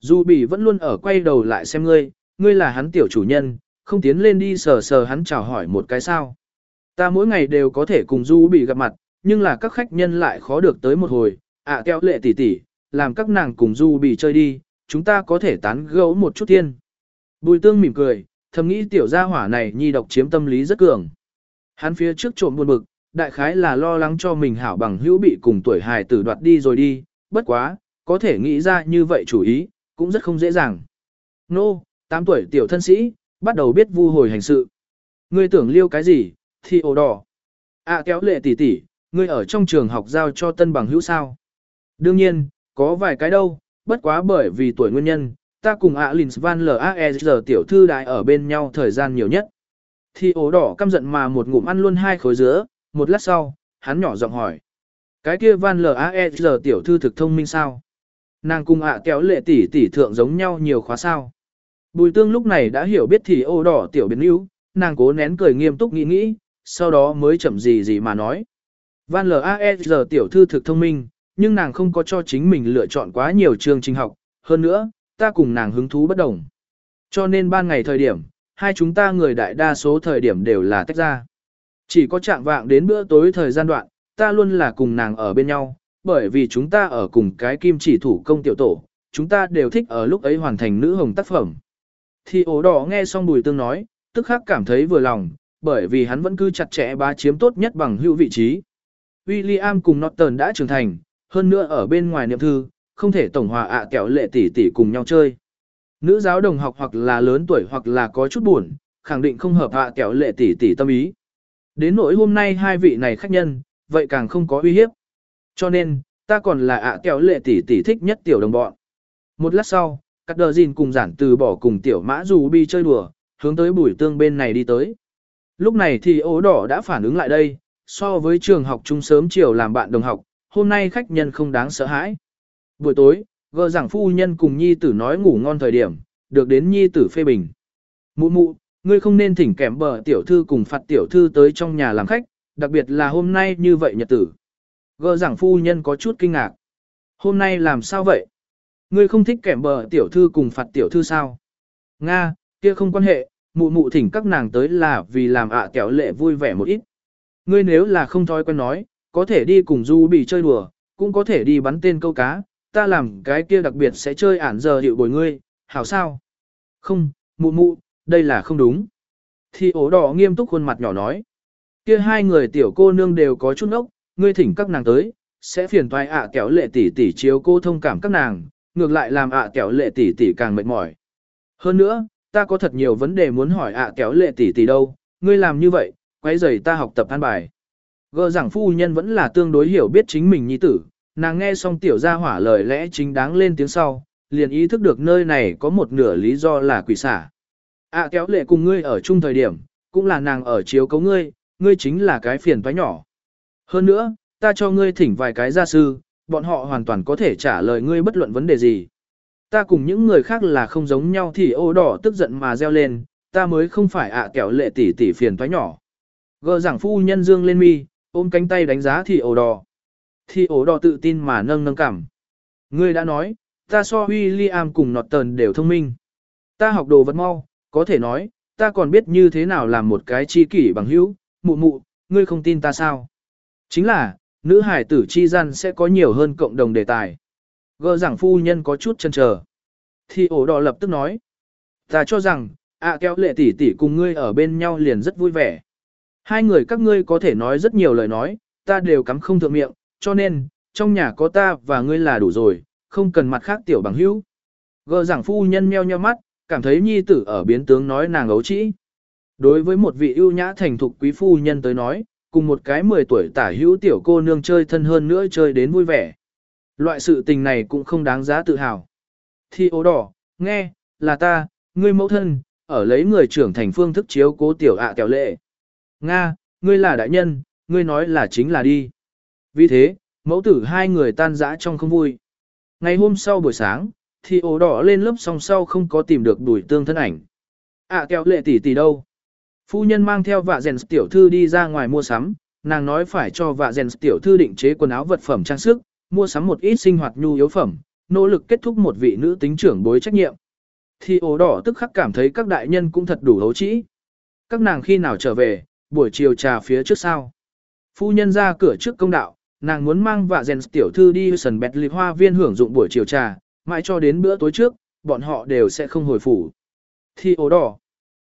Dù bỉ vẫn luôn ở quay đầu lại xem ngươi, ngươi là hắn tiểu chủ nhân, không tiến lên đi sờ sờ hắn chào hỏi một cái sao. Ta mỗi ngày đều có thể cùng Du bị gặp mặt, nhưng là các khách nhân lại khó được tới một hồi, ạ à, kéo lệ tỷ tỷ, làm các nàng cùng Du bị chơi đi, chúng ta có thể tán gẫu một chút tiên. Bùi tương mỉm cười, thầm nghĩ tiểu gia hỏa này nhi độc chiếm tâm lý rất cường. Hắn phía trước trộm buồn bực, đại khái là lo lắng cho mình hảo bằng hữu bị cùng tuổi hài tử đoạt đi rồi đi, bất quá, có thể nghĩ ra như vậy chủ ý, cũng rất không dễ dàng. Nô, 8 tuổi tiểu thân sĩ, bắt đầu biết vu hồi hành sự. Ngươi tưởng liêu cái gì, thì ổ đỏ. À kéo lệ tỷ tỷ, ngươi ở trong trường học giao cho tân bằng hữu sao. Đương nhiên, có vài cái đâu, bất quá bởi vì tuổi nguyên nhân, ta cùng ạ Lins Van L.A.E.G. tiểu thư đại ở bên nhau thời gian nhiều nhất. Thì ổ đỏ căm giận mà một ngụm ăn luôn hai khối dứa, một lát sau, hắn nhỏ giọng hỏi. Cái kia Van L.A.E.G. tiểu thư thực thông minh sao? Nàng cùng ạ kéo lệ tỷ tỷ thượng giống nhau nhiều khóa sao? Bùi tương lúc này đã hiểu biết thì ô đỏ tiểu biến yếu, nàng cố nén cười nghiêm túc nghĩ nghĩ, sau đó mới chậm gì gì mà nói. Van L.A.E.G. tiểu thư thực thông minh, nhưng nàng không có cho chính mình lựa chọn quá nhiều chương trình học, hơn nữa, ta cùng nàng hứng thú bất đồng. Cho nên ban ngày thời điểm, hai chúng ta người đại đa số thời điểm đều là tách ra. Chỉ có trạng vạng đến bữa tối thời gian đoạn, ta luôn là cùng nàng ở bên nhau, bởi vì chúng ta ở cùng cái kim chỉ thủ công tiểu tổ, chúng ta đều thích ở lúc ấy hoàn thành nữ hồng tác phẩm. Thì ổ đỏ nghe xong bùi tương nói, tức khắc cảm thấy vừa lòng, bởi vì hắn vẫn cứ chặt chẽ bá chiếm tốt nhất bằng hữu vị trí. William cùng Norton đã trưởng thành, hơn nữa ở bên ngoài niệm thư, không thể tổng hòa ạ à kẹo lệ tỷ tỷ cùng nhau chơi. Nữ giáo đồng học hoặc là lớn tuổi hoặc là có chút buồn, khẳng định không hợp ạ à kẹo lệ tỷ tỷ tâm ý. Đến nỗi hôm nay hai vị này khách nhân, vậy càng không có uy hiếp. Cho nên, ta còn là ạ à kẹo lệ tỷ tỷ thích nhất tiểu đồng bọn. Một lát sau, các đờ cùng giản từ bỏ cùng tiểu mã dù bi chơi đùa, hướng tới bùi tương bên này đi tới. Lúc này thì ố đỏ đã phản ứng lại đây, so với trường học chung sớm chiều làm bạn đồng học, hôm nay khách nhân không đáng sợ hãi. Buổi tối, gờ giảng phu nhân cùng nhi tử nói ngủ ngon thời điểm, được đến nhi tử phê bình. Mụ mụ, ngươi không nên thỉnh kèm bờ tiểu thư cùng phạt tiểu thư tới trong nhà làm khách, đặc biệt là hôm nay như vậy nhật tử. Gờ giảng phu nhân có chút kinh ngạc. Hôm nay làm sao vậy? Ngươi không thích kèm bờ tiểu thư cùng phạt tiểu thư sao? Nga, kia không quan hệ, mụ mụ thỉnh các nàng tới là vì làm ạ à kẹo lệ vui vẻ một ít. Ngươi nếu là không thói quen nói, có thể đi cùng du bị chơi đùa, cũng có thể đi bắn tên câu cá, ta làm cái kia đặc biệt sẽ chơi ản giờ hiệu bồi ngươi, hảo sao? Không, mụ mụ, đây là không đúng. Thì ố đỏ nghiêm túc khuôn mặt nhỏ nói. Kia hai người tiểu cô nương đều có chút ốc, ngươi thỉnh các nàng tới, sẽ phiền toái ạ à kéo lệ tỷ tỷ chiếu cô thông cảm các nàng, ngược lại làm ạ à kéo lệ tỷ tỷ càng mệt mỏi. Hơn nữa, ta có thật nhiều vấn đề muốn hỏi ạ à kéo lệ tỷ tỷ đâu, ngươi làm như vậy, quấy rầy ta học tập an bài. Gờ rằng phu nhân vẫn là tương đối hiểu biết chính mình nhi tử, nàng nghe xong tiểu gia hỏa lời lẽ chính đáng lên tiếng sau, liền ý thức được nơi này có một nửa lý do là quỷ xả. À kéo lệ cùng ngươi ở chung thời điểm, cũng là nàng ở chiếu cấu ngươi, ngươi chính là cái phiền toái nhỏ. Hơn nữa, ta cho ngươi thỉnh vài cái gia sư, bọn họ hoàn toàn có thể trả lời ngươi bất luận vấn đề gì. Ta cùng những người khác là không giống nhau thì ô đỏ tức giận mà reo lên, ta mới không phải ạ à lệ tỷ tỷ phiền toái nhỏ. Gờ giảng phu nhân dương lên mi, ôm cánh tay đánh giá thì ổ đỏ. Thì ổ đỏ tự tin mà nâng nâng cảm. Ngươi đã nói, ta so William cùng nọt tờn đều thông minh. Ta học đồ vật mau, có thể nói, ta còn biết như thế nào làm một cái chi kỷ bằng hữu, mụ mụ, ngươi không tin ta sao? Chính là, nữ hải tử chi gian sẽ có nhiều hơn cộng đồng đề tài. Gơ giảng phu nhân có chút chân chờ. Thì ổ đỏ lập tức nói. Ta cho rằng, ạ kéo lệ tỷ tỷ cùng ngươi ở bên nhau liền rất vui vẻ. Hai người các ngươi có thể nói rất nhiều lời nói, ta đều cắm không thượng miệng, cho nên, trong nhà có ta và ngươi là đủ rồi, không cần mặt khác tiểu bằng hữu. Gờ giảng phu nhân meo nheo mắt, cảm thấy nhi tử ở biến tướng nói nàng ấu trĩ. Đối với một vị ưu nhã thành thục quý phu nhân tới nói, cùng một cái 10 tuổi tả hữu tiểu cô nương chơi thân hơn nữa chơi đến vui vẻ. Loại sự tình này cũng không đáng giá tự hào. Thi ố đỏ, nghe, là ta, ngươi mẫu thân, ở lấy người trưởng thành phương thức chiếu cố tiểu ạ kẹo lệ. Nga, ngươi là đại nhân, ngươi nói là chính là đi. Vì thế, mẫu tử hai người tan rã trong không vui. Ngày hôm sau buổi sáng, thì ổ đỏ lên lớp song sau không có tìm được đuổi tương thân ảnh. À kéo lệ tỷ tỷ đâu? Phu nhân mang theo vạ rèn tiểu thư đi ra ngoài mua sắm, nàng nói phải cho vạ rèn tiểu thư định chế quần áo vật phẩm trang sức, mua sắm một ít sinh hoạt nhu yếu phẩm, nỗ lực kết thúc một vị nữ tính trưởng bối trách nhiệm. Thì ổ đỏ tức khắc cảm thấy các đại nhân cũng thật đủ hấu trĩ. Các nàng khi nào trở về, buổi chiều trà phía trước sau. Phu nhân ra cửa trước công đạo, nàng muốn mang vạ rèn tiểu thư đi sần bẹt lịp hoa viên hưởng dụng buổi chiều trà, mãi cho đến bữa tối trước, bọn họ đều sẽ không hồi phủ. Thi ố đỏ.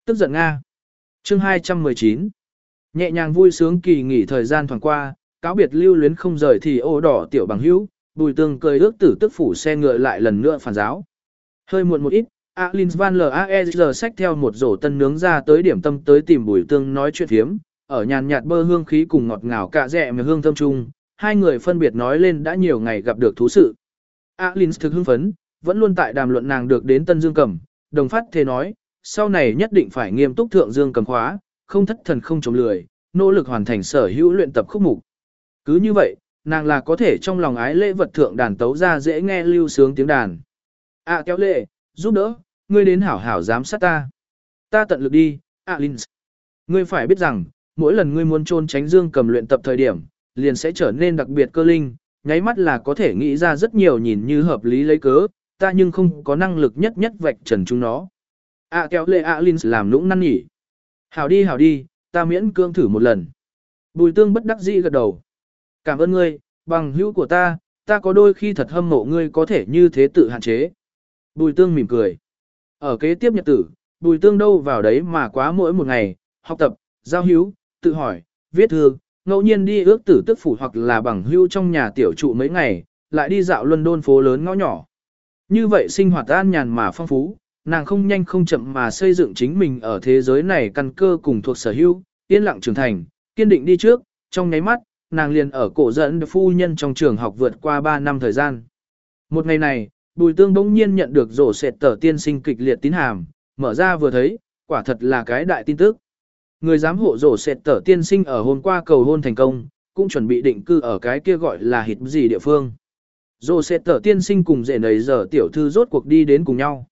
Tức giận Nga. chương 219. Nhẹ nhàng vui sướng kỳ nghỉ thời gian thoảng qua, cáo biệt lưu luyến không rời thì ô đỏ tiểu bằng hữu, bùi tương cười ước tử tức phủ xe ngựa lại lần nữa phản giáo. Hơi muộn một ít, Alin Van L.A.E.G. sách theo một rổ tân nướng ra tới điểm tâm tới tìm bùi tương nói chuyện hiếm ở nhàn nhạt bơ hương khí cùng ngọt ngào cả rẻ mà hương thơm chung, hai người phân biệt nói lên đã nhiều ngày gặp được thú sự. Alin thực hưng phấn, vẫn luôn tại đàm luận nàng được đến Tân Dương Cầm, đồng phát thế nói, sau này nhất định phải nghiêm túc thượng Dương Cầm khóa, không thất thần không chống lười, nỗ lực hoàn thành sở hữu luyện tập khúc mục. Cứ như vậy, nàng là có thể trong lòng ái lễ vật thượng đàn tấu ra dễ nghe lưu sướng tiếng đàn. À kéo lệ, giúp đỡ, ngươi đến hảo hảo giám sát ta. Ta tận lực đi, à Linh. Ngươi phải biết rằng, mỗi lần ngươi muốn trôn tránh dương cầm luyện tập thời điểm, liền sẽ trở nên đặc biệt cơ linh, nháy mắt là có thể nghĩ ra rất nhiều nhìn như hợp lý lấy cớ, ta nhưng không có năng lực nhất nhất vạch trần chúng nó. À kéo lệ à, Alins làm nũng năn nhỉ. Hảo đi hảo đi, ta miễn cương thử một lần. Bùi tương bất đắc dĩ gật đầu. Cảm ơn ngươi, bằng hữu của ta, ta có đôi khi thật hâm mộ ngươi có thể như thế tự hạn chế. Bùi tương mỉm cười. Ở kế tiếp nhật tử, bùi tương đâu vào đấy mà quá mỗi một ngày, học tập, giao hữu, tự hỏi, viết thư, ngẫu nhiên đi ước tử tức phủ hoặc là bằng hữu trong nhà tiểu trụ mấy ngày, lại đi dạo London phố lớn ngõ nhỏ. Như vậy sinh hoạt an nhàn mà phong phú, nàng không nhanh không chậm mà xây dựng chính mình ở thế giới này căn cơ cùng thuộc sở hữu, yên lặng trưởng thành, kiên định đi trước, trong nháy mắt, nàng liền ở cổ dẫn phu nhân trong trường học vượt qua 3 năm thời gian. Một ngày này, Bùi Tương bỗng nhiên nhận được rổ sệt tờ tiên sinh kịch liệt tín hàm, mở ra vừa thấy, quả thật là cái đại tin tức. Người giám hộ rổ sệt tờ tiên sinh ở hôm qua cầu hôn thành công, cũng chuẩn bị định cư ở cái kia gọi là hịt gì địa phương. Rổ sệt tờ tiên sinh cùng rể nấy giờ tiểu thư rốt cuộc đi đến cùng nhau.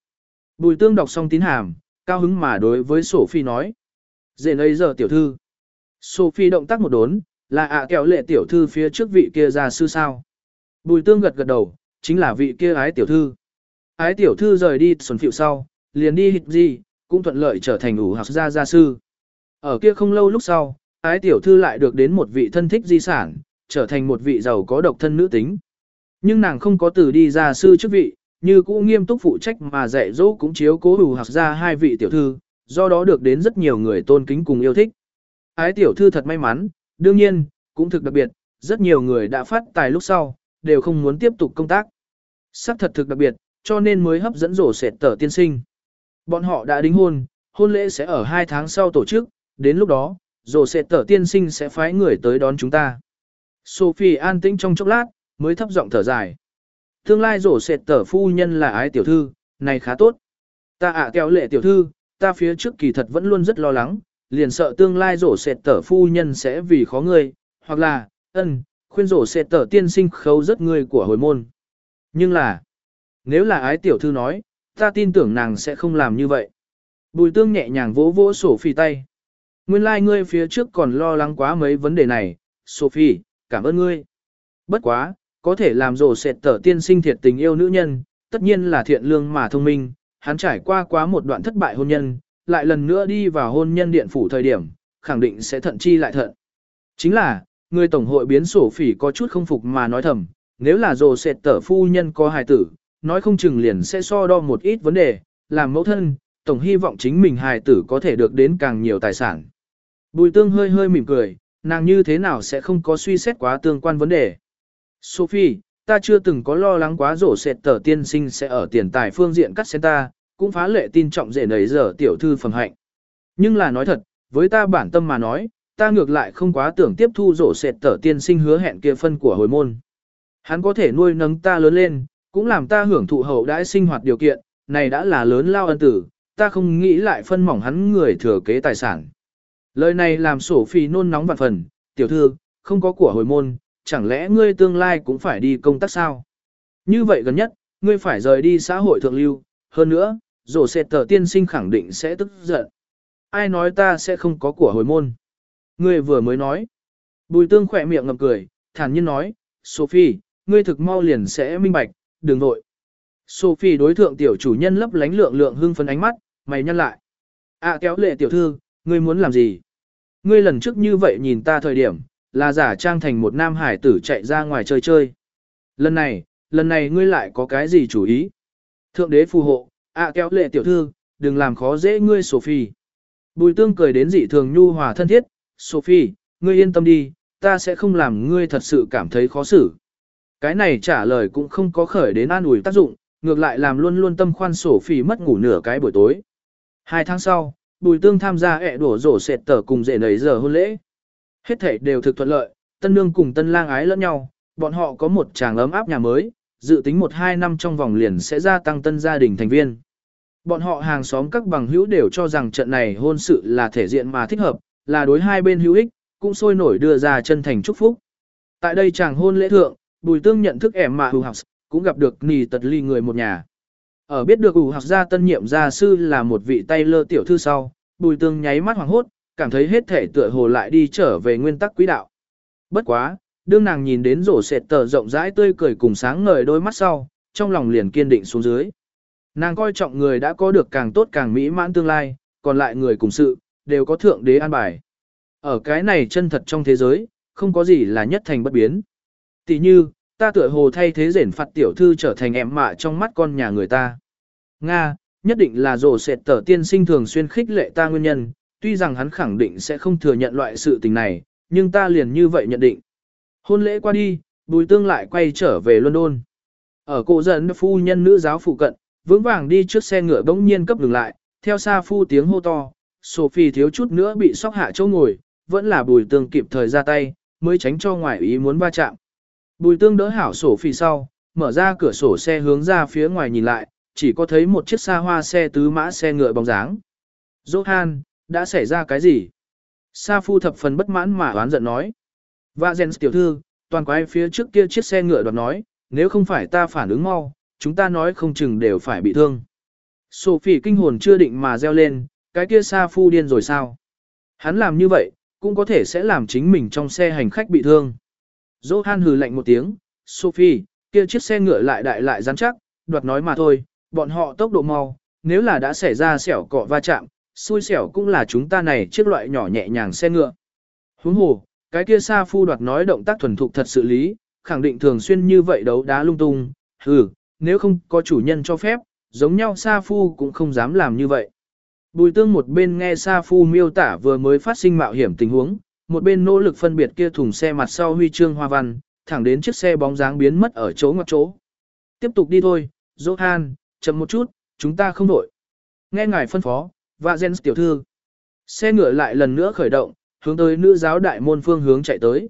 Bùi Tương đọc xong tín hàm, cao hứng mà đối với Sophie nói. Rể nấy giờ tiểu thư. Sophie động tác một đốn, là ạ à kẹo lệ tiểu thư phía trước vị kia gia sư sao. Bùi tương gật gật đầu, chính là vị kia ái tiểu thư. Ái tiểu thư rời đi xuân phiệu sau, liền đi hít gì, cũng thuận lợi trở thành ủ học gia gia sư. Ở kia không lâu lúc sau, ái tiểu thư lại được đến một vị thân thích di sản, trở thành một vị giàu có độc thân nữ tính. Nhưng nàng không có từ đi gia sư chức vị, như cũ nghiêm túc phụ trách mà dạy dỗ cũng chiếu cố ủ học gia hai vị tiểu thư, do đó được đến rất nhiều người tôn kính cùng yêu thích. Ái tiểu thư thật may mắn, đương nhiên, cũng thực đặc biệt, rất nhiều người đã phát tài lúc sau, đều không muốn tiếp tục công tác. Sắc thật thực đặc biệt, cho nên mới hấp dẫn rổ sệt tờ tiên sinh. Bọn họ đã đính hôn, hôn lễ sẽ ở 2 tháng sau tổ chức, đến lúc đó, rổ sệt tờ tiên sinh sẽ phái người tới đón chúng ta. Sophie an tĩnh trong chốc lát, mới thấp giọng thở dài. Tương lai rổ sệt tờ phu nhân là ái tiểu thư, này khá tốt. Ta ạ à kéo lệ tiểu thư, ta phía trước kỳ thật vẫn luôn rất lo lắng, liền sợ tương lai rổ xẹt tở phu nhân sẽ vì khó ngươi, hoặc là, ân, khuyên rổ xẹt tở tiên sinh khấu rất ngươi của hồi môn. Nhưng là, nếu là ái tiểu thư nói, ta tin tưởng nàng sẽ không làm như vậy. Bùi tương nhẹ nhàng vỗ vỗ sổ phi tay. Nguyên lai like ngươi phía trước còn lo lắng quá mấy vấn đề này, Sophie, cảm ơn ngươi. Bất quá, có thể làm rổ xẹt tở tiên sinh thiệt tình yêu nữ nhân, tất nhiên là thiện lương mà thông minh, hắn trải qua quá một đoạn thất bại hôn nhân, lại lần nữa đi vào hôn nhân điện phủ thời điểm, khẳng định sẽ thận chi lại thận. Chính là, người tổng hội biến sổ phỉ có chút không phục mà nói thầm, nếu là rồ sệt tở phu nhân có hài tử, nói không chừng liền sẽ so đo một ít vấn đề, làm mẫu thân, tổng hy vọng chính mình hài tử có thể được đến càng nhiều tài sản. Bùi tương hơi hơi mỉm cười, nàng như thế nào sẽ không có suy xét quá tương quan vấn đề. Sophie, ta chưa từng có lo lắng quá rổ sệt tờ tiên sinh sẽ ở tiền tài phương diện cắt sen ta, cũng phá lệ tin trọng dễ nấy giờ tiểu thư phẩm hạnh. Nhưng là nói thật, với ta bản tâm mà nói, ta ngược lại không quá tưởng tiếp thu rổ sệt tở tiên sinh hứa hẹn kia phân của hồi môn. Hắn có thể nuôi nấng ta lớn lên, cũng làm ta hưởng thụ hậu đãi sinh hoạt điều kiện, này đã là lớn lao ân tử, ta không nghĩ lại phân mỏng hắn người thừa kế tài sản. Lời này làm sổ phi nôn nóng vạn phần, tiểu thư, không có của hồi môn, chẳng lẽ ngươi tương lai cũng phải đi công tác sao? Như vậy gần nhất, ngươi phải rời đi xã hội thượng lưu, hơn nữa, rổ xẹt tờ tiên sinh khẳng định sẽ tức giận. Ai nói ta sẽ không có của hồi môn? Ngươi vừa mới nói. Bùi tương khỏe miệng ngập cười, thản nhiên nói, Sophie, ngươi thực mau liền sẽ minh bạch, đừng vội. Sophie đối thượng tiểu chủ nhân lấp lánh lượng lượng hưng phấn ánh mắt, mày nhăn lại. À kéo lệ tiểu thư, ngươi muốn làm gì? Ngươi lần trước như vậy nhìn ta thời điểm, là giả trang thành một nam hải tử chạy ra ngoài chơi chơi. Lần này, lần này ngươi lại có cái gì chủ ý? Thượng đế phù hộ, À kéo lệ tiểu thư, đừng làm khó dễ ngươi Sophie. Bùi tương cười đến dị thường nhu hòa thân thiết, Sophie, ngươi yên tâm đi, ta sẽ không làm ngươi thật sự cảm thấy khó xử. Cái này trả lời cũng không có khởi đến an ủi tác dụng, ngược lại làm luôn luôn tâm khoan Sophie mất ngủ nửa cái buổi tối. Hai tháng sau, bùi tương tham gia ẹ đổ rổ sệt tờ cùng dễ nấy giờ hôn lễ. Hết thể đều thực thuận lợi, tân nương cùng tân lang ái lẫn nhau, bọn họ có một chàng ấm áp nhà mới, dự tính một hai năm trong vòng liền sẽ gia tăng tân gia đình thành viên. Bọn họ hàng xóm các bằng hữu đều cho rằng trận này hôn sự là thể diện mà thích hợp, là đối hai bên hữu ích, cũng sôi nổi đưa ra chân thành chúc phúc. Tại đây chàng hôn lễ thượng, Bùi Tương nhận thức ẻm mà hù học, cũng gặp được nì tật ly người một nhà. Ở biết được ủ học gia tân nhiệm gia sư là một vị tay lơ tiểu thư sau, bùi tương nháy mắt hoàng hốt, cảm thấy hết thể tựa hồ lại đi trở về nguyên tắc quý đạo. Bất quá, đương nàng nhìn đến rổ sệt tờ rộng rãi tươi cười cùng sáng ngời đôi mắt sau, trong lòng liền kiên định xuống dưới. Nàng coi trọng người đã có được càng tốt càng mỹ mãn tương lai, còn lại người cùng sự, đều có thượng đế an bài. Ở cái này chân thật trong thế giới, không có gì là nhất thành bất biến. Tỷ như, ta tựa hồ thay thế rển phạt tiểu thư trở thành em mạ trong mắt con nhà người ta. Nga, nhất định là rổ sệt tở tiên sinh thường xuyên khích lệ ta nguyên nhân, tuy rằng hắn khẳng định sẽ không thừa nhận loại sự tình này, nhưng ta liền như vậy nhận định. Hôn lễ qua đi, Bùi Tương lại quay trở về London. Ở cổ dẫn phu nhân nữ giáo phụ cận, vững vàng đi trước xe ngựa bỗng nhiên cấp dừng lại, theo xa phu tiếng hô to, Sophie thiếu chút nữa bị sóc hạ chỗ ngồi, vẫn là Bùi Tương kịp thời ra tay, mới tránh cho ngoài ý muốn va chạm. Bùi Tương đỡ hảo Sophie sau, mở ra cửa sổ xe hướng ra phía ngoài nhìn lại, chỉ có thấy một chiếc xa hoa xe tứ mã xe ngựa bóng dáng. Johan, đã xảy ra cái gì? Sa phu thập phần bất mãn mà oán giận nói. Và Jens tiểu thư, toàn quái phía trước kia chiếc xe ngựa đoạt nói, nếu không phải ta phản ứng mau, chúng ta nói không chừng đều phải bị thương. Sophie kinh hồn chưa định mà reo lên, cái kia Sa phu điên rồi sao? Hắn làm như vậy, cũng có thể sẽ làm chính mình trong xe hành khách bị thương. Johan hừ lạnh một tiếng, Sophie, kia chiếc xe ngựa lại đại lại rắn chắc, đoạt nói mà thôi, bọn họ tốc độ mau, nếu là đã xảy ra xẻo cọ va chạm, xui xẻo cũng là chúng ta này chiếc loại nhỏ nhẹ nhàng xe ngựa. Huống hồ, cái kia Sa Phu đoạt nói động tác thuần thục thật sự lý, khẳng định thường xuyên như vậy đấu đá lung tung, hừ, nếu không có chủ nhân cho phép, giống nhau Sa Phu cũng không dám làm như vậy. Bùi tương một bên nghe Sa Phu miêu tả vừa mới phát sinh mạo hiểm tình huống, một bên nỗ lực phân biệt kia thùng xe mặt sau huy chương hoa văn, thẳng đến chiếc xe bóng dáng biến mất ở chỗ ngoặc chỗ. Tiếp tục đi thôi, Johan, chậm một chút, chúng ta không đổi. Nghe ngài phân phó, và Jens tiểu thư. Xe ngựa lại lần nữa khởi động, hướng tới nữ giáo đại môn phương hướng chạy tới.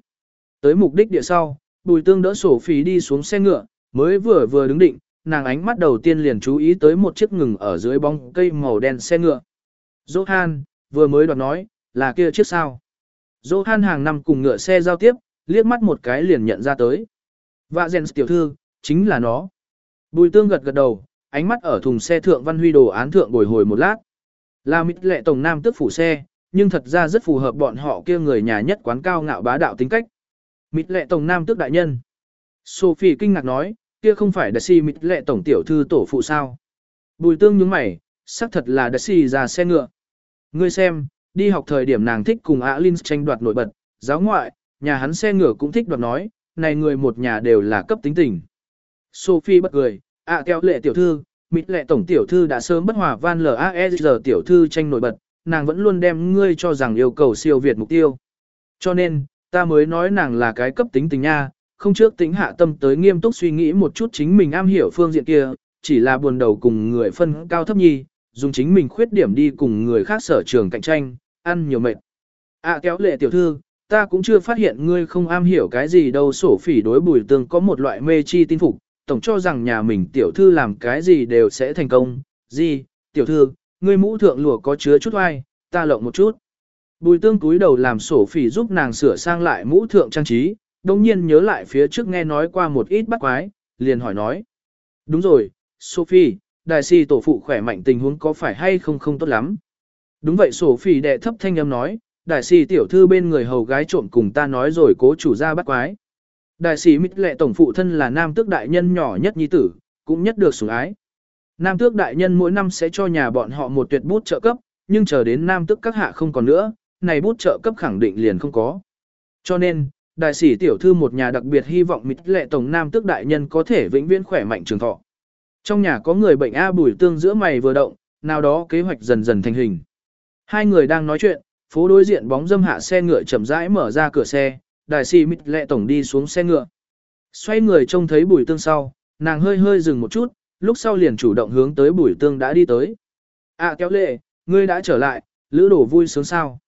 Tới mục đích địa sau, bùi tương đỡ sổ phí đi xuống xe ngựa, mới vừa vừa đứng định, nàng ánh mắt đầu tiên liền chú ý tới một chiếc ngừng ở dưới bóng cây màu đen xe ngựa. Johan, vừa mới đoạt nói, là kia chiếc sao. Johan hàng năm cùng ngựa xe giao tiếp, liếc mắt một cái liền nhận ra tới. Và Jens tiểu thư, chính là nó. Bùi tương gật gật đầu, ánh mắt ở thùng xe thượng văn huy đồ án thượng bồi hồi một lát. Là mít lệ tổng nam tức phủ xe, nhưng thật ra rất phù hợp bọn họ kia người nhà nhất quán cao ngạo bá đạo tính cách. Mít lệ tổng nam tức đại nhân. Sophie kinh ngạc nói, kia không phải đại si mịt lệ tổng tiểu thư tổ phụ sao. Bùi tương nhướng mày, xác thật là đại si ra xe ngựa. Ngươi xem, đi học thời điểm nàng thích cùng Alin tranh đoạt nổi bật, giáo ngoại, nhà hắn xe ngựa cũng thích đoạt nói, này người một nhà đều là cấp tính tình. Sophie bất cười, ạ à, kéo lệ tiểu thư, mịt lệ tổng tiểu thư đã sớm bất hòa van LASR e tiểu thư tranh nổi bật, nàng vẫn luôn đem ngươi cho rằng yêu cầu siêu việt mục tiêu. Cho nên, ta mới nói nàng là cái cấp tính tình nha, không trước tính hạ tâm tới nghiêm túc suy nghĩ một chút chính mình am hiểu phương diện kia, chỉ là buồn đầu cùng người phân cao thấp nhi, dùng chính mình khuyết điểm đi cùng người khác sở trường cạnh tranh, ăn nhiều mệt. À kéo lệ tiểu thư, ta cũng chưa phát hiện ngươi không am hiểu cái gì đâu sổ phỉ đối bùi tương có một loại mê chi tin phục, tổng cho rằng nhà mình tiểu thư làm cái gì đều sẽ thành công. Gì, tiểu thư, ngươi mũ thượng lụa có chứa chút oai, ta lộng một chút. Bùi tương cúi đầu làm sổ phỉ giúp nàng sửa sang lại mũ thượng trang trí, đồng nhiên nhớ lại phía trước nghe nói qua một ít bắt quái, liền hỏi nói. Đúng rồi, Sophie, đại si tổ phụ khỏe mạnh tình huống có phải hay không không tốt lắm. Đúng vậy Sophie đệ thấp thanh âm nói, đại si tiểu thư bên người hầu gái trộm cùng ta nói rồi cố chủ ra bắt quái. Đại sĩ Mít Lệ Tổng phụ thân là nam tước đại nhân nhỏ nhất nhi tử, cũng nhất được sủng ái. Nam tước đại nhân mỗi năm sẽ cho nhà bọn họ một tuyệt bút trợ cấp, nhưng chờ đến nam tước các hạ không còn nữa, này bút trợ cấp khẳng định liền không có. Cho nên, đại sĩ tiểu thư một nhà đặc biệt hy vọng Mít Lệ Tổng nam tước đại nhân có thể vĩnh viễn khỏe mạnh trường thọ. Trong nhà có người bệnh A bùi tương giữa mày vừa động, nào đó kế hoạch dần dần thành hình. Hai người đang nói chuyện, phố đối diện bóng dâm hạ xe ngựa chậm rãi mở ra cửa xe, đại sĩ mít lệ tổng đi xuống xe ngựa. Xoay người trông thấy bùi tương sau, nàng hơi hơi dừng một chút, lúc sau liền chủ động hướng tới bùi tương đã đi tới. À kéo lệ, ngươi đã trở lại, lữ đổ vui sướng sao.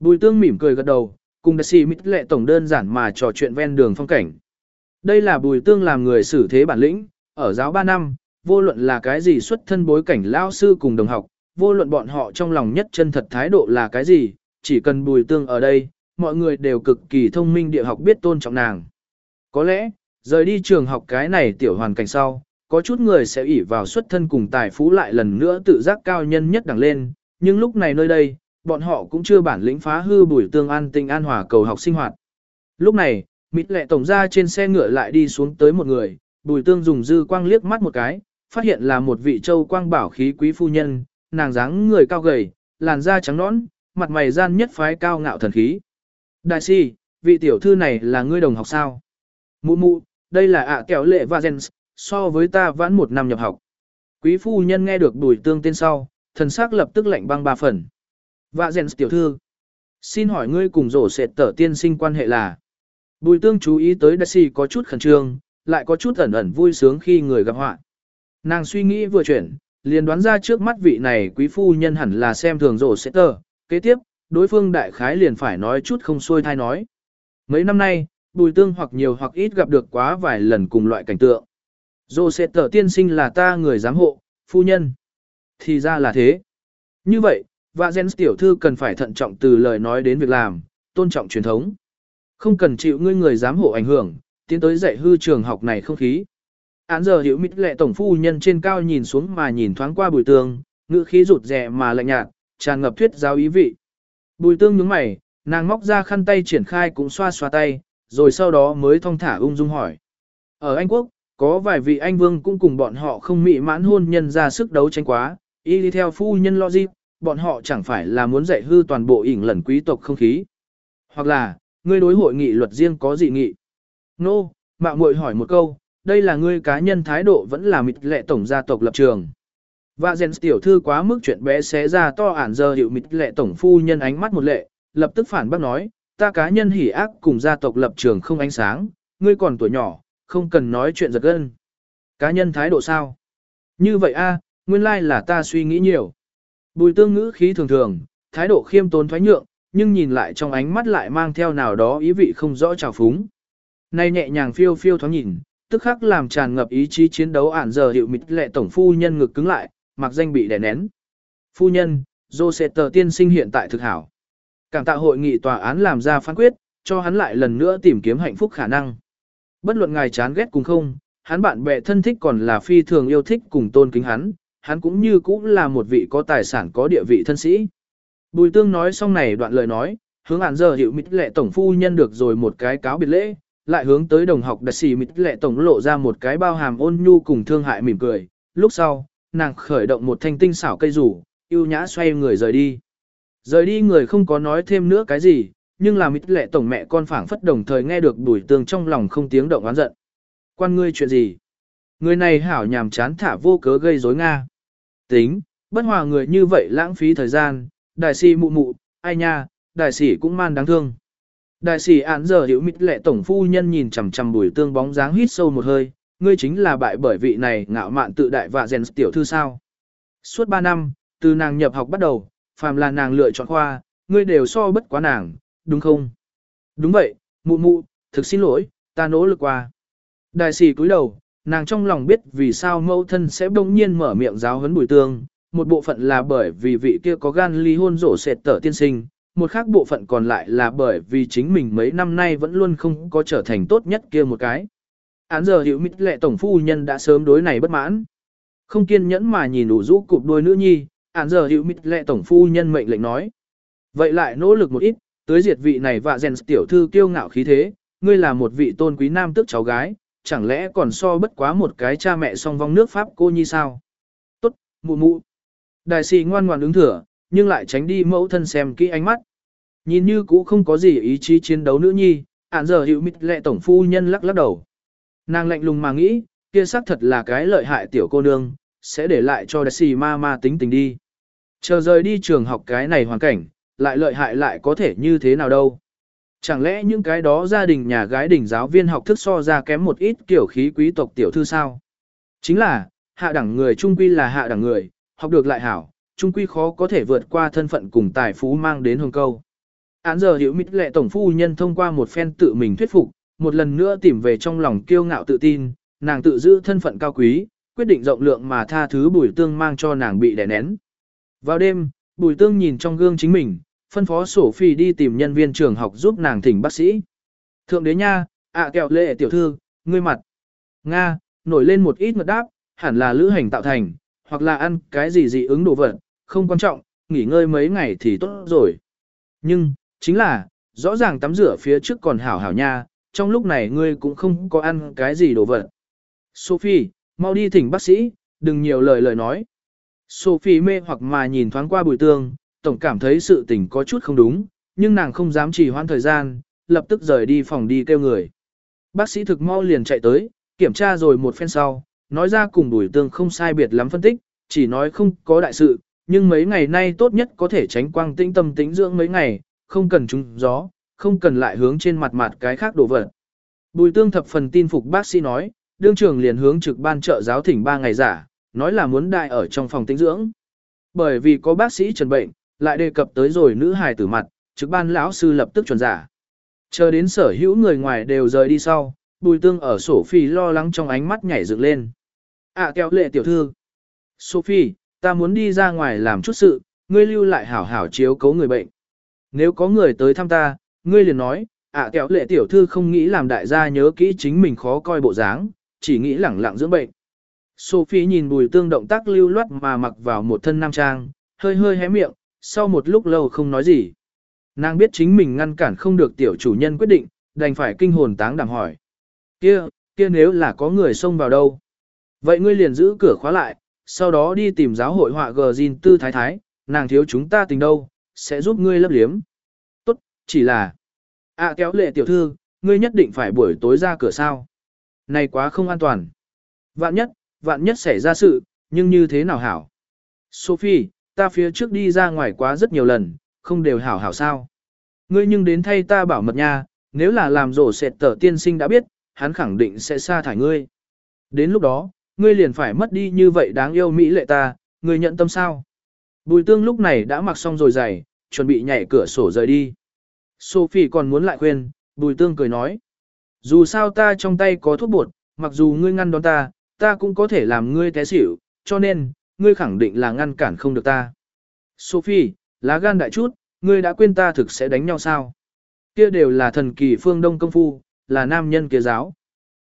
Bùi tương mỉm cười gật đầu, cùng đại sĩ mít lệ tổng đơn giản mà trò chuyện ven đường phong cảnh. Đây là bùi tương làm người xử thế bản lĩnh, ở giáo 3 năm, vô luận là cái gì xuất thân bối cảnh lao sư cùng đồng học, vô luận bọn họ trong lòng nhất chân thật thái độ là cái gì, chỉ cần bùi tương ở đây, mọi người đều cực kỳ thông minh địa học biết tôn trọng nàng. Có lẽ, rời đi trường học cái này tiểu hoàn cảnh sau, có chút người sẽ ỷ vào xuất thân cùng tài phú lại lần nữa tự giác cao nhân nhất đẳng lên, nhưng lúc này nơi đây, bọn họ cũng chưa bản lĩnh phá hư bùi tương an tình an hòa cầu học sinh hoạt. Lúc này, mịt lệ tổng ra trên xe ngựa lại đi xuống tới một người, bùi tương dùng dư quang liếc mắt một cái, phát hiện là một vị châu quang bảo khí quý phu nhân, nàng dáng người cao gầy, làn da trắng nõn, mặt mày gian nhất phái cao ngạo thần khí. Đại si, vị tiểu thư này là ngươi đồng học sao? Mụ mụ, đây là ạ kẹo lệ Vazens, so với ta vãn một năm nhập học. Quý phu nhân nghe được bùi tương tên sau, thần sắc lập tức lạnh băng ba phần. Và rèn tiểu thư, xin hỏi ngươi cùng rổ sệt tở tiên sinh quan hệ là? Bùi tương chú ý tới đại si có chút khẩn trương, lại có chút ẩn ẩn vui sướng khi người gặp họa. Nàng suy nghĩ vừa chuyển, liền đoán ra trước mắt vị này quý phu nhân hẳn là xem thường rổ sẽ tờ. Kế tiếp, đối phương đại khái liền phải nói chút không xuôi thai nói. Mấy năm nay, bùi tương hoặc nhiều hoặc ít gặp được quá vài lần cùng loại cảnh tượng. Rổ sẽ tờ tiên sinh là ta người giám hộ, phu nhân. Thì ra là thế. Như vậy, và gen tiểu thư cần phải thận trọng từ lời nói đến việc làm, tôn trọng truyền thống. Không cần chịu ngươi người giám hộ ảnh hưởng, tiến tới dạy hư trường học này không khí. Án giờ hiểu mít lệ tổng phu nhân trên cao nhìn xuống mà nhìn thoáng qua bùi tương, ngữ khí rụt rè mà lạnh nhạt, tràn ngập thuyết giáo ý vị. Bùi tương nhướng mày, nàng móc ra khăn tay triển khai cũng xoa xoa tay, rồi sau đó mới thong thả ung dung hỏi. Ở Anh Quốc, có vài vị anh vương cũng cùng bọn họ không mị mãn hôn nhân ra sức đấu tranh quá, y đi theo phu nhân lo logic, bọn họ chẳng phải là muốn dạy hư toàn bộ ỉn lần quý tộc không khí. Hoặc là, ngươi đối hội nghị luật riêng có dị nghị. Nô, no, mạo muội hỏi một câu, đây là ngươi cá nhân thái độ vẫn là mịt lệ tổng gia tộc lập trường. Và dèn tiểu thư quá mức chuyện bé xé ra to ản giờ hiệu mịt lệ tổng phu nhân ánh mắt một lệ, lập tức phản bác nói, ta cá nhân hỉ ác cùng gia tộc lập trường không ánh sáng, ngươi còn tuổi nhỏ, không cần nói chuyện giật gân. Cá nhân thái độ sao? Như vậy a, nguyên lai là ta suy nghĩ nhiều. Bùi tương ngữ khí thường thường, thái độ khiêm tốn thoái nhượng, nhưng nhìn lại trong ánh mắt lại mang theo nào đó ý vị không rõ trào phúng. Nay nhẹ nhàng phiêu phiêu thoáng nhìn, tức khắc làm tràn ngập ý chí chiến đấu ản giờ hiệu mịt lệ tổng phu nhân ngực cứng lại, mặc danh bị đè nén. Phu nhân, Joseph tiên sinh hiện tại thực hảo. Cảm tạ hội nghị tòa án làm ra phán quyết, cho hắn lại lần nữa tìm kiếm hạnh phúc khả năng. Bất luận ngài chán ghét cùng không, hắn bạn bè thân thích còn là phi thường yêu thích cùng tôn kính hắn, hắn cũng như cũng là một vị có tài sản có địa vị thân sĩ. Bùi tương nói xong này đoạn lời nói, hướng ản giờ hiệu mịt lệ tổng phu nhân được rồi một cái cáo biệt lễ, lại hướng tới đồng học đặc xì mịt lệ tổng lộ ra một cái bao hàm ôn nhu cùng thương hại mỉm cười. Lúc sau, nàng khởi động một thanh tinh xảo cây rủ, yêu nhã xoay người rời đi. Rời đi người không có nói thêm nữa cái gì, nhưng là mịt lệ tổng mẹ con phảng phất đồng thời nghe được bùi tương trong lòng không tiếng động oán giận. Quan ngươi chuyện gì? Người này hảo nhàm chán thả vô cớ gây rối Nga. Tính, bất hòa người như vậy lãng phí thời gian, đại sĩ mụ mụ, ai nha, đại sĩ cũng man đáng thương. Đại sĩ án giờ hiểu mít lệ tổng phu nhân nhìn chằm chằm bùi tương bóng dáng hít sâu một hơi, ngươi chính là bại bởi vị này ngạo mạn tự đại và rèn tiểu thư sao. Suốt 3 năm, từ nàng nhập học bắt đầu, phàm là nàng lựa chọn khoa, ngươi đều so bất quá nàng, đúng không? Đúng vậy, mụ mụ, thực xin lỗi, ta nỗ lực qua. Đại sĩ cúi đầu, nàng trong lòng biết vì sao mẫu thân sẽ bỗng nhiên mở miệng giáo huấn bùi tương, một bộ phận là bởi vì vị kia có gan ly hôn rổ sệt tở tiên sinh, một khác bộ phận còn lại là bởi vì chính mình mấy năm nay vẫn luôn không có trở thành tốt nhất kia một cái. Án giờ hiểu mít lệ tổng phu nhân đã sớm đối này bất mãn. Không kiên nhẫn mà nhìn đủ rũ cụp đôi nữ nhi, án giờ hiểu mít lệ tổng phu nhân mệnh lệnh nói. Vậy lại nỗ lực một ít, tới diệt vị này và rèn tiểu thư kiêu ngạo khí thế, ngươi là một vị tôn quý nam tước cháu gái, chẳng lẽ còn so bất quá một cái cha mẹ song vong nước Pháp cô như sao? Tốt, mụ mụ. Đại sĩ ngoan ngoan ứng thừa, nhưng lại tránh đi mẫu thân xem kỹ ánh mắt. Nhìn như cũ không có gì ý chí chiến đấu nữ nhi, ản giờ hiệu mít lệ tổng phu nhân lắc lắc đầu. Nàng lạnh lùng mà nghĩ, kia xác thật là cái lợi hại tiểu cô nương, sẽ để lại cho đại sĩ ma ma tính tình đi. Chờ rời đi trường học cái này hoàn cảnh, lại lợi hại lại có thể như thế nào đâu. Chẳng lẽ những cái đó gia đình nhà gái đỉnh giáo viên học thức so ra kém một ít kiểu khí quý tộc tiểu thư sao? Chính là, hạ đẳng người trung quy là hạ đẳng người, học được lại hảo, trung quy khó có thể vượt qua thân phận cùng tài phú mang đến hồng câu. Án giờ hiểu mít lệ tổng phu nhân thông qua một phen tự mình thuyết phục, một lần nữa tìm về trong lòng kiêu ngạo tự tin, nàng tự giữ thân phận cao quý, quyết định rộng lượng mà tha thứ bùi tương mang cho nàng bị đè nén. Vào đêm, bùi tương nhìn trong gương chính mình, phân phó sổ phi đi tìm nhân viên trường học giúp nàng thỉnh bác sĩ. Thượng đế nha, ạ kẹo lệ tiểu thư, ngươi mặt. Nga, nổi lên một ít ngật đáp, hẳn là lữ hành tạo thành, hoặc là ăn cái gì dị ứng đồ vật, không quan trọng, nghỉ ngơi mấy ngày thì tốt rồi. Nhưng, chính là, rõ ràng tắm rửa phía trước còn hảo hảo nha, trong lúc này ngươi cũng không có ăn cái gì đồ vật. Sophie, mau đi thỉnh bác sĩ, đừng nhiều lời lời nói. Sophie mê hoặc mà nhìn thoáng qua bùi tương, tổng cảm thấy sự tình có chút không đúng, nhưng nàng không dám trì hoãn thời gian, lập tức rời đi phòng đi kêu người. Bác sĩ thực mau liền chạy tới, kiểm tra rồi một phen sau, nói ra cùng đuổi tương không sai biệt lắm phân tích, chỉ nói không có đại sự, nhưng mấy ngày nay tốt nhất có thể tránh quang tĩnh tâm tĩnh dưỡng mấy ngày, không cần trúng gió, không cần lại hướng trên mặt mặt cái khác đổ vật. Bùi tương thập phần tin phục bác sĩ nói, đương trường liền hướng trực ban trợ giáo thỉnh 3 ngày giả, nói là muốn đại ở trong phòng tĩnh dưỡng. Bởi vì có bác sĩ trần bệnh, lại đề cập tới rồi nữ hài tử mặt, trực ban lão sư lập tức chuẩn giả. Chờ đến sở hữu người ngoài đều rời đi sau, bùi tương ở sổ phi lo lắng trong ánh mắt nhảy dựng lên. À kéo lệ tiểu thư. Sophie, ta muốn đi ra ngoài làm chút sự, ngươi lưu lại hảo hảo chiếu cấu người bệnh. Nếu có người tới thăm ta, ngươi liền nói, à, ạ kéo lệ tiểu thư không nghĩ làm đại gia nhớ kỹ chính mình khó coi bộ dáng, chỉ nghĩ lẳng lặng dưỡng bệnh. Sophie nhìn bùi tương động tác lưu loát mà mặc vào một thân nam trang, hơi hơi hé miệng, sau một lúc lâu không nói gì. Nàng biết chính mình ngăn cản không được tiểu chủ nhân quyết định, đành phải kinh hồn táng đảm hỏi. Kia, kia nếu là có người xông vào đâu? Vậy ngươi liền giữ cửa khóa lại, sau đó đi tìm giáo hội họa gờ Jin tư thái thái, nàng thiếu chúng ta tình đâu, sẽ giúp ngươi lấp liếm. Tốt, chỉ là... À kéo lệ tiểu thư, ngươi nhất định phải buổi tối ra cửa sao. Này quá không an toàn. Vạn nhất, vạn nhất xảy ra sự, nhưng như thế nào hảo? Sophie, ta phía trước đi ra ngoài quá rất nhiều lần, không đều hảo hảo sao. Ngươi nhưng đến thay ta bảo mật nha, nếu là làm rổ sệt tờ tiên sinh đã biết, hắn khẳng định sẽ sa thải ngươi. Đến lúc đó, ngươi liền phải mất đi như vậy đáng yêu mỹ lệ ta, ngươi nhận tâm sao? Bùi tương lúc này đã mặc xong rồi giày, chuẩn bị nhảy cửa sổ rời đi. Sophie còn muốn lại khuyên, bùi tương cười nói. Dù sao ta trong tay có thuốc bột, mặc dù ngươi ngăn đón ta, ta cũng có thể làm ngươi té xỉu, cho nên, ngươi khẳng định là ngăn cản không được ta. Sophie, lá gan đại chút, ngươi đã quên ta thực sẽ đánh nhau sao? Kia đều là thần kỳ phương đông công phu, là nam nhân kia giáo.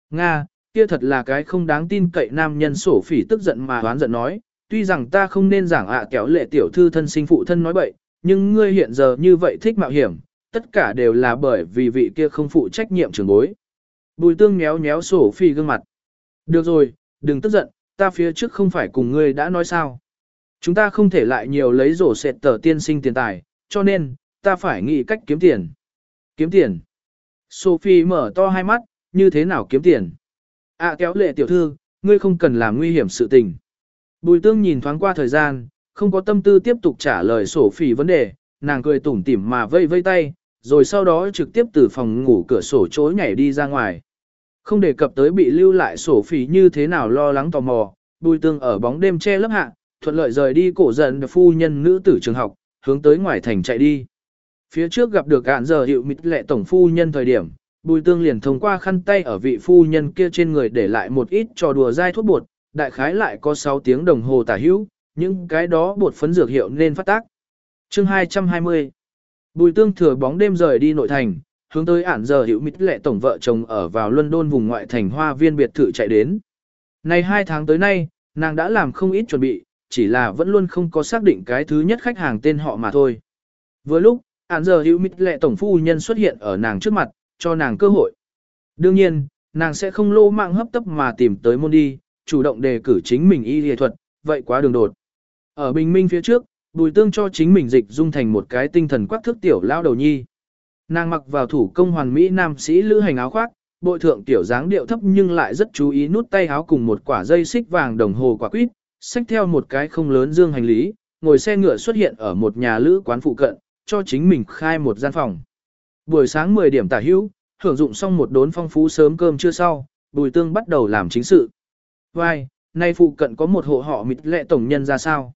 Nga, kia thật là cái không đáng tin cậy nam nhân sổ phỉ tức giận mà đoán giận nói, tuy rằng ta không nên giảng ạ kéo lệ tiểu thư thân sinh phụ thân nói bậy, nhưng ngươi hiện giờ như vậy thích mạo hiểm, tất cả đều là bởi vì vị kia không phụ trách nhiệm trưởng bối. Bùi tương méo méo sổ phỉ gương mặt. Được rồi, đừng tức giận, ta phía trước không phải cùng ngươi đã nói sao. Chúng ta không thể lại nhiều lấy rổ sệt tờ tiên sinh tiền tài, cho nên, ta phải nghĩ cách kiếm tiền. Kiếm tiền. Sophie mở to hai mắt, như thế nào kiếm tiền? À kéo lệ tiểu thư, ngươi không cần làm nguy hiểm sự tình. Bùi tương nhìn thoáng qua thời gian, không có tâm tư tiếp tục trả lời Sophie vấn đề, nàng cười tủm tỉm mà vây vây tay, rồi sau đó trực tiếp từ phòng ngủ cửa sổ chối nhảy đi ra ngoài. Không đề cập tới bị lưu lại sổ phỉ như thế nào lo lắng tò mò, bùi tương ở bóng đêm che lấp hạ, thuận lợi rời đi cổ giận phu nhân nữ tử trường học, hướng tới ngoài thành chạy đi. Phía trước gặp được gạn giờ hiệu mịt lệ tổng phu nhân thời điểm, bùi tương liền thông qua khăn tay ở vị phu nhân kia trên người để lại một ít trò đùa dai thuốc bột, đại khái lại có 6 tiếng đồng hồ tả hữu, những cái đó bột phấn dược hiệu nên phát tác. Chương 220 Bùi tương thừa bóng đêm rời đi nội thành, hướng tới ản giờ hiệu mít lệ tổng vợ chồng ở vào London vùng ngoại thành hoa viên biệt thự chạy đến. Này hai tháng tới nay, nàng đã làm không ít chuẩn bị, chỉ là vẫn luôn không có xác định cái thứ nhất khách hàng tên họ mà thôi. Vừa lúc, ản giờ hiệu mít lệ tổng phu nhân xuất hiện ở nàng trước mặt, cho nàng cơ hội. Đương nhiên, nàng sẽ không lô mạng hấp tấp mà tìm tới môn đi, chủ động đề cử chính mình y lìa thuật, vậy quá đường đột. Ở bình minh phía trước, bùi tương cho chính mình dịch dung thành một cái tinh thần quắc thước tiểu lao đầu nhi. Nàng mặc vào thủ công hoàn mỹ nam sĩ lữ hành áo khoác, bội thượng tiểu dáng điệu thấp nhưng lại rất chú ý nút tay áo cùng một quả dây xích vàng đồng hồ quả quýt, xách theo một cái không lớn dương hành lý, ngồi xe ngựa xuất hiện ở một nhà lữ quán phụ cận, cho chính mình khai một gian phòng. Buổi sáng 10 điểm tả hữu, hưởng dụng xong một đốn phong phú sớm cơm trưa sau, Bùi Tương bắt đầu làm chính sự. Vai, nay phụ cận có một hộ họ mịt lệ tổng nhân ra sao?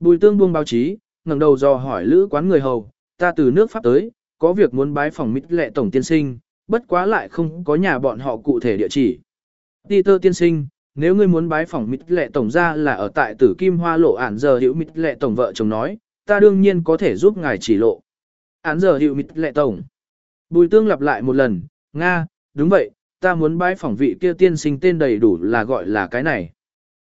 Bùi Tương buông báo chí, ngẩng đầu dò hỏi lữ quán người hầu, ta từ nước Pháp tới, có việc muốn bái phòng mít lệ tổng tiên sinh, bất quá lại không có nhà bọn họ cụ thể địa chỉ. Peter tiên sinh, nếu ngươi muốn bái phỏng mít lệ tổng ra là ở tại tử kim hoa lộ ản giờ hữu mít lệ tổng vợ chồng nói, ta đương nhiên có thể giúp ngài chỉ lộ. Án giờ hữu mít lệ tổng. Bùi tương lặp lại một lần, Nga, đúng vậy, ta muốn bái phỏng vị kia tiên sinh tên đầy đủ là gọi là cái này.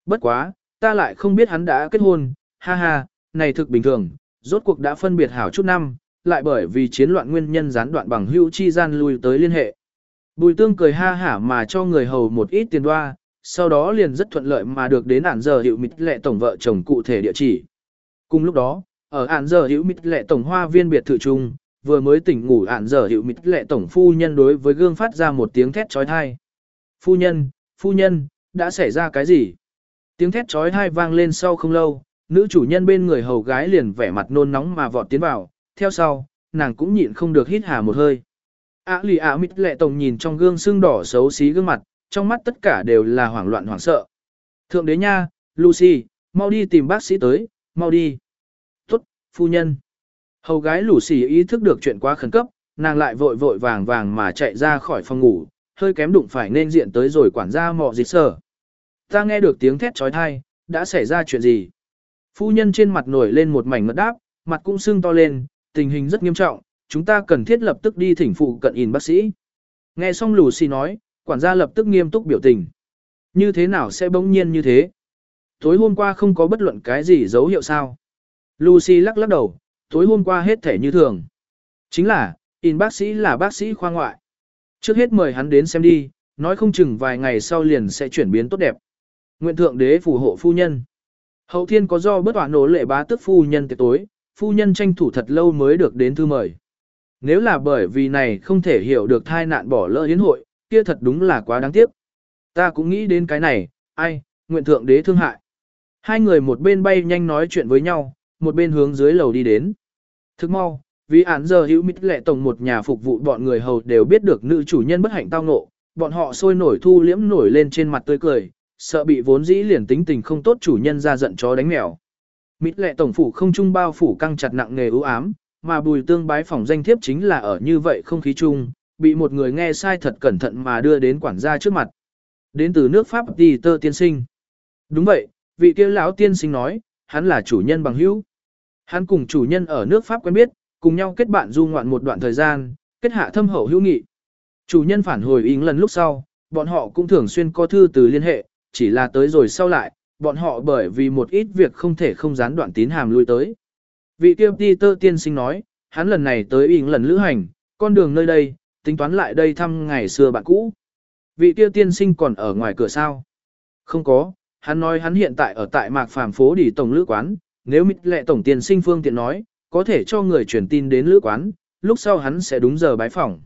Bất quá, ta lại không biết hắn đã kết hôn, ha ha, này thực bình thường, rốt cuộc đã phân biệt hảo chút năm, lại bởi vì chiến loạn nguyên nhân gián đoạn bằng hữu chi gian lui tới liên hệ. Bùi tương cười ha hả mà cho người hầu một ít tiền đoa, sau đó liền rất thuận lợi mà được đến ản giờ hiệu mịt lệ tổng vợ chồng cụ thể địa chỉ. Cùng lúc đó, ở ản giờ hiệu mịt lệ tổng hoa viên biệt thự trung, vừa mới tỉnh ngủ ản giờ hiệu mịt lệ tổng phu nhân đối với gương phát ra một tiếng thét trói thai. Phu nhân, phu nhân, đã xảy ra cái gì? Tiếng thét trói thai vang lên sau không lâu, nữ chủ nhân bên người hầu gái liền vẻ mặt nôn nóng mà vọt tiến vào, theo sau, nàng cũng nhịn không được hít hà một hơi. Ả lì ả mịt lệ tổng nhìn trong gương xương đỏ xấu xí gương mặt, trong mắt tất cả đều là hoảng loạn hoảng sợ. Thượng đế nha, Lucy, mau đi tìm bác sĩ tới, mau đi. Tốt, phu nhân. Hầu gái Lucy ý thức được chuyện quá khẩn cấp, nàng lại vội vội vàng vàng mà chạy ra khỏi phòng ngủ, hơi kém đụng phải nên diện tới rồi quản gia mọ dịch sở. Ta nghe được tiếng thét trói thai, đã xảy ra chuyện gì? Phu nhân trên mặt nổi lên một mảnh ngất đáp, mặt cũng sưng to lên, tình hình rất nghiêm trọng, chúng ta cần thiết lập tức đi thỉnh phụ cận in bác sĩ. Nghe xong Lucy nói, quản gia lập tức nghiêm túc biểu tình. Như thế nào sẽ bỗng nhiên như thế? Tối hôm qua không có bất luận cái gì dấu hiệu sao? Lucy lắc lắc đầu, tối hôm qua hết thể như thường. Chính là, in bác sĩ là bác sĩ khoa ngoại. Trước hết mời hắn đến xem đi, nói không chừng vài ngày sau liền sẽ chuyển biến tốt đẹp. Nguyện thượng đế phù hộ phu nhân. Hậu thiên có do bất hỏa nổ lệ bá tức phu nhân tiệc tối, phu nhân tranh thủ thật lâu mới được đến thư mời. Nếu là bởi vì này không thể hiểu được thai nạn bỏ lỡ hiến hội, kia thật đúng là quá đáng tiếc. Ta cũng nghĩ đến cái này, ai, nguyện thượng đế thương hại. Hai người một bên bay nhanh nói chuyện với nhau, một bên hướng dưới lầu đi đến. Thức mau, vì án giờ hữu mít lệ tổng một nhà phục vụ bọn người hầu đều biết được nữ chủ nhân bất hạnh tao ngộ, bọn họ sôi nổi thu liễm nổi lên trên mặt tươi cười, sợ bị vốn dĩ liền tính tình không tốt chủ nhân ra giận chó đánh mèo. Mít lệ tổng phủ không trung bao phủ căng chặt nặng nghề ưu ám, mà bùi tương bái phòng danh thiếp chính là ở như vậy không khí chung, bị một người nghe sai thật cẩn thận mà đưa đến quản gia trước mặt. Đến từ nước Pháp đi tơ tiên sinh. Đúng vậy, vị kia lão tiên sinh nói, hắn là chủ nhân bằng hữu. Hắn cùng chủ nhân ở nước Pháp quen biết, cùng nhau kết bạn du ngoạn một đoạn thời gian, kết hạ thâm hậu hữu nghị. Chủ nhân phản hồi ý lần lúc sau, bọn họ cũng thường xuyên có thư từ liên hệ, chỉ là tới rồi sau lại, bọn họ bởi vì một ít việc không thể không gián đoạn tín hàm lui tới. Vị kia Peter tiên sinh nói, hắn lần này tới ỉn lần lữ hành, con đường nơi đây, tính toán lại đây thăm ngày xưa bạn cũ. Vị kia tiên sinh còn ở ngoài cửa sao? Không có, hắn nói hắn hiện tại ở tại mạc phàm phố đi tổng lữ quán, nếu mít lệ tổng tiên sinh phương tiện nói, có thể cho người truyền tin đến lữ quán, lúc sau hắn sẽ đúng giờ bái phỏng.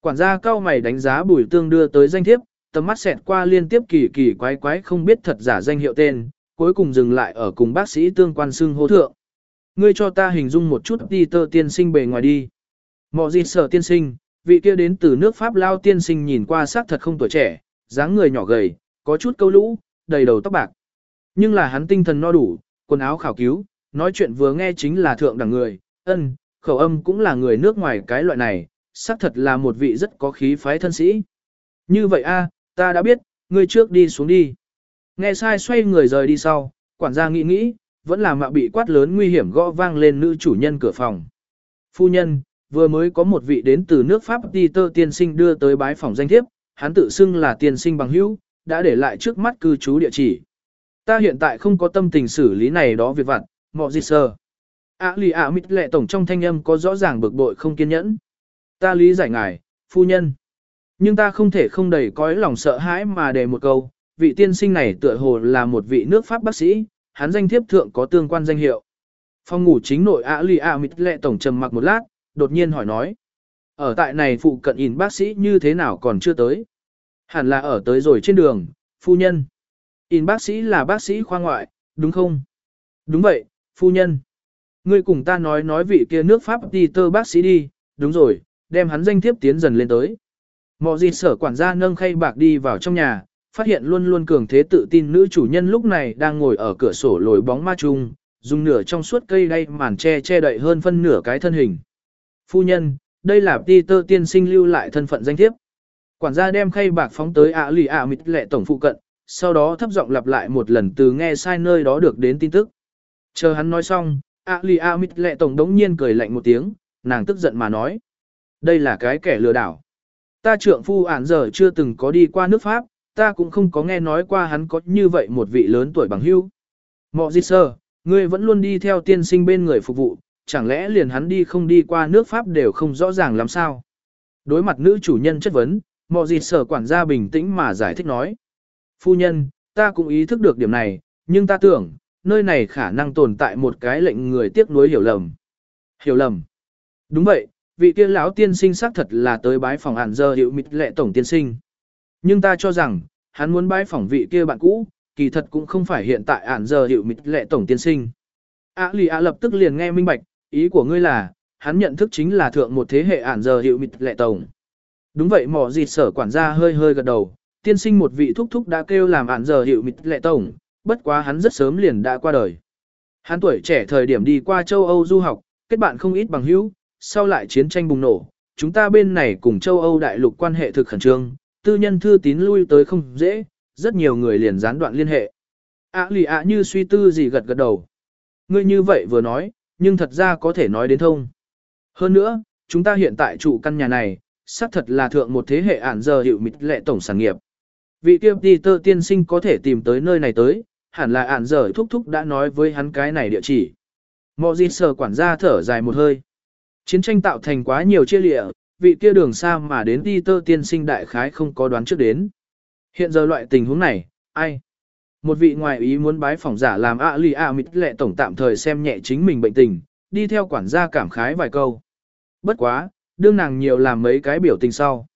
Quản gia cao mày đánh giá bùi tương đưa tới danh thiếp, tầm mắt xẹt qua liên tiếp kỳ kỳ quái quái không biết thật giả danh hiệu tên, cuối cùng dừng lại ở cùng bác sĩ tương quan xưng hô thượng. Ngươi cho ta hình dung một chút đi tơ tiên sinh bề ngoài đi. Mọ gì sở tiên sinh, vị kia đến từ nước Pháp lao tiên sinh nhìn qua sắc thật không tuổi trẻ, dáng người nhỏ gầy, có chút câu lũ, đầy đầu tóc bạc. Nhưng là hắn tinh thần no đủ, quần áo khảo cứu, nói chuyện vừa nghe chính là thượng đẳng người, ân, khẩu âm cũng là người nước ngoài cái loại này, xác thật là một vị rất có khí phái thân sĩ. Như vậy a, ta đã biết, ngươi trước đi xuống đi. Nghe sai xoay người rời đi sau, quản gia nghĩ nghĩ, vẫn là mạo bị quát lớn nguy hiểm gõ vang lên nữ chủ nhân cửa phòng. Phu nhân, vừa mới có một vị đến từ nước Pháp Peter tiên sinh đưa tới bái phòng danh thiếp, hắn tự xưng là tiên sinh bằng hữu, đã để lại trước mắt cư trú địa chỉ. Ta hiện tại không có tâm tình xử lý này đó việc vặt, mọ gì sơ. Ả lì ạ mít lệ tổng trong thanh âm có rõ ràng bực bội không kiên nhẫn. Ta lý giải ngài, phu nhân. Nhưng ta không thể không đầy cõi lòng sợ hãi mà đề một câu, vị tiên sinh này tựa hồ là một vị nước Pháp bác sĩ, hắn danh thiếp thượng có tương quan danh hiệu. Phòng ngủ chính nội ạ lì ạ mịt lệ tổng trầm mặc một lát, đột nhiên hỏi nói. Ở tại này phụ cận in bác sĩ như thế nào còn chưa tới? Hẳn là ở tới rồi trên đường, phu nhân. In bác sĩ là bác sĩ khoa ngoại, đúng không? Đúng vậy, phu nhân. Ngươi cùng ta nói nói vị kia nước Pháp đi tơ bác sĩ đi, đúng rồi, đem hắn danh thiếp tiến dần lên tới. Mọ gì sở quản gia nâng khay bạc đi vào trong nhà, phát hiện luôn luôn cường thế tự tin nữ chủ nhân lúc này đang ngồi ở cửa sổ lồi bóng ma trung, dùng nửa trong suốt cây đay màn che che đậy hơn phân nửa cái thân hình. Phu nhân, đây là Peter tiên sinh lưu lại thân phận danh thiếp. Quản gia đem khay bạc phóng tới ạ lì ạ mịt lệ tổng phụ cận, sau đó thấp giọng lặp lại một lần từ nghe sai nơi đó được đến tin tức. Chờ hắn nói xong, ạ lì ạ mịt lệ tổng đống nhiên cười lạnh một tiếng, nàng tức giận mà nói. Đây là cái kẻ lừa đảo. Ta trượng phu ản giờ chưa từng có đi qua nước Pháp, ta cũng không có nghe nói qua hắn có như vậy một vị lớn tuổi bằng hưu. Mọ gì sơ, ngươi vẫn luôn đi theo tiên sinh bên người phục vụ, chẳng lẽ liền hắn đi không đi qua nước Pháp đều không rõ ràng làm sao. Đối mặt nữ chủ nhân chất vấn, mọ gì sở quản gia bình tĩnh mà giải thích nói. Phu nhân, ta cũng ý thức được điểm này, nhưng ta tưởng, nơi này khả năng tồn tại một cái lệnh người tiếc nuối hiểu lầm. Hiểu lầm. Đúng vậy, vị kia lão tiên sinh xác thật là tới bái phòng hàn giờ hiệu mịt lệ tổng tiên sinh. Nhưng ta cho rằng, hắn muốn bái phòng vị kia bạn cũ, kỳ thật cũng không phải hiện tại hàn giờ hiệu mịt lệ tổng tiên sinh. Ả lì ạ lập tức liền nghe minh bạch, ý của ngươi là, hắn nhận thức chính là thượng một thế hệ hàn giờ hiệu mịt lệ tổng. Đúng vậy mỏ dịt sở quản gia hơi hơi gật đầu, tiên sinh một vị thúc thúc đã kêu làm hàn giờ hiệu mịt lệ tổng, bất quá hắn rất sớm liền đã qua đời. Hắn tuổi trẻ thời điểm đi qua châu Âu du học, kết bạn không ít bằng hữu, sau lại chiến tranh bùng nổ, chúng ta bên này cùng châu Âu đại lục quan hệ thực khẩn trương, tư nhân thư tín lui tới không dễ, rất nhiều người liền gián đoạn liên hệ. ạ lì ạ như suy tư gì gật gật đầu. Ngươi như vậy vừa nói, nhưng thật ra có thể nói đến thông. Hơn nữa, chúng ta hiện tại chủ căn nhà này, xác thật là thượng một thế hệ ản giờ hiệu mịt lệ tổng sản nghiệp. Vị tiêu Peter tiên sinh có thể tìm tới nơi này tới, hẳn là ản giờ thúc thúc đã nói với hắn cái này địa chỉ. Mọ gì sờ quản gia thở dài một hơi. Chiến tranh tạo thành quá nhiều chia lịa, vị kia đường xa mà đến đi tơ tiên sinh đại khái không có đoán trước đến. Hiện giờ loại tình huống này, ai? Một vị ngoại ý muốn bái phỏng giả làm ạ lì ạ mịt lệ tổng tạm thời xem nhẹ chính mình bệnh tình, đi theo quản gia cảm khái vài câu. Bất quá, đương nàng nhiều làm mấy cái biểu tình sau.